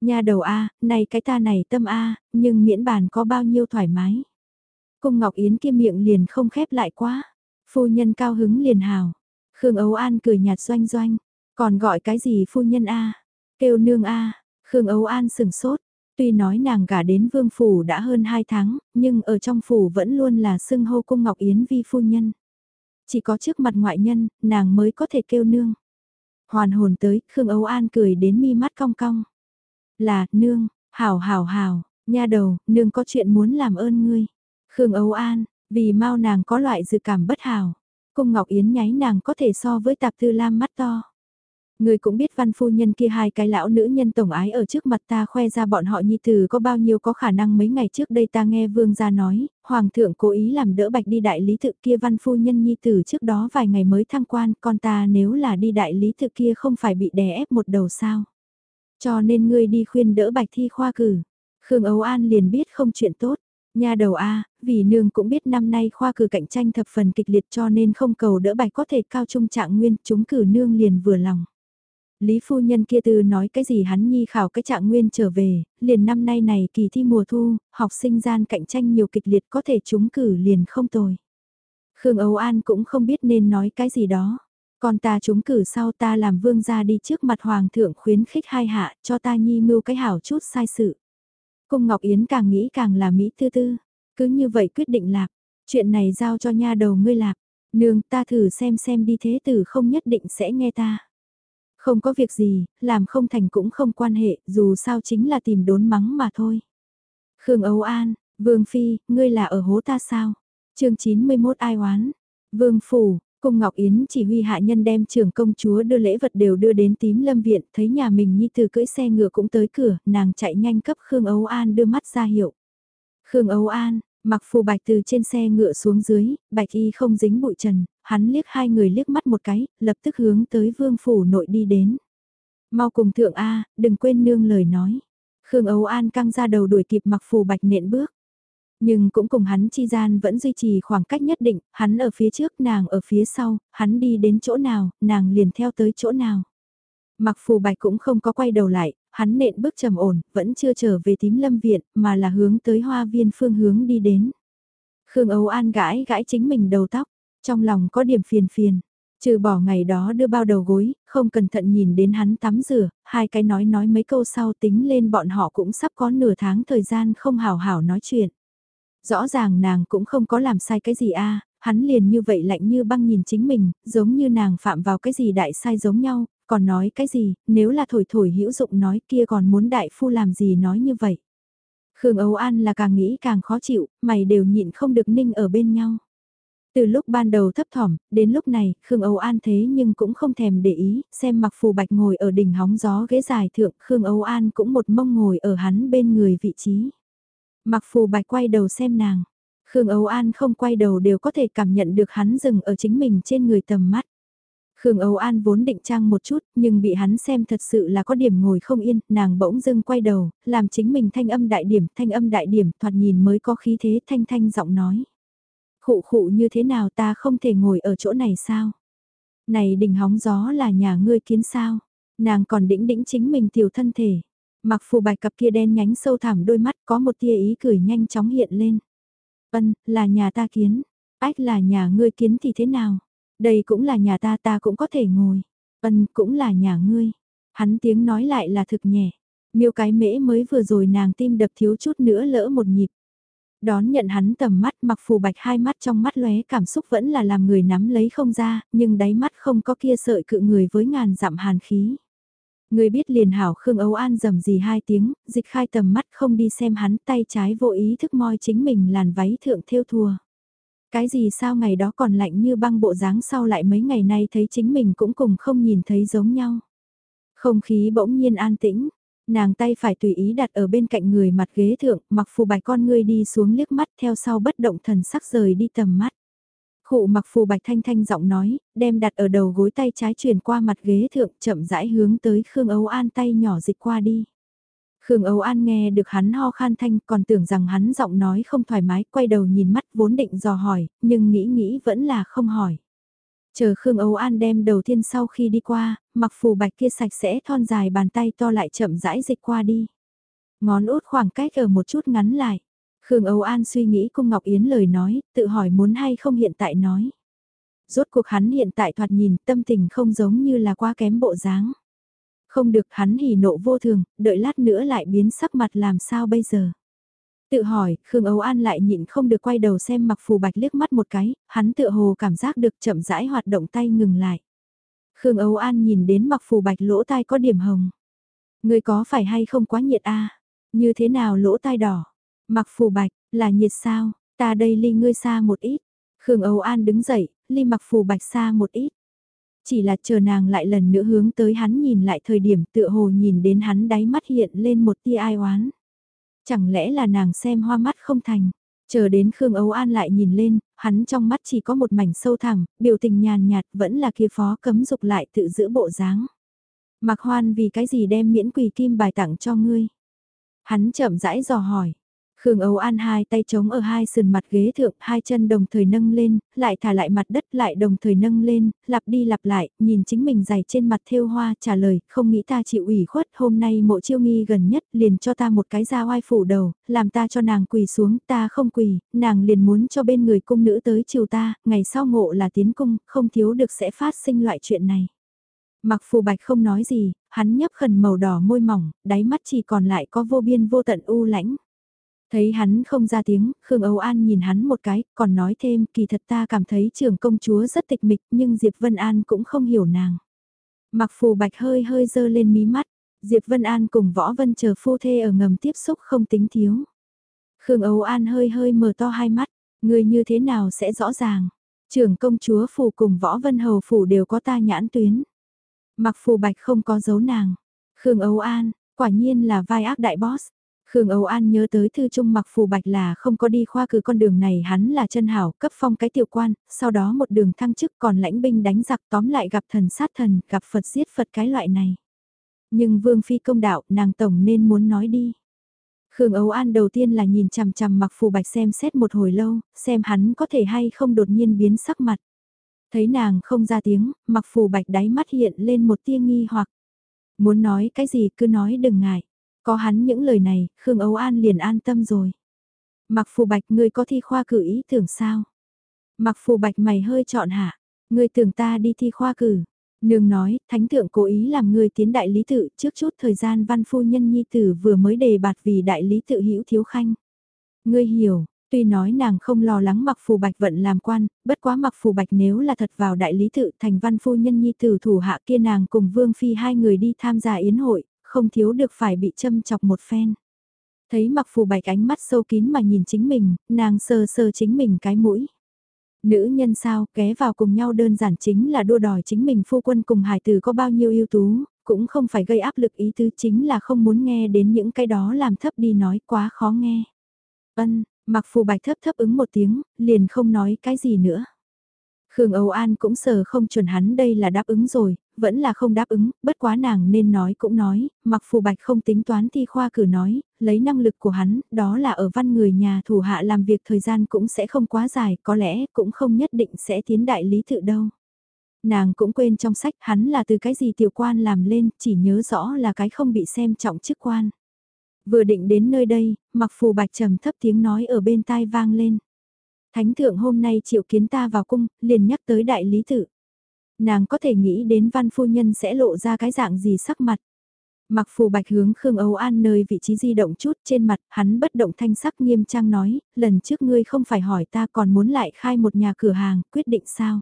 Nhà đầu A, này cái ta này tâm A, nhưng miễn bàn có bao nhiêu thoải mái. Cung Ngọc Yến kia miệng liền không khép lại quá. Phu nhân cao hứng liền hào. Khương Ấu An cười nhạt doanh doanh. Còn gọi cái gì phu nhân A? Kêu nương A. Khương Ấu An sừng sốt. Tuy nói nàng gả đến vương phủ đã hơn 2 tháng, nhưng ở trong phủ vẫn luôn là xưng hô cung Ngọc Yến vi phu nhân. Chỉ có trước mặt ngoại nhân, nàng mới có thể kêu nương. Hoàn hồn tới, Khương Ấu An cười đến mi mắt cong cong. Là, nương, hảo hảo hảo, nha đầu, nương có chuyện muốn làm ơn ngươi. Khương Âu An, vì mau nàng có loại dự cảm bất hảo. Cung Ngọc Yến nháy nàng có thể so với tạp tư lam mắt to. Người cũng biết văn phu nhân kia hai cái lão nữ nhân tổng ái ở trước mặt ta khoe ra bọn họ nhi tử có bao nhiêu có khả năng mấy ngày trước đây ta nghe vương gia nói, hoàng thượng cố ý làm đỡ bạch đi đại lý tự kia văn phu nhân nhi tử trước đó vài ngày mới thăng quan, con ta nếu là đi đại lý tự kia không phải bị đè ép một đầu sao. Cho nên ngươi đi khuyên đỡ bạch thi khoa cử. Khương Ấu An liền biết không chuyện tốt. Nhà đầu A, vì nương cũng biết năm nay khoa cử cạnh tranh thập phần kịch liệt cho nên không cầu đỡ bạch có thể cao trung trạng nguyên, chúng cử nương liền vừa lòng. Lý phu nhân kia từ nói cái gì hắn nhi khảo cái trạng nguyên trở về, liền năm nay này kỳ thi mùa thu, học sinh gian cạnh tranh nhiều kịch liệt có thể chúng cử liền không tồi. Khương Âu An cũng không biết nên nói cái gì đó. Còn ta chúng cử sau ta làm vương gia đi trước mặt hoàng thượng khuyến khích hai hạ cho ta nhi mưu cái hảo chút sai sự. Cung Ngọc Yến càng nghĩ càng là Mỹ tư tư. Cứ như vậy quyết định lạc. Chuyện này giao cho nha đầu ngươi lạc. Nương ta thử xem xem đi thế tử không nhất định sẽ nghe ta. Không có việc gì, làm không thành cũng không quan hệ, dù sao chính là tìm đốn mắng mà thôi. Khương Âu An, Vương Phi, ngươi là ở hố ta sao? chương 91 ai oán? Vương Phủ, Cung Ngọc Yến chỉ huy hạ nhân đem trưởng công chúa đưa lễ vật đều đưa đến tím lâm viện, thấy nhà mình nhi từ cưỡi xe ngựa cũng tới cửa, nàng chạy nhanh cấp Khương Ấu An đưa mắt ra hiệu. Khương Ấu An, mặc phù bạch từ trên xe ngựa xuống dưới, bạch y không dính bụi trần, hắn liếc hai người liếc mắt một cái, lập tức hướng tới vương phủ nội đi đến. Mau cùng thượng A, đừng quên nương lời nói. Khương Ấu An căng ra đầu đuổi kịp mặc phù bạch nện bước. Nhưng cũng cùng hắn chi gian vẫn duy trì khoảng cách nhất định, hắn ở phía trước nàng ở phía sau, hắn đi đến chỗ nào, nàng liền theo tới chỗ nào. Mặc phù bạch cũng không có quay đầu lại, hắn nện bước trầm ổn, vẫn chưa trở về tím lâm viện, mà là hướng tới hoa viên phương hướng đi đến. Khương Âu An gãi gãi chính mình đầu tóc, trong lòng có điểm phiền phiền. Trừ bỏ ngày đó đưa bao đầu gối, không cẩn thận nhìn đến hắn tắm rửa, hai cái nói nói mấy câu sau tính lên bọn họ cũng sắp có nửa tháng thời gian không hào hảo nói chuyện. Rõ ràng nàng cũng không có làm sai cái gì a hắn liền như vậy lạnh như băng nhìn chính mình, giống như nàng phạm vào cái gì đại sai giống nhau, còn nói cái gì, nếu là thổi thổi hữu dụng nói kia còn muốn đại phu làm gì nói như vậy. Khương Âu An là càng nghĩ càng khó chịu, mày đều nhịn không được ninh ở bên nhau. Từ lúc ban đầu thấp thỏm, đến lúc này, Khương Âu An thế nhưng cũng không thèm để ý, xem mặc phù bạch ngồi ở đỉnh hóng gió ghế dài thượng, Khương Âu An cũng một mông ngồi ở hắn bên người vị trí. Mặc phù bạch quay đầu xem nàng. Khương Âu An không quay đầu đều có thể cảm nhận được hắn dừng ở chính mình trên người tầm mắt. Khương Âu An vốn định trang một chút, nhưng bị hắn xem thật sự là có điểm ngồi không yên, nàng bỗng dưng quay đầu, làm chính mình thanh âm đại điểm, thanh âm đại điểm, thoạt nhìn mới có khí thế thanh thanh giọng nói. Khụ khụ như thế nào ta không thể ngồi ở chỗ này sao? Này đỉnh hóng gió là nhà ngươi kiến sao? Nàng còn đĩnh đĩnh chính mình tiểu thân thể. Mặc phù bạch cặp kia đen nhánh sâu thẳm đôi mắt có một tia ý cười nhanh chóng hiện lên. Vân, là nhà ta kiến. Ách là nhà ngươi kiến thì thế nào? Đây cũng là nhà ta ta cũng có thể ngồi. ân cũng là nhà ngươi. Hắn tiếng nói lại là thực nhẹ. Miêu cái mễ mới vừa rồi nàng tim đập thiếu chút nữa lỡ một nhịp. Đón nhận hắn tầm mắt mặc phù bạch hai mắt trong mắt lóe cảm xúc vẫn là làm người nắm lấy không ra, nhưng đáy mắt không có kia sợi cự người với ngàn dặm hàn khí. Người biết liền hảo Khương Âu An dầm gì hai tiếng, dịch khai tầm mắt không đi xem hắn tay trái vô ý thức moi chính mình làn váy thượng theo thua. Cái gì sao ngày đó còn lạnh như băng bộ dáng sau lại mấy ngày nay thấy chính mình cũng cùng không nhìn thấy giống nhau. Không khí bỗng nhiên an tĩnh, nàng tay phải tùy ý đặt ở bên cạnh người mặt ghế thượng, mặc phù bạch con ngươi đi xuống liếc mắt theo sau bất động thần sắc rời đi tầm mắt. Khụ mặc phù bạch thanh thanh giọng nói, đem đặt ở đầu gối tay trái chuyển qua mặt ghế thượng chậm rãi hướng tới Khương Âu An tay nhỏ dịch qua đi. Khương Âu An nghe được hắn ho khan thanh còn tưởng rằng hắn giọng nói không thoải mái quay đầu nhìn mắt vốn định dò hỏi, nhưng nghĩ nghĩ vẫn là không hỏi. Chờ Khương Âu An đem đầu tiên sau khi đi qua, mặc phù bạch kia sạch sẽ thon dài bàn tay to lại chậm rãi dịch qua đi. Ngón út khoảng cách ở một chút ngắn lại. Khương Âu An suy nghĩ cung Ngọc Yến lời nói, tự hỏi muốn hay không hiện tại nói. Rốt cuộc hắn hiện tại thoạt nhìn tâm tình không giống như là quá kém bộ dáng. Không được hắn hỉ nộ vô thường, đợi lát nữa lại biến sắc mặt làm sao bây giờ. Tự hỏi, Khương Âu An lại nhịn không được quay đầu xem mặc phù bạch liếc mắt một cái, hắn tựa hồ cảm giác được chậm rãi hoạt động tay ngừng lại. Khương Âu An nhìn đến mặc phù bạch lỗ tai có điểm hồng. Người có phải hay không quá nhiệt a Như thế nào lỗ tai đỏ? Mặc phù bạch, là nhiệt sao? Ta đây ly ngươi xa một ít. Khương Âu An đứng dậy, ly mặc phù bạch xa một ít. Chỉ là chờ nàng lại lần nữa hướng tới hắn nhìn lại thời điểm tựa hồ nhìn đến hắn đáy mắt hiện lên một tia ai oán. Chẳng lẽ là nàng xem hoa mắt không thành. Chờ đến Khương Âu An lại nhìn lên, hắn trong mắt chỉ có một mảnh sâu thẳm, biểu tình nhàn nhạt vẫn là kia phó cấm dục lại tự giữ bộ dáng. Mặc hoan vì cái gì đem miễn quỳ kim bài tặng cho ngươi? Hắn chậm rãi dò hỏi. Khương Âu An hai tay chống ở hai sườn mặt ghế thượng, hai chân đồng thời nâng lên, lại thả lại mặt đất lại đồng thời nâng lên, lặp đi lặp lại, nhìn chính mình dày trên mặt thêu hoa trả lời, không nghĩ ta chịu ủy khuất, hôm nay mộ chiêu nghi gần nhất liền cho ta một cái da oai phủ đầu, làm ta cho nàng quỳ xuống, ta không quỳ, nàng liền muốn cho bên người cung nữ tới chiều ta, ngày sau ngộ là tiến cung, không thiếu được sẽ phát sinh loại chuyện này. Mặc phù bạch không nói gì, hắn nhấp khẩn màu đỏ môi mỏng, đáy mắt chỉ còn lại có vô biên vô tận u lãnh. Thấy hắn không ra tiếng, Khương Âu An nhìn hắn một cái, còn nói thêm, kỳ thật ta cảm thấy trưởng công chúa rất tịch mịch, nhưng Diệp Vân An cũng không hiểu nàng. Mặc phù bạch hơi hơi dơ lên mí mắt, Diệp Vân An cùng Võ Vân chờ phu thê ở ngầm tiếp xúc không tính thiếu. Khương Âu An hơi hơi mở to hai mắt, người như thế nào sẽ rõ ràng. Trưởng công chúa phủ cùng Võ Vân Hầu phủ đều có ta nhãn tuyến. Mặc phù bạch không có dấu nàng. Khương Âu An, quả nhiên là vai ác đại boss. Khương Âu An nhớ tới thư trung mặc phù bạch là không có đi khoa cử con đường này hắn là chân hảo cấp phong cái tiểu quan, sau đó một đường thăng chức còn lãnh binh đánh giặc tóm lại gặp thần sát thần, gặp Phật giết Phật cái loại này. Nhưng Vương Phi công đạo nàng tổng nên muốn nói đi. Khương Âu An đầu tiên là nhìn chằm chằm mặc phù bạch xem xét một hồi lâu, xem hắn có thể hay không đột nhiên biến sắc mặt. Thấy nàng không ra tiếng, mặc phù bạch đáy mắt hiện lên một tia nghi hoặc. Muốn nói cái gì cứ nói đừng ngại. Có hắn những lời này, Khương Âu An liền an tâm rồi. Mặc phù bạch ngươi có thi khoa cử ý tưởng sao? Mặc phù bạch mày hơi chọn hạ, ngươi tưởng ta đi thi khoa cử. Nương nói, thánh thượng cố ý làm ngươi tiến đại lý tự trước chút thời gian văn phu nhân nhi tử vừa mới đề bạt vì đại lý tự hữu thiếu khanh. Ngươi hiểu, tuy nói nàng không lo lắng mặc phù bạch vận làm quan, bất quá mặc phù bạch nếu là thật vào đại lý tự thành văn phu nhân nhi tử thủ hạ kia nàng cùng vương phi hai người đi tham gia yến hội, không thiếu được phải bị châm chọc một phen. Thấy mặc phù bạch ánh mắt sâu kín mà nhìn chính mình, nàng sờ sờ chính mình cái mũi. Nữ nhân sao, ké vào cùng nhau đơn giản chính là đua đòi chính mình phu quân cùng hải tử có bao nhiêu ưu tú, cũng không phải gây áp lực ý tứ chính là không muốn nghe đến những cái đó làm thấp đi nói quá khó nghe. Ân, mặc phù bạch thấp thấp ứng một tiếng, liền không nói cái gì nữa. Khương Âu An cũng sờ không chuẩn hắn đây là đáp ứng rồi, vẫn là không đáp ứng, bất quá nàng nên nói cũng nói, mặc phù bạch không tính toán thi khoa cử nói, lấy năng lực của hắn, đó là ở văn người nhà thủ hạ làm việc thời gian cũng sẽ không quá dài, có lẽ cũng không nhất định sẽ tiến đại lý tự đâu. Nàng cũng quên trong sách hắn là từ cái gì tiểu quan làm lên, chỉ nhớ rõ là cái không bị xem trọng chức quan. Vừa định đến nơi đây, mặc phù bạch trầm thấp tiếng nói ở bên tai vang lên. Thánh thượng hôm nay triệu kiến ta vào cung, liền nhắc tới đại lý tự. Nàng có thể nghĩ đến văn phu nhân sẽ lộ ra cái dạng gì sắc mặt. Mặc phù bạch hướng Khương Âu An nơi vị trí di động chút trên mặt, hắn bất động thanh sắc nghiêm trang nói, lần trước ngươi không phải hỏi ta còn muốn lại khai một nhà cửa hàng, quyết định sao?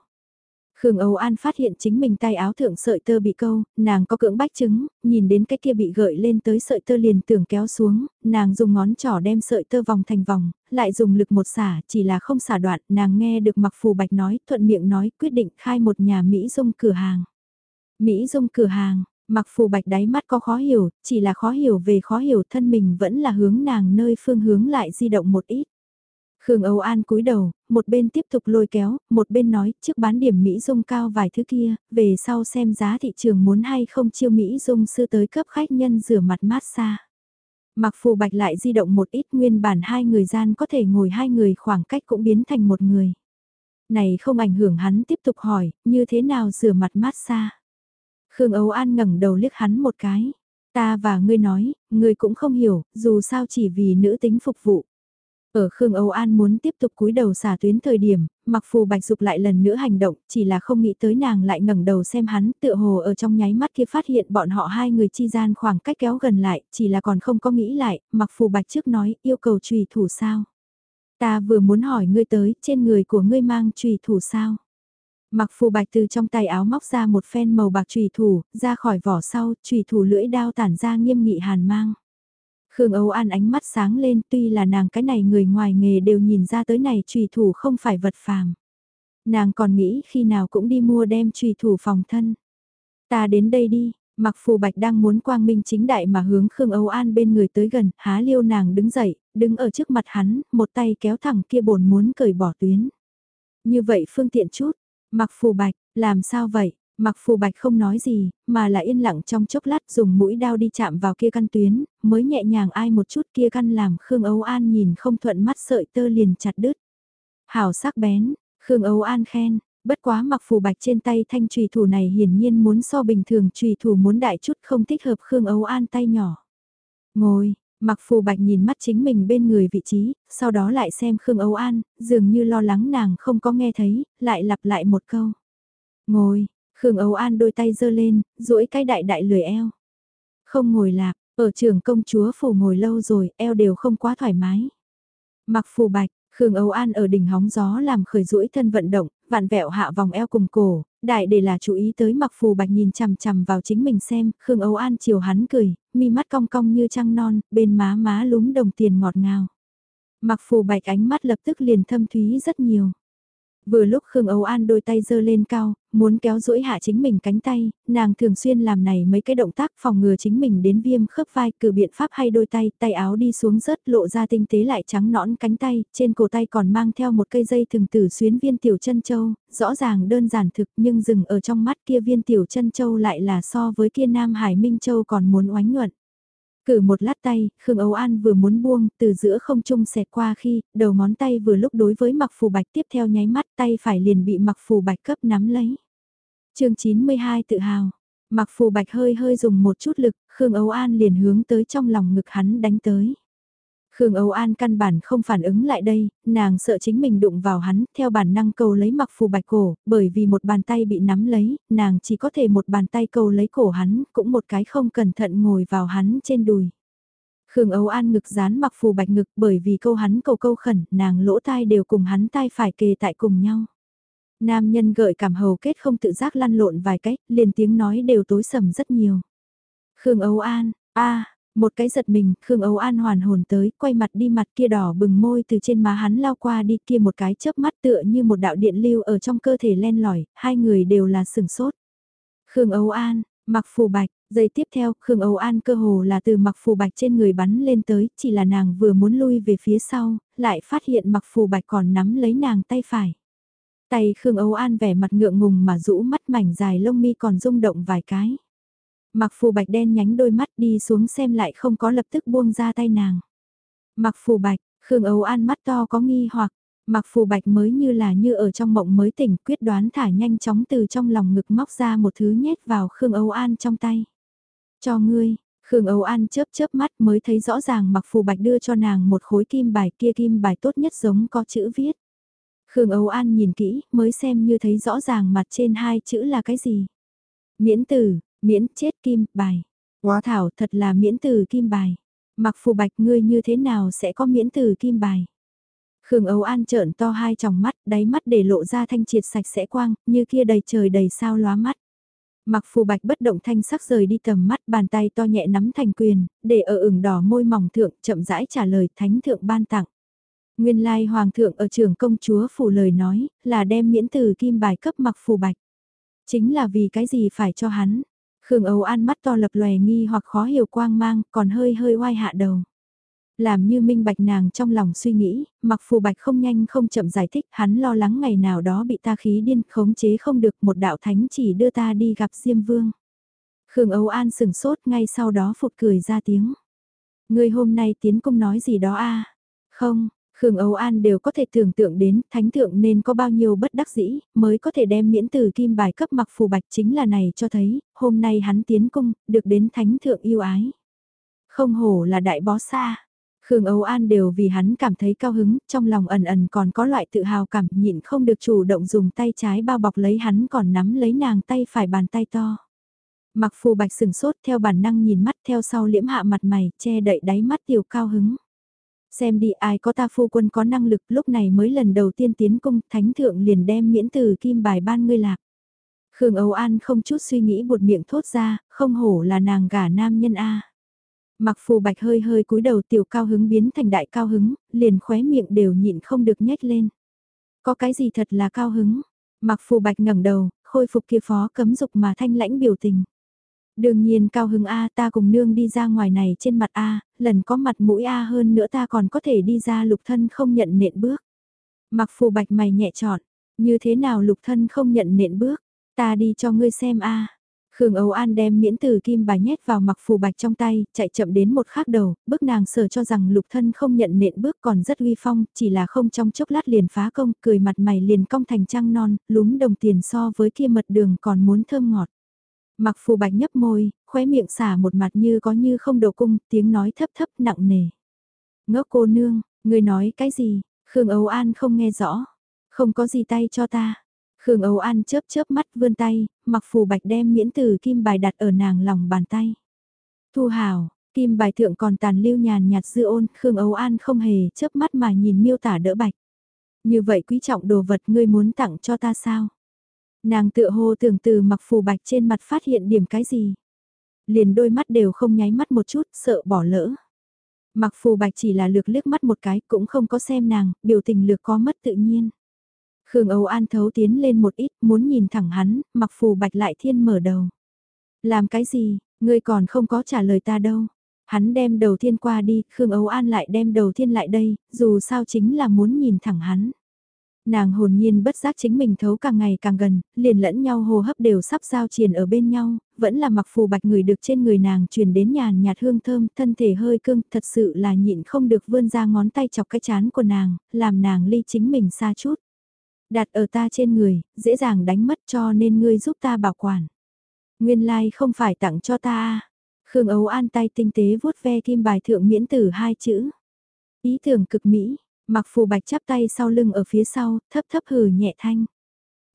Khương Âu An phát hiện chính mình tay áo thượng sợi tơ bị câu, nàng có cưỡng bách chứng, nhìn đến cái kia bị gợi lên tới sợi tơ liền tưởng kéo xuống, nàng dùng ngón trỏ đem sợi tơ vòng thành vòng, lại dùng lực một xả, chỉ là không xả đoạn, nàng nghe được mặc phù bạch nói, thuận miệng nói, quyết định khai một nhà Mỹ dung cửa hàng. Mỹ dung cửa hàng, mặc phù bạch đáy mắt có khó hiểu, chỉ là khó hiểu về khó hiểu thân mình vẫn là hướng nàng nơi phương hướng lại di động một ít. Khương Âu An cúi đầu, một bên tiếp tục lôi kéo, một bên nói, trước bán điểm Mỹ Dung cao vài thứ kia, về sau xem giá thị trường muốn hay không chiêu Mỹ Dung sư tới cấp khách nhân rửa mặt mát xa. Mặc phù bạch lại di động một ít nguyên bản hai người gian có thể ngồi hai người khoảng cách cũng biến thành một người. Này không ảnh hưởng hắn tiếp tục hỏi, như thế nào rửa mặt mát xa. Khương Âu An ngẩng đầu liếc hắn một cái. Ta và ngươi nói, ngươi cũng không hiểu, dù sao chỉ vì nữ tính phục vụ. Ở Khương Âu An muốn tiếp tục cúi đầu xả tuyến thời điểm, mặc phù bạch dục lại lần nữa hành động, chỉ là không nghĩ tới nàng lại ngẩng đầu xem hắn tựa hồ ở trong nháy mắt kia phát hiện bọn họ hai người chi gian khoảng cách kéo gần lại, chỉ là còn không có nghĩ lại, mặc phù bạch trước nói yêu cầu trùy thủ sao. Ta vừa muốn hỏi ngươi tới, trên người của ngươi mang trùy thủ sao. Mặc phù bạch từ trong tay áo móc ra một phen màu bạc trùy thủ, ra khỏi vỏ sau, trùy thủ lưỡi đao tản ra nghiêm nghị hàn mang. Khương Âu An ánh mắt sáng lên tuy là nàng cái này người ngoài nghề đều nhìn ra tới này trùy thủ không phải vật phàm. Nàng còn nghĩ khi nào cũng đi mua đem trùy thủ phòng thân. Ta đến đây đi, mặc phù bạch đang muốn quang minh chính đại mà hướng Khương Âu An bên người tới gần, há liêu nàng đứng dậy, đứng ở trước mặt hắn, một tay kéo thẳng kia bồn muốn cởi bỏ tuyến. Như vậy phương tiện chút, mặc phù bạch, làm sao vậy? Mặc phù bạch không nói gì, mà là yên lặng trong chốc lát dùng mũi đao đi chạm vào kia căn tuyến, mới nhẹ nhàng ai một chút kia căn làm Khương Âu An nhìn không thuận mắt sợi tơ liền chặt đứt. Hảo sắc bén, Khương Âu An khen, bất quá mặc phù bạch trên tay thanh trùy thủ này hiển nhiên muốn so bình thường trùy thủ muốn đại chút không thích hợp Khương Âu An tay nhỏ. Ngồi, mặc phù bạch nhìn mắt chính mình bên người vị trí, sau đó lại xem Khương Âu An, dường như lo lắng nàng không có nghe thấy, lại lặp lại một câu. Ngồi, Khương Âu An đôi tay giơ lên, duỗi cái đại đại lười eo. Không ngồi lạc, ở trường công chúa phủ ngồi lâu rồi, eo đều không quá thoải mái. Mặc phù bạch, Khương Âu An ở đỉnh hóng gió làm khởi duỗi thân vận động, vạn vẹo hạ vòng eo cùng cổ, đại để là chú ý tới mặc phù bạch nhìn chằm chằm vào chính mình xem, Khương Âu An chiều hắn cười, mi mắt cong cong như trăng non, bên má má lúm đồng tiền ngọt ngào. Mặc phù bạch ánh mắt lập tức liền thâm thúy rất nhiều. Vừa lúc Khương Âu An đôi tay giơ lên cao, muốn kéo duỗi hạ chính mình cánh tay, nàng thường xuyên làm này mấy cái động tác phòng ngừa chính mình đến viêm khớp vai cử biện pháp hay đôi tay, tay áo đi xuống rớt lộ ra tinh tế lại trắng nõn cánh tay, trên cổ tay còn mang theo một cây dây thường tử xuyến viên tiểu chân châu, rõ ràng đơn giản thực nhưng dừng ở trong mắt kia viên tiểu chân châu lại là so với kia Nam Hải Minh Châu còn muốn oánh nhuận. Cử một lát tay, Khương Âu An vừa muốn buông, từ giữa không trung xẹt qua khi, đầu ngón tay vừa lúc đối với mặc phù bạch tiếp theo nháy mắt tay phải liền bị mặc phù bạch cấp nắm lấy. chương 92 tự hào, mặc phù bạch hơi hơi dùng một chút lực, Khương Âu An liền hướng tới trong lòng ngực hắn đánh tới. Khương Âu An căn bản không phản ứng lại đây, nàng sợ chính mình đụng vào hắn, theo bản năng cầu lấy mặc phù bạch cổ, bởi vì một bàn tay bị nắm lấy, nàng chỉ có thể một bàn tay cầu lấy cổ hắn, cũng một cái không cẩn thận ngồi vào hắn trên đùi. Khương Âu An ngực dán mặc phù bạch ngực bởi vì câu hắn cầu câu khẩn, nàng lỗ tai đều cùng hắn tai phải kề tại cùng nhau. Nam nhân gợi cảm hầu kết không tự giác lăn lộn vài cách, liền tiếng nói đều tối sầm rất nhiều. Khương Âu An, a một cái giật mình, Khương Âu An hoàn hồn tới, quay mặt đi mặt kia đỏ bừng môi từ trên má hắn lao qua đi kia một cái chớp mắt tựa như một đạo điện lưu ở trong cơ thể len lỏi, hai người đều là sừng sốt. Khương Âu An, mặc phù bạch, giây tiếp theo, Khương Âu An cơ hồ là từ mặc phù bạch trên người bắn lên tới, chỉ là nàng vừa muốn lui về phía sau, lại phát hiện mặc phù bạch còn nắm lấy nàng tay phải. Tay Khương Âu An vẻ mặt ngượng ngùng mà rũ mắt mảnh dài lông mi còn rung động vài cái. Mặc phù bạch đen nhánh đôi mắt đi xuống xem lại không có lập tức buông ra tay nàng. Mặc phù bạch, Khương ấu An mắt to có nghi hoặc, mặc phù bạch mới như là như ở trong mộng mới tỉnh quyết đoán thả nhanh chóng từ trong lòng ngực móc ra một thứ nhét vào Khương ấu An trong tay. Cho ngươi, Khương ấu An chớp chớp mắt mới thấy rõ ràng mặc phù bạch đưa cho nàng một khối kim bài kia kim bài tốt nhất giống có chữ viết. Khương ấu An nhìn kỹ mới xem như thấy rõ ràng mặt trên hai chữ là cái gì. Miễn tử, Miễn chết kim bài. Quá thảo thật là miễn từ kim bài. Mặc phù bạch ngươi như thế nào sẽ có miễn từ kim bài. Khương Âu An trợn to hai tròng mắt, đáy mắt để lộ ra thanh triệt sạch sẽ quang, như kia đầy trời đầy sao lóa mắt. Mặc phù bạch bất động thanh sắc rời đi tầm mắt bàn tay to nhẹ nắm thành quyền, để ở ửng đỏ môi mỏng thượng chậm rãi trả lời thánh thượng ban tặng. Nguyên lai hoàng thượng ở trường công chúa phủ lời nói, là đem miễn từ kim bài cấp mặc phù bạch. Chính là vì cái gì phải cho hắn. Khương Âu An mắt to lập lòe nghi hoặc khó hiểu quang mang, còn hơi hơi oai hạ đầu. Làm như minh bạch nàng trong lòng suy nghĩ, mặc phù bạch không nhanh không chậm giải thích, hắn lo lắng ngày nào đó bị ta khí điên, khống chế không được một đạo thánh chỉ đưa ta đi gặp Diêm Vương. Khương Âu An sừng sốt ngay sau đó phụt cười ra tiếng. Người hôm nay tiến công nói gì đó a Không, Khương Âu An đều có thể tưởng tượng đến thánh thượng nên có bao nhiêu bất đắc dĩ mới có thể đem miễn từ kim bài cấp mặc phù bạch chính là này cho thấy, hôm nay hắn tiến cung, được đến thánh thượng yêu ái. Không hổ là đại bó xa, Khương Âu An đều vì hắn cảm thấy cao hứng, trong lòng ẩn ẩn còn có loại tự hào cảm nhịn không được chủ động dùng tay trái bao bọc lấy hắn còn nắm lấy nàng tay phải bàn tay to. Mặc phù bạch sừng sốt theo bản năng nhìn mắt theo sau liễm hạ mặt mày, che đậy đáy mắt tiểu cao hứng. Xem đi ai có ta phu quân có năng lực lúc này mới lần đầu tiên tiến cung, thánh thượng liền đem miễn từ kim bài ban ngươi lạc. Khương Âu An không chút suy nghĩ buột miệng thốt ra, không hổ là nàng gả nam nhân A. Mặc phù bạch hơi hơi cúi đầu tiểu cao hứng biến thành đại cao hứng, liền khóe miệng đều nhịn không được nhếch lên. Có cái gì thật là cao hứng? Mặc phù bạch ngẩng đầu, khôi phục kia phó cấm dục mà thanh lãnh biểu tình. Đương nhiên cao hứng A ta cùng nương đi ra ngoài này trên mặt A, lần có mặt mũi A hơn nữa ta còn có thể đi ra lục thân không nhận nện bước. Mặc phù bạch mày nhẹ trọn, như thế nào lục thân không nhận nện bước, ta đi cho ngươi xem A. Khương Âu An đem miễn từ kim bài nhét vào mặc phù bạch trong tay, chạy chậm đến một khác đầu, bước nàng sở cho rằng lục thân không nhận nện bước còn rất uy phong, chỉ là không trong chốc lát liền phá công, cười mặt mày liền cong thành trăng non, lúm đồng tiền so với kia mật đường còn muốn thơm ngọt. Mặc phù bạch nhấp môi, khóe miệng xả một mặt như có như không đầu cung, tiếng nói thấp thấp nặng nề. Ngốc cô nương, người nói cái gì, Khương Âu An không nghe rõ, không có gì tay cho ta. Khương Âu An chớp chớp mắt vươn tay, mặc phù bạch đem miễn từ kim bài đặt ở nàng lòng bàn tay. Thu hào, kim bài thượng còn tàn lưu nhàn nhạt dư ôn, Khương Âu An không hề chớp mắt mà nhìn miêu tả đỡ bạch. Như vậy quý trọng đồ vật ngươi muốn tặng cho ta sao? Nàng tựa hồ tưởng từ mặc phù bạch trên mặt phát hiện điểm cái gì? Liền đôi mắt đều không nháy mắt một chút, sợ bỏ lỡ. Mặc phù bạch chỉ là lược liếc mắt một cái cũng không có xem nàng, biểu tình lược có mất tự nhiên. Khương Âu An thấu tiến lên một ít, muốn nhìn thẳng hắn, mặc phù bạch lại thiên mở đầu. Làm cái gì, ngươi còn không có trả lời ta đâu. Hắn đem đầu thiên qua đi, Khương Âu An lại đem đầu thiên lại đây, dù sao chính là muốn nhìn thẳng hắn. Nàng hồn nhiên bất giác chính mình thấu càng ngày càng gần, liền lẫn nhau hô hấp đều sắp giao triền ở bên nhau, vẫn là mặc phù bạch người được trên người nàng truyền đến nhàn nhạt hương thơm, thân thể hơi cưng, thật sự là nhịn không được vươn ra ngón tay chọc cái chán của nàng, làm nàng ly chính mình xa chút. Đặt ở ta trên người, dễ dàng đánh mất cho nên ngươi giúp ta bảo quản. Nguyên lai like không phải tặng cho ta Khương Ấu An tay tinh tế vuốt ve kim bài thượng miễn tử hai chữ. Ý tưởng cực mỹ, mặc phù bạch chắp tay sau lưng ở phía sau, thấp thấp hừ nhẹ thanh.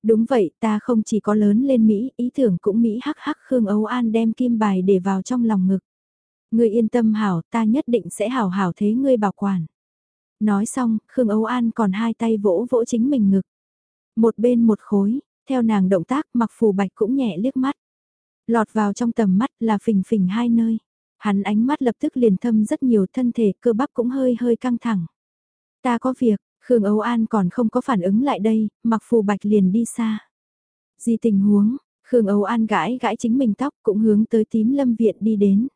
Đúng vậy, ta không chỉ có lớn lên Mỹ, ý tưởng cũng Mỹ hắc hắc Khương âu An đem kim bài để vào trong lòng ngực. Ngươi yên tâm hảo, ta nhất định sẽ hảo hảo thế ngươi bảo quản. Nói xong, Khương âu An còn hai tay vỗ vỗ chính mình ngực. Một bên một khối, theo nàng động tác mặc phù bạch cũng nhẹ liếc mắt. Lọt vào trong tầm mắt là phình phình hai nơi. Hắn ánh mắt lập tức liền thâm rất nhiều thân thể cơ bắp cũng hơi hơi căng thẳng. Ta có việc, Khương Âu An còn không có phản ứng lại đây, mặc phù bạch liền đi xa. Gì tình huống, Khương Âu An gãi gãi chính mình tóc cũng hướng tới tím lâm viện đi đến.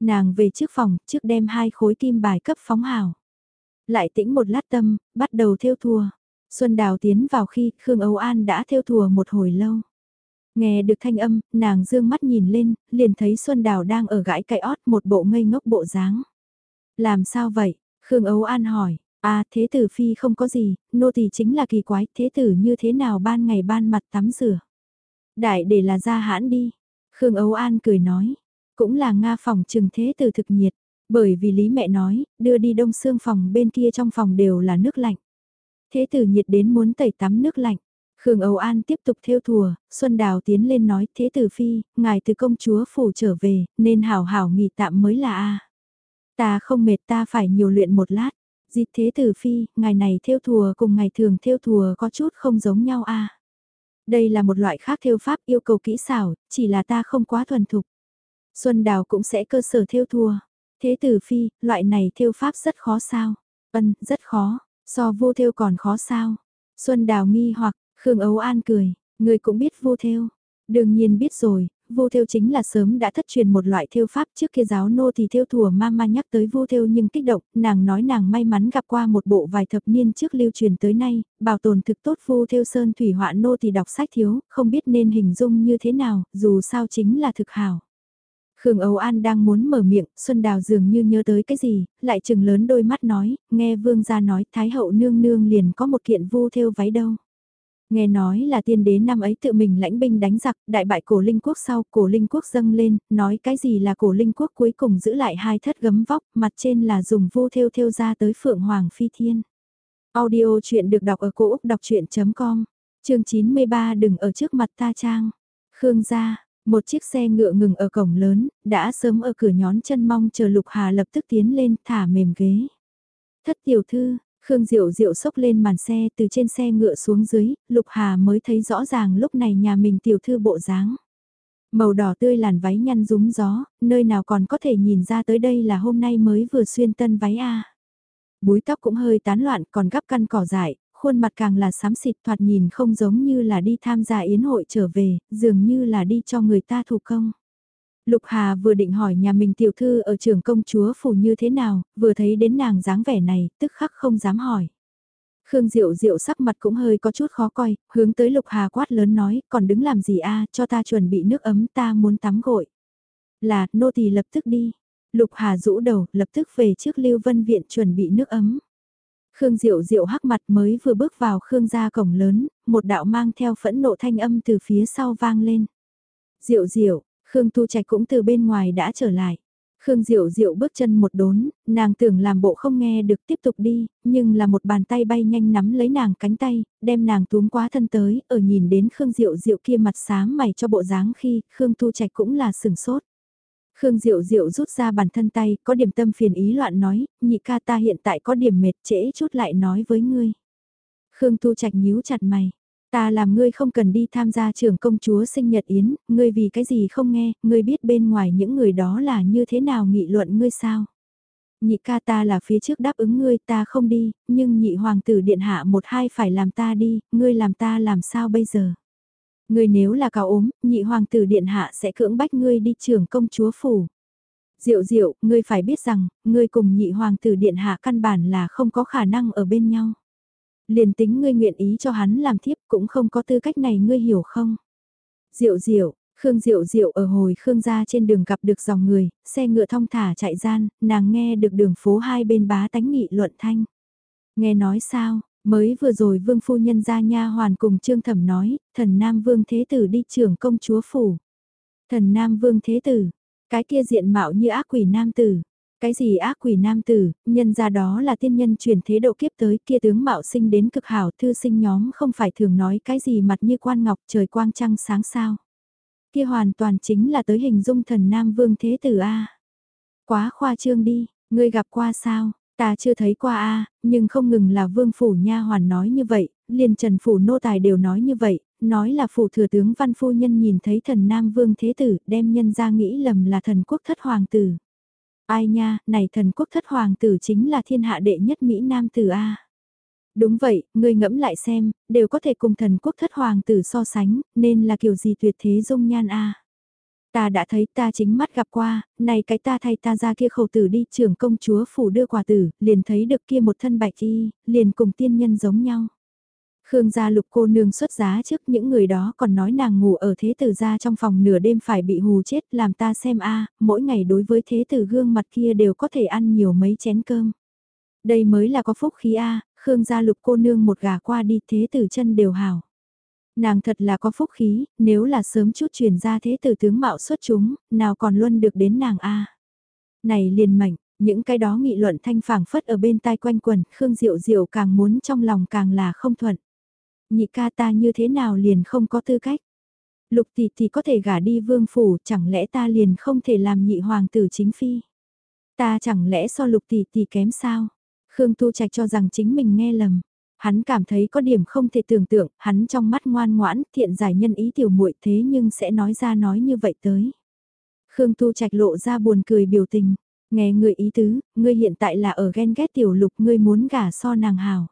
Nàng về trước phòng, trước đem hai khối kim bài cấp phóng hào. Lại tĩnh một lát tâm, bắt đầu theo thua. Xuân Đào tiến vào khi Khương Âu An đã theo thùa một hồi lâu. Nghe được thanh âm, nàng dương mắt nhìn lên, liền thấy Xuân Đào đang ở gãi cậy ót một bộ ngây ngốc bộ dáng. Làm sao vậy? Khương Âu An hỏi, à thế tử phi không có gì, nô tỳ chính là kỳ quái, thế tử như thế nào ban ngày ban mặt tắm rửa. Đại để là ra hãn đi. Khương ấu An cười nói, cũng là Nga phòng trừng thế tử thực nhiệt, bởi vì lý mẹ nói, đưa đi đông xương phòng bên kia trong phòng đều là nước lạnh. Thế tử nhiệt đến muốn tẩy tắm nước lạnh. Khương Âu An tiếp tục theo thùa, Xuân Đào tiến lên nói thế tử phi, ngài từ công chúa phủ trở về, nên hảo hảo nghỉ tạm mới là a. Ta không mệt ta phải nhiều luyện một lát. Dịch thế tử phi, ngày này theo thùa cùng ngày thường theo thùa có chút không giống nhau a Đây là một loại khác theo pháp yêu cầu kỹ xảo, chỉ là ta không quá thuần thục. Xuân Đào cũng sẽ cơ sở theo thùa. Thế tử phi, loại này theo pháp rất khó sao? vân rất khó, so vô theo còn khó sao? Xuân Đào nghi hoặc, Khương Ấu An cười, người cũng biết vô theo. Đương nhiên biết rồi, vô theo chính là sớm đã thất truyền một loại theo pháp trước kia giáo nô thì theo thùa mama nhắc tới vô theo nhưng kích động, nàng nói nàng may mắn gặp qua một bộ vài thập niên trước lưu truyền tới nay, bảo tồn thực tốt vô theo sơn thủy họa nô thì đọc sách thiếu, không biết nên hình dung như thế nào, dù sao chính là thực hảo. Khương Âu An đang muốn mở miệng, Xuân Đào dường như nhớ tới cái gì, lại chừng lớn đôi mắt nói, nghe vương gia nói Thái hậu nương nương liền có một kiện vu theo váy đâu. Nghe nói là tiên đế năm ấy tự mình lãnh binh đánh giặc, đại bại cổ linh quốc sau, cổ linh quốc dâng lên, nói cái gì là cổ linh quốc cuối cùng giữ lại hai thất gấm vóc, mặt trên là dùng vu theo theo ra tới Phượng Hoàng Phi Thiên. Audio chuyện được đọc ở cổ Úc đọc chuyện.com, chương 93 đừng ở trước mặt ta trang. Khương gia, một chiếc xe ngựa ngừng ở cổng lớn, đã sớm ở cửa nhón chân mong chờ Lục Hà lập tức tiến lên thả mềm ghế. Thất tiểu thư, Khương Diệu Diệu sốc lên màn xe từ trên xe ngựa xuống dưới, Lục Hà mới thấy rõ ràng lúc này nhà mình tiểu thư bộ dáng. Màu đỏ tươi làn váy nhăn rúng gió, nơi nào còn có thể nhìn ra tới đây là hôm nay mới vừa xuyên tân váy a. Búi tóc cũng hơi tán loạn còn gắp căn cỏ dại, khuôn mặt càng là xám xịt thoạt nhìn không giống như là đi tham gia yến hội trở về, dường như là đi cho người ta thủ công. Lục Hà vừa định hỏi nhà mình tiểu thư ở trường công chúa phủ như thế nào, vừa thấy đến nàng dáng vẻ này, tức khắc không dám hỏi. Khương Diệu Diệu sắc mặt cũng hơi có chút khó coi, hướng tới Lục Hà quát lớn nói, còn đứng làm gì a cho ta chuẩn bị nước ấm ta muốn tắm gội. Là, nô tỳ lập tức đi. Lục Hà rũ đầu, lập tức về trước Lưu Vân Viện chuẩn bị nước ấm. Khương Diệu Diệu hắc mặt mới vừa bước vào Khương gia cổng lớn, một đạo mang theo phẫn nộ thanh âm từ phía sau vang lên. Diệu Diệu, Khương Tu Trạch cũng từ bên ngoài đã trở lại. Khương Diệu Diệu bước chân một đốn, nàng tưởng làm bộ không nghe được tiếp tục đi, nhưng là một bàn tay bay nhanh nắm lấy nàng cánh tay, đem nàng túm quá thân tới, ở nhìn đến Khương Diệu Diệu kia mặt sáng mày cho bộ dáng khi, Khương Tu Trạch cũng là sừng sốt. Khương Diệu Diệu rút ra bản thân tay, có điểm tâm phiền ý loạn nói, nhị ca ta hiện tại có điểm mệt trễ chút lại nói với ngươi. Khương Tu Trạch nhíu chặt mày, Ta làm ngươi không cần đi tham gia trưởng công chúa sinh nhật yến, ngươi vì cái gì không nghe, ngươi biết bên ngoài những người đó là như thế nào nghị luận ngươi sao? Nhị ca ta là phía trước đáp ứng ngươi ta không đi, nhưng nhị hoàng tử điện hạ một hai phải làm ta đi, ngươi làm ta làm sao bây giờ? Ngươi nếu là cao ốm, nhị hoàng tử điện hạ sẽ cưỡng bách ngươi đi trưởng công chúa phủ. Diệu diệu, ngươi phải biết rằng, ngươi cùng nhị hoàng tử điện hạ căn bản là không có khả năng ở bên nhau liền tính ngươi nguyện ý cho hắn làm thiếp cũng không có tư cách này ngươi hiểu không? Diệu diệu, Khương Diệu Diệu ở hồi Khương gia trên đường gặp được dòng người, xe ngựa thong thả chạy gian, nàng nghe được đường phố hai bên bá tánh nghị luận thanh. Nghe nói sao, mới vừa rồi vương phu nhân ra nha hoàn cùng trương thẩm nói, thần nam vương thế tử đi trưởng công chúa phủ. Thần nam vương thế tử, cái kia diện mạo như ác quỷ nam tử, cái gì ác quỷ nam tử, nhân ra đó là tiên nhân chuyển thế độ kiếp tới kia tướng mạo sinh đến cực hảo thư sinh nhóm không phải thường nói cái gì mặt như quan ngọc trời quang trăng sáng sao. Kia hoàn toàn chính là tới hình dung thần nam vương thế tử A. Quá khoa trương đi, ngươi gặp qua sao, ta chưa thấy qua A, nhưng không ngừng là vương phủ nha hoàn nói như vậy, liền trần phủ nô tài đều nói như vậy, nói là phủ thừa tướng văn phu nhân nhìn thấy thần nam vương thế tử đem nhân ra nghĩ lầm là thần quốc thất hoàng tử. Ai nha, này thần quốc thất hoàng tử chính là thiên hạ đệ nhất Mỹ Nam tử A. Đúng vậy, ngươi ngẫm lại xem, đều có thể cùng thần quốc thất hoàng tử so sánh, nên là kiểu gì tuyệt thế dung nhan A. Ta đã thấy ta chính mắt gặp qua, này cái ta thay ta ra kia khẩu tử đi trưởng công chúa phủ đưa quà tử, liền thấy được kia một thân bạch y, liền cùng tiên nhân giống nhau. Khương gia lục cô nương xuất giá trước những người đó còn nói nàng ngủ ở thế tử gia trong phòng nửa đêm phải bị hù chết làm ta xem a mỗi ngày đối với thế tử gương mặt kia đều có thể ăn nhiều mấy chén cơm. Đây mới là có phúc khí a Khương gia lục cô nương một gà qua đi thế tử chân đều hảo. Nàng thật là có phúc khí, nếu là sớm chút chuyển ra thế tử tướng mạo xuất chúng, nào còn luôn được đến nàng a Này liền mảnh những cái đó nghị luận thanh phảng phất ở bên tai quanh quần, Khương Diệu Diệu càng muốn trong lòng càng là không thuận. Nhị ca ta như thế nào liền không có tư cách. Lục tỷ tỷ có thể gả đi vương phủ, chẳng lẽ ta liền không thể làm nhị hoàng tử chính phi. Ta chẳng lẽ so lục tỷ tỷ kém sao? Khương Tu Trạch cho rằng chính mình nghe lầm. Hắn cảm thấy có điểm không thể tưởng tượng, hắn trong mắt ngoan ngoãn, thiện giải nhân ý tiểu muội thế nhưng sẽ nói ra nói như vậy tới. Khương Tu Trạch lộ ra buồn cười biểu tình, nghe người ý tứ, ngươi hiện tại là ở ghen ghét tiểu lục ngươi muốn gả so nàng hào.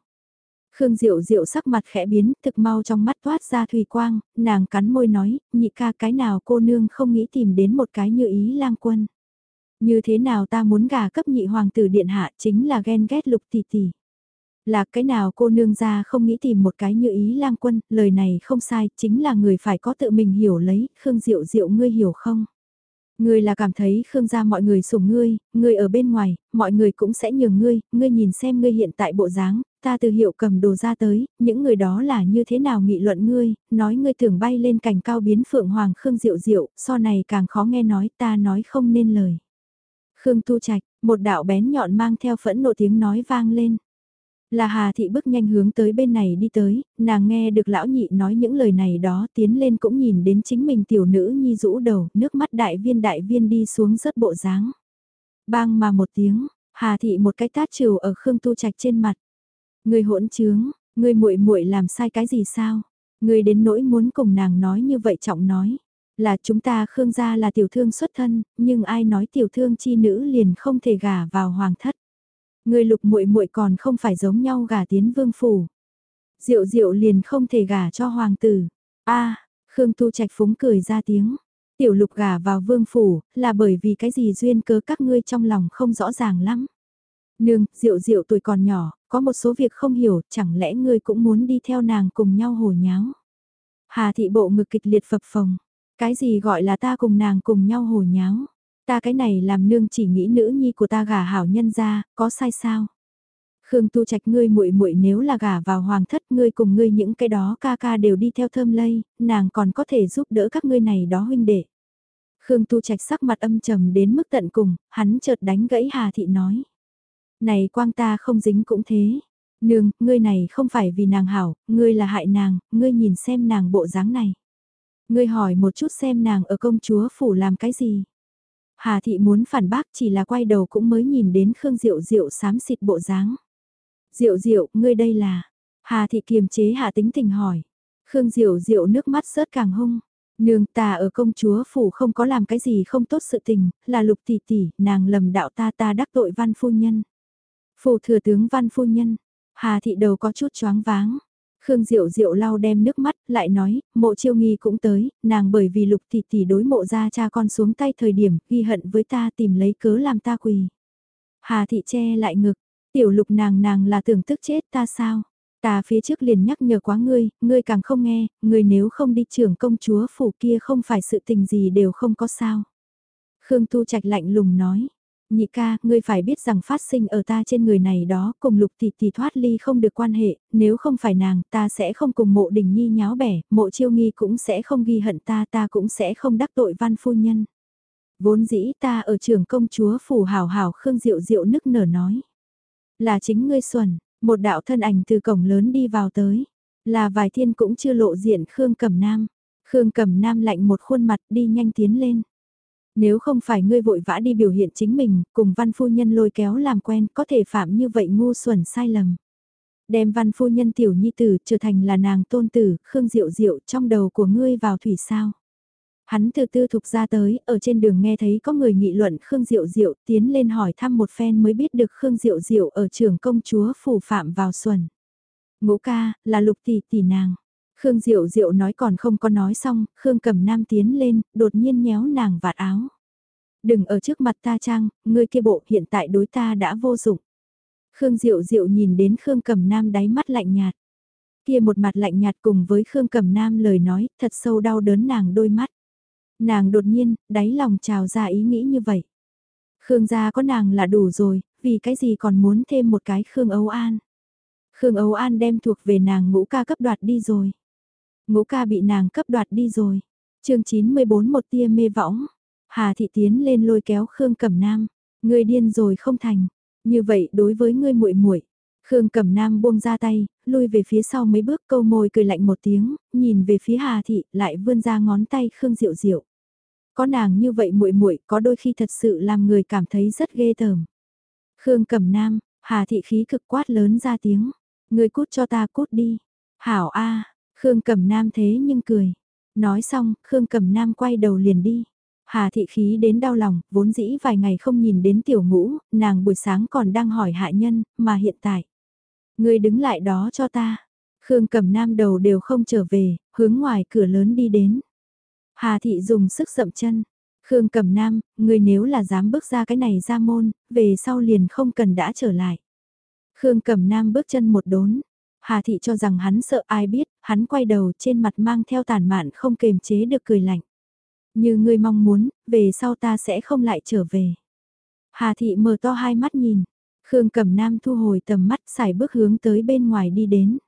Khương Diệu Diệu sắc mặt khẽ biến, thực mau trong mắt toát ra thủy quang, nàng cắn môi nói, nhị ca cái nào cô nương không nghĩ tìm đến một cái như ý lang quân. Như thế nào ta muốn gà cấp nhị hoàng tử điện hạ chính là ghen ghét lục tỷ tỷ. Là cái nào cô nương ra không nghĩ tìm một cái như ý lang quân, lời này không sai, chính là người phải có tự mình hiểu lấy, Khương Diệu Diệu ngươi hiểu không? Ngươi là cảm thấy Khương gia mọi người sủng ngươi, ngươi ở bên ngoài, mọi người cũng sẽ nhường ngươi, ngươi nhìn xem ngươi hiện tại bộ dáng, ta từ hiệu cầm đồ ra tới, những người đó là như thế nào nghị luận ngươi, nói ngươi tưởng bay lên cảnh cao biến phượng hoàng Khương Diệu Diệu, so này càng khó nghe nói ta nói không nên lời. Khương Tu Trạch, một đạo bén nhọn mang theo phẫn nộ tiếng nói vang lên. Là Hà Thị bước nhanh hướng tới bên này đi tới, nàng nghe được lão nhị nói những lời này đó tiến lên cũng nhìn đến chính mình tiểu nữ nhi rũ đầu, nước mắt đại viên đại viên đi xuống rất bộ dáng. Bang mà một tiếng, Hà Thị một cái tát trừ ở Khương Tu Trạch trên mặt. Người hỗn trướng, người muội muội làm sai cái gì sao? Người đến nỗi muốn cùng nàng nói như vậy trọng nói. Là chúng ta Khương gia là tiểu thương xuất thân, nhưng ai nói tiểu thương chi nữ liền không thể gả vào hoàng thất. Người lục muội muội còn không phải giống nhau gả tiến vương phủ. Diệu diệu liền không thể gả cho hoàng tử. a Khương Tu Trạch phúng cười ra tiếng. Tiểu lục gả vào vương phủ, là bởi vì cái gì duyên cớ các ngươi trong lòng không rõ ràng lắm. Nương, diệu diệu tuổi còn nhỏ, có một số việc không hiểu, chẳng lẽ ngươi cũng muốn đi theo nàng cùng nhau hồ nháo. Hà thị bộ ngực kịch liệt phập phồng, cái gì gọi là ta cùng nàng cùng nhau hồ nháo. Ta cái này làm nương chỉ nghĩ nữ nhi của ta gả hảo nhân ra, có sai sao? Khương Tu Trạch ngươi muội muội nếu là gả vào hoàng thất ngươi cùng ngươi những cái đó ca ca đều đi theo thơm lây, nàng còn có thể giúp đỡ các ngươi này đó huynh đệ. Khương Tu Trạch sắc mặt âm trầm đến mức tận cùng, hắn chợt đánh gãy Hà Thị nói. Này quang ta không dính cũng thế. Nương, ngươi này không phải vì nàng hảo, ngươi là hại nàng, ngươi nhìn xem nàng bộ dáng này. Ngươi hỏi một chút xem nàng ở công chúa phủ làm cái gì. Hà thị muốn phản bác chỉ là quay đầu cũng mới nhìn đến Khương Diệu Diệu xám xịt bộ dáng. Diệu Diệu, ngươi đây là... Hà thị kiềm chế hạ tính tình hỏi. Khương Diệu Diệu nước mắt rớt càng hung. Nương ta ở công chúa phủ không có làm cái gì không tốt sự tình, là lục tỷ tỷ, nàng lầm đạo ta ta đắc tội văn phu nhân. Phủ thừa tướng văn phu nhân, Hà thị đầu có chút choáng váng. Khương Diệu Diệu lau đem nước mắt, lại nói, mộ chiêu nghi cũng tới, nàng bởi vì lục tỷ tỷ đối mộ ra cha con xuống tay thời điểm, ghi hận với ta tìm lấy cớ làm ta quỳ. Hà thị che lại ngực, tiểu lục nàng nàng là tưởng tức chết ta sao? Ta phía trước liền nhắc nhở quá ngươi, ngươi càng không nghe, ngươi nếu không đi trưởng công chúa phủ kia không phải sự tình gì đều không có sao. Khương Tu Trạch lạnh lùng nói, Nhị ca, ngươi phải biết rằng phát sinh ở ta trên người này đó cùng lục tỷ tỷ thoát ly không được quan hệ, nếu không phải nàng ta sẽ không cùng mộ đình nhi nháo bẻ, mộ chiêu nghi cũng sẽ không ghi hận ta ta cũng sẽ không đắc tội văn phu nhân. Vốn dĩ ta ở trường công chúa phủ hào hào khương diệu diệu nức nở nói. Là chính ngươi xuẩn, một đạo thân ảnh từ cổng lớn đi vào tới. Là vài thiên cũng chưa lộ diện Khương Cẩm Nam. Khương Cẩm Nam lạnh một khuôn mặt đi nhanh tiến lên. Nếu không phải ngươi vội vã đi biểu hiện chính mình, cùng văn phu nhân lôi kéo làm quen, có thể phạm như vậy ngu xuẩn sai lầm. Đem văn phu nhân tiểu nhi tử trở thành là nàng tôn tử, khương diệu diệu trong đầu của ngươi vào thủy sao. Hắn từ tư thục ra tới, ở trên đường nghe thấy có người nghị luận Khương Diệu Diệu tiến lên hỏi thăm một phen mới biết được Khương Diệu Diệu ở trường công chúa phủ phạm vào xuân Ngũ ca, là lục tỷ tỷ nàng. Khương Diệu Diệu nói còn không có nói xong, Khương Cẩm Nam tiến lên, đột nhiên nhéo nàng vạt áo. Đừng ở trước mặt ta trang, ngươi kia bộ hiện tại đối ta đã vô dụng. Khương Diệu Diệu nhìn đến Khương Cẩm Nam đáy mắt lạnh nhạt. Kia một mặt lạnh nhạt cùng với Khương Cẩm Nam lời nói, thật sâu đau đớn nàng đôi mắt. Nàng đột nhiên, đáy lòng trào ra ý nghĩ như vậy. Khương gia có nàng là đủ rồi, vì cái gì còn muốn thêm một cái Khương Âu An. Khương Âu An đem thuộc về nàng ngũ ca cấp đoạt đi rồi. Ngũ ca bị nàng cấp đoạt đi rồi. chương 94 một tia mê võng. Hà thị tiến lên lôi kéo Khương Cẩm Nam. Ngươi điên rồi không thành. Như vậy đối với ngươi muội muội Khương Cẩm Nam buông ra tay, lui về phía sau mấy bước câu môi cười lạnh một tiếng, nhìn về phía Hà thị, lại vươn ra ngón tay Khương Diệu Diệu. Có nàng như vậy muội muội, có đôi khi thật sự làm người cảm thấy rất ghê tởm. Khương Cẩm Nam, Hà thị khí cực quát lớn ra tiếng. Người cút cho ta cút đi. Hảo A, Khương Cẩm Nam thế nhưng cười. Nói xong, Khương Cẩm Nam quay đầu liền đi. Hà thị khí đến đau lòng, vốn dĩ vài ngày không nhìn đến tiểu ngũ, nàng buổi sáng còn đang hỏi hạ nhân, mà hiện tại. Người đứng lại đó cho ta. Khương Cẩm Nam đầu đều không trở về, hướng ngoài cửa lớn đi đến. Hà thị dùng sức dậm chân. Khương Cẩm Nam, người nếu là dám bước ra cái này ra môn, về sau liền không cần đã trở lại. Khương Cẩm Nam bước chân một đốn. Hà thị cho rằng hắn sợ ai biết, hắn quay đầu trên mặt mang theo tàn mạn không kềm chế được cười lạnh. Như ngươi mong muốn, về sau ta sẽ không lại trở về. Hà thị mở to hai mắt nhìn. Khương Cẩm Nam thu hồi tầm mắt xài bước hướng tới bên ngoài đi đến.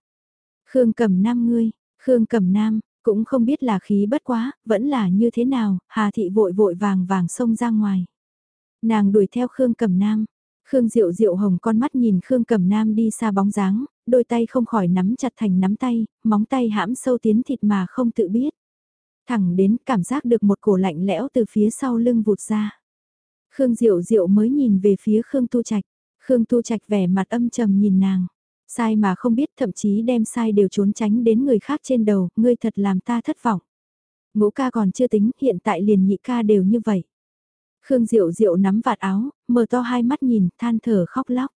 Khương Cẩm Nam ngươi, Khương Cẩm Nam, cũng không biết là khí bất quá, vẫn là như thế nào, Hà Thị vội vội vàng vàng xông ra ngoài. Nàng đuổi theo Khương Cẩm Nam, Khương Diệu Diệu hồng con mắt nhìn Khương Cẩm Nam đi xa bóng dáng, đôi tay không khỏi nắm chặt thành nắm tay, móng tay hãm sâu tiến thịt mà không tự biết. Thẳng đến cảm giác được một cổ lạnh lẽo từ phía sau lưng vụt ra. Khương Diệu Diệu mới nhìn về phía Khương Tu Trạch, Khương Tu Trạch vẻ mặt âm trầm nhìn nàng. Sai mà không biết thậm chí đem sai đều trốn tránh đến người khác trên đầu, ngươi thật làm ta thất vọng. Ngũ ca còn chưa tính, hiện tại liền nhị ca đều như vậy. Khương Diệu Diệu nắm vạt áo, mở to hai mắt nhìn, than thở khóc lóc.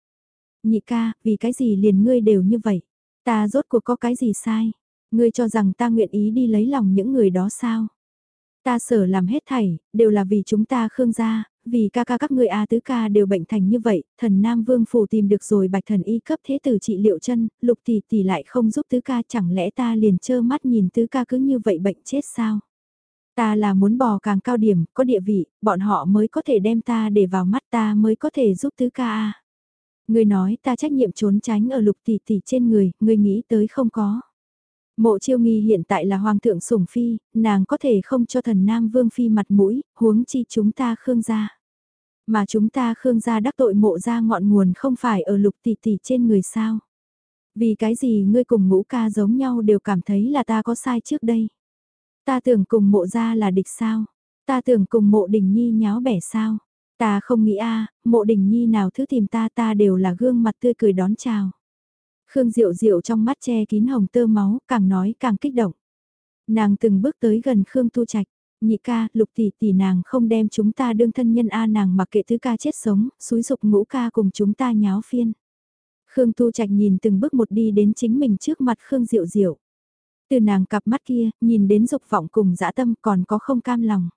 Nhị ca, vì cái gì liền ngươi đều như vậy? Ta rốt cuộc có cái gì sai? Ngươi cho rằng ta nguyện ý đi lấy lòng những người đó sao? Ta sở làm hết thảy, đều là vì chúng ta Khương gia, vì ca ca các ngươi A tứ ca đều bệnh thành như vậy, thần Nam Vương Phủ tìm được rồi bạch thần y cấp thế tử trị liệu chân, lục tỷ tỷ lại không giúp tứ ca chẳng lẽ ta liền trơ mắt nhìn tứ ca cứ như vậy bệnh chết sao? Ta là muốn bò càng cao điểm, có địa vị, bọn họ mới có thể đem ta để vào mắt ta mới có thể giúp tứ ca A. Ngươi nói ta trách nhiệm trốn tránh ở lục tỷ tỷ trên người, ngươi nghĩ tới không có. Mộ chiêu nghi hiện tại là hoàng thượng sủng phi, nàng có thể không cho thần nam vương phi mặt mũi, huống chi chúng ta khương gia. Mà chúng ta khương gia đắc tội mộ ra ngọn nguồn không phải ở lục tỷ tỷ trên người sao. Vì cái gì ngươi cùng ngũ ca giống nhau đều cảm thấy là ta có sai trước đây. Ta tưởng cùng mộ ra là địch sao. Ta tưởng cùng mộ đình nhi nháo bẻ sao. Ta không nghĩ a mộ đình nhi nào thứ tìm ta ta đều là gương mặt tươi cười đón chào. Khương Diệu Diệu trong mắt che kín hồng tơ máu, càng nói càng kích động. Nàng từng bước tới gần Khương Tu Trạch, nhị ca, lục tỷ tỷ nàng không đem chúng ta đương thân nhân A nàng mặc kệ thứ ca chết sống, xúi dục ngũ ca cùng chúng ta nháo phiên. Khương Tu Trạch nhìn từng bước một đi đến chính mình trước mặt Khương Diệu Diệu. Từ nàng cặp mắt kia, nhìn đến dục vọng cùng dã tâm còn có không cam lòng.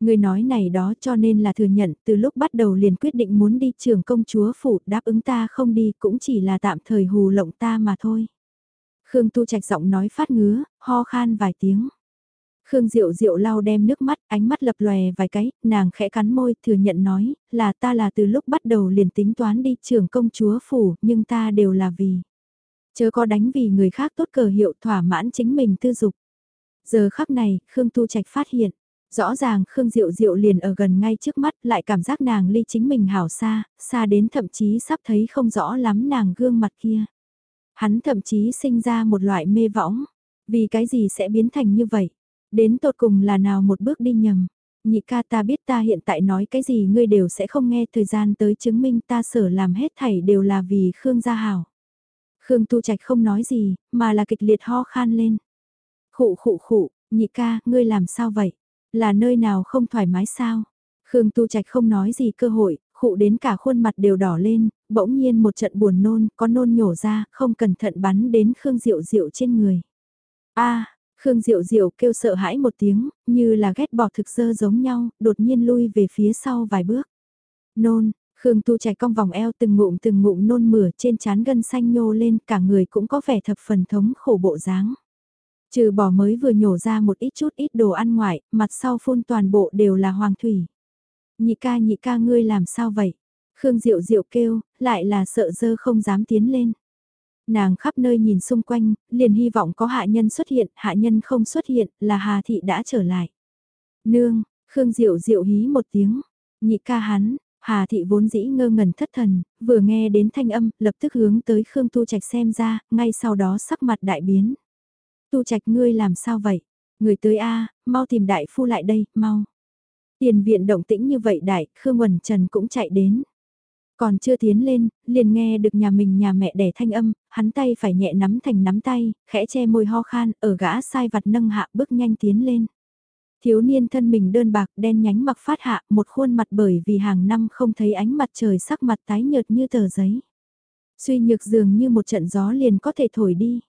Người nói này đó cho nên là thừa nhận từ lúc bắt đầu liền quyết định muốn đi trường công chúa phủ đáp ứng ta không đi cũng chỉ là tạm thời hù lộng ta mà thôi. Khương Tu Trạch giọng nói phát ngứa, ho khan vài tiếng. Khương Diệu Diệu lau đem nước mắt, ánh mắt lập lòe vài cái, nàng khẽ cắn môi, thừa nhận nói, là ta là từ lúc bắt đầu liền tính toán đi trường công chúa phủ, nhưng ta đều là vì. Chớ có đánh vì người khác tốt cờ hiệu thỏa mãn chính mình tư dục. Giờ khắc này, Khương Tu Trạch phát hiện, Rõ ràng Khương Diệu Diệu liền ở gần ngay trước mắt lại cảm giác nàng ly chính mình hảo xa, xa đến thậm chí sắp thấy không rõ lắm nàng gương mặt kia. Hắn thậm chí sinh ra một loại mê võng, vì cái gì sẽ biến thành như vậy? Đến tột cùng là nào một bước đi nhầm? Nhị ca ta biết ta hiện tại nói cái gì ngươi đều sẽ không nghe thời gian tới chứng minh ta sở làm hết thảy đều là vì Khương gia hảo. Khương Tu Trạch không nói gì, mà là kịch liệt ho khan lên. Khụ khụ khụ, nhị ca, ngươi làm sao vậy? Là nơi nào không thoải mái sao? Khương Tu Trạch không nói gì cơ hội, khụ đến cả khuôn mặt đều đỏ lên, bỗng nhiên một trận buồn nôn, có nôn nhổ ra, không cẩn thận bắn đến Khương Diệu Diệu trên người. a Khương Diệu Diệu kêu sợ hãi một tiếng, như là ghét bỏ thực dơ giống nhau, đột nhiên lui về phía sau vài bước. Nôn, Khương Tu Trạch cong vòng eo từng ngụm từng ngụm nôn mửa trên trán gân xanh nhô lên, cả người cũng có vẻ thập phần thống khổ bộ dáng. Trừ bỏ mới vừa nhổ ra một ít chút ít đồ ăn ngoại, mặt sau phun toàn bộ đều là hoàng thủy. Nhị ca nhị ca ngươi làm sao vậy? Khương Diệu Diệu kêu, lại là sợ dơ không dám tiến lên. Nàng khắp nơi nhìn xung quanh, liền hy vọng có hạ nhân xuất hiện, hạ nhân không xuất hiện, là Hà Thị đã trở lại. Nương, Khương Diệu Diệu hí một tiếng, nhị ca hắn, Hà Thị vốn dĩ ngơ ngẩn thất thần, vừa nghe đến thanh âm, lập tức hướng tới Khương Tu Trạch xem ra, ngay sau đó sắc mặt đại biến. Tu Trạch ngươi làm sao vậy? Người tới a, mau tìm đại phu lại đây, mau. Tiền viện động tĩnh như vậy đại, Khương Quần Trần cũng chạy đến. Còn chưa tiến lên, liền nghe được nhà mình nhà mẹ đẻ thanh âm, hắn tay phải nhẹ nắm thành nắm tay, khẽ che môi ho khan, ở gã sai vặt nâng hạ bước nhanh tiến lên. Thiếu niên thân mình đơn bạc đen nhánh mặc phát hạ một khuôn mặt bởi vì hàng năm không thấy ánh mặt trời sắc mặt tái nhợt như tờ giấy. Suy nhược dường như một trận gió liền có thể thổi đi.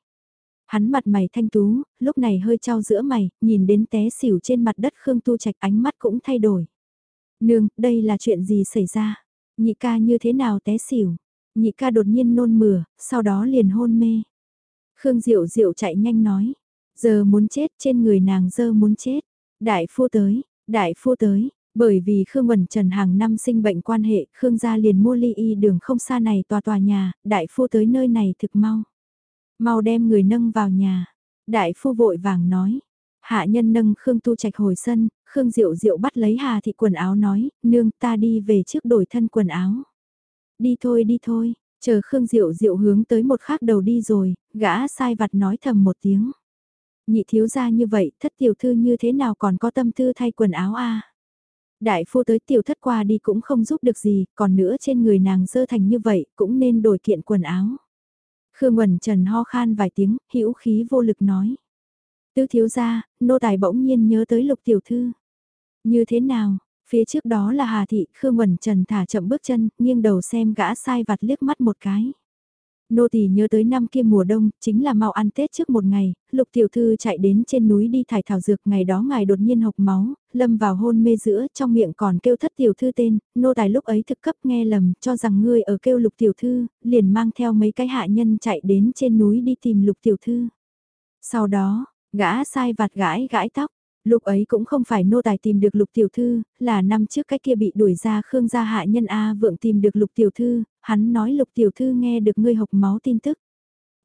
Hắn mặt mày thanh tú, lúc này hơi trao giữa mày, nhìn đến té xỉu trên mặt đất Khương Tu Trạch ánh mắt cũng thay đổi. Nương, đây là chuyện gì xảy ra? Nhị ca như thế nào té xỉu? Nhị ca đột nhiên nôn mửa, sau đó liền hôn mê. Khương Diệu Diệu chạy nhanh nói, giờ muốn chết trên người nàng giờ muốn chết. Đại phu tới, đại phu tới, bởi vì Khương Quẩn Trần hàng năm sinh bệnh quan hệ, Khương gia liền mua ly y đường không xa này tòa tòa nhà, đại phu tới nơi này thực mau. Mau đem người nâng vào nhà. Đại phu vội vàng nói. Hạ nhân nâng Khương Tu Trạch hồi sân, Khương Diệu Diệu bắt lấy Hà Thị quần áo nói, nương ta đi về trước đổi thân quần áo. Đi thôi đi thôi, chờ Khương Diệu Diệu hướng tới một khác đầu đi rồi, gã sai vặt nói thầm một tiếng. Nhị thiếu ra như vậy, thất tiểu thư như thế nào còn có tâm tư thay quần áo a Đại phu tới tiểu thất qua đi cũng không giúp được gì, còn nữa trên người nàng dơ thành như vậy, cũng nên đổi kiện quần áo. Khương Quẩn Trần ho khan vài tiếng, hữu khí vô lực nói. Tứ thiếu gia, nô tài bỗng nhiên nhớ tới lục tiểu thư. Như thế nào, phía trước đó là Hà Thị, Khương Quẩn Trần thả chậm bước chân, nghiêng đầu xem gã sai vặt liếc mắt một cái. Nô tỳ nhớ tới năm kia mùa đông, chính là mau ăn Tết trước một ngày, lục tiểu thư chạy đến trên núi đi thải thảo dược, ngày đó ngài đột nhiên hộc máu, lâm vào hôn mê giữa, trong miệng còn kêu thất tiểu thư tên, nô tài lúc ấy thực cấp nghe lầm, cho rằng ngươi ở kêu lục tiểu thư, liền mang theo mấy cái hạ nhân chạy đến trên núi đi tìm lục tiểu thư. Sau đó, gã sai vặt gãi gãi tóc, Lúc ấy cũng không phải nô tài tìm được lục tiểu thư, là năm trước cái kia bị đuổi ra Khương gia hạ nhân A vượng tìm được lục tiểu thư, hắn nói lục tiểu thư nghe được ngươi hộc máu tin tức.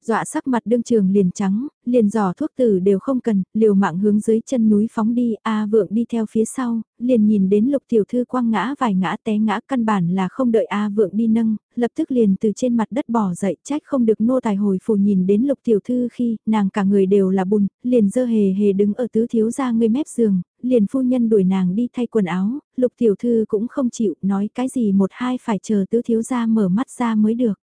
Dọa sắc mặt đương trường liền trắng, liền giỏ thuốc tử đều không cần, liều mạng hướng dưới chân núi phóng đi, A vượng đi theo phía sau, liền nhìn đến lục tiểu thư quăng ngã vài ngã té ngã căn bản là không đợi A vượng đi nâng, lập tức liền từ trên mặt đất bỏ dậy trách không được nô tài hồi phủ nhìn đến lục tiểu thư khi nàng cả người đều là bùn, liền dơ hề hề đứng ở tứ thiếu ra người mép giường, liền phu nhân đuổi nàng đi thay quần áo, lục tiểu thư cũng không chịu nói cái gì một hai phải chờ tứ thiếu ra mở mắt ra mới được.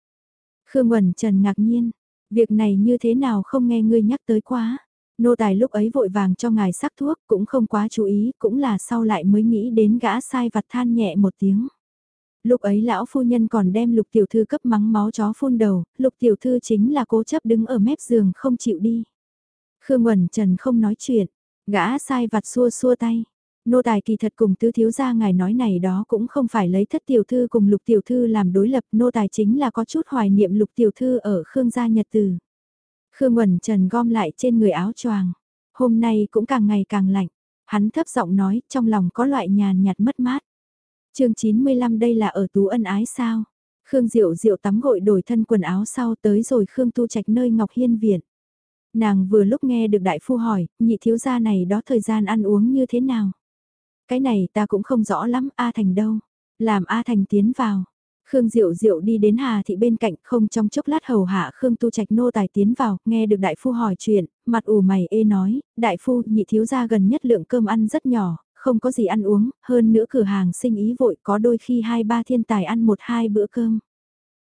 Khương Quẩn Trần ngạc nhiên, Việc này như thế nào không nghe ngươi nhắc tới quá. Nô tài lúc ấy vội vàng cho ngài sắc thuốc cũng không quá chú ý, cũng là sau lại mới nghĩ đến gã sai vặt than nhẹ một tiếng. Lúc ấy lão phu nhân còn đem lục tiểu thư cấp mắng máu chó phun đầu, lục tiểu thư chính là cố chấp đứng ở mép giường không chịu đi. Khương Quẩn Trần không nói chuyện, gã sai vặt xua xua tay. Nô tài kỳ thật cùng tứ thiếu gia ngài nói này đó cũng không phải lấy thất tiểu thư cùng lục tiểu thư làm đối lập, nô tài chính là có chút hoài niệm lục tiểu thư ở Khương gia nhật từ. Khương Quẩn Trần gom lại trên người áo choàng, hôm nay cũng càng ngày càng lạnh, hắn thấp giọng nói, trong lòng có loại nhàn nhạt mất mát. chương 95 đây là ở Tú Ân Ái sao? Khương Diệu Diệu tắm gội đổi thân quần áo sau tới rồi Khương Tu Trạch nơi Ngọc Hiên Viện. Nàng vừa lúc nghe được đại phu hỏi, nhị thiếu gia này đó thời gian ăn uống như thế nào? Cái này ta cũng không rõ lắm, A Thành đâu. Làm A Thành tiến vào. Khương Diệu Diệu đi đến Hà Thị bên cạnh không trong chốc lát hầu hạ Khương Tu Trạch nô tài tiến vào, nghe được đại phu hỏi chuyện, mặt ủ mày ê nói, đại phu nhị thiếu gia gần nhất lượng cơm ăn rất nhỏ, không có gì ăn uống, hơn nữa cửa hàng sinh ý vội có đôi khi hai ba thiên tài ăn một hai bữa cơm.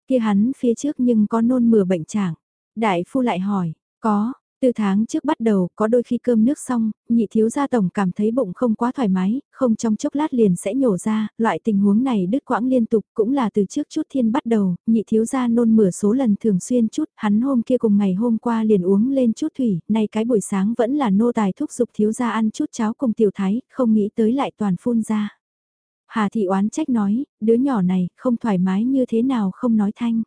Kia hắn phía trước nhưng có nôn mửa bệnh trạng. Đại phu lại hỏi, có, từ tháng trước bắt đầu, có đôi khi cơm nước xong, nhị thiếu gia tổng cảm thấy bụng không quá thoải mái, không trong chốc lát liền sẽ nhổ ra, loại tình huống này đứt quãng liên tục cũng là từ trước chút thiên bắt đầu, nhị thiếu gia nôn mửa số lần thường xuyên chút, hắn hôm kia cùng ngày hôm qua liền uống lên chút thủy, nay cái buổi sáng vẫn là nô tài thúc giục thiếu gia ăn chút cháo cùng tiểu thái, không nghĩ tới lại toàn phun ra. Hà thị oán trách nói, đứa nhỏ này không thoải mái như thế nào không nói thanh.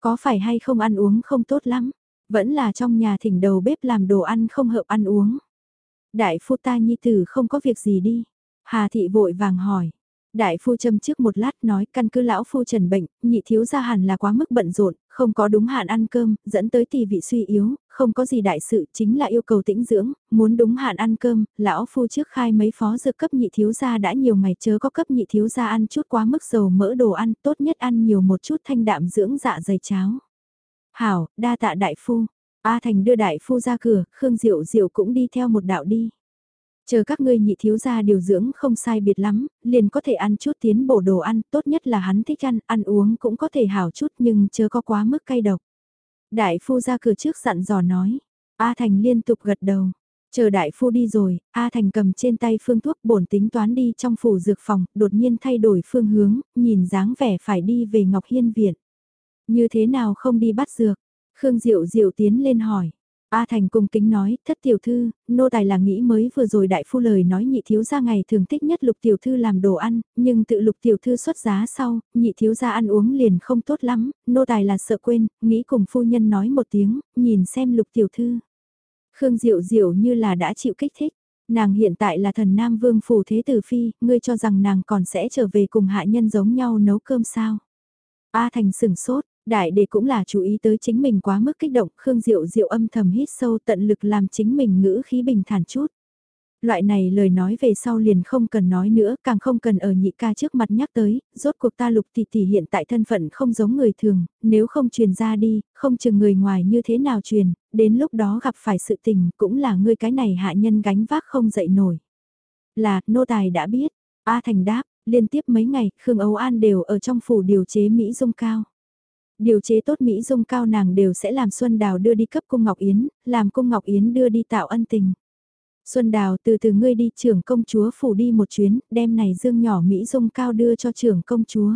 Có phải hay không ăn uống không tốt lắm? Vẫn là trong nhà thỉnh đầu bếp làm đồ ăn không hợp ăn uống. Đại phu ta nhi tử không có việc gì đi. Hà thị vội vàng hỏi. Đại phu châm trước một lát nói căn cứ lão phu trần bệnh, nhị thiếu gia hẳn là quá mức bận rộn, không có đúng hạn ăn cơm, dẫn tới tỳ vị suy yếu, không có gì đại sự, chính là yêu cầu tĩnh dưỡng, muốn đúng hạn ăn cơm, lão phu trước khai mấy phó dược cấp nhị thiếu gia đã nhiều ngày chớ có cấp nhị thiếu gia ăn chút quá mức dầu mỡ đồ ăn, tốt nhất ăn nhiều một chút thanh đạm dưỡng dạ dày cháo. Hảo, đa tạ đại phu. A Thành đưa đại phu ra cửa, Khương Diệu Diệu cũng đi theo một đạo đi. Chờ các ngươi nhị thiếu gia điều dưỡng không sai biệt lắm, liền có thể ăn chút tiến bổ đồ ăn, tốt nhất là hắn thích ăn, ăn uống cũng có thể hảo chút nhưng chưa có quá mức cay độc. Đại phu ra cửa trước dặn dò nói, A Thành liên tục gật đầu. Chờ đại phu đi rồi, A Thành cầm trên tay phương thuốc bổn tính toán đi trong phủ dược phòng, đột nhiên thay đổi phương hướng, nhìn dáng vẻ phải đi về Ngọc Hiên Viện. Như thế nào không đi bắt dược? Khương Diệu Diệu tiến lên hỏi. A Thành cung kính nói, thất tiểu thư, nô tài là nghĩ mới vừa rồi đại phu lời nói nhị thiếu gia ngày thường thích nhất lục tiểu thư làm đồ ăn, nhưng tự lục tiểu thư xuất giá sau, nhị thiếu gia ăn uống liền không tốt lắm, nô tài là sợ quên, nghĩ cùng phu nhân nói một tiếng, nhìn xem lục tiểu thư. Khương Diệu Diệu như là đã chịu kích thích, nàng hiện tại là thần Nam Vương Phủ Thế Tử Phi, ngươi cho rằng nàng còn sẽ trở về cùng hạ nhân giống nhau nấu cơm sao. A Thành sửng sốt, Đại đệ cũng là chú ý tới chính mình quá mức kích động, Khương Diệu Diệu âm thầm hít sâu tận lực làm chính mình ngữ khí bình thản chút. Loại này lời nói về sau liền không cần nói nữa, càng không cần ở nhị ca trước mặt nhắc tới, rốt cuộc ta lục tỷ tỷ hiện tại thân phận không giống người thường, nếu không truyền ra đi, không chừng người ngoài như thế nào truyền, đến lúc đó gặp phải sự tình cũng là ngươi cái này hạ nhân gánh vác không dậy nổi. Là, nô tài đã biết, A Thành đáp, liên tiếp mấy ngày, Khương Âu An đều ở trong phủ điều chế Mỹ dung cao điều chế tốt Mỹ dung cao nàng đều sẽ làm Xuân Đào đưa đi cấp cung Ngọc Yến, làm cung Ngọc Yến đưa đi tạo ân tình. Xuân Đào từ từ ngươi đi trưởng công chúa phủ đi một chuyến, đem này dương nhỏ Mỹ dung cao đưa cho trưởng công chúa.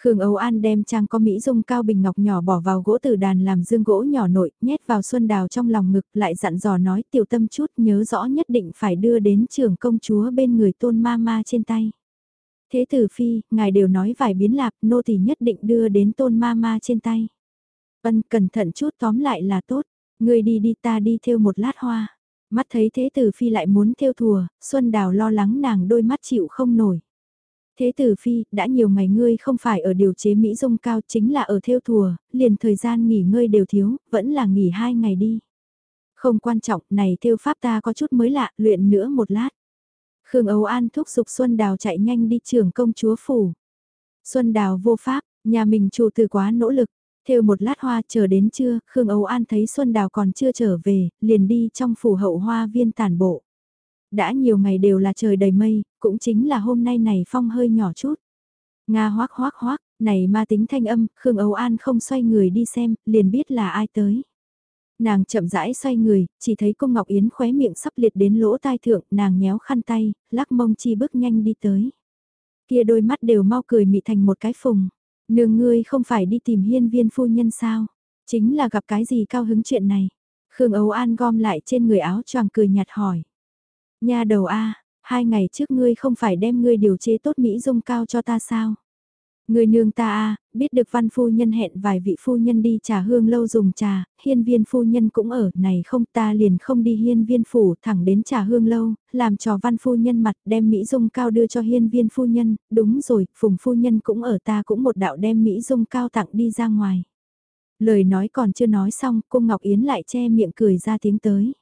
Khương Âu An đem trang có Mỹ dung cao bình ngọc nhỏ bỏ vào gỗ từ đàn làm dương gỗ nhỏ nội, nhét vào Xuân Đào trong lòng ngực lại dặn dò nói tiểu tâm chút nhớ rõ nhất định phải đưa đến trưởng công chúa bên người tôn ma ma trên tay. Thế tử phi, ngài đều nói vài biến lạc, nô thì nhất định đưa đến tôn ma ma trên tay. vân cẩn thận chút tóm lại là tốt, người đi đi ta đi theo một lát hoa. Mắt thấy thế tử phi lại muốn theo thùa, Xuân Đào lo lắng nàng đôi mắt chịu không nổi. Thế tử phi, đã nhiều ngày ngươi không phải ở điều chế Mỹ dung cao chính là ở theo thùa, liền thời gian nghỉ ngơi đều thiếu, vẫn là nghỉ hai ngày đi. Không quan trọng, này theo pháp ta có chút mới lạ, luyện nữa một lát. Khương Âu An thúc giục Xuân Đào chạy nhanh đi trường công chúa phủ. Xuân Đào vô pháp, nhà mình chủ từ quá nỗ lực, theo một lát hoa chờ đến trưa, Khương Âu An thấy Xuân Đào còn chưa trở về, liền đi trong phủ hậu hoa viên tàn bộ. Đã nhiều ngày đều là trời đầy mây, cũng chính là hôm nay này phong hơi nhỏ chút. Nga hoác hoác hoác, này ma tính thanh âm, Khương Âu An không xoay người đi xem, liền biết là ai tới. Nàng chậm rãi xoay người, chỉ thấy cung Ngọc Yến khóe miệng sắp liệt đến lỗ tai thượng, nàng nhéo khăn tay, lắc mông chi bước nhanh đi tới. Kia đôi mắt đều mau cười mị thành một cái phùng. Nương ngươi không phải đi tìm hiên viên phu nhân sao? Chính là gặp cái gì cao hứng chuyện này? Khương Âu An gom lại trên người áo choàng cười nhạt hỏi. Nhà đầu A, hai ngày trước ngươi không phải đem ngươi điều chế tốt Mỹ dung cao cho ta sao? Người nương ta a biết được văn phu nhân hẹn vài vị phu nhân đi trà hương lâu dùng trà, hiên viên phu nhân cũng ở, này không ta liền không đi hiên viên phủ thẳng đến trà hương lâu, làm trò văn phu nhân mặt đem Mỹ dung cao đưa cho hiên viên phu nhân, đúng rồi, phùng phu nhân cũng ở ta cũng một đạo đem Mỹ dung cao tặng đi ra ngoài. Lời nói còn chưa nói xong, cô Ngọc Yến lại che miệng cười ra tiếng tới.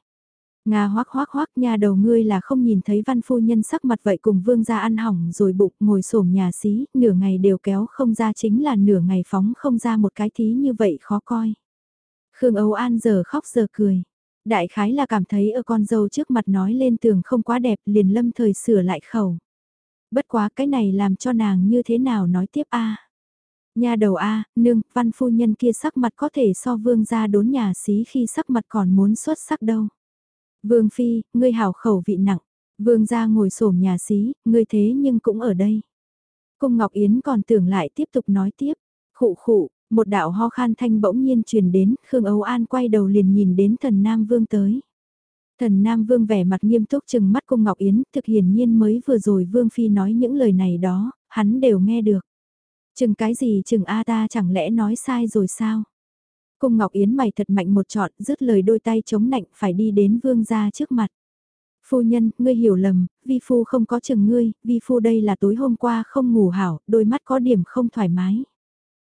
Nga hoác hoác hoác nhà đầu ngươi là không nhìn thấy văn phu nhân sắc mặt vậy cùng vương gia ăn hỏng rồi bụng ngồi xổm nhà xí, nửa ngày đều kéo không ra chính là nửa ngày phóng không ra một cái thí như vậy khó coi. Khương Âu An giờ khóc giờ cười. Đại khái là cảm thấy ở con dâu trước mặt nói lên tường không quá đẹp liền lâm thời sửa lại khẩu. Bất quá cái này làm cho nàng như thế nào nói tiếp a Nhà đầu a nương, văn phu nhân kia sắc mặt có thể so vương gia đốn nhà xí khi sắc mặt còn muốn xuất sắc đâu. Vương Phi, ngươi hảo khẩu vị nặng. Vương gia ngồi xổm nhà xí, ngươi thế nhưng cũng ở đây. Cung Ngọc Yến còn tưởng lại tiếp tục nói tiếp. Khụ khụ, một đạo ho khan thanh bỗng nhiên truyền đến, Khương Âu An quay đầu liền nhìn đến thần Nam Vương tới. Thần Nam Vương vẻ mặt nghiêm túc chừng mắt Cung Ngọc Yến, thực hiển nhiên mới vừa rồi Vương Phi nói những lời này đó, hắn đều nghe được. Chừng cái gì chừng A ta chẳng lẽ nói sai rồi sao? Cung Ngọc Yến mày thật mạnh một trọn, dứt lời đôi tay chống nạnh phải đi đến vương gia trước mặt. Phu nhân, ngươi hiểu lầm, vi phu không có chừng ngươi, vi phu đây là tối hôm qua không ngủ hảo, đôi mắt có điểm không thoải mái.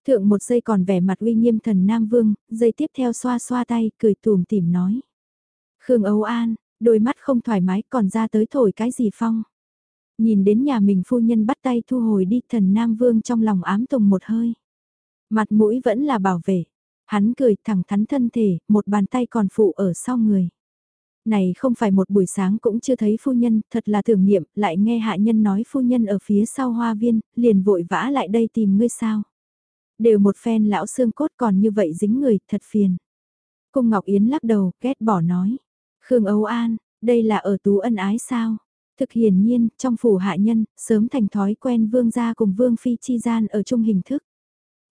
Thượng một giây còn vẻ mặt uy nghiêm thần Nam Vương, giây tiếp theo xoa xoa tay, cười tùm tìm nói. Khương Âu An, đôi mắt không thoải mái còn ra tới thổi cái gì phong. Nhìn đến nhà mình phu nhân bắt tay thu hồi đi thần Nam Vương trong lòng ám tùng một hơi. Mặt mũi vẫn là bảo vệ, Hắn cười thẳng thắn thân thể, một bàn tay còn phụ ở sau người. Này không phải một buổi sáng cũng chưa thấy phu nhân, thật là tưởng niệm, lại nghe hạ nhân nói phu nhân ở phía sau hoa viên, liền vội vã lại đây tìm ngươi sao. Đều một phen lão xương cốt còn như vậy dính người, thật phiền. Cung Ngọc Yến lắc đầu, ghét bỏ nói. Khương Âu An, đây là ở tú ân ái sao? Thực hiển nhiên, trong phủ hạ nhân, sớm thành thói quen vương gia cùng vương phi chi gian ở chung hình thức.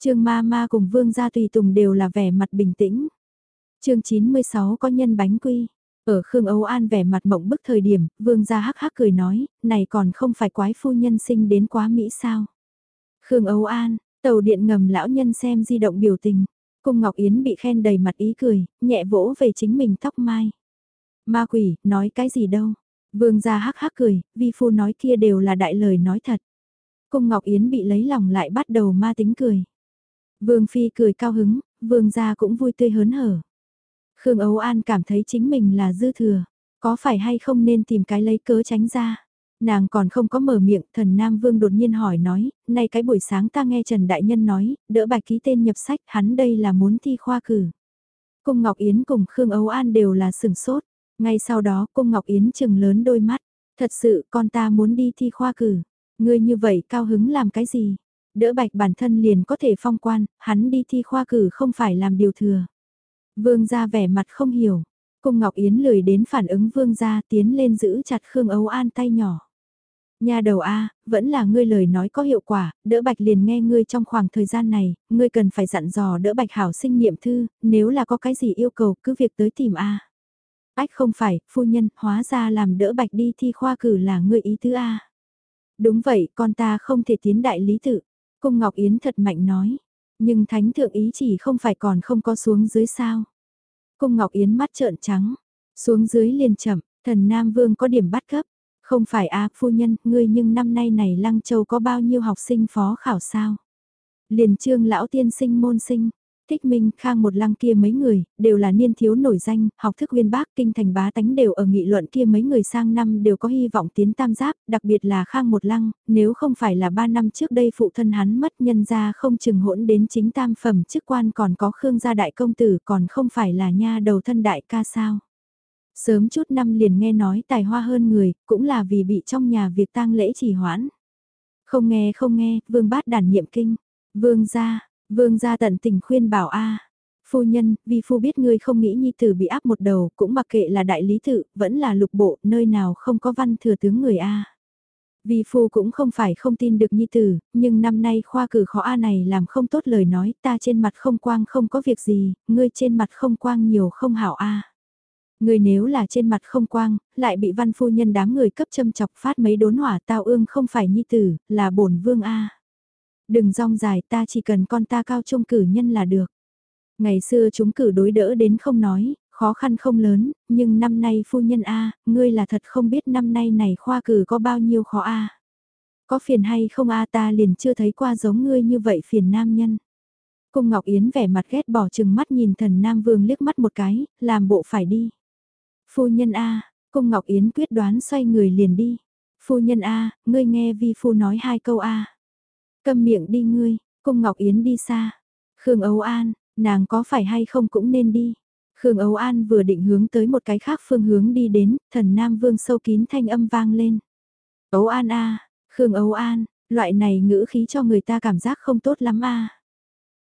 Trương ma ma cùng vương gia tùy tùng đều là vẻ mặt bình tĩnh. chương 96 có nhân bánh quy. Ở Khương Âu An vẻ mặt mộng bức thời điểm, vương gia hắc hắc cười nói, này còn không phải quái phu nhân sinh đến quá Mỹ sao. Khương Âu An, tàu điện ngầm lão nhân xem di động biểu tình. Cung Ngọc Yến bị khen đầy mặt ý cười, nhẹ vỗ về chính mình tóc mai. Ma quỷ, nói cái gì đâu. Vương gia hắc hắc cười, vi phu nói kia đều là đại lời nói thật. Cung Ngọc Yến bị lấy lòng lại bắt đầu ma tính cười. Vương Phi cười cao hứng, vương gia cũng vui tươi hớn hở. Khương Âu An cảm thấy chính mình là dư thừa, có phải hay không nên tìm cái lấy cớ tránh ra. Nàng còn không có mở miệng, thần Nam Vương đột nhiên hỏi nói, nay cái buổi sáng ta nghe Trần Đại Nhân nói, đỡ bài ký tên nhập sách, hắn đây là muốn thi khoa cử. Cung Ngọc Yến cùng Khương Âu An đều là sừng sốt, ngay sau đó Cung Ngọc Yến chừng lớn đôi mắt, thật sự con ta muốn đi thi khoa cử, ngươi như vậy cao hứng làm cái gì? Đỡ bạch bản thân liền có thể phong quan, hắn đi thi khoa cử không phải làm điều thừa. Vương gia vẻ mặt không hiểu, Cung Ngọc Yến lười đến phản ứng vương gia tiến lên giữ chặt Khương Âu An tay nhỏ. Nhà đầu A, vẫn là ngươi lời nói có hiệu quả, đỡ bạch liền nghe ngươi trong khoảng thời gian này, ngươi cần phải dặn dò đỡ bạch hảo sinh niệm thư, nếu là có cái gì yêu cầu cứ việc tới tìm A. Ách không phải, phu nhân, hóa ra làm đỡ bạch đi thi khoa cử là ngươi ý tứ A. Đúng vậy, con ta không thể tiến đại lý tự. Cung Ngọc Yến thật mạnh nói, nhưng thánh thượng ý chỉ không phải còn không có xuống dưới sao. Cung Ngọc Yến mắt trợn trắng, xuống dưới liền chậm, thần Nam Vương có điểm bắt cấp. Không phải a phu nhân, ngươi nhưng năm nay này Lăng Châu có bao nhiêu học sinh phó khảo sao? Liền trương lão tiên sinh môn sinh, Thích Minh, Khang một lăng kia mấy người, đều là niên thiếu nổi danh, học thức uyên bác, kinh thành bá tánh đều ở nghị luận kia mấy người sang năm đều có hy vọng tiến tam giáp, đặc biệt là Khang một lăng, nếu không phải là ba năm trước đây phụ thân hắn mất nhân ra không chừng hỗn đến chính tam phẩm chức quan còn có Khương gia đại công tử còn không phải là nha đầu thân đại ca sao. Sớm chút năm liền nghe nói tài hoa hơn người, cũng là vì bị trong nhà việc tang lễ trì hoãn. Không nghe không nghe, vương bát đàn niệm kinh, vương gia, vương gia tận tình khuyên bảo a Phu nhân, vì phu biết ngươi không nghĩ nhi tử bị áp một đầu, cũng mặc kệ là đại lý tự, vẫn là lục bộ, nơi nào không có văn thừa tướng người a Vì phu cũng không phải không tin được nhi tử, nhưng năm nay khoa cử khó A này làm không tốt lời nói, ta trên mặt không quang không có việc gì, ngươi trên mặt không quang nhiều không hảo A. Người nếu là trên mặt không quang, lại bị văn phu nhân đám người cấp châm chọc phát mấy đốn hỏa tao ương không phải nhi tử, là bổn vương A. Đừng rong dài ta chỉ cần con ta cao trung cử nhân là được. Ngày xưa chúng cử đối đỡ đến không nói, khó khăn không lớn, nhưng năm nay phu nhân A, ngươi là thật không biết năm nay này khoa cử có bao nhiêu khó A. Có phiền hay không A ta liền chưa thấy qua giống ngươi như vậy phiền nam nhân. Cung Ngọc Yến vẻ mặt ghét bỏ chừng mắt nhìn thần Nam Vương liếc mắt một cái, làm bộ phải đi. Phu nhân A, cung Ngọc Yến quyết đoán xoay người liền đi. Phu nhân A, ngươi nghe vi phu nói hai câu A. Câm miệng đi ngươi, cung Ngọc Yến đi xa. Khương Âu An, nàng có phải hay không cũng nên đi. Khương Âu An vừa định hướng tới một cái khác phương hướng đi đến, thần Nam Vương sâu kín thanh âm vang lên. Âu An A, Khương Âu An, loại này ngữ khí cho người ta cảm giác không tốt lắm a.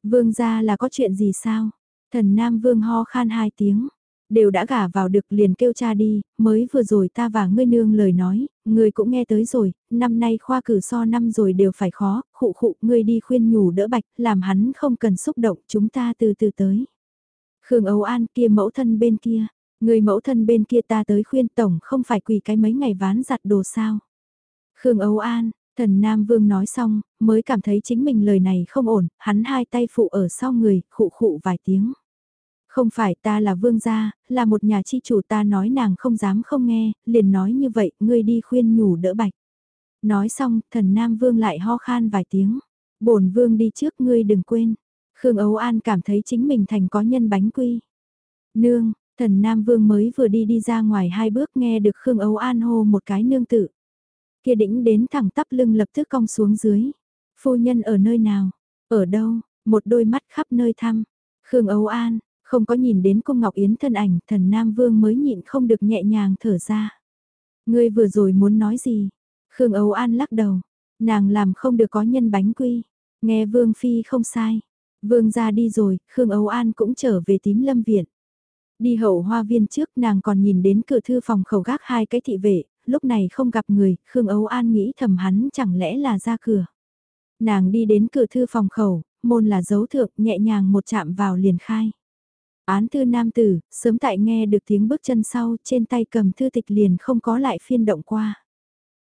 Vương gia là có chuyện gì sao? Thần Nam Vương ho khan hai tiếng đều đã gả vào được liền kêu cha đi, mới vừa rồi ta và ngươi nương lời nói, ngươi cũng nghe tới rồi, năm nay khoa cử so năm rồi đều phải khó, khụ khụ, ngươi đi khuyên nhủ đỡ bạch, làm hắn không cần xúc động, chúng ta từ từ tới. Khương Âu An kia mẫu thân bên kia, người mẫu thân bên kia ta tới khuyên tổng không phải quỳ cái mấy ngày ván giặt đồ sao. Khương Âu An, thần Nam Vương nói xong, mới cảm thấy chính mình lời này không ổn, hắn hai tay phụ ở sau người, khụ khụ vài tiếng. Không phải ta là vương gia, là một nhà chi chủ ta nói nàng không dám không nghe, liền nói như vậy, ngươi đi khuyên nhủ đỡ bạch. Nói xong, thần Nam Vương lại ho khan vài tiếng. bổn Vương đi trước ngươi đừng quên. Khương Ấu An cảm thấy chính mình thành có nhân bánh quy. Nương, thần Nam Vương mới vừa đi đi ra ngoài hai bước nghe được Khương Ấu An hô một cái nương tự. Kia đĩnh đến thẳng tắp lưng lập tức cong xuống dưới. Phu nhân ở nơi nào? Ở đâu? Một đôi mắt khắp nơi thăm. Khương Ấu An, không có nhìn đến cung Ngọc Yến thân ảnh, thần Nam Vương mới nhịn không được nhẹ nhàng thở ra. Ngươi vừa rồi muốn nói gì? Khương Âu An lắc đầu. Nàng làm không được có nhân bánh quy. Nghe Vương Phi không sai. Vương ra đi rồi, Khương Âu An cũng trở về tím lâm viện. Đi hậu hoa viên trước nàng còn nhìn đến cửa thư phòng khẩu gác hai cái thị vệ, lúc này không gặp người, Khương Âu An nghĩ thầm hắn chẳng lẽ là ra cửa. Nàng đi đến cửa thư phòng khẩu, môn là dấu thượng nhẹ nhàng một chạm vào liền khai. Án thư nam tử, sớm tại nghe được tiếng bước chân sau trên tay cầm thư tịch liền không có lại phiên động qua.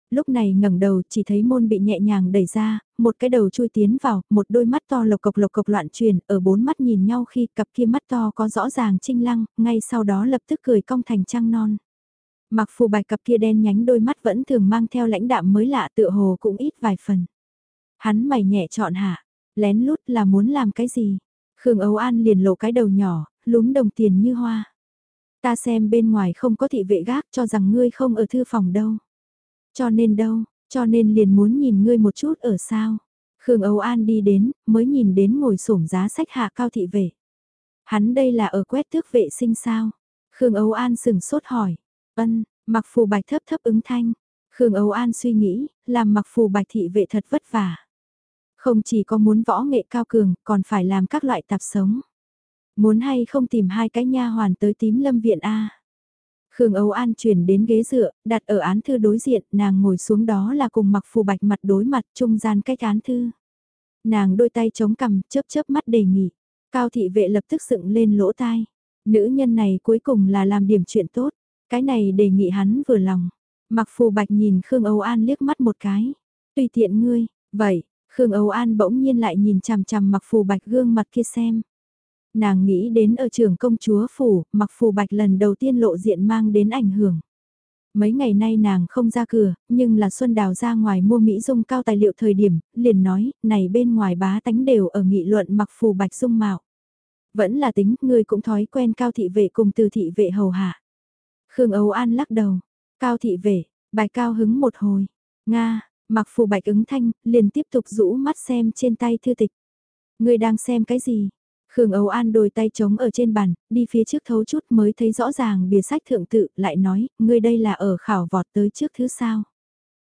Lúc này ngẩng đầu chỉ thấy môn bị nhẹ nhàng đẩy ra, một cái đầu chui tiến vào, một đôi mắt to lộc cộc lộc cộc loạn truyền, ở bốn mắt nhìn nhau khi cặp kia mắt to có rõ ràng trinh lăng, ngay sau đó lập tức cười cong thành trăng non. Mặc phù bài cặp kia đen nhánh đôi mắt vẫn thường mang theo lãnh đạm mới lạ tựa hồ cũng ít vài phần. Hắn mày nhẹ chọn hạ, lén lút là muốn làm cái gì? Khương Âu An liền lộ cái đầu nhỏ, lúm đồng tiền như hoa. Ta xem bên ngoài không có thị vệ gác cho rằng ngươi không ở thư phòng đâu. Cho nên đâu, cho nên liền muốn nhìn ngươi một chút ở sao. Khương Âu An đi đến, mới nhìn đến ngồi sổm giá sách hạ cao thị vệ. Hắn đây là ở quét tước vệ sinh sao? Khương Âu An sừng sốt hỏi. Ân, mặc phù bạch thấp thấp ứng thanh. Khương Âu An suy nghĩ, làm mặc phù bạch thị vệ thật vất vả. Không chỉ có muốn võ nghệ cao cường, còn phải làm các loại tạp sống. Muốn hay không tìm hai cái nha hoàn tới tím lâm viện A. Khương Âu An chuyển đến ghế dựa, đặt ở án thư đối diện, nàng ngồi xuống đó là cùng mặc phù bạch mặt đối mặt trung gian cách án thư. Nàng đôi tay chống cằm, chớp chớp mắt đề nghị. Cao thị vệ lập tức dựng lên lỗ tai. Nữ nhân này cuối cùng là làm điểm chuyện tốt. Cái này đề nghị hắn vừa lòng. Mặc phù bạch nhìn Khương Âu An liếc mắt một cái. Tùy tiện ngươi, vậy, Khương Âu An bỗng nhiên lại nhìn chằm chằm mặc phù bạch gương mặt kia xem. Nàng nghĩ đến ở trường công chúa phủ, mặc phù bạch lần đầu tiên lộ diện mang đến ảnh hưởng. Mấy ngày nay nàng không ra cửa, nhưng là Xuân Đào ra ngoài mua Mỹ Dung cao tài liệu thời điểm, liền nói, này bên ngoài bá tánh đều ở nghị luận mặc phù bạch dung mạo. Vẫn là tính, người cũng thói quen cao thị vệ cùng từ thị vệ hầu hạ. Khương Âu An lắc đầu, cao thị vệ, bài cao hứng một hồi, Nga, mặc phù bạch ứng thanh, liền tiếp tục rũ mắt xem trên tay thư tịch. Người đang xem cái gì? Khương Âu An đôi tay trống ở trên bàn, đi phía trước thấu chút mới thấy rõ ràng bìa sách thượng tự, lại nói, ngươi đây là ở khảo vọt tới trước thứ sao.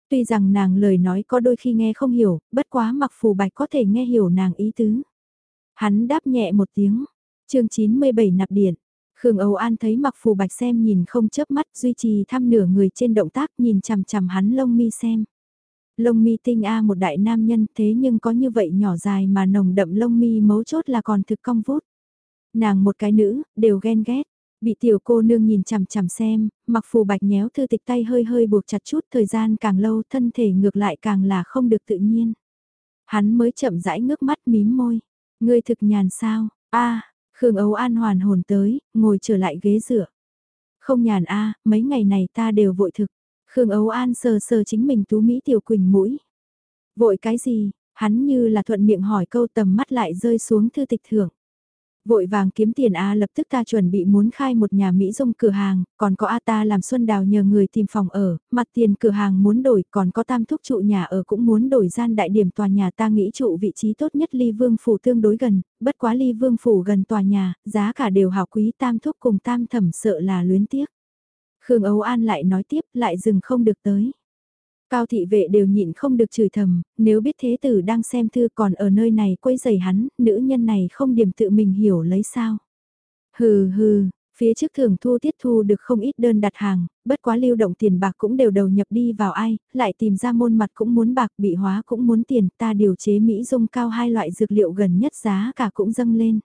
Tuy rằng nàng lời nói có đôi khi nghe không hiểu, bất quá mặc phù bạch có thể nghe hiểu nàng ý tứ. Hắn đáp nhẹ một tiếng, chương 97 nạp điện. Khương Âu An thấy mặc phù bạch xem nhìn không chớp mắt duy trì thăm nửa người trên động tác nhìn chằm chằm hắn lông mi xem. Lông mi tinh A một đại nam nhân thế nhưng có như vậy nhỏ dài mà nồng đậm lông mi mấu chốt là còn thực cong vút. Nàng một cái nữ, đều ghen ghét. Bị tiểu cô nương nhìn chằm chằm xem, mặc phù bạch nhéo thư tịch tay hơi hơi buộc chặt chút thời gian càng lâu thân thể ngược lại càng là không được tự nhiên. Hắn mới chậm rãi ngước mắt mím môi. Ngươi thực nhàn sao? a Khương Ấu An hoàn hồn tới, ngồi trở lại ghế dựa. Không nhàn a mấy ngày này ta đều vội thực. Khương Ấu An sờ sờ chính mình tú Mỹ tiểu quỳnh mũi. Vội cái gì, hắn như là thuận miệng hỏi câu tầm mắt lại rơi xuống thư tịch thưởng. Vội vàng kiếm tiền A lập tức ta chuẩn bị muốn khai một nhà Mỹ dung cửa hàng, còn có A ta làm Xuân Đào nhờ người tìm phòng ở, mặt tiền cửa hàng muốn đổi, còn có tam thúc trụ nhà ở cũng muốn đổi gian đại điểm tòa nhà ta nghĩ trụ vị trí tốt nhất ly vương phủ tương đối gần, bất quá ly vương phủ gần tòa nhà, giá cả đều hào quý tam thúc cùng tam thẩm sợ là luyến tiếc. Khương Âu An lại nói tiếp lại dừng không được tới. Cao thị vệ đều nhịn không được chửi thầm, nếu biết thế tử đang xem thư còn ở nơi này quấy giày hắn, nữ nhân này không điểm tự mình hiểu lấy sao. Hừ hừ, phía trước thường thu tiết thu được không ít đơn đặt hàng, bất quá lưu động tiền bạc cũng đều đầu nhập đi vào ai, lại tìm ra môn mặt cũng muốn bạc bị hóa cũng muốn tiền, ta điều chế Mỹ dung cao hai loại dược liệu gần nhất giá cả cũng dâng lên.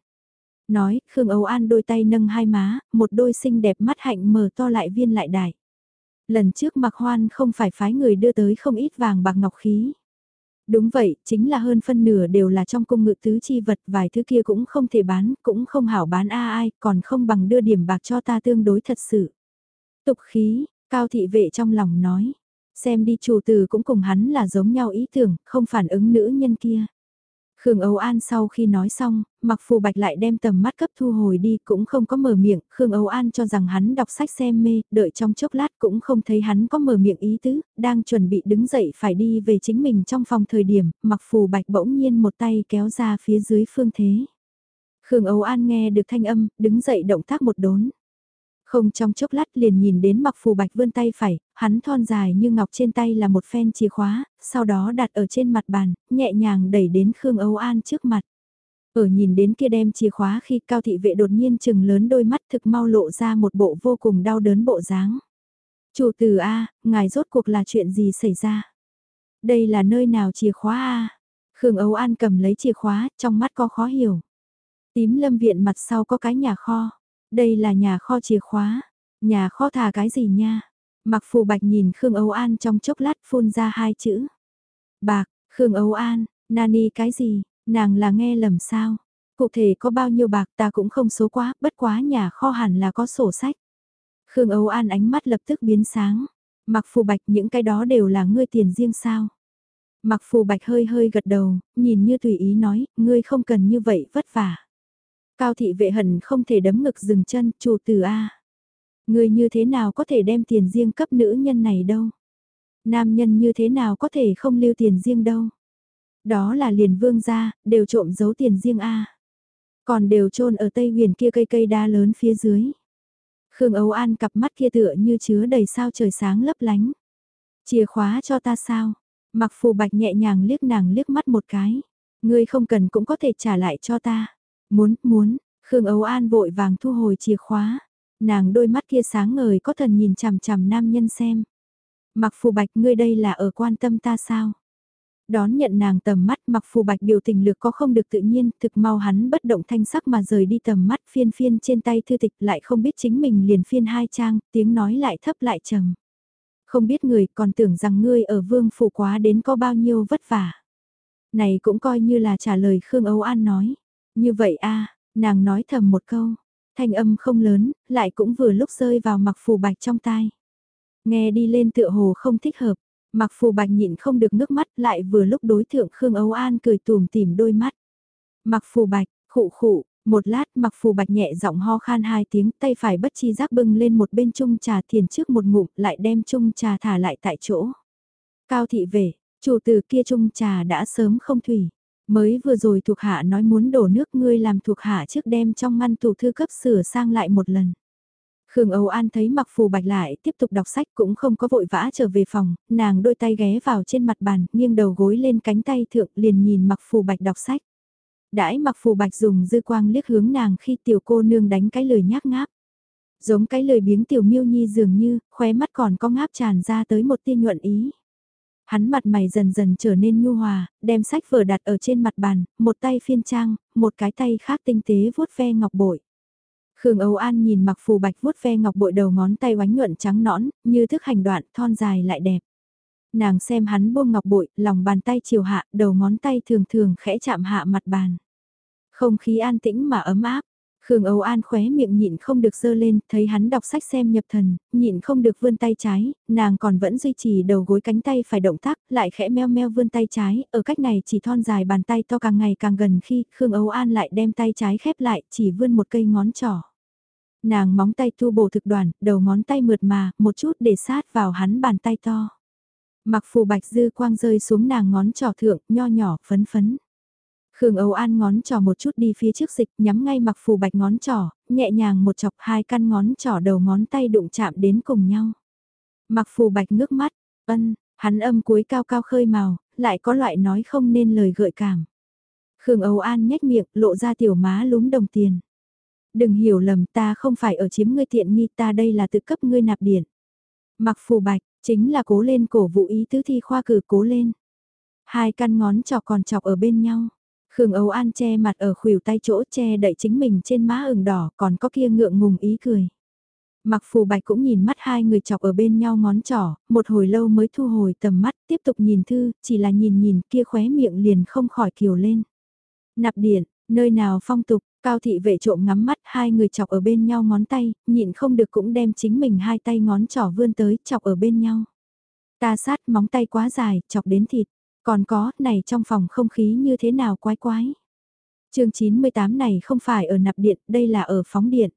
Nói, Khương Âu An đôi tay nâng hai má, một đôi xinh đẹp mắt hạnh mở to lại viên lại đại. Lần trước mặc hoan không phải phái người đưa tới không ít vàng bạc ngọc khí. Đúng vậy, chính là hơn phân nửa đều là trong cung ngự tứ chi vật, vài thứ kia cũng không thể bán, cũng không hảo bán a ai, còn không bằng đưa điểm bạc cho ta tương đối thật sự. Tục khí, cao thị vệ trong lòng nói, xem đi chủ từ cũng cùng hắn là giống nhau ý tưởng, không phản ứng nữ nhân kia. Khương Âu An sau khi nói xong, mặc phù bạch lại đem tầm mắt cấp thu hồi đi cũng không có mở miệng, Khương Âu An cho rằng hắn đọc sách xem mê, đợi trong chốc lát cũng không thấy hắn có mở miệng ý tứ, đang chuẩn bị đứng dậy phải đi về chính mình trong phòng thời điểm, mặc phù bạch bỗng nhiên một tay kéo ra phía dưới phương thế. Khương Âu An nghe được thanh âm, đứng dậy động tác một đốn. Không trong chốc lát liền nhìn đến mặc phù bạch vươn tay phải, hắn thon dài như ngọc trên tay là một phen chìa khóa, sau đó đặt ở trên mặt bàn, nhẹ nhàng đẩy đến Khương Âu An trước mặt. Ở nhìn đến kia đem chìa khóa khi cao thị vệ đột nhiên chừng lớn đôi mắt thực mau lộ ra một bộ vô cùng đau đớn bộ dáng. Chủ tử A, ngài rốt cuộc là chuyện gì xảy ra? Đây là nơi nào chìa khóa A? Khương Âu An cầm lấy chìa khóa, trong mắt có khó hiểu. Tím lâm viện mặt sau có cái nhà kho. Đây là nhà kho chìa khóa. Nhà kho thà cái gì nha? Mặc phù bạch nhìn Khương Âu An trong chốc lát phun ra hai chữ. Bạc, Khương Âu An, nani cái gì, nàng là nghe lầm sao? Cụ thể có bao nhiêu bạc ta cũng không số quá, bất quá nhà kho hẳn là có sổ sách. Khương Âu An ánh mắt lập tức biến sáng. Mặc phù bạch những cái đó đều là ngươi tiền riêng sao? Mặc phù bạch hơi hơi gật đầu, nhìn như tùy ý nói, ngươi không cần như vậy vất vả. Cao thị vệ hẳn không thể đấm ngực dừng chân, chủ tử A. người như thế nào có thể đem tiền riêng cấp nữ nhân này đâu? Nam nhân như thế nào có thể không lưu tiền riêng đâu? Đó là liền vương gia, đều trộm giấu tiền riêng A. Còn đều trôn ở tây huyền kia cây cây đa lớn phía dưới. Khương Âu An cặp mắt kia tựa như chứa đầy sao trời sáng lấp lánh. Chìa khóa cho ta sao? Mặc phù bạch nhẹ nhàng liếc nàng liếc mắt một cái. Ngươi không cần cũng có thể trả lại cho ta. Muốn, muốn, Khương Âu An vội vàng thu hồi chìa khóa. Nàng đôi mắt kia sáng ngời có thần nhìn chằm chằm nam nhân xem. Mặc phù bạch ngươi đây là ở quan tâm ta sao? Đón nhận nàng tầm mắt mặc phù bạch biểu tình lược có không được tự nhiên, thực mau hắn bất động thanh sắc mà rời đi tầm mắt phiên phiên trên tay thư tịch lại không biết chính mình liền phiên hai trang, tiếng nói lại thấp lại trầm. Không biết người còn tưởng rằng ngươi ở vương phủ quá đến có bao nhiêu vất vả. Này cũng coi như là trả lời Khương Âu An nói. Như vậy a nàng nói thầm một câu, thanh âm không lớn, lại cũng vừa lúc rơi vào mặc phù bạch trong tai. Nghe đi lên tựa hồ không thích hợp, mặc phù bạch nhịn không được nước mắt lại vừa lúc đối thượng Khương Âu An cười tùm tìm đôi mắt. Mặc phù bạch, khụ khụ, một lát mặc phù bạch nhẹ giọng ho khan hai tiếng tay phải bất chi giác bưng lên một bên chung trà thiền trước một ngụm lại đem chung trà thả lại tại chỗ. Cao thị về, chủ từ kia chung trà đã sớm không thủy. Mới vừa rồi thuộc hạ nói muốn đổ nước ngươi làm thuộc hạ trước đem trong ngăn tủ thư cấp sửa sang lại một lần. Khương Âu An thấy mặc phù bạch lại tiếp tục đọc sách cũng không có vội vã trở về phòng, nàng đôi tay ghé vào trên mặt bàn, nghiêng đầu gối lên cánh tay thượng liền nhìn mặc phù bạch đọc sách. Đãi mặc phù bạch dùng dư quang liếc hướng nàng khi tiểu cô nương đánh cái lời nhác ngáp. Giống cái lời biếng tiểu miêu nhi dường như, khóe mắt còn có ngáp tràn ra tới một tia nhuận ý. Hắn mặt mày dần dần trở nên nhu hòa, đem sách vở đặt ở trên mặt bàn, một tay phiên trang, một cái tay khác tinh tế vuốt ve ngọc bội. Khương Âu An nhìn mặc phù bạch vuốt ve ngọc bội đầu ngón tay oánh nhuận trắng nõn, như thức hành đoạn, thon dài lại đẹp. Nàng xem hắn buông ngọc bội, lòng bàn tay chiều hạ, đầu ngón tay thường thường khẽ chạm hạ mặt bàn. Không khí an tĩnh mà ấm áp, Khương Âu An khóe miệng nhịn không được dơ lên, thấy hắn đọc sách xem nhập thần, nhịn không được vươn tay trái, nàng còn vẫn duy trì đầu gối cánh tay phải động tác, lại khẽ meo meo vươn tay trái, ở cách này chỉ thon dài bàn tay to càng ngày càng gần khi Khương Âu An lại đem tay trái khép lại, chỉ vươn một cây ngón trỏ. Nàng móng tay thu bổ thực đoàn, đầu ngón tay mượt mà, một chút để sát vào hắn bàn tay to. Mặc phù bạch dư quang rơi xuống nàng ngón trỏ thượng, nho nhỏ, phấn phấn. Khương Âu An ngón trỏ một chút đi phía trước dịch, nhắm ngay mặc phù bạch ngón trỏ, nhẹ nhàng một chọc hai căn ngón trỏ đầu ngón tay đụng chạm đến cùng nhau. Mặc phù bạch ngước mắt, ân, hắn âm cuối cao cao khơi màu, lại có loại nói không nên lời gợi cảm. Khương Âu An nhếch miệng, lộ ra tiểu má lúm đồng tiền. Đừng hiểu lầm ta không phải ở chiếm ngươi tiện nghi ta đây là tự cấp ngươi nạp điện. Mặc phù bạch, chính là cố lên cổ vũ ý tứ thi khoa cử cố lên. Hai căn ngón trỏ còn chọc ở bên nhau. Khương Âu An che mặt ở khuỷu tay chỗ che đậy chính mình trên má ửng đỏ còn có kia ngượng ngùng ý cười. Mặc phù bạch cũng nhìn mắt hai người chọc ở bên nhau ngón trỏ, một hồi lâu mới thu hồi tầm mắt, tiếp tục nhìn thư, chỉ là nhìn nhìn kia khóe miệng liền không khỏi kiều lên. Nạp điện, nơi nào phong tục, cao thị vệ trộm ngắm mắt hai người chọc ở bên nhau ngón tay, nhịn không được cũng đem chính mình hai tay ngón trỏ vươn tới chọc ở bên nhau. Ta sát móng tay quá dài, chọc đến thịt. Còn có, này trong phòng không khí như thế nào quái quái. chương 98 này không phải ở nạp điện, đây là ở phóng điện.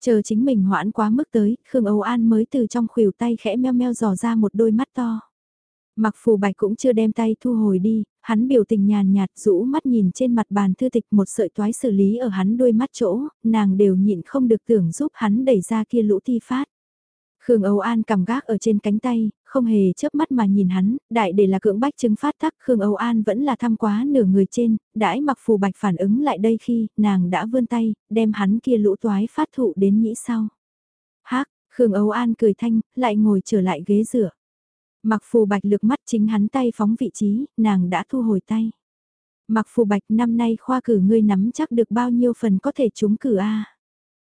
Chờ chính mình hoãn quá mức tới, Khương Âu An mới từ trong khuỷu tay khẽ meo meo dò ra một đôi mắt to. Mặc phù bạch cũng chưa đem tay thu hồi đi, hắn biểu tình nhàn nhạt rũ mắt nhìn trên mặt bàn thư tịch một sợi toái xử lý ở hắn đôi mắt chỗ, nàng đều nhịn không được tưởng giúp hắn đẩy ra kia lũ thi phát. Khương Âu An cầm gác ở trên cánh tay, không hề chớp mắt mà nhìn hắn, đại để là cưỡng bách chứng phát tắc Khương Âu An vẫn là thăm quá nửa người trên, đãi mặc phù bạch phản ứng lại đây khi nàng đã vươn tay, đem hắn kia lũ toái phát thụ đến nhĩ sau. Hác, Khương Âu An cười thanh, lại ngồi trở lại ghế rửa. Mặc phù bạch lực mắt chính hắn tay phóng vị trí, nàng đã thu hồi tay. Mặc phù bạch năm nay khoa cử ngươi nắm chắc được bao nhiêu phần có thể trúng cử a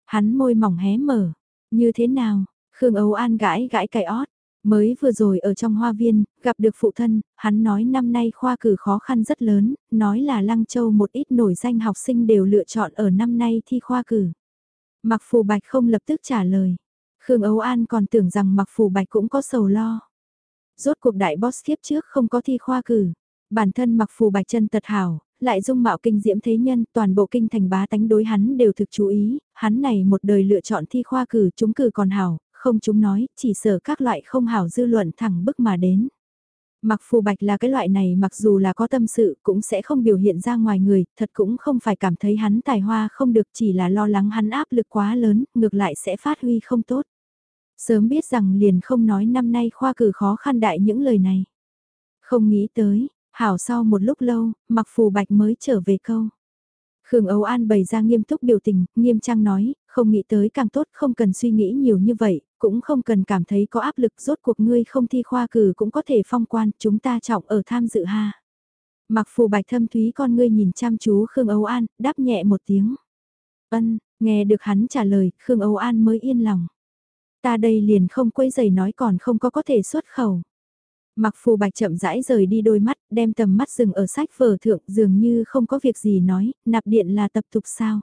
Hắn môi mỏng hé mở. Như thế nào? Khương Âu An gãi gãi cài ót. Mới vừa rồi ở trong hoa viên, gặp được phụ thân, hắn nói năm nay khoa cử khó khăn rất lớn, nói là Lăng Châu một ít nổi danh học sinh đều lựa chọn ở năm nay thi khoa cử. Mặc phù bạch không lập tức trả lời. Khương Âu An còn tưởng rằng mặc phù bạch cũng có sầu lo. Rốt cuộc đại boss kiếp trước không có thi khoa cử. Bản thân mặc phù bạch chân tật hảo, lại dung mạo kinh diễm thế nhân, toàn bộ kinh thành bá tánh đối hắn đều thực chú ý, hắn này một đời lựa chọn thi khoa cử chúng cử còn hảo, không chúng nói, chỉ sợ các loại không hảo dư luận thẳng bức mà đến. Mặc phù bạch là cái loại này mặc dù là có tâm sự cũng sẽ không biểu hiện ra ngoài người, thật cũng không phải cảm thấy hắn tài hoa không được chỉ là lo lắng hắn áp lực quá lớn, ngược lại sẽ phát huy không tốt. Sớm biết rằng liền không nói năm nay khoa cử khó khăn đại những lời này. Không nghĩ tới, hảo sau một lúc lâu, mặc phù bạch mới trở về câu. Khương Âu An bày ra nghiêm túc biểu tình, nghiêm trang nói, không nghĩ tới càng tốt không cần suy nghĩ nhiều như vậy, cũng không cần cảm thấy có áp lực rốt cuộc ngươi không thi khoa cử cũng có thể phong quan, chúng ta trọng ở tham dự ha. Mặc phù bạch thâm thúy con ngươi nhìn chăm chú Khương Âu An, đáp nhẹ một tiếng. Ân, nghe được hắn trả lời, Khương Âu An mới yên lòng. Ta đây liền không quấy giày nói còn không có có thể xuất khẩu. Mặc phù bạch chậm rãi rời đi đôi mắt, đem tầm mắt dừng ở sách vở thượng dường như không có việc gì nói, nạp điện là tập tục sao.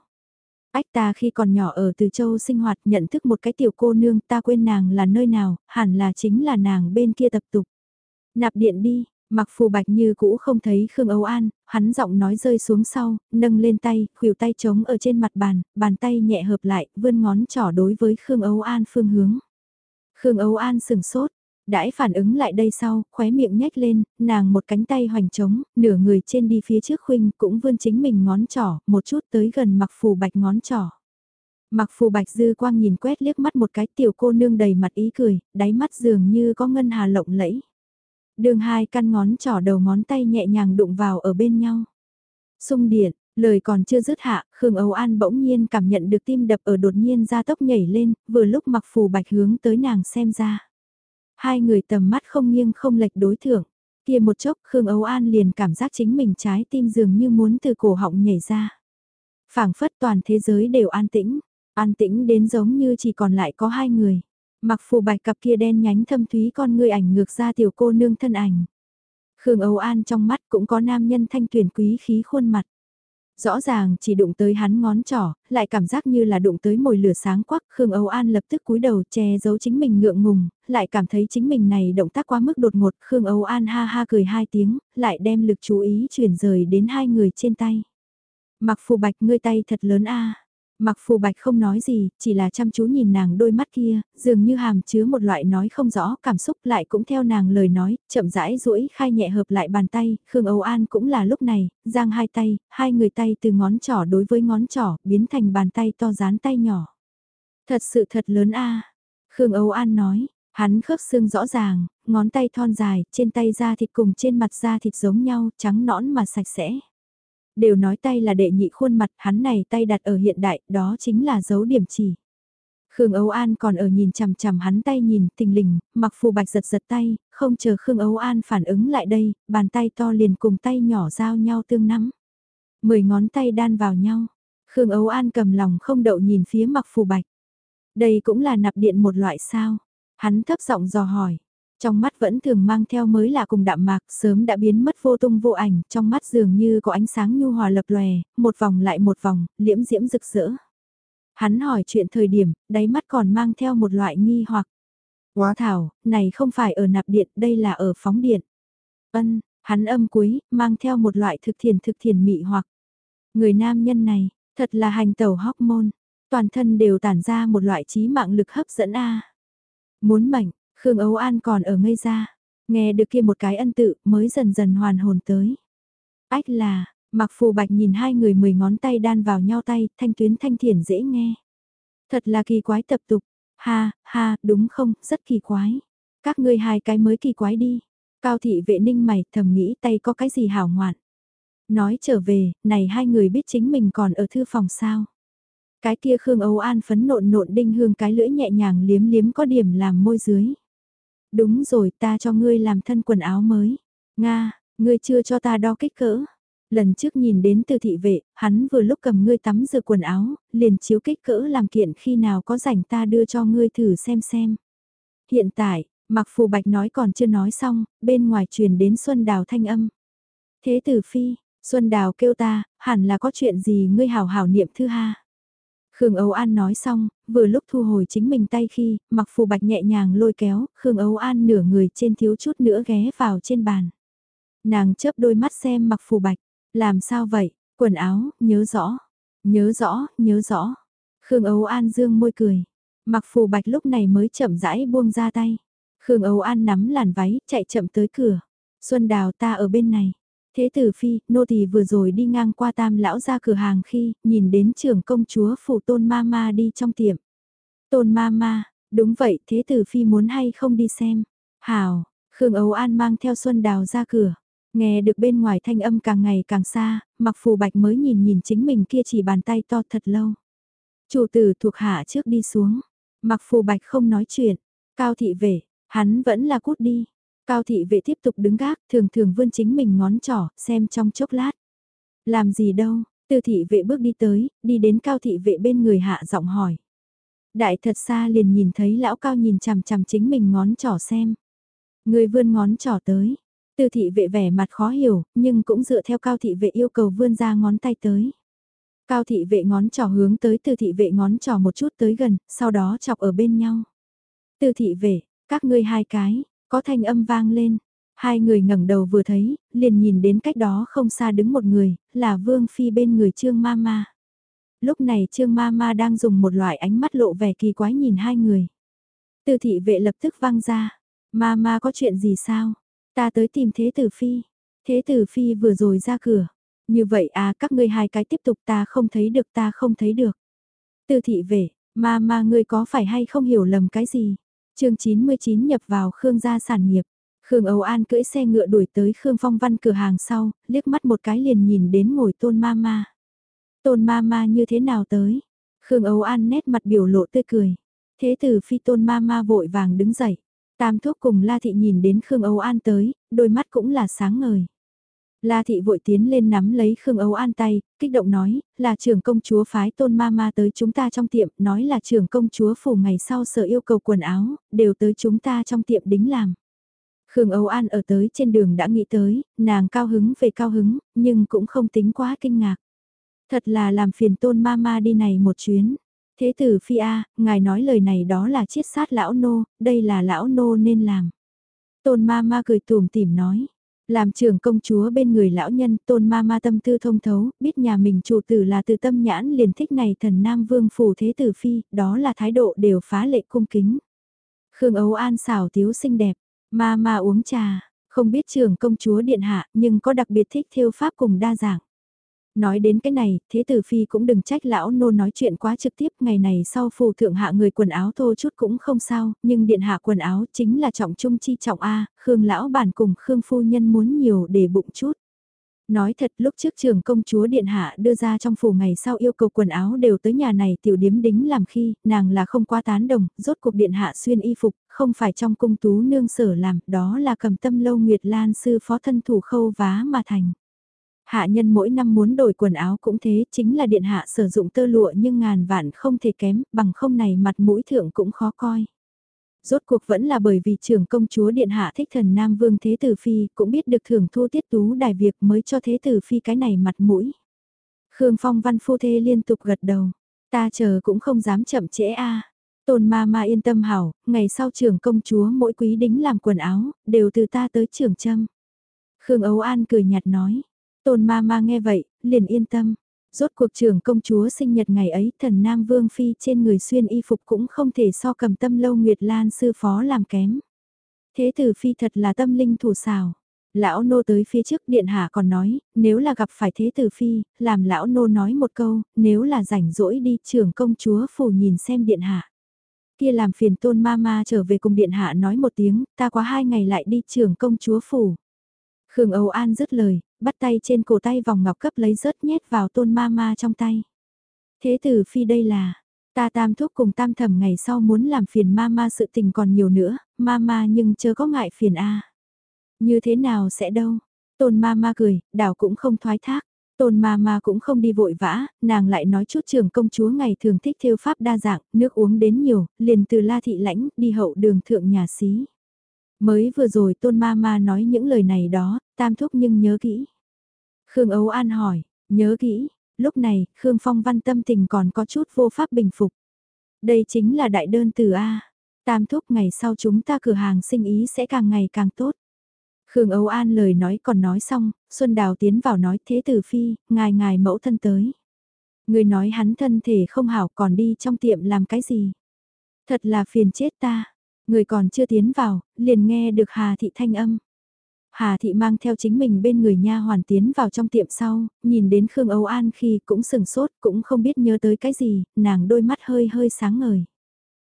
Ách ta khi còn nhỏ ở Từ Châu sinh hoạt nhận thức một cái tiểu cô nương ta quên nàng là nơi nào, hẳn là chính là nàng bên kia tập tục. Nạp điện đi, mặc phù bạch như cũ không thấy Khương Âu An, hắn giọng nói rơi xuống sau, nâng lên tay, khuỷu tay trống ở trên mặt bàn, bàn tay nhẹ hợp lại, vươn ngón trỏ đối với Khương Âu An phương hướng. Khương Âu An sừng sốt, đãi phản ứng lại đây sau, khóe miệng nhếch lên, nàng một cánh tay hoành trống, nửa người trên đi phía trước khuynh cũng vươn chính mình ngón trỏ, một chút tới gần mặc phù bạch ngón trỏ. Mặc phù bạch dư quang nhìn quét liếc mắt một cái tiểu cô nương đầy mặt ý cười, đáy mắt dường như có ngân hà lộng lẫy. Đường hai căn ngón trỏ đầu ngón tay nhẹ nhàng đụng vào ở bên nhau. Xung điện, lời còn chưa dứt hạ, Khương Âu An bỗng nhiên cảm nhận được tim đập ở đột nhiên ra tốc nhảy lên, vừa lúc mặc phù bạch hướng tới nàng xem ra. Hai người tầm mắt không nghiêng không lệch đối thượng. Kia một chốc Khương Âu An liền cảm giác chính mình trái tim dường như muốn từ cổ họng nhảy ra. phảng phất toàn thế giới đều an tĩnh, an tĩnh đến giống như chỉ còn lại có hai người. Mặc phù bạch cặp kia đen nhánh thâm thúy con người ảnh ngược ra tiểu cô nương thân ảnh. Khương Âu An trong mắt cũng có nam nhân thanh tuyển quý khí khuôn mặt. Rõ ràng chỉ đụng tới hắn ngón trỏ, lại cảm giác như là đụng tới mồi lửa sáng quắc, Khương Âu An lập tức cúi đầu che giấu chính mình ngượng ngùng, lại cảm thấy chính mình này động tác quá mức đột ngột, Khương Âu An ha ha cười hai tiếng, lại đem lực chú ý chuyển rời đến hai người trên tay. Mặc phù bạch ngươi tay thật lớn a Mặc phù bạch không nói gì, chỉ là chăm chú nhìn nàng đôi mắt kia, dường như hàm chứa một loại nói không rõ cảm xúc lại cũng theo nàng lời nói, chậm rãi duỗi khai nhẹ hợp lại bàn tay, Khương Âu An cũng là lúc này, giang hai tay, hai người tay từ ngón trỏ đối với ngón trỏ, biến thành bàn tay to dán tay nhỏ. Thật sự thật lớn a Khương Âu An nói, hắn khớp xương rõ ràng, ngón tay thon dài, trên tay da thịt cùng trên mặt da thịt giống nhau, trắng nõn mà sạch sẽ. Đều nói tay là đệ nhị khuôn mặt, hắn này tay đặt ở hiện đại, đó chính là dấu điểm chỉ. Khương Âu An còn ở nhìn chằm chằm hắn tay nhìn, tình lình, mặc phù bạch giật giật tay, không chờ Khương Âu An phản ứng lại đây, bàn tay to liền cùng tay nhỏ giao nhau tương nắm. Mười ngón tay đan vào nhau. Khương Âu An cầm lòng không đậu nhìn phía mặc phù bạch. Đây cũng là nạp điện một loại sao. Hắn thấp giọng dò hỏi. Trong mắt vẫn thường mang theo mới lạ cùng đạm mạc, sớm đã biến mất vô tung vô ảnh, trong mắt dường như có ánh sáng nhu hòa lập lòe, một vòng lại một vòng, liễm diễm rực rỡ. Hắn hỏi chuyện thời điểm, đáy mắt còn mang theo một loại nghi hoặc. Quá thảo, này không phải ở nạp điện, đây là ở phóng điện. Ân, hắn âm cuối, mang theo một loại thực thiền thực thiền mị hoặc. Người nam nhân này, thật là hành tẩu hormone, toàn thân đều tản ra một loại trí mạng lực hấp dẫn a. Muốn mảnh, Khương Ấu An còn ở ngây ra. Nghe được kia một cái ân tự mới dần dần hoàn hồn tới. Ách là, mặc phù bạch nhìn hai người mười ngón tay đan vào nhau tay, thanh tuyến thanh thiển dễ nghe. Thật là kỳ quái tập tục, ha, ha, đúng không, rất kỳ quái. Các ngươi hai cái mới kỳ quái đi. Cao thị vệ ninh mày thầm nghĩ tay có cái gì hảo ngoạn. Nói trở về, này hai người biết chính mình còn ở thư phòng sao. Cái kia Khương Âu An phấn nộn nộn đinh hương cái lưỡi nhẹ nhàng liếm liếm có điểm làm môi dưới. Đúng rồi ta cho ngươi làm thân quần áo mới. Nga, ngươi chưa cho ta đo kích cỡ. Lần trước nhìn đến từ thị vệ, hắn vừa lúc cầm ngươi tắm rửa quần áo, liền chiếu kích cỡ làm kiện khi nào có rảnh ta đưa cho ngươi thử xem xem. Hiện tại, Mặc Phù Bạch nói còn chưa nói xong, bên ngoài truyền đến Xuân Đào thanh âm. Thế tử phi, Xuân Đào kêu ta, hẳn là có chuyện gì ngươi hào hào niệm thư ha. Khương Âu An nói xong, vừa lúc thu hồi chính mình tay khi, mặc phù bạch nhẹ nhàng lôi kéo, Khương Âu An nửa người trên thiếu chút nữa ghé vào trên bàn. Nàng chớp đôi mắt xem mặc phù bạch, làm sao vậy, quần áo, nhớ rõ, nhớ rõ, nhớ rõ. Khương Âu An dương môi cười, mặc phù bạch lúc này mới chậm rãi buông ra tay. Khương Âu An nắm làn váy, chạy chậm tới cửa. Xuân Đào ta ở bên này. Thế tử phi, nô tỳ vừa rồi đi ngang qua tam lão ra cửa hàng khi, nhìn đến trưởng công chúa phủ tôn ma ma đi trong tiệm. Tôn ma ma, đúng vậy, thế tử phi muốn hay không đi xem. Hào, Khương Âu An mang theo Xuân Đào ra cửa. Nghe được bên ngoài thanh âm càng ngày càng xa, mặc phù bạch mới nhìn nhìn chính mình kia chỉ bàn tay to thật lâu. Chủ tử thuộc hạ trước đi xuống. Mặc phù bạch không nói chuyện. Cao thị về, hắn vẫn là cút đi. Cao thị vệ tiếp tục đứng gác, thường thường vươn chính mình ngón trỏ, xem trong chốc lát. Làm gì đâu, tư thị vệ bước đi tới, đi đến cao thị vệ bên người hạ giọng hỏi. Đại thật xa liền nhìn thấy lão cao nhìn chằm chằm chính mình ngón trỏ xem. Người vươn ngón trỏ tới. Tư thị vệ vẻ mặt khó hiểu, nhưng cũng dựa theo cao thị vệ yêu cầu vươn ra ngón tay tới. Cao thị vệ ngón trỏ hướng tới tư thị vệ ngón trỏ một chút tới gần, sau đó chọc ở bên nhau. Tư thị vệ, các ngươi hai cái, có thanh âm vang lên, hai người ngẩng đầu vừa thấy, liền nhìn đến cách đó không xa đứng một người, là Vương Phi bên người Trương Mama. Lúc này Trương Mama đang dùng một loại ánh mắt lộ vẻ kỳ quái nhìn hai người. tư thị vệ lập tức vang ra, Mama có chuyện gì sao? Ta tới tìm Thế Tử Phi. Thế Tử Phi vừa rồi ra cửa. Như vậy à các ngươi hai cái tiếp tục ta không thấy được ta không thấy được. tư thị vệ, Mama ngươi có phải hay không hiểu lầm cái gì? Chương 99 nhập vào Khương gia sản nghiệp. Khương Âu An cưỡi xe ngựa đuổi tới Khương Phong Văn cửa hàng sau, liếc mắt một cái liền nhìn đến ngồi tôn ma ma. Tôn ma ma như thế nào tới? Khương Âu An nét mặt biểu lộ tươi cười. Thế tử phi tôn ma ma vội vàng đứng dậy. Tam thuốc cùng La Thị nhìn đến Khương Âu An tới, đôi mắt cũng là sáng ngời. La thị vội tiến lên nắm lấy Khương Âu An tay, kích động nói, là trưởng công chúa phái tôn ma ma tới chúng ta trong tiệm, nói là trưởng công chúa phủ ngày sau sở yêu cầu quần áo, đều tới chúng ta trong tiệm đính làm. Khương Âu An ở tới trên đường đã nghĩ tới, nàng cao hứng về cao hứng, nhưng cũng không tính quá kinh ngạc. Thật là làm phiền tôn ma ma đi này một chuyến. Thế tử Phi A, ngài nói lời này đó là chiết sát lão nô, đây là lão nô nên làm. Tôn ma ma cười tùm tìm nói. Làm trưởng công chúa bên người lão nhân tôn ma ma tâm tư thông thấu, biết nhà mình chủ tử là từ tâm nhãn liền thích này thần Nam Vương phủ thế tử phi, đó là thái độ đều phá lệ cung kính. Khương Ấu An xảo tiếu xinh đẹp, ma ma uống trà, không biết trưởng công chúa điện hạ nhưng có đặc biệt thích thiêu pháp cùng đa dạng. Nói đến cái này, thế tử phi cũng đừng trách lão nô nói chuyện quá trực tiếp, ngày này sau phù thượng hạ người quần áo thô chút cũng không sao, nhưng điện hạ quần áo chính là trọng trung chi trọng A, Khương lão bản cùng Khương phu nhân muốn nhiều để bụng chút. Nói thật lúc trước trường công chúa Điện Hạ đưa ra trong phủ ngày sau yêu cầu quần áo đều tới nhà này tiểu điếm đính làm khi, nàng là không qua tán đồng, rốt cuộc Điện Hạ xuyên y phục, không phải trong cung tú nương sở làm, đó là cầm tâm lâu Nguyệt Lan sư phó thân thủ khâu vá mà thành. Hạ nhân mỗi năm muốn đổi quần áo cũng thế, chính là điện hạ sử dụng tơ lụa nhưng ngàn vạn không thể kém, bằng không này mặt mũi thượng cũng khó coi. Rốt cuộc vẫn là bởi vì trưởng công chúa điện hạ thích thần Nam Vương Thế Tử Phi, cũng biết được thưởng thu tiết tú đài việc mới cho Thế Tử Phi cái này mặt mũi. Khương Phong văn phu thê liên tục gật đầu, ta chờ cũng không dám chậm trễ a. Tôn ma ma yên tâm hảo, ngày sau trưởng công chúa mỗi quý đính làm quần áo, đều từ ta tới trưởng trâm. Khương Ấu An cười nhạt nói, Tôn ma ma nghe vậy, liền yên tâm. Rốt cuộc trưởng công chúa sinh nhật ngày ấy thần Nam Vương Phi trên người xuyên y phục cũng không thể so cầm tâm lâu Nguyệt Lan sư phó làm kém. Thế tử phi thật là tâm linh thủ xào. Lão nô tới phía trước điện hạ còn nói, nếu là gặp phải thế tử phi, làm lão nô nói một câu, nếu là rảnh rỗi đi trưởng công chúa phủ nhìn xem điện hạ. Kia làm phiền tôn ma ma trở về cùng điện hạ nói một tiếng, ta quá hai ngày lại đi trưởng công chúa phủ. Khương Âu An dứt lời, bắt tay trên cổ tay vòng ngọc cấp lấy rớt nhét vào tôn ma ma trong tay. Thế tử phi đây là, ta tam thúc cùng tam thẩm ngày sau muốn làm phiền ma ma sự tình còn nhiều nữa, ma ma nhưng chớ có ngại phiền a Như thế nào sẽ đâu? Tôn ma ma cười, đảo cũng không thoái thác. Tôn ma ma cũng không đi vội vã, nàng lại nói chút trường công chúa ngày thường thích theo pháp đa dạng, nước uống đến nhiều, liền từ la thị lãnh đi hậu đường thượng nhà xí. Mới vừa rồi tôn ma ma nói những lời này đó, tam thúc nhưng nhớ kỹ. Khương Ấu An hỏi, nhớ kỹ, lúc này, Khương Phong văn tâm tình còn có chút vô pháp bình phục. Đây chính là đại đơn từ A. Tam thúc ngày sau chúng ta cửa hàng sinh ý sẽ càng ngày càng tốt. Khương Âu An lời nói còn nói xong, Xuân Đào tiến vào nói thế tử phi, ngài ngài mẫu thân tới. Người nói hắn thân thể không hảo còn đi trong tiệm làm cái gì. Thật là phiền chết ta. Người còn chưa tiến vào, liền nghe được Hà Thị thanh âm. Hà Thị mang theo chính mình bên người nha hoàn tiến vào trong tiệm sau, nhìn đến Khương Âu An khi cũng sừng sốt, cũng không biết nhớ tới cái gì, nàng đôi mắt hơi hơi sáng ngời.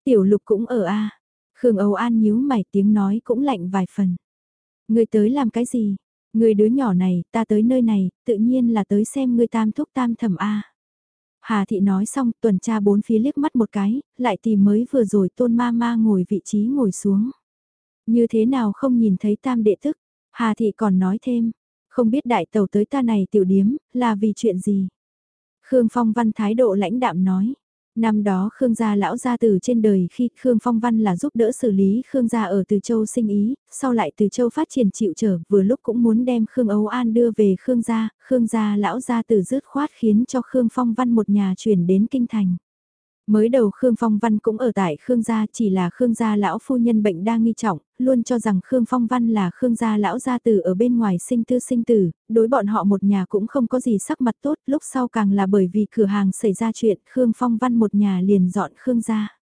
Tiểu lục cũng ở a Khương Âu An nhíu mày tiếng nói cũng lạnh vài phần. Người tới làm cái gì? Người đứa nhỏ này, ta tới nơi này, tự nhiên là tới xem người tam thúc tam thẩm a Hà Thị nói xong tuần tra bốn phía liếc mắt một cái, lại tìm mới vừa rồi tôn ma ma ngồi vị trí ngồi xuống. Như thế nào không nhìn thấy tam đệ tức, Hà Thị còn nói thêm, không biết đại tàu tới ta này tiểu điếm, là vì chuyện gì. Khương Phong Văn thái độ lãnh đạm nói, Năm đó Khương gia lão gia từ trên đời khi Khương Phong Văn là giúp đỡ xử lý Khương gia ở Từ Châu sinh ý, sau lại Từ Châu phát triển chịu trở, vừa lúc cũng muốn đem Khương Âu An đưa về Khương gia, Khương gia lão gia từ dứt khoát khiến cho Khương Phong Văn một nhà chuyển đến kinh thành. Mới đầu Khương Phong Văn cũng ở tại Khương gia chỉ là Khương gia lão phu nhân bệnh đa nghi trọng, luôn cho rằng Khương Phong Văn là Khương gia lão gia tử ở bên ngoài sinh tư sinh tử, đối bọn họ một nhà cũng không có gì sắc mặt tốt, lúc sau càng là bởi vì cửa hàng xảy ra chuyện Khương Phong Văn một nhà liền dọn Khương gia.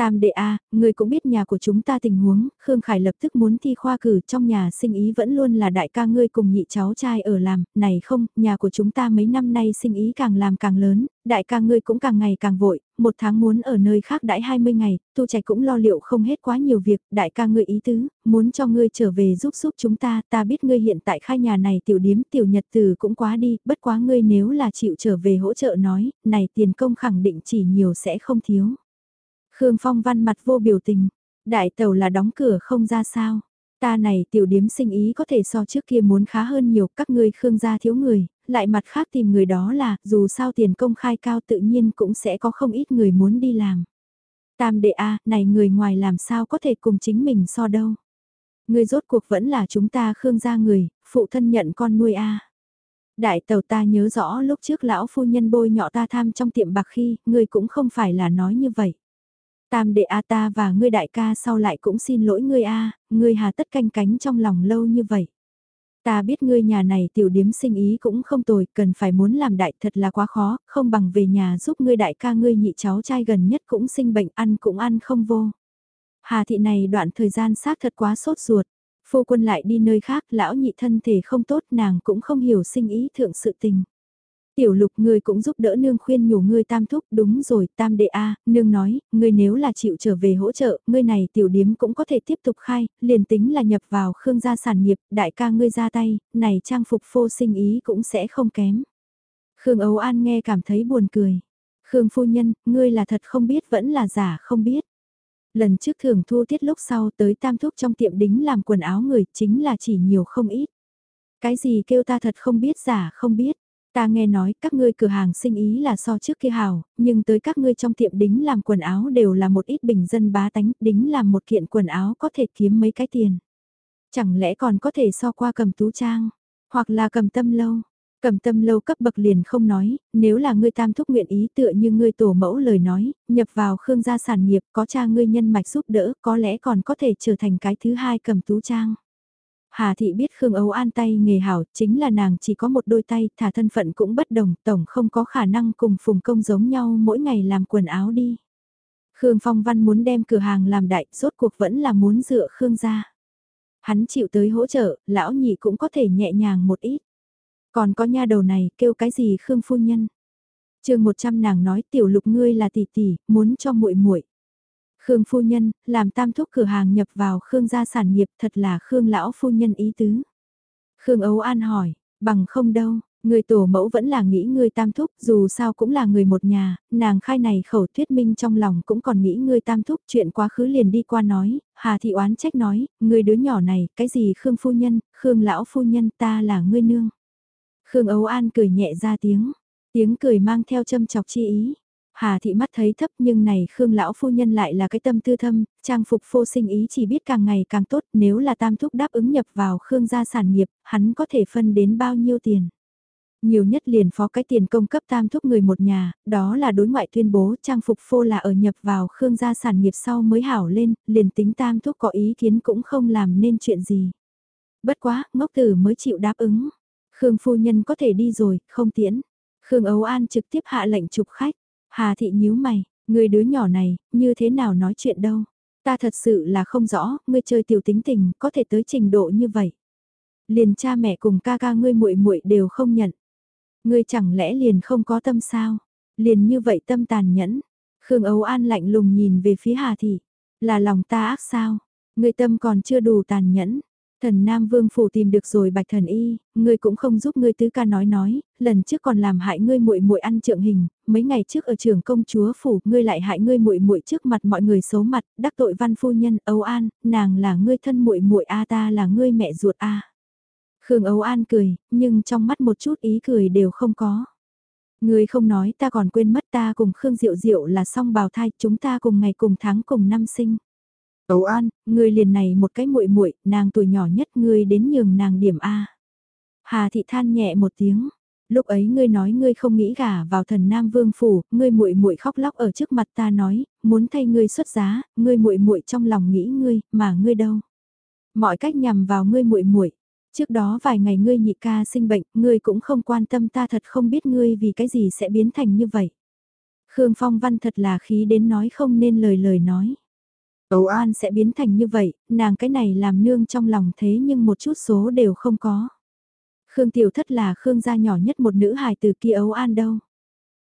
Tam đệ A, người cũng biết nhà của chúng ta tình huống, Khương Khải lập tức muốn thi khoa cử trong nhà sinh ý vẫn luôn là đại ca ngươi cùng nhị cháu trai ở làm, này không, nhà của chúng ta mấy năm nay sinh ý càng làm càng lớn, đại ca ngươi cũng càng ngày càng vội, một tháng muốn ở nơi khác đãi 20 ngày, tu trạch cũng lo liệu không hết quá nhiều việc, đại ca ngươi ý tứ, muốn cho ngươi trở về giúp giúp chúng ta, ta biết ngươi hiện tại khai nhà này tiểu điếm tiểu nhật từ cũng quá đi, bất quá ngươi nếu là chịu trở về hỗ trợ nói, này tiền công khẳng định chỉ nhiều sẽ không thiếu. Khương Phong văn mặt vô biểu tình, đại tàu là đóng cửa không ra sao. Ta này tiểu điếm sinh ý có thể so trước kia muốn khá hơn nhiều các ngươi Khương gia thiếu người, lại mặt khác tìm người đó là dù sao tiền công khai cao tự nhiên cũng sẽ có không ít người muốn đi làm. Tam đệ A, này người ngoài làm sao có thể cùng chính mình so đâu. Người rốt cuộc vẫn là chúng ta Khương gia người, phụ thân nhận con nuôi A. Đại tàu ta nhớ rõ lúc trước lão phu nhân bôi nhọ ta tham trong tiệm bạc khi, người cũng không phải là nói như vậy. Tam đệ A ta và ngươi đại ca sau lại cũng xin lỗi ngươi A, ngươi hà tất canh cánh trong lòng lâu như vậy. Ta biết ngươi nhà này tiểu điếm sinh ý cũng không tồi, cần phải muốn làm đại thật là quá khó, không bằng về nhà giúp ngươi đại ca ngươi nhị cháu trai gần nhất cũng sinh bệnh ăn cũng ăn không vô. Hà thị này đoạn thời gian xác thật quá sốt ruột, phu quân lại đi nơi khác, lão nhị thân thể không tốt nàng cũng không hiểu sinh ý thượng sự tình. Tiểu lục ngươi cũng giúp đỡ nương khuyên nhủ ngươi tam thúc, đúng rồi, tam đệ a, nương nói, ngươi nếu là chịu trở về hỗ trợ, ngươi này tiểu điếm cũng có thể tiếp tục khai, liền tính là nhập vào khương gia sản nghiệp, đại ca ngươi ra tay, này trang phục phô sinh ý cũng sẽ không kém. Khương Âu An nghe cảm thấy buồn cười. Khương phu nhân, ngươi là thật không biết vẫn là giả không biết. Lần trước thường thu tiết lúc sau tới tam thúc trong tiệm đính làm quần áo người chính là chỉ nhiều không ít. Cái gì kêu ta thật không biết giả không biết. Ta nghe nói các ngươi cửa hàng sinh ý là so trước kia hào, nhưng tới các ngươi trong tiệm đính làm quần áo đều là một ít bình dân bá tánh, đính làm một kiện quần áo có thể kiếm mấy cái tiền. Chẳng lẽ còn có thể so qua cầm tú trang, hoặc là cầm tâm lâu. Cầm tâm lâu cấp bậc liền không nói, nếu là ngươi tam thúc nguyện ý tựa như ngươi tổ mẫu lời nói, nhập vào khương gia sản nghiệp có cha ngươi nhân mạch giúp đỡ có lẽ còn có thể trở thành cái thứ hai cầm tú trang. Hà Thị biết Khương Âu An tay nghề hảo, chính là nàng chỉ có một đôi tay, thả thân phận cũng bất đồng, tổng không có khả năng cùng phùng công giống nhau mỗi ngày làm quần áo đi. Khương Phong Văn muốn đem cửa hàng làm đại, rốt cuộc vẫn là muốn dựa Khương gia. Hắn chịu tới hỗ trợ, lão nhị cũng có thể nhẹ nhàng một ít. Còn có nha đầu này, kêu cái gì Khương phu nhân? Chương 100 nàng nói tiểu lục ngươi là tỷ tỷ, muốn cho muội muội. Khương phu nhân, làm tam thúc cửa hàng nhập vào Khương gia sản nghiệp thật là Khương lão phu nhân ý tứ. Khương Ấu An hỏi, bằng không đâu, người tổ mẫu vẫn là nghĩ người tam thúc, dù sao cũng là người một nhà, nàng khai này khẩu thuyết minh trong lòng cũng còn nghĩ người tam thúc chuyện quá khứ liền đi qua nói, Hà Thị oán trách nói, người đứa nhỏ này, cái gì Khương phu nhân, Khương lão phu nhân ta là ngươi nương. Khương Ấu An cười nhẹ ra tiếng, tiếng cười mang theo châm chọc chi ý. Hà thị mắt thấy thấp nhưng này Khương lão phu nhân lại là cái tâm tư thâm, trang phục phô sinh ý chỉ biết càng ngày càng tốt nếu là tam thúc đáp ứng nhập vào Khương gia sản nghiệp, hắn có thể phân đến bao nhiêu tiền. Nhiều nhất liền phó cái tiền công cấp tam thúc người một nhà, đó là đối ngoại tuyên bố trang phục phô là ở nhập vào Khương gia sản nghiệp sau mới hảo lên, liền tính tam thúc có ý kiến cũng không làm nên chuyện gì. Bất quá, ngốc tử mới chịu đáp ứng. Khương phu nhân có thể đi rồi, không tiễn. Khương Ấu An trực tiếp hạ lệnh chụp khách. Hà thị nhíu mày, người đứa nhỏ này, như thế nào nói chuyện đâu. Ta thật sự là không rõ, ngươi chơi tiểu tính tình, có thể tới trình độ như vậy. Liền cha mẹ cùng ca ca ngươi muội muội đều không nhận. Ngươi chẳng lẽ liền không có tâm sao? Liền như vậy tâm tàn nhẫn. Khương Âu An lạnh lùng nhìn về phía Hà thị, là lòng ta ác sao? Ngươi tâm còn chưa đủ tàn nhẫn. Thần Nam Vương phủ tìm được rồi Bạch Thần Y, ngươi cũng không giúp ngươi tứ ca nói nói, lần trước còn làm hại ngươi muội muội ăn trượng hình, mấy ngày trước ở trường công chúa phủ, ngươi lại hại ngươi muội muội trước mặt mọi người xấu mặt, đắc tội văn phu nhân, Âu An, nàng là ngươi thân muội muội a ta là ngươi mẹ ruột a. Khương Âu An cười, nhưng trong mắt một chút ý cười đều không có. Ngươi không nói ta còn quên mất ta cùng Khương Diệu Diệu là song bào thai, chúng ta cùng ngày cùng tháng cùng năm sinh. Âu An, ngươi liền này một cái muội muội, nàng tuổi nhỏ nhất ngươi đến nhường nàng điểm A. Hà thị than nhẹ một tiếng. Lúc ấy ngươi nói ngươi không nghĩ gả vào thần Nam Vương phủ, ngươi muội muội khóc lóc ở trước mặt ta nói, muốn thay ngươi xuất giá, ngươi muội muội trong lòng nghĩ ngươi, mà ngươi đâu? Mọi cách nhằm vào ngươi muội muội. Trước đó vài ngày ngươi nhị ca sinh bệnh, ngươi cũng không quan tâm ta thật không biết ngươi vì cái gì sẽ biến thành như vậy. Khương Phong Văn thật là khí đến nói không nên lời lời nói. Âu An sẽ biến thành như vậy, nàng cái này làm nương trong lòng thế nhưng một chút số đều không có. Khương Tiểu Thất là Khương gia nhỏ nhất một nữ hài tử kia Âu An đâu.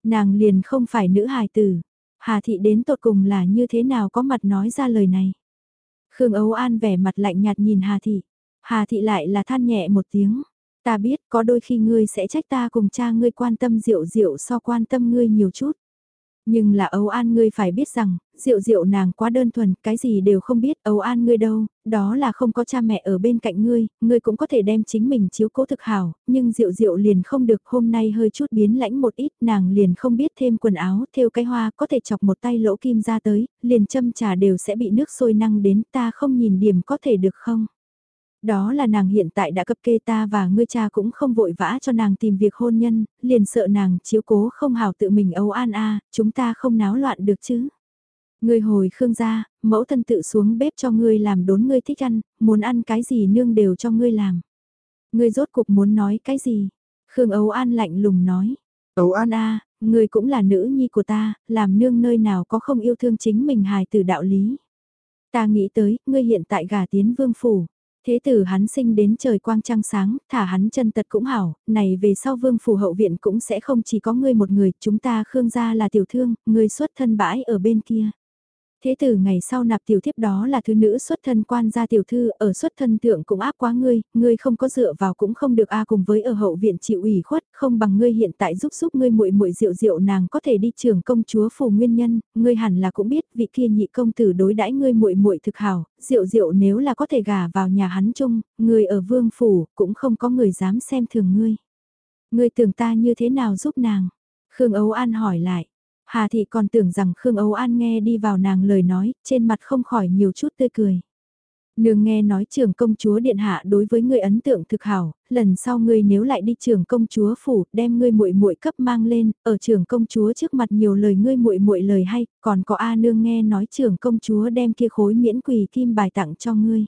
Nàng liền không phải nữ hài tử. Hà Thị đến tột cùng là như thế nào có mặt nói ra lời này. Khương Âu An vẻ mặt lạnh nhạt nhìn Hà Thị. Hà Thị lại là than nhẹ một tiếng. Ta biết có đôi khi ngươi sẽ trách ta cùng cha ngươi quan tâm rượu rượu so quan tâm ngươi nhiều chút. Nhưng là Âu An ngươi phải biết rằng, Diệu Diệu nàng quá đơn thuần, cái gì đều không biết, Âu An ngươi đâu, đó là không có cha mẹ ở bên cạnh ngươi, ngươi cũng có thể đem chính mình chiếu cố thực hảo, nhưng Diệu Diệu liền không được, hôm nay hơi chút biến lãnh một ít, nàng liền không biết thêm quần áo, thêu cái hoa, có thể chọc một tay lỗ kim ra tới, liền châm trà đều sẽ bị nước sôi năng đến, ta không nhìn điểm có thể được không? Đó là nàng hiện tại đã cập kê ta và ngươi cha cũng không vội vã cho nàng tìm việc hôn nhân, liền sợ nàng chiếu cố không hảo tự mình âu an a chúng ta không náo loạn được chứ. Ngươi hồi khương gia, mẫu thân tự xuống bếp cho ngươi làm đốn ngươi thích ăn, muốn ăn cái gì nương đều cho ngươi làm. Ngươi rốt cục muốn nói cái gì? Khương Âu An lạnh lùng nói. Âu An a, ngươi cũng là nữ nhi của ta, làm nương nơi nào có không yêu thương chính mình hài từ đạo lý. Ta nghĩ tới, ngươi hiện tại gả tiến vương phủ, Thế tử hắn sinh đến trời quang trăng sáng, thả hắn chân tật cũng hảo, này về sau vương phủ hậu viện cũng sẽ không chỉ có ngươi một người, chúng ta khương gia là tiểu thương, ngươi xuất thân bãi ở bên kia. Thế tử ngày sau nạp tiểu thiếp đó là thứ nữ xuất thân quan gia tiểu thư, ở xuất thân thượng cũng áp quá ngươi, ngươi không có dựa vào cũng không được a cùng với ở hậu viện chịu ủy khuất, không bằng ngươi hiện tại giúp giúp ngươi muội muội rượu rượu nàng có thể đi trường công chúa phù nguyên nhân, ngươi hẳn là cũng biết vị kia nhị công tử đối đãi ngươi muội muội thực hảo, rượu rượu nếu là có thể gả vào nhà hắn chung, ngươi ở vương phủ cũng không có người dám xem thường ngươi. Ngươi tưởng ta như thế nào giúp nàng? Khương Ấu An hỏi lại. Hà Thị còn tưởng rằng Khương Âu An nghe đi vào nàng lời nói, trên mặt không khỏi nhiều chút tươi cười. Nương nghe nói trưởng công chúa điện hạ đối với ngươi ấn tượng thực hảo, lần sau ngươi nếu lại đi trưởng công chúa phủ, đem ngươi muội muội cấp mang lên, ở trưởng công chúa trước mặt nhiều lời ngươi muội muội lời hay, còn có A nương nghe nói trưởng công chúa đem kia khối miễn quỳ kim bài tặng cho ngươi.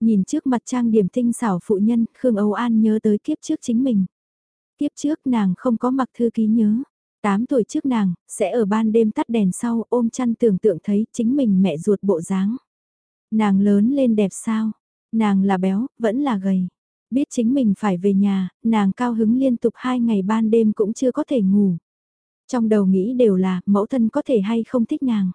Nhìn trước mặt trang điểm tinh xảo phụ nhân, Khương Âu An nhớ tới kiếp trước chính mình. Kiếp trước nàng không có mặc thư ký nhớ, 8 tuổi trước nàng, sẽ ở ban đêm tắt đèn sau ôm chăn tưởng tượng thấy chính mình mẹ ruột bộ dáng. Nàng lớn lên đẹp sao? Nàng là béo, vẫn là gầy. Biết chính mình phải về nhà, nàng cao hứng liên tục hai ngày ban đêm cũng chưa có thể ngủ. Trong đầu nghĩ đều là mẫu thân có thể hay không thích nàng.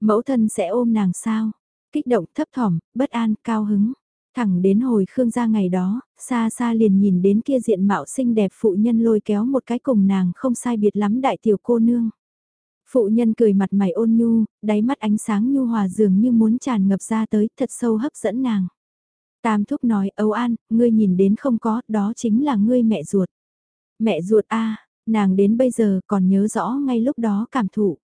Mẫu thân sẽ ôm nàng sao? Kích động thấp thỏm, bất an, cao hứng. Thẳng đến hồi Khương gia ngày đó, xa xa liền nhìn đến kia diện mạo xinh đẹp phụ nhân lôi kéo một cái cùng nàng không sai biệt lắm đại tiểu cô nương. Phụ nhân cười mặt mày ôn nhu, đáy mắt ánh sáng nhu hòa dường như muốn tràn ngập ra tới, thật sâu hấp dẫn nàng. Tam thúc nói, âu an, ngươi nhìn đến không có, đó chính là ngươi mẹ ruột. Mẹ ruột a nàng đến bây giờ còn nhớ rõ ngay lúc đó cảm thụ.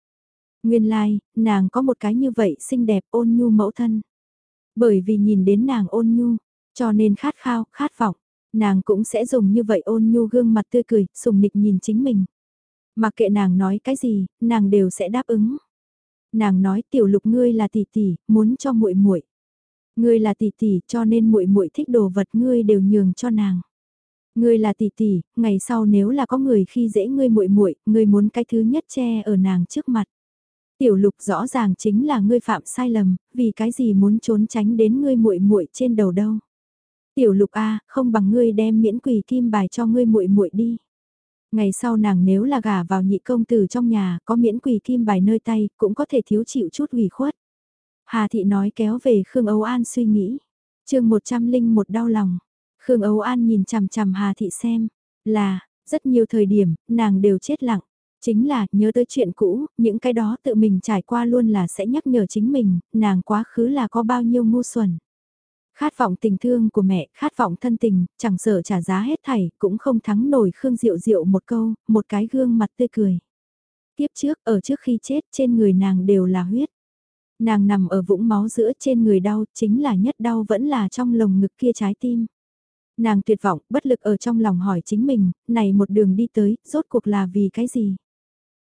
Nguyên lai, like, nàng có một cái như vậy xinh đẹp ôn nhu mẫu thân. Bởi vì nhìn đến nàng ôn nhu, cho nên khát khao, khát vọng, nàng cũng sẽ dùng như vậy ôn nhu gương mặt tươi cười, sùng nịch nhìn chính mình. Mặc kệ nàng nói cái gì, nàng đều sẽ đáp ứng. Nàng nói tiểu lục ngươi là tỷ tỷ, muốn cho muội muội. Ngươi là tỷ tỷ, cho nên muội muội thích đồ vật ngươi đều nhường cho nàng. Ngươi là tỷ tỷ, ngày sau nếu là có người khi dễ ngươi muội muội, ngươi muốn cái thứ nhất che ở nàng trước mặt. Tiểu lục rõ ràng chính là ngươi phạm sai lầm, vì cái gì muốn trốn tránh đến ngươi muội muội trên đầu đâu. Tiểu lục a, không bằng ngươi đem miễn quỳ kim bài cho ngươi muội muội đi. Ngày sau nàng nếu là gả vào nhị công tử trong nhà, có miễn quỳ kim bài nơi tay, cũng có thể thiếu chịu chút ủy khuất. Hà thị nói kéo về Khương Âu An suy nghĩ. chương 101 đau lòng. Khương Âu An nhìn chằm chằm Hà thị xem, là, rất nhiều thời điểm, nàng đều chết lặng. Chính là, nhớ tới chuyện cũ, những cái đó tự mình trải qua luôn là sẽ nhắc nhở chính mình, nàng quá khứ là có bao nhiêu ngu xuẩn. Khát vọng tình thương của mẹ, khát vọng thân tình, chẳng sợ trả giá hết thảy, cũng không thắng nổi Khương Diệu Diệu một câu, một cái gương mặt tươi cười. Tiếp trước, ở trước khi chết, trên người nàng đều là huyết. Nàng nằm ở vũng máu giữa trên người đau, chính là nhất đau vẫn là trong lồng ngực kia trái tim. Nàng tuyệt vọng, bất lực ở trong lòng hỏi chính mình, này một đường đi tới, rốt cuộc là vì cái gì?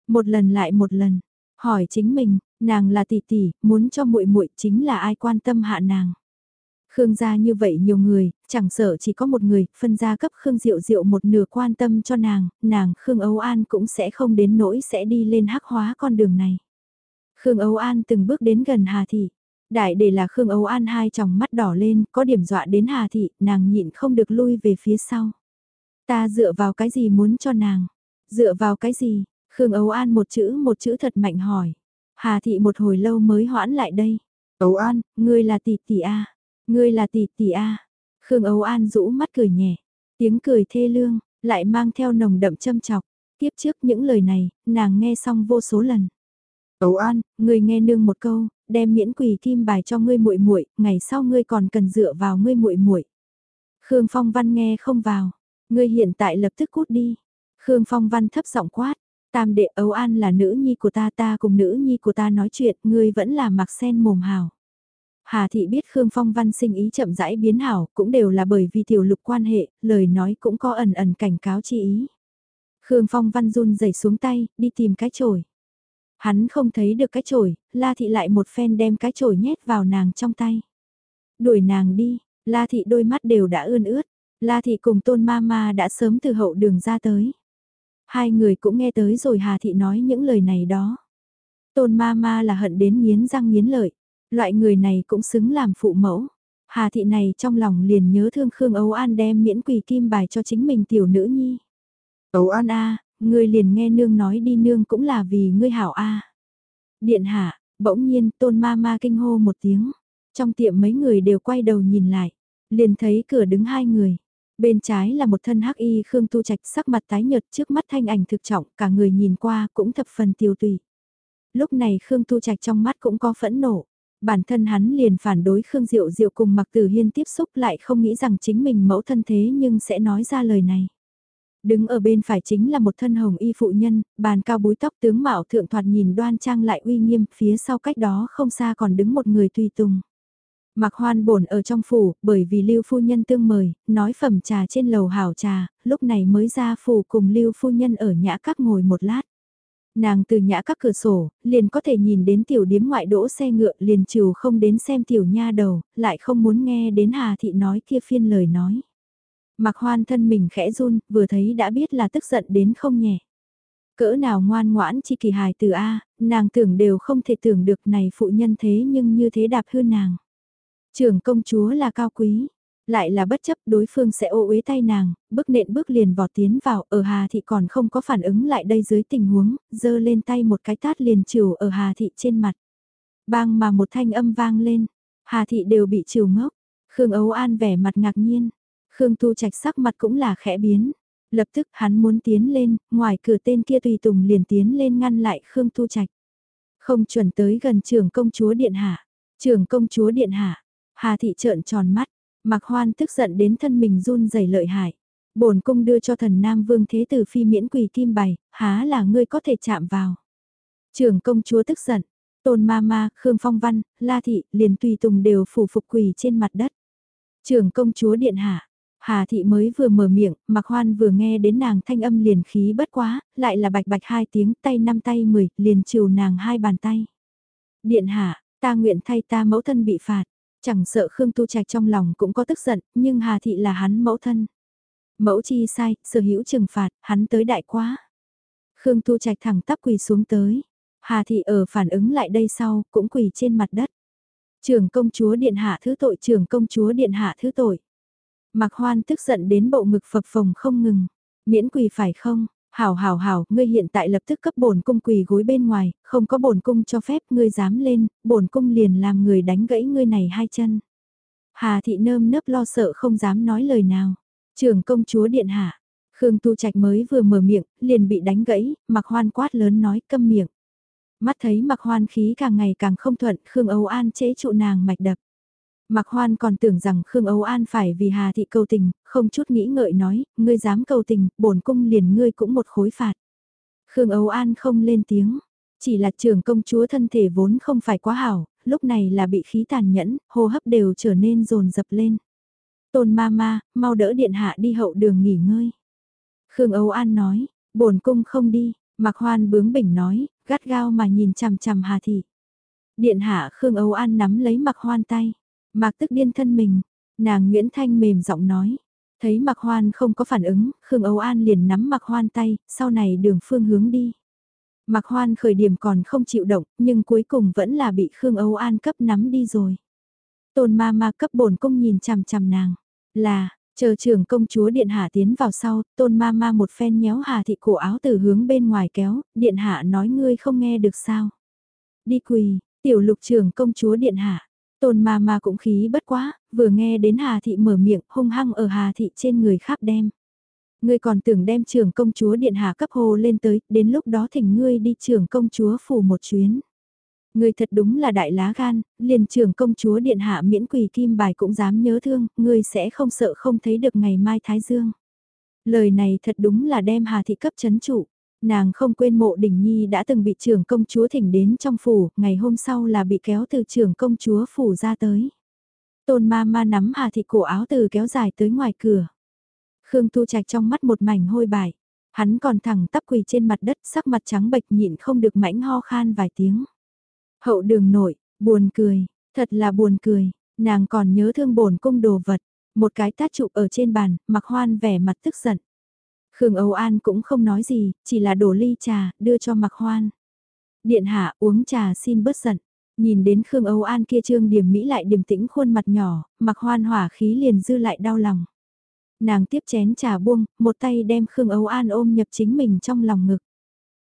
Một lần lại một lần, hỏi chính mình, nàng là tỷ tỷ, muốn cho muội muội chính là ai quan tâm hạ nàng. Khương gia như vậy nhiều người, chẳng sợ chỉ có một người, phân gia cấp Khương Diệu Diệu một nửa quan tâm cho nàng, nàng Khương Âu An cũng sẽ không đến nỗi sẽ đi lên hắc hóa con đường này. Khương Âu An từng bước đến gần Hà Thị. Đại để là Khương Âu An hai tròng mắt đỏ lên, có điểm dọa đến Hà Thị, nàng nhịn không được lui về phía sau. Ta dựa vào cái gì muốn cho nàng? Dựa vào cái gì? Khương Âu An một chữ một chữ thật mạnh hỏi. Hà Thị một hồi lâu mới hoãn lại đây. Âu An, ngươi là tỷ tỷ A. Ngươi là tỷ tỷ A. Khương Âu An rũ mắt cười nhẹ. Tiếng cười thê lương, lại mang theo nồng đậm châm chọc. Tiếp trước những lời này, nàng nghe xong vô số lần. Âu An, ngươi nghe nương một câu, đem miễn quỳ kim bài cho ngươi muội muội, ngày sau ngươi còn cần dựa vào ngươi muội muội. Khương Phong Văn nghe không vào, ngươi hiện tại lập tức cút đi. Khương Phong Văn thấp giọng quát, tam đệ Âu An là nữ nhi của ta ta cùng nữ nhi của ta nói chuyện, ngươi vẫn là mặc sen mồm hào. Hà Thị biết Khương Phong Văn sinh ý chậm rãi biến hảo, cũng đều là bởi vì tiểu lục quan hệ, lời nói cũng có ẩn ẩn cảnh cáo chi ý. Khương Phong Văn run rẩy xuống tay, đi tìm cái chổi. Hắn không thấy được cái chổi, La Thị lại một phen đem cái chổi nhét vào nàng trong tay. Đuổi nàng đi, La Thị đôi mắt đều đã ươn ướt. La Thị cùng Tôn ma ma đã sớm từ hậu đường ra tới. Hai người cũng nghe tới rồi Hà Thị nói những lời này đó. Tôn Mama là hận đến nghiến răng nghiến lợi. Loại người này cũng xứng làm phụ mẫu. Hà Thị này trong lòng liền nhớ thương Khương Âu An đem miễn quỳ kim bài cho chính mình tiểu nữ nhi. Âu An a ngươi liền nghe nương nói đi nương cũng là vì ngươi hảo a. Điện hạ, bỗng nhiên tôn ma ma kinh hô một tiếng. Trong tiệm mấy người đều quay đầu nhìn lại. Liền thấy cửa đứng hai người. Bên trái là một thân hắc y Khương Tu Trạch sắc mặt tái nhợt trước mắt thanh ảnh thực trọng, cả người nhìn qua cũng thập phần tiêu tùy. Lúc này Khương Tu Trạch trong mắt cũng có phẫn nộ. Bản thân hắn liền phản đối Khương Diệu Diệu cùng Mặc Tử Hiên tiếp xúc lại không nghĩ rằng chính mình mẫu thân thế nhưng sẽ nói ra lời này. Đứng ở bên phải chính là một thân hồng y phụ nhân, bàn cao búi tóc tướng mạo thượng thoạt nhìn đoan trang lại uy nghiêm, phía sau cách đó không xa còn đứng một người tùy tùng. Mạc hoan bổn ở trong phủ, bởi vì lưu phu nhân tương mời, nói phẩm trà trên lầu hảo trà, lúc này mới ra phủ cùng lưu phu nhân ở nhã các ngồi một lát. Nàng từ nhã các cửa sổ, liền có thể nhìn đến tiểu điếm ngoại đỗ xe ngựa liền trừ không đến xem tiểu nha đầu, lại không muốn nghe đến Hà Thị nói kia phiên lời nói. Mạc hoan thân mình khẽ run, vừa thấy đã biết là tức giận đến không nhẹ. Cỡ nào ngoan ngoãn chi kỳ hài từ A, nàng tưởng đều không thể tưởng được này phụ nhân thế nhưng như thế đạp hư nàng. Trưởng công chúa là cao quý, lại là bất chấp đối phương sẽ ô uế tay nàng, bước nện bước liền vọt tiến vào, ở Hà Thị còn không có phản ứng lại đây dưới tình huống, giơ lên tay một cái tát liền trừ ở Hà Thị trên mặt. Bang mà một thanh âm vang lên, Hà Thị đều bị trừ ngốc, Khương Ấu An vẻ mặt ngạc nhiên, Khương Tu Trạch sắc mặt cũng là khẽ biến. Lập tức hắn muốn tiến lên, ngoài cửa tên kia tùy tùng liền tiến lên ngăn lại Khương Tu Trạch. Không chuẩn tới gần trưởng công chúa Điện Hạ. Trưởng công chúa Điện Hạ. Hà Thị trợn tròn mắt, Mạc Hoan tức giận đến thân mình run rẩy lợi hại. Bổn cung đưa cho thần Nam Vương Thế Tử Phi miễn quỳ kim bày, há là ngươi có thể chạm vào. Trưởng công chúa tức giận, Tôn Ma Ma, Khương Phong Văn, La Thị, liền tùy tùng đều phủ phục quỳ trên mặt đất. Trưởng công chúa điện hạ, Hà Thị mới vừa mở miệng, Mạc Hoan vừa nghe đến nàng thanh âm liền khí bất quá, lại là bạch bạch hai tiếng tay năm tay mười, liền chiều nàng hai bàn tay. Điện hạ, ta nguyện thay ta mẫu thân bị phạt, chẳng sợ Khương Tu Trạch trong lòng cũng có tức giận, nhưng Hà Thị là hắn mẫu thân. Mẫu chi sai, sở hữu trừng phạt, hắn tới đại quá. Khương Tu Trạch thẳng tắp quỳ xuống tới. Hà Thị ở phản ứng lại đây sau, cũng quỳ trên mặt đất. Trưởng công chúa điện hạ thứ tội, trưởng công chúa điện hạ thứ tội. Mạc Hoan tức giận đến bộ ngực phập phồng không ngừng. Miễn quỳ phải không? Hảo hảo hảo, ngươi hiện tại lập tức cấp bổn cung quỳ gối bên ngoài, không có bổn cung cho phép ngươi dám lên, bổn cung liền làm người đánh gãy ngươi này hai chân. Hà thị nơm nớp lo sợ không dám nói lời nào. Trưởng công chúa điện hạ, Khương Tu Trạch mới vừa mở miệng, liền bị đánh gãy, Mạc Hoan quát lớn nói câm miệng. Mắt thấy Mạc Hoan khí càng ngày càng không thuận, Khương Âu An chế trụ nàng mạch đập. Mạc Hoan còn tưởng rằng Khương Âu An phải vì Hà Thị cầu tình, không chút nghĩ ngợi nói, ngươi dám cầu tình, bổn cung liền ngươi cũng một khối phạt. Khương Âu An không lên tiếng, chỉ là trưởng công chúa thân thể vốn không phải quá hảo, lúc này là bị khí tàn nhẫn, hô hấp đều trở nên rồn dập lên. Tôn ma ma, mau đỡ điện hạ đi hậu đường nghỉ ngơi. Khương Âu An nói, bổn cung không đi, Mạc Hoan bướng bỉnh nói, gắt gao mà nhìn chằm chằm Hà Thị. Điện hạ Khương Âu An nắm lấy Mạc Hoan tay, Mạc tức điên thân mình, nàng Nguyễn Thanh mềm giọng nói. Thấy Mạc Hoan không có phản ứng, Khương Âu An liền nắm Mạc Hoan tay, sau này đường phương hướng đi. Mạc Hoan khởi điểm còn không chịu động, nhưng cuối cùng vẫn là bị Khương Âu An cấp nắm đi rồi. Tôn ma ma cấp bổn cung nhìn chằm chằm nàng, là, chờ trưởng công chúa điện hạ tiến vào sau, tôn ma ma một phen nhéo hà thị cổ áo từ hướng bên ngoài kéo, điện hạ nói ngươi không nghe được sao. Đi quỳ, tiểu lục trưởng công chúa điện hạ, Tôn ma ma cũng khí bất quá, vừa nghe đến Hà Thị mở miệng hung hăng ở Hà Thị trên người khắp đem. Ngươi còn tưởng đem trưởng công chúa điện hạ cấp hồ lên tới, đến lúc đó thỉnh ngươi đi trưởng công chúa phủ một chuyến. Ngươi thật đúng là đại lá gan, liền trưởng công chúa điện hạ miễn quỳ kim bài cũng dám nhớ thương, ngươi sẽ không sợ không thấy được ngày mai Thái Dương. Lời này thật đúng là đem Hà Thị cấp chấn trụ. Nàng không quên mộ đỉnh nhi đã từng bị trưởng công chúa thỉnh đến trong phủ, ngày hôm sau là bị kéo từ trưởng công chúa phủ ra tới. Tôn ma ma nắm hà thị cổ áo từ kéo dài tới ngoài cửa. Khương Tu Trạch trong mắt một mảnh hôi bại. Hắn còn thẳng tắp quỳ trên mặt đất sắc mặt trắng bệch nhịn không được mãnh ho khan vài tiếng. Hậu đường nội buồn cười, thật là buồn cười, nàng còn nhớ thương bổn cung đồ vật. Một cái tát trụ ở trên bàn, mặc hoan vẻ mặt tức giận. Khương Âu An cũng không nói gì, chỉ là đổ ly trà, đưa cho Mạc Hoan. Điện hạ uống trà xin bớt giận. Nhìn đến Khương Âu An kia trương điểm mỹ lại điềm tĩnh khuôn mặt nhỏ, Mạc Hoan hỏa khí liền dư lại đau lòng. Nàng tiếp chén trà buông, một tay đem Khương Âu An ôm nhập chính mình trong lòng ngực.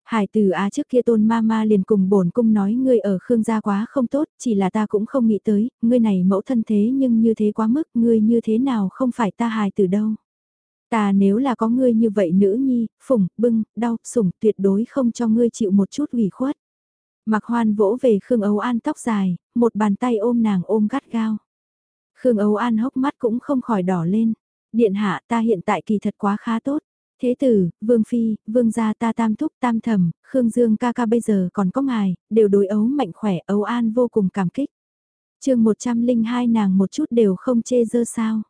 Hải từ á trước kia tôn ma ma liền cùng bổn cung nói ngươi ở Khương gia quá không tốt, chỉ là ta cũng không nghĩ tới, ngươi này mẫu thân thế nhưng như thế quá mức, ngươi như thế nào không phải ta hài từ đâu. Ta nếu là có ngươi như vậy nữ nhi, phủng, bưng, đau, sủng tuyệt đối không cho ngươi chịu một chút ủy khuất. Mặc hoan vỗ về Khương Âu An tóc dài, một bàn tay ôm nàng ôm gắt gao. Khương Âu An hốc mắt cũng không khỏi đỏ lên. Điện hạ ta hiện tại kỳ thật quá khá tốt. Thế tử, Vương Phi, Vương gia ta tam thúc tam thầm, Khương Dương ca ca bây giờ còn có ngài, đều đối ấu mạnh khỏe, ấu an vô cùng cảm kích. chương 102 nàng một chút đều không chê dơ sao.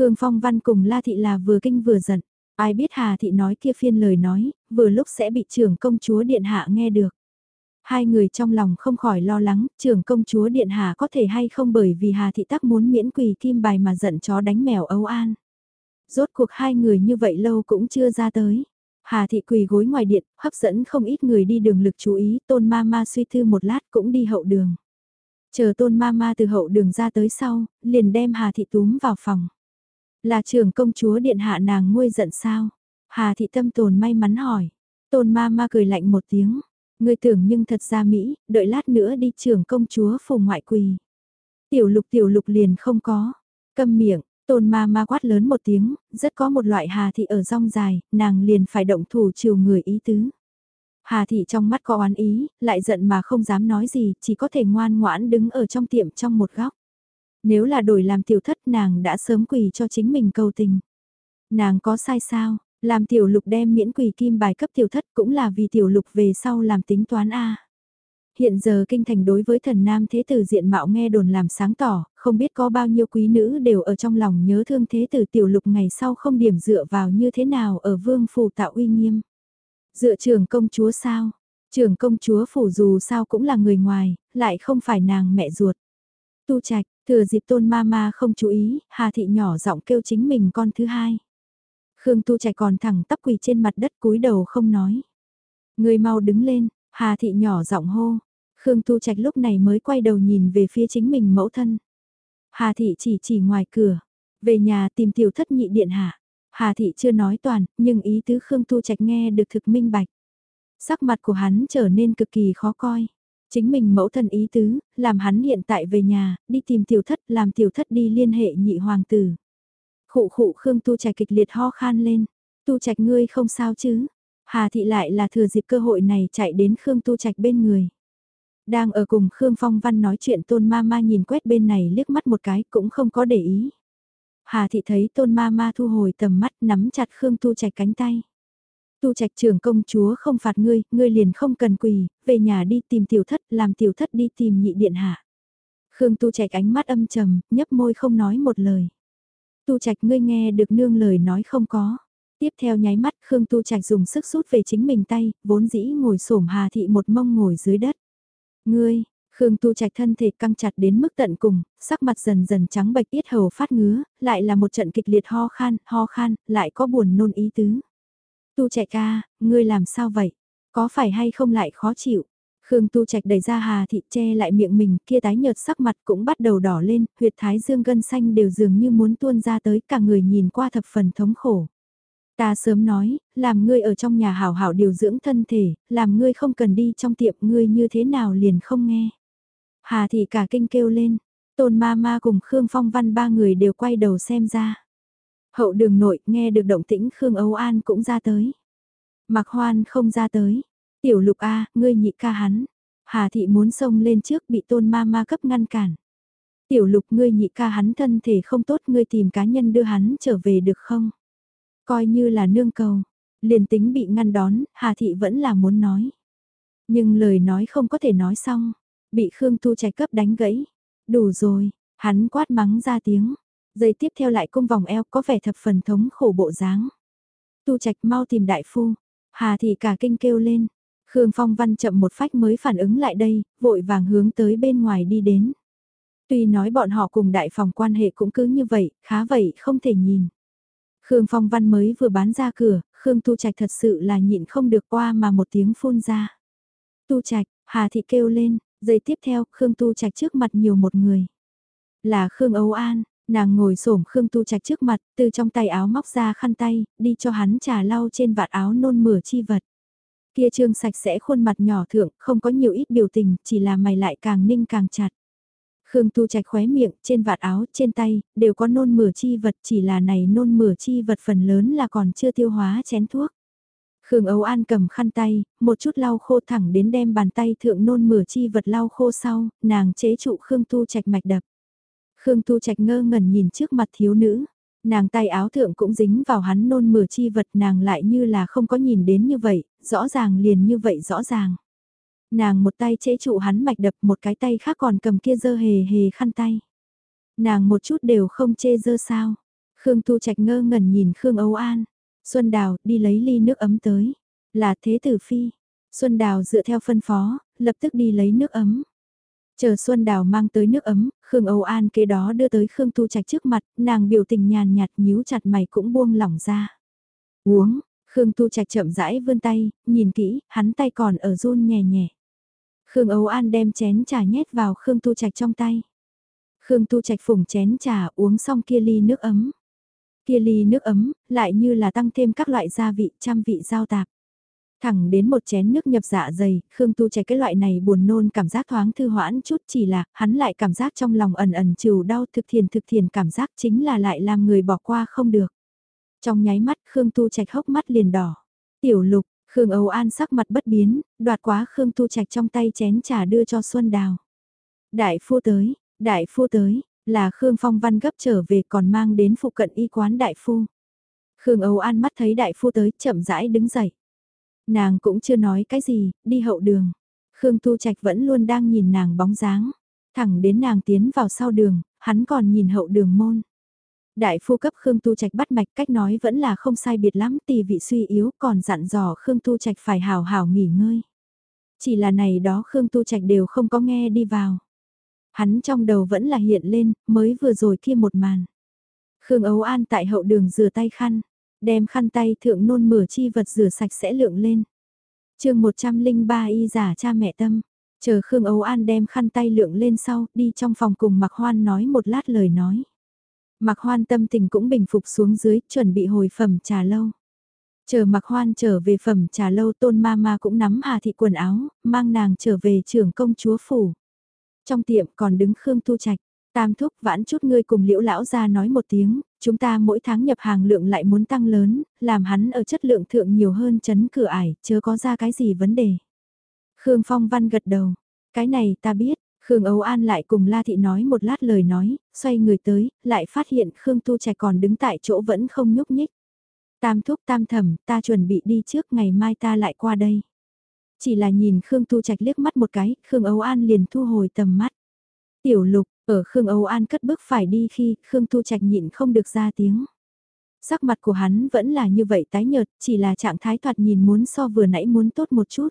Khương Phong Văn cùng La Thị là vừa kinh vừa giận. Ai biết Hà Thị nói kia phiên lời nói, vừa lúc sẽ bị trưởng công chúa Điện Hạ nghe được. Hai người trong lòng không khỏi lo lắng, trưởng công chúa Điện Hạ có thể hay không bởi vì Hà Thị tắc muốn miễn quỳ kim bài mà giận chó đánh mèo âu an. Rốt cuộc hai người như vậy lâu cũng chưa ra tới. Hà Thị quỳ gối ngoài điện, hấp dẫn không ít người đi đường lực chú ý, tôn ma ma suy thư một lát cũng đi hậu đường. Chờ tôn ma ma từ hậu đường ra tới sau, liền đem Hà Thị túm vào phòng. Là trưởng công chúa điện hạ nàng nguôi giận sao? Hà Thị tâm tồn may mắn hỏi. Tôn ma ma cười lạnh một tiếng. Người tưởng nhưng thật ra Mỹ, đợi lát nữa đi trưởng công chúa phủ ngoại quỳ. Tiểu lục tiểu lục liền không có. Câm miệng, tôn ma ma quát lớn một tiếng, rất có một loại hà thị ở rong dài, nàng liền phải động thủ chiều người ý tứ. Hà thị trong mắt có oán ý, lại giận mà không dám nói gì, chỉ có thể ngoan ngoãn đứng ở trong tiệm trong một góc. Nếu là đổi làm tiểu thất nàng đã sớm quỳ cho chính mình cầu tình. Nàng có sai sao, làm tiểu lục đem miễn quỳ kim bài cấp tiểu thất cũng là vì tiểu lục về sau làm tính toán A. Hiện giờ kinh thành đối với thần nam thế tử diện mạo nghe đồn làm sáng tỏ, không biết có bao nhiêu quý nữ đều ở trong lòng nhớ thương thế tử tiểu lục ngày sau không điểm dựa vào như thế nào ở vương phủ tạo uy nghiêm. Dựa trưởng công chúa sao? Trưởng công chúa phủ dù sao cũng là người ngoài, lại không phải nàng mẹ ruột. Tu trạch, thừa dịp tôn ma ma không chú ý, Hà Thị nhỏ giọng kêu chính mình con thứ hai. Khương Tu Trạch còn thẳng tắp quỳ trên mặt đất cúi đầu không nói. Người mau đứng lên, Hà Thị nhỏ giọng hô. Khương Tu Trạch lúc này mới quay đầu nhìn về phía chính mình mẫu thân. Hà Thị chỉ chỉ ngoài cửa, về nhà tìm tiểu thất nhị điện hạ. Hà Thị chưa nói toàn, nhưng ý tứ Khương Tu Trạch nghe được thực minh bạch. Sắc mặt của hắn trở nên cực kỳ khó coi. Chính mình mẫu thân ý tứ, làm hắn hiện tại về nhà, đi tìm tiểu thất, làm tiểu thất đi liên hệ nhị hoàng tử. Khụ khụ Khương Tu Trạch kịch liệt ho khan lên. Tu Trạch ngươi không sao chứ? Hà Thị lại là thừa dịp cơ hội này chạy đến Khương Tu Trạch bên người. Đang ở cùng Khương Phong Văn nói chuyện Tôn Ma Ma nhìn quét bên này liếc mắt một cái cũng không có để ý. Hà Thị thấy Tôn Ma Ma thu hồi tầm mắt nắm chặt Khương Tu Trạch cánh tay. Tu Trạch trưởng công chúa không phạt ngươi, ngươi liền không cần quỳ, về nhà đi tìm tiểu thất, làm tiểu thất đi tìm nhị điện hạ. Khương Tu Trạch ánh mắt âm trầm, nhấp môi không nói một lời. Tu Trạch ngươi nghe được nương lời nói không có. Tiếp theo nháy mắt Khương Tu Trạch dùng sức rút về chính mình tay, vốn dĩ ngồi xổm Hà Thị một mông ngồi dưới đất. Ngươi, Khương Tu Trạch thân thể căng chặt đến mức tận cùng, sắc mặt dần dần trắng bệch yết hầu phát ngứa, lại là một trận kịch liệt ho khan, ho khan, lại có buồn nôn ý tứ. Tu Trạch ca, ngươi làm sao vậy? Có phải hay không lại khó chịu? Khương Tu Trạch đẩy ra Hà Thị che lại miệng mình, kia tái nhợt sắc mặt cũng bắt đầu đỏ lên, huyệt thái dương gân xanh đều dường như muốn tuôn ra tới cả người nhìn qua thập phần thống khổ. Ta sớm nói, làm ngươi ở trong nhà hảo hảo điều dưỡng thân thể, làm ngươi không cần đi trong tiệm ngươi như thế nào liền không nghe. Hà Thị cả kinh kêu lên, Tôn Ma Ma cùng Khương Phong Văn ba người đều quay đầu xem ra. Hậu đường nội nghe được động tĩnh Khương Âu An cũng ra tới. Mặc Hoan không ra tới, Tiểu lục A, ngươi nhị ca hắn. Hà thị muốn xông lên trước bị tôn ma ma cấp ngăn cản. Tiểu lục ngươi nhị ca hắn thân thể không tốt ngươi tìm cá nhân đưa hắn trở về được không? Coi như là nương cầu. Liền tính bị ngăn đón, Hà thị vẫn là muốn nói. Nhưng lời nói không có thể nói xong. Bị Khương Tu Trạch cấp đánh gãy. Đủ rồi, hắn quát mắng ra tiếng. Giây tiếp theo lại cung vòng eo có vẻ thập phần thống khổ bộ dáng. Tu Trạch mau tìm đại phu. Hà thị cả kinh kêu lên, Khương Phong Văn chậm một phách mới phản ứng lại đây, vội vàng hướng tới bên ngoài đi đến. Tuy nói bọn họ cùng đại phòng quan hệ cũng cứ như vậy, khá vậy không thể nhìn. Khương Phong Văn mới vừa bán ra cửa, Khương Tu Trạch thật sự là nhịn không được qua mà một tiếng phun ra. Tu Trạch, Hà Thị kêu lên, giây tiếp theo Khương Tu Trạch trước mặt nhiều một người. Là Khương Âu An, nàng ngồi xổm Khương Tu Trạch trước mặt, từ trong tay áo móc ra khăn tay, đi cho hắn trà lau trên vạt áo nôn mửa chi vật. Kia trương sạch sẽ khuôn mặt nhỏ thượng, không có nhiều ít biểu tình, chỉ là mày lại càng ninh càng chặt. Khương Tu Trạch khóe miệng, trên vạt áo, trên tay, đều có nôn mửa chi vật, chỉ là này nôn mửa chi vật phần lớn là còn chưa tiêu hóa chén thuốc. Khương Âu An cầm khăn tay, một chút lau khô thẳng đến đem bàn tay thượng nôn mửa chi vật lau khô sau, nàng chế trụ Khương Tu Trạch mạch đập. Khương Tu Trạch ngơ ngẩn nhìn trước mặt thiếu nữ, Nàng tay áo thượng cũng dính vào hắn nôn mửa chi vật nàng lại như là không có nhìn đến như vậy, rõ ràng liền như vậy rõ ràng. Nàng một tay chế trụ hắn mạch đập một cái tay khác còn cầm kia dơ hề hề khăn tay. Nàng một chút đều không chê dơ sao. Khương Tu Trạch ngơ ngẩn nhìn Khương Âu An. Xuân Đào đi lấy ly nước ấm tới. Là thế tử phi. Xuân Đào dựa theo phân phó, lập tức đi lấy nước ấm. Chờ Xuân Đào mang tới nước ấm, Khương Âu An kế đó đưa tới Khương Tu Trạch trước mặt, nàng biểu tình nhàn nhạt nhíu chặt mày cũng buông lỏng ra. Uống, Khương Tu Trạch chậm rãi vươn tay, nhìn kỹ, hắn tay còn ở run nhẹ nhẹ. Khương Âu An đem chén trà nhét vào Khương Tu Trạch trong tay. Khương Tu Trạch phủng chén trà uống xong kia ly nước ấm. Kia ly nước ấm, lại như là tăng thêm các loại gia vị, trăm vị giao tạp. Thẳng đến một chén nước nhập dạ dày, Khương Tu Trạch cái loại này buồn nôn cảm giác thoáng thư hoãn chút chỉ là, hắn lại cảm giác trong lòng ẩn ẩn trừ đau thực thiền thực thiền cảm giác chính là lại làm người bỏ qua không được. Trong nháy mắt Khương Tu Trạch hốc mắt liền đỏ. Tiểu lục, Khương Âu An sắc mặt bất biến, đoạt quá Khương Tu Trạch trong tay chén trà đưa cho Xuân Đào. Đại phu tới, đại phu tới, là Khương Phong Văn gấp trở về còn mang đến phụ cận y quán đại phu. Khương Âu An mắt thấy đại phu tới chậm rãi đứng dậy. Nàng cũng chưa nói cái gì, đi hậu đường. Khương Tu Trạch vẫn luôn đang nhìn nàng bóng dáng. Thẳng đến nàng tiến vào sau đường, hắn còn nhìn hậu đường môn. Đại phu cấp Khương Tu Trạch bắt mạch cách nói vẫn là không sai biệt lắm tì vị suy yếu còn dặn dò Khương Tu Trạch phải hào hào nghỉ ngơi. Chỉ là này đó Khương Tu Trạch đều không có nghe đi vào. Hắn trong đầu vẫn là hiện lên, mới vừa rồi kia một màn. Khương Ấu An tại hậu đường rửa tay khăn, đem khăn tay thượng nôn mửa chi vật rửa sạch sẽ lượng lên. chương 103 y giả cha mẹ tâm, chờ Khương Ấu An đem khăn tay lượng lên sau, đi trong phòng cùng Mạc Hoan nói một lát lời nói. Mạc Hoan tâm tình cũng bình phục xuống dưới, chuẩn bị hồi phẩm trà lâu. Chờ Mạc Hoan trở về phẩm trà lâu tôn ma ma cũng nắm Hà Thị quần áo, mang nàng trở về trưởng công chúa phủ. Trong tiệm còn đứng Khương thu Trạch, tam thúc vãn chút ngươi cùng liễu lão ra nói một tiếng, chúng ta mỗi tháng nhập hàng lượng lại muốn tăng lớn, làm hắn ở chất lượng thượng nhiều hơn chấn cửa ải, chớ có ra cái gì vấn đề. Khương Phong Văn gật đầu, cái này ta biết, Khương Âu An lại cùng La Thị nói một lát lời nói, xoay người tới, lại phát hiện Khương Tu Trạch còn đứng tại chỗ vẫn không nhúc nhích. Tam thúc tam thẩm, ta chuẩn bị đi trước ngày mai ta lại qua đây. Chỉ là nhìn Khương Tu Trạch liếc mắt một cái, Khương Âu An liền thu hồi tầm mắt. Tiểu lục, ở Khương Âu An cất bước phải đi khi Khương Tu Trạch nhịn không được ra tiếng. Sắc mặt của hắn vẫn là như vậy tái nhợt, chỉ là trạng thái thoạt nhìn muốn so vừa nãy muốn tốt một chút.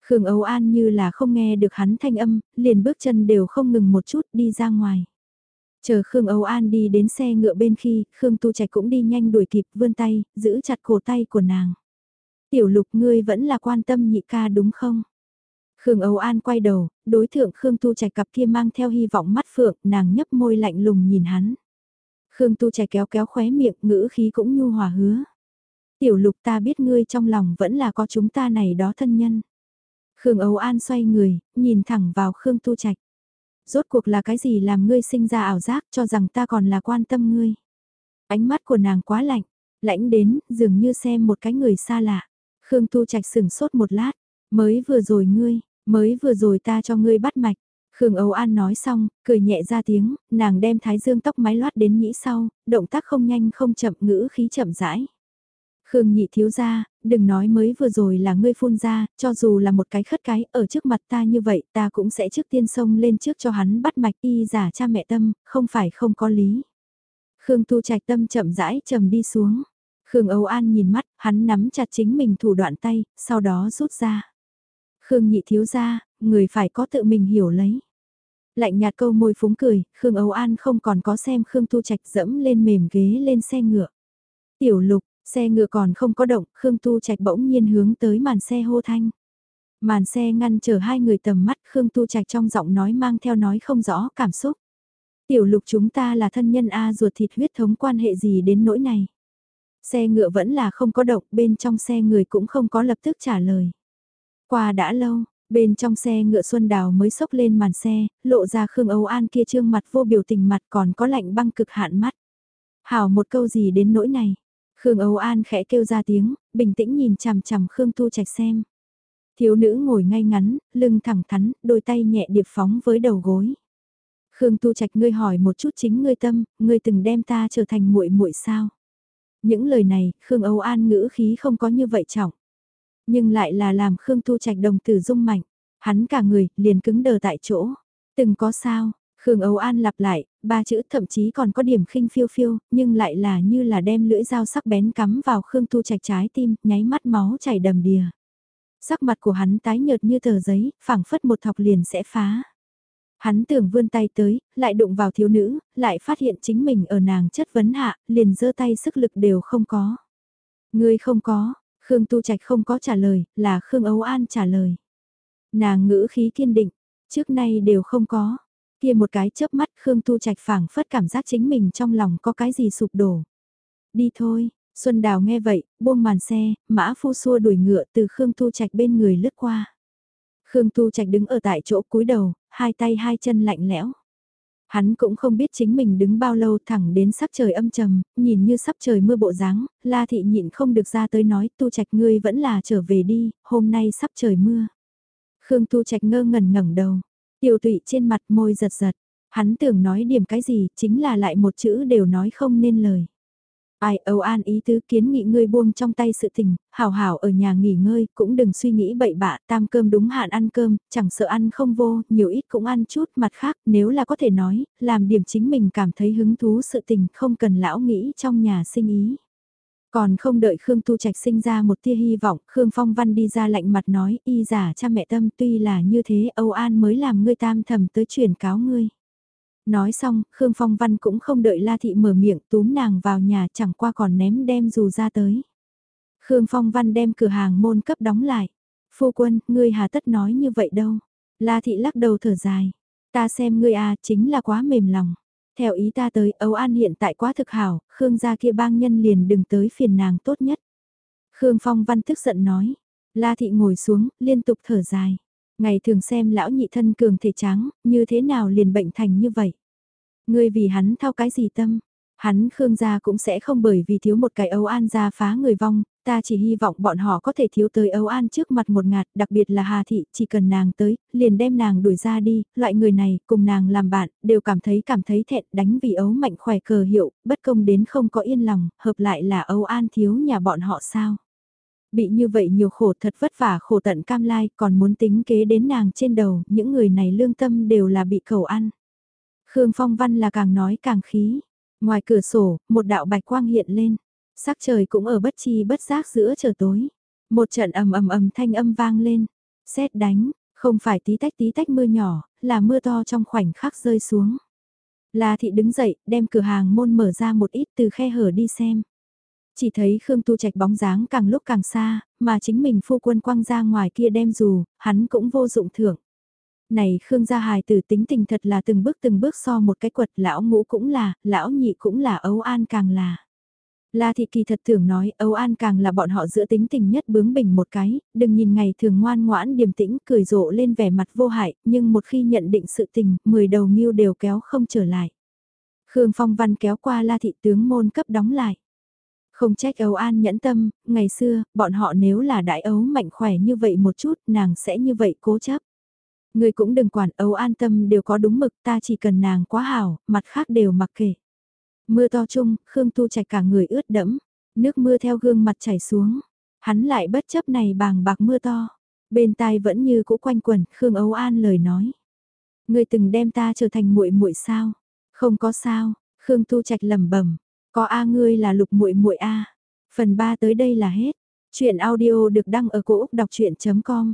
Khương Âu An như là không nghe được hắn thanh âm, liền bước chân đều không ngừng một chút đi ra ngoài. Chờ Khương Âu An đi đến xe ngựa bên khi, Khương Tu Trạch cũng đi nhanh đuổi kịp vươn tay, giữ chặt cổ tay của nàng. Tiểu lục ngươi vẫn là quan tâm nhị ca đúng không? Khương Âu An quay đầu, đối thượng Khương Tu Trạch cặp kia mang theo hy vọng mắt phượng, nàng nhấp môi lạnh lùng nhìn hắn. Khương Tu Trạch kéo kéo khóe miệng, ngữ khí cũng nhu hòa hứa. Tiểu lục ta biết ngươi trong lòng vẫn là có chúng ta này đó thân nhân. Khương Âu An xoay người, nhìn thẳng vào Khương Tu Trạch. Rốt cuộc là cái gì làm ngươi sinh ra ảo giác cho rằng ta còn là quan tâm ngươi. Ánh mắt của nàng quá lạnh, lãnh đến, dường như xem một cái người xa lạ. Khương Tu Trạch sửng sốt một lát, mới vừa rồi ngươi, mới vừa rồi ta cho ngươi bắt mạch. Khương Âu An nói xong, cười nhẹ ra tiếng, nàng đem thái dương tóc mái loát đến nhĩ sau, động tác không nhanh không chậm ngữ khí chậm rãi. Khương nhị thiếu ra, đừng nói mới vừa rồi là ngươi phun ra, cho dù là một cái khất cái ở trước mặt ta như vậy ta cũng sẽ trước tiên xông lên trước cho hắn bắt mạch y giả cha mẹ tâm, không phải không có lý. Khương tu trạch tâm chậm rãi trầm đi xuống. Khương Âu An nhìn mắt, hắn nắm chặt chính mình thủ đoạn tay, sau đó rút ra. Khương nhị thiếu ra, người phải có tự mình hiểu lấy. Lạnh nhạt câu môi phúng cười, Khương Âu An không còn có xem Khương Tu Trạch dẫm lên mềm ghế lên xe ngựa. Tiểu lục, xe ngựa còn không có động, Khương Tu Trạch bỗng nhiên hướng tới màn xe hô thanh. Màn xe ngăn chờ hai người tầm mắt Khương Tu Trạch trong giọng nói mang theo nói không rõ cảm xúc. Tiểu lục chúng ta là thân nhân A ruột thịt huyết thống quan hệ gì đến nỗi này. Xe ngựa vẫn là không có động, bên trong xe người cũng không có lập tức trả lời. Qua đã lâu, bên trong xe ngựa Xuân Đào mới sốc lên màn xe, lộ ra Khương Âu An kia trương mặt vô biểu tình mặt còn có lạnh băng cực hạn mắt. Hảo một câu gì đến nỗi này. Khương Âu An khẽ kêu ra tiếng, bình tĩnh nhìn chằm chằm Khương Tu Trạch xem. Thiếu nữ ngồi ngay ngắn, lưng thẳng thắn, đôi tay nhẹ điệp phóng với đầu gối. Khương Tu Trạch ngươi hỏi một chút chính ngươi tâm, ngươi từng đem ta trở thành muội muội sao? Những lời này, Khương Âu An ngữ khí không có như vậy trọng. Nhưng lại là làm Khương thu Trạch đồng tử rung mạnh. Hắn cả người, liền cứng đờ tại chỗ. Từng có sao, Khương Âu An lặp lại, ba chữ thậm chí còn có điểm khinh phiêu phiêu, nhưng lại là như là đem lưỡi dao sắc bén cắm vào Khương thu Trạch trái tim, nháy mắt máu chảy đầm đìa. Sắc mặt của hắn tái nhợt như tờ giấy, phảng phất một thọc liền sẽ phá. Hắn tưởng vươn tay tới, lại đụng vào thiếu nữ, lại phát hiện chính mình ở nàng chất vấn hạ, liền giơ tay sức lực đều không có. Ngươi không có, Khương Tu Trạch không có trả lời, là Khương Âu An trả lời. Nàng ngữ khí kiên định, trước nay đều không có. Kia một cái chớp mắt Khương Tu Trạch phảng phất cảm giác chính mình trong lòng có cái gì sụp đổ. Đi thôi, Xuân Đào nghe vậy, buông màn xe, mã phu xua đuổi ngựa từ Khương Tu Trạch bên người lướt qua. Khương Tu Trạch đứng ở tại chỗ cúi đầu, hai tay hai chân lạnh lẽo. Hắn cũng không biết chính mình đứng bao lâu thẳng đến sắp trời âm trầm, nhìn như sắp trời mưa bộ dáng, La Thị nhịn không được ra tới nói Tu Trạch ngươi vẫn là trở về đi, hôm nay sắp trời mưa. Khương Tu Trạch ngơ ngẩn ngẩng đầu, tiểu tụy trên mặt môi giật giật, hắn tưởng nói điểm cái gì, chính là lại một chữ đều nói không nên lời. Ai âu an ý tứ kiến nghị ngươi buông trong tay sự tình, hảo hảo ở nhà nghỉ ngơi, cũng đừng suy nghĩ bậy bạ, tam cơm đúng hạn ăn cơm, chẳng sợ ăn không vô, nhiều ít cũng ăn chút, mặt khác, nếu là có thể nói, làm điểm chính mình cảm thấy hứng thú sự tình, không cần lão nghĩ trong nhà sinh ý. Còn không đợi Khương Tu Trạch sinh ra một tia hy vọng, Khương Phong Văn đi ra lạnh mặt nói, y giả cha mẹ tâm tuy là như thế, Âu An mới làm ngươi tam thầm tới truyền cáo ngươi. Nói xong, Khương Phong Văn cũng không đợi La Thị mở miệng túm nàng vào nhà chẳng qua còn ném đem dù ra tới. Khương Phong Văn đem cửa hàng môn cấp đóng lại. Phu quân, ngươi hà tất nói như vậy đâu. La Thị lắc đầu thở dài. Ta xem ngươi à chính là quá mềm lòng. Theo ý ta tới Âu An hiện tại quá thực hảo, Khương gia kia bang nhân liền đừng tới phiền nàng tốt nhất. Khương Phong Văn tức giận nói. La Thị ngồi xuống, liên tục thở dài. Ngày thường xem lão nhị thân cường thể trắng, như thế nào liền bệnh thành như vậy. Ngươi vì hắn thao cái gì tâm? Hắn Khương gia cũng sẽ không bởi vì thiếu một cái âu an gia phá người vong, ta chỉ hy vọng bọn họ có thể thiếu tới âu an trước mặt một ngạt, đặc biệt là Hà Thị, chỉ cần nàng tới, liền đem nàng đuổi ra đi, loại người này, cùng nàng làm bạn, đều cảm thấy cảm thấy thẹn, đánh vì ấu mạnh khỏe cờ hiệu, bất công đến không có yên lòng, hợp lại là âu an thiếu nhà bọn họ sao. Bị như vậy nhiều khổ thật vất vả khổ tận cam lai, còn muốn tính kế đến nàng trên đầu, những người này lương tâm đều là bị cầu ăn. Khương Phong Văn là càng nói càng khí. Ngoài cửa sổ, một đạo bạch quang hiện lên. Sắc trời cũng ở bất chi bất giác giữa trời tối. Một trận ầm ầm ầm thanh âm vang lên. Xét đánh, không phải tí tách tí tách mưa nhỏ, là mưa to trong khoảnh khắc rơi xuống. La thị đứng dậy, đem cửa hàng môn mở ra một ít từ khe hở đi xem. Chỉ thấy Khương Tu Trạch bóng dáng càng lúc càng xa, mà chính mình phu quân quăng ra ngoài kia đem dù, hắn cũng vô dụng thưởng. Này Khương gia hài tử tính tình thật là từng bước từng bước so một cái quật lão ngũ cũng là, lão nhị cũng là ấu an càng là. La Thị Kỳ thật thường nói Âu An càng là bọn họ giữa tính tình nhất bướng bỉnh một cái, đừng nhìn ngày thường ngoan ngoãn điềm tĩnh cười rộ lên vẻ mặt vô hại, nhưng một khi nhận định sự tình, mười đầu mưu đều kéo không trở lại. Khương Phong Văn kéo qua La Thị tướng môn cấp đóng lại. Không trách Âu An nhẫn tâm, ngày xưa, bọn họ nếu là đại ấu mạnh khỏe như vậy một chút, nàng sẽ như vậy cố chấp. Người cũng đừng quản âu an tâm đều có đúng mực ta chỉ cần nàng quá hảo, mặt khác đều mặc kệ. Mưa to chung, Khương Tu Trạch cả người ướt đẫm, nước mưa theo gương mặt chảy xuống. Hắn lại bất chấp này bàng bạc mưa to. Bên tai vẫn như cũ quanh quẩn, Khương Âu An lời nói. Người từng đem ta trở thành muội muội sao? Không có sao, Khương Tu Trạch lẩm bẩm, có a ngươi là lục muội muội a. Phần 3 tới đây là hết. Chuyện audio được đăng ở cổ Úc đọc chuyện.com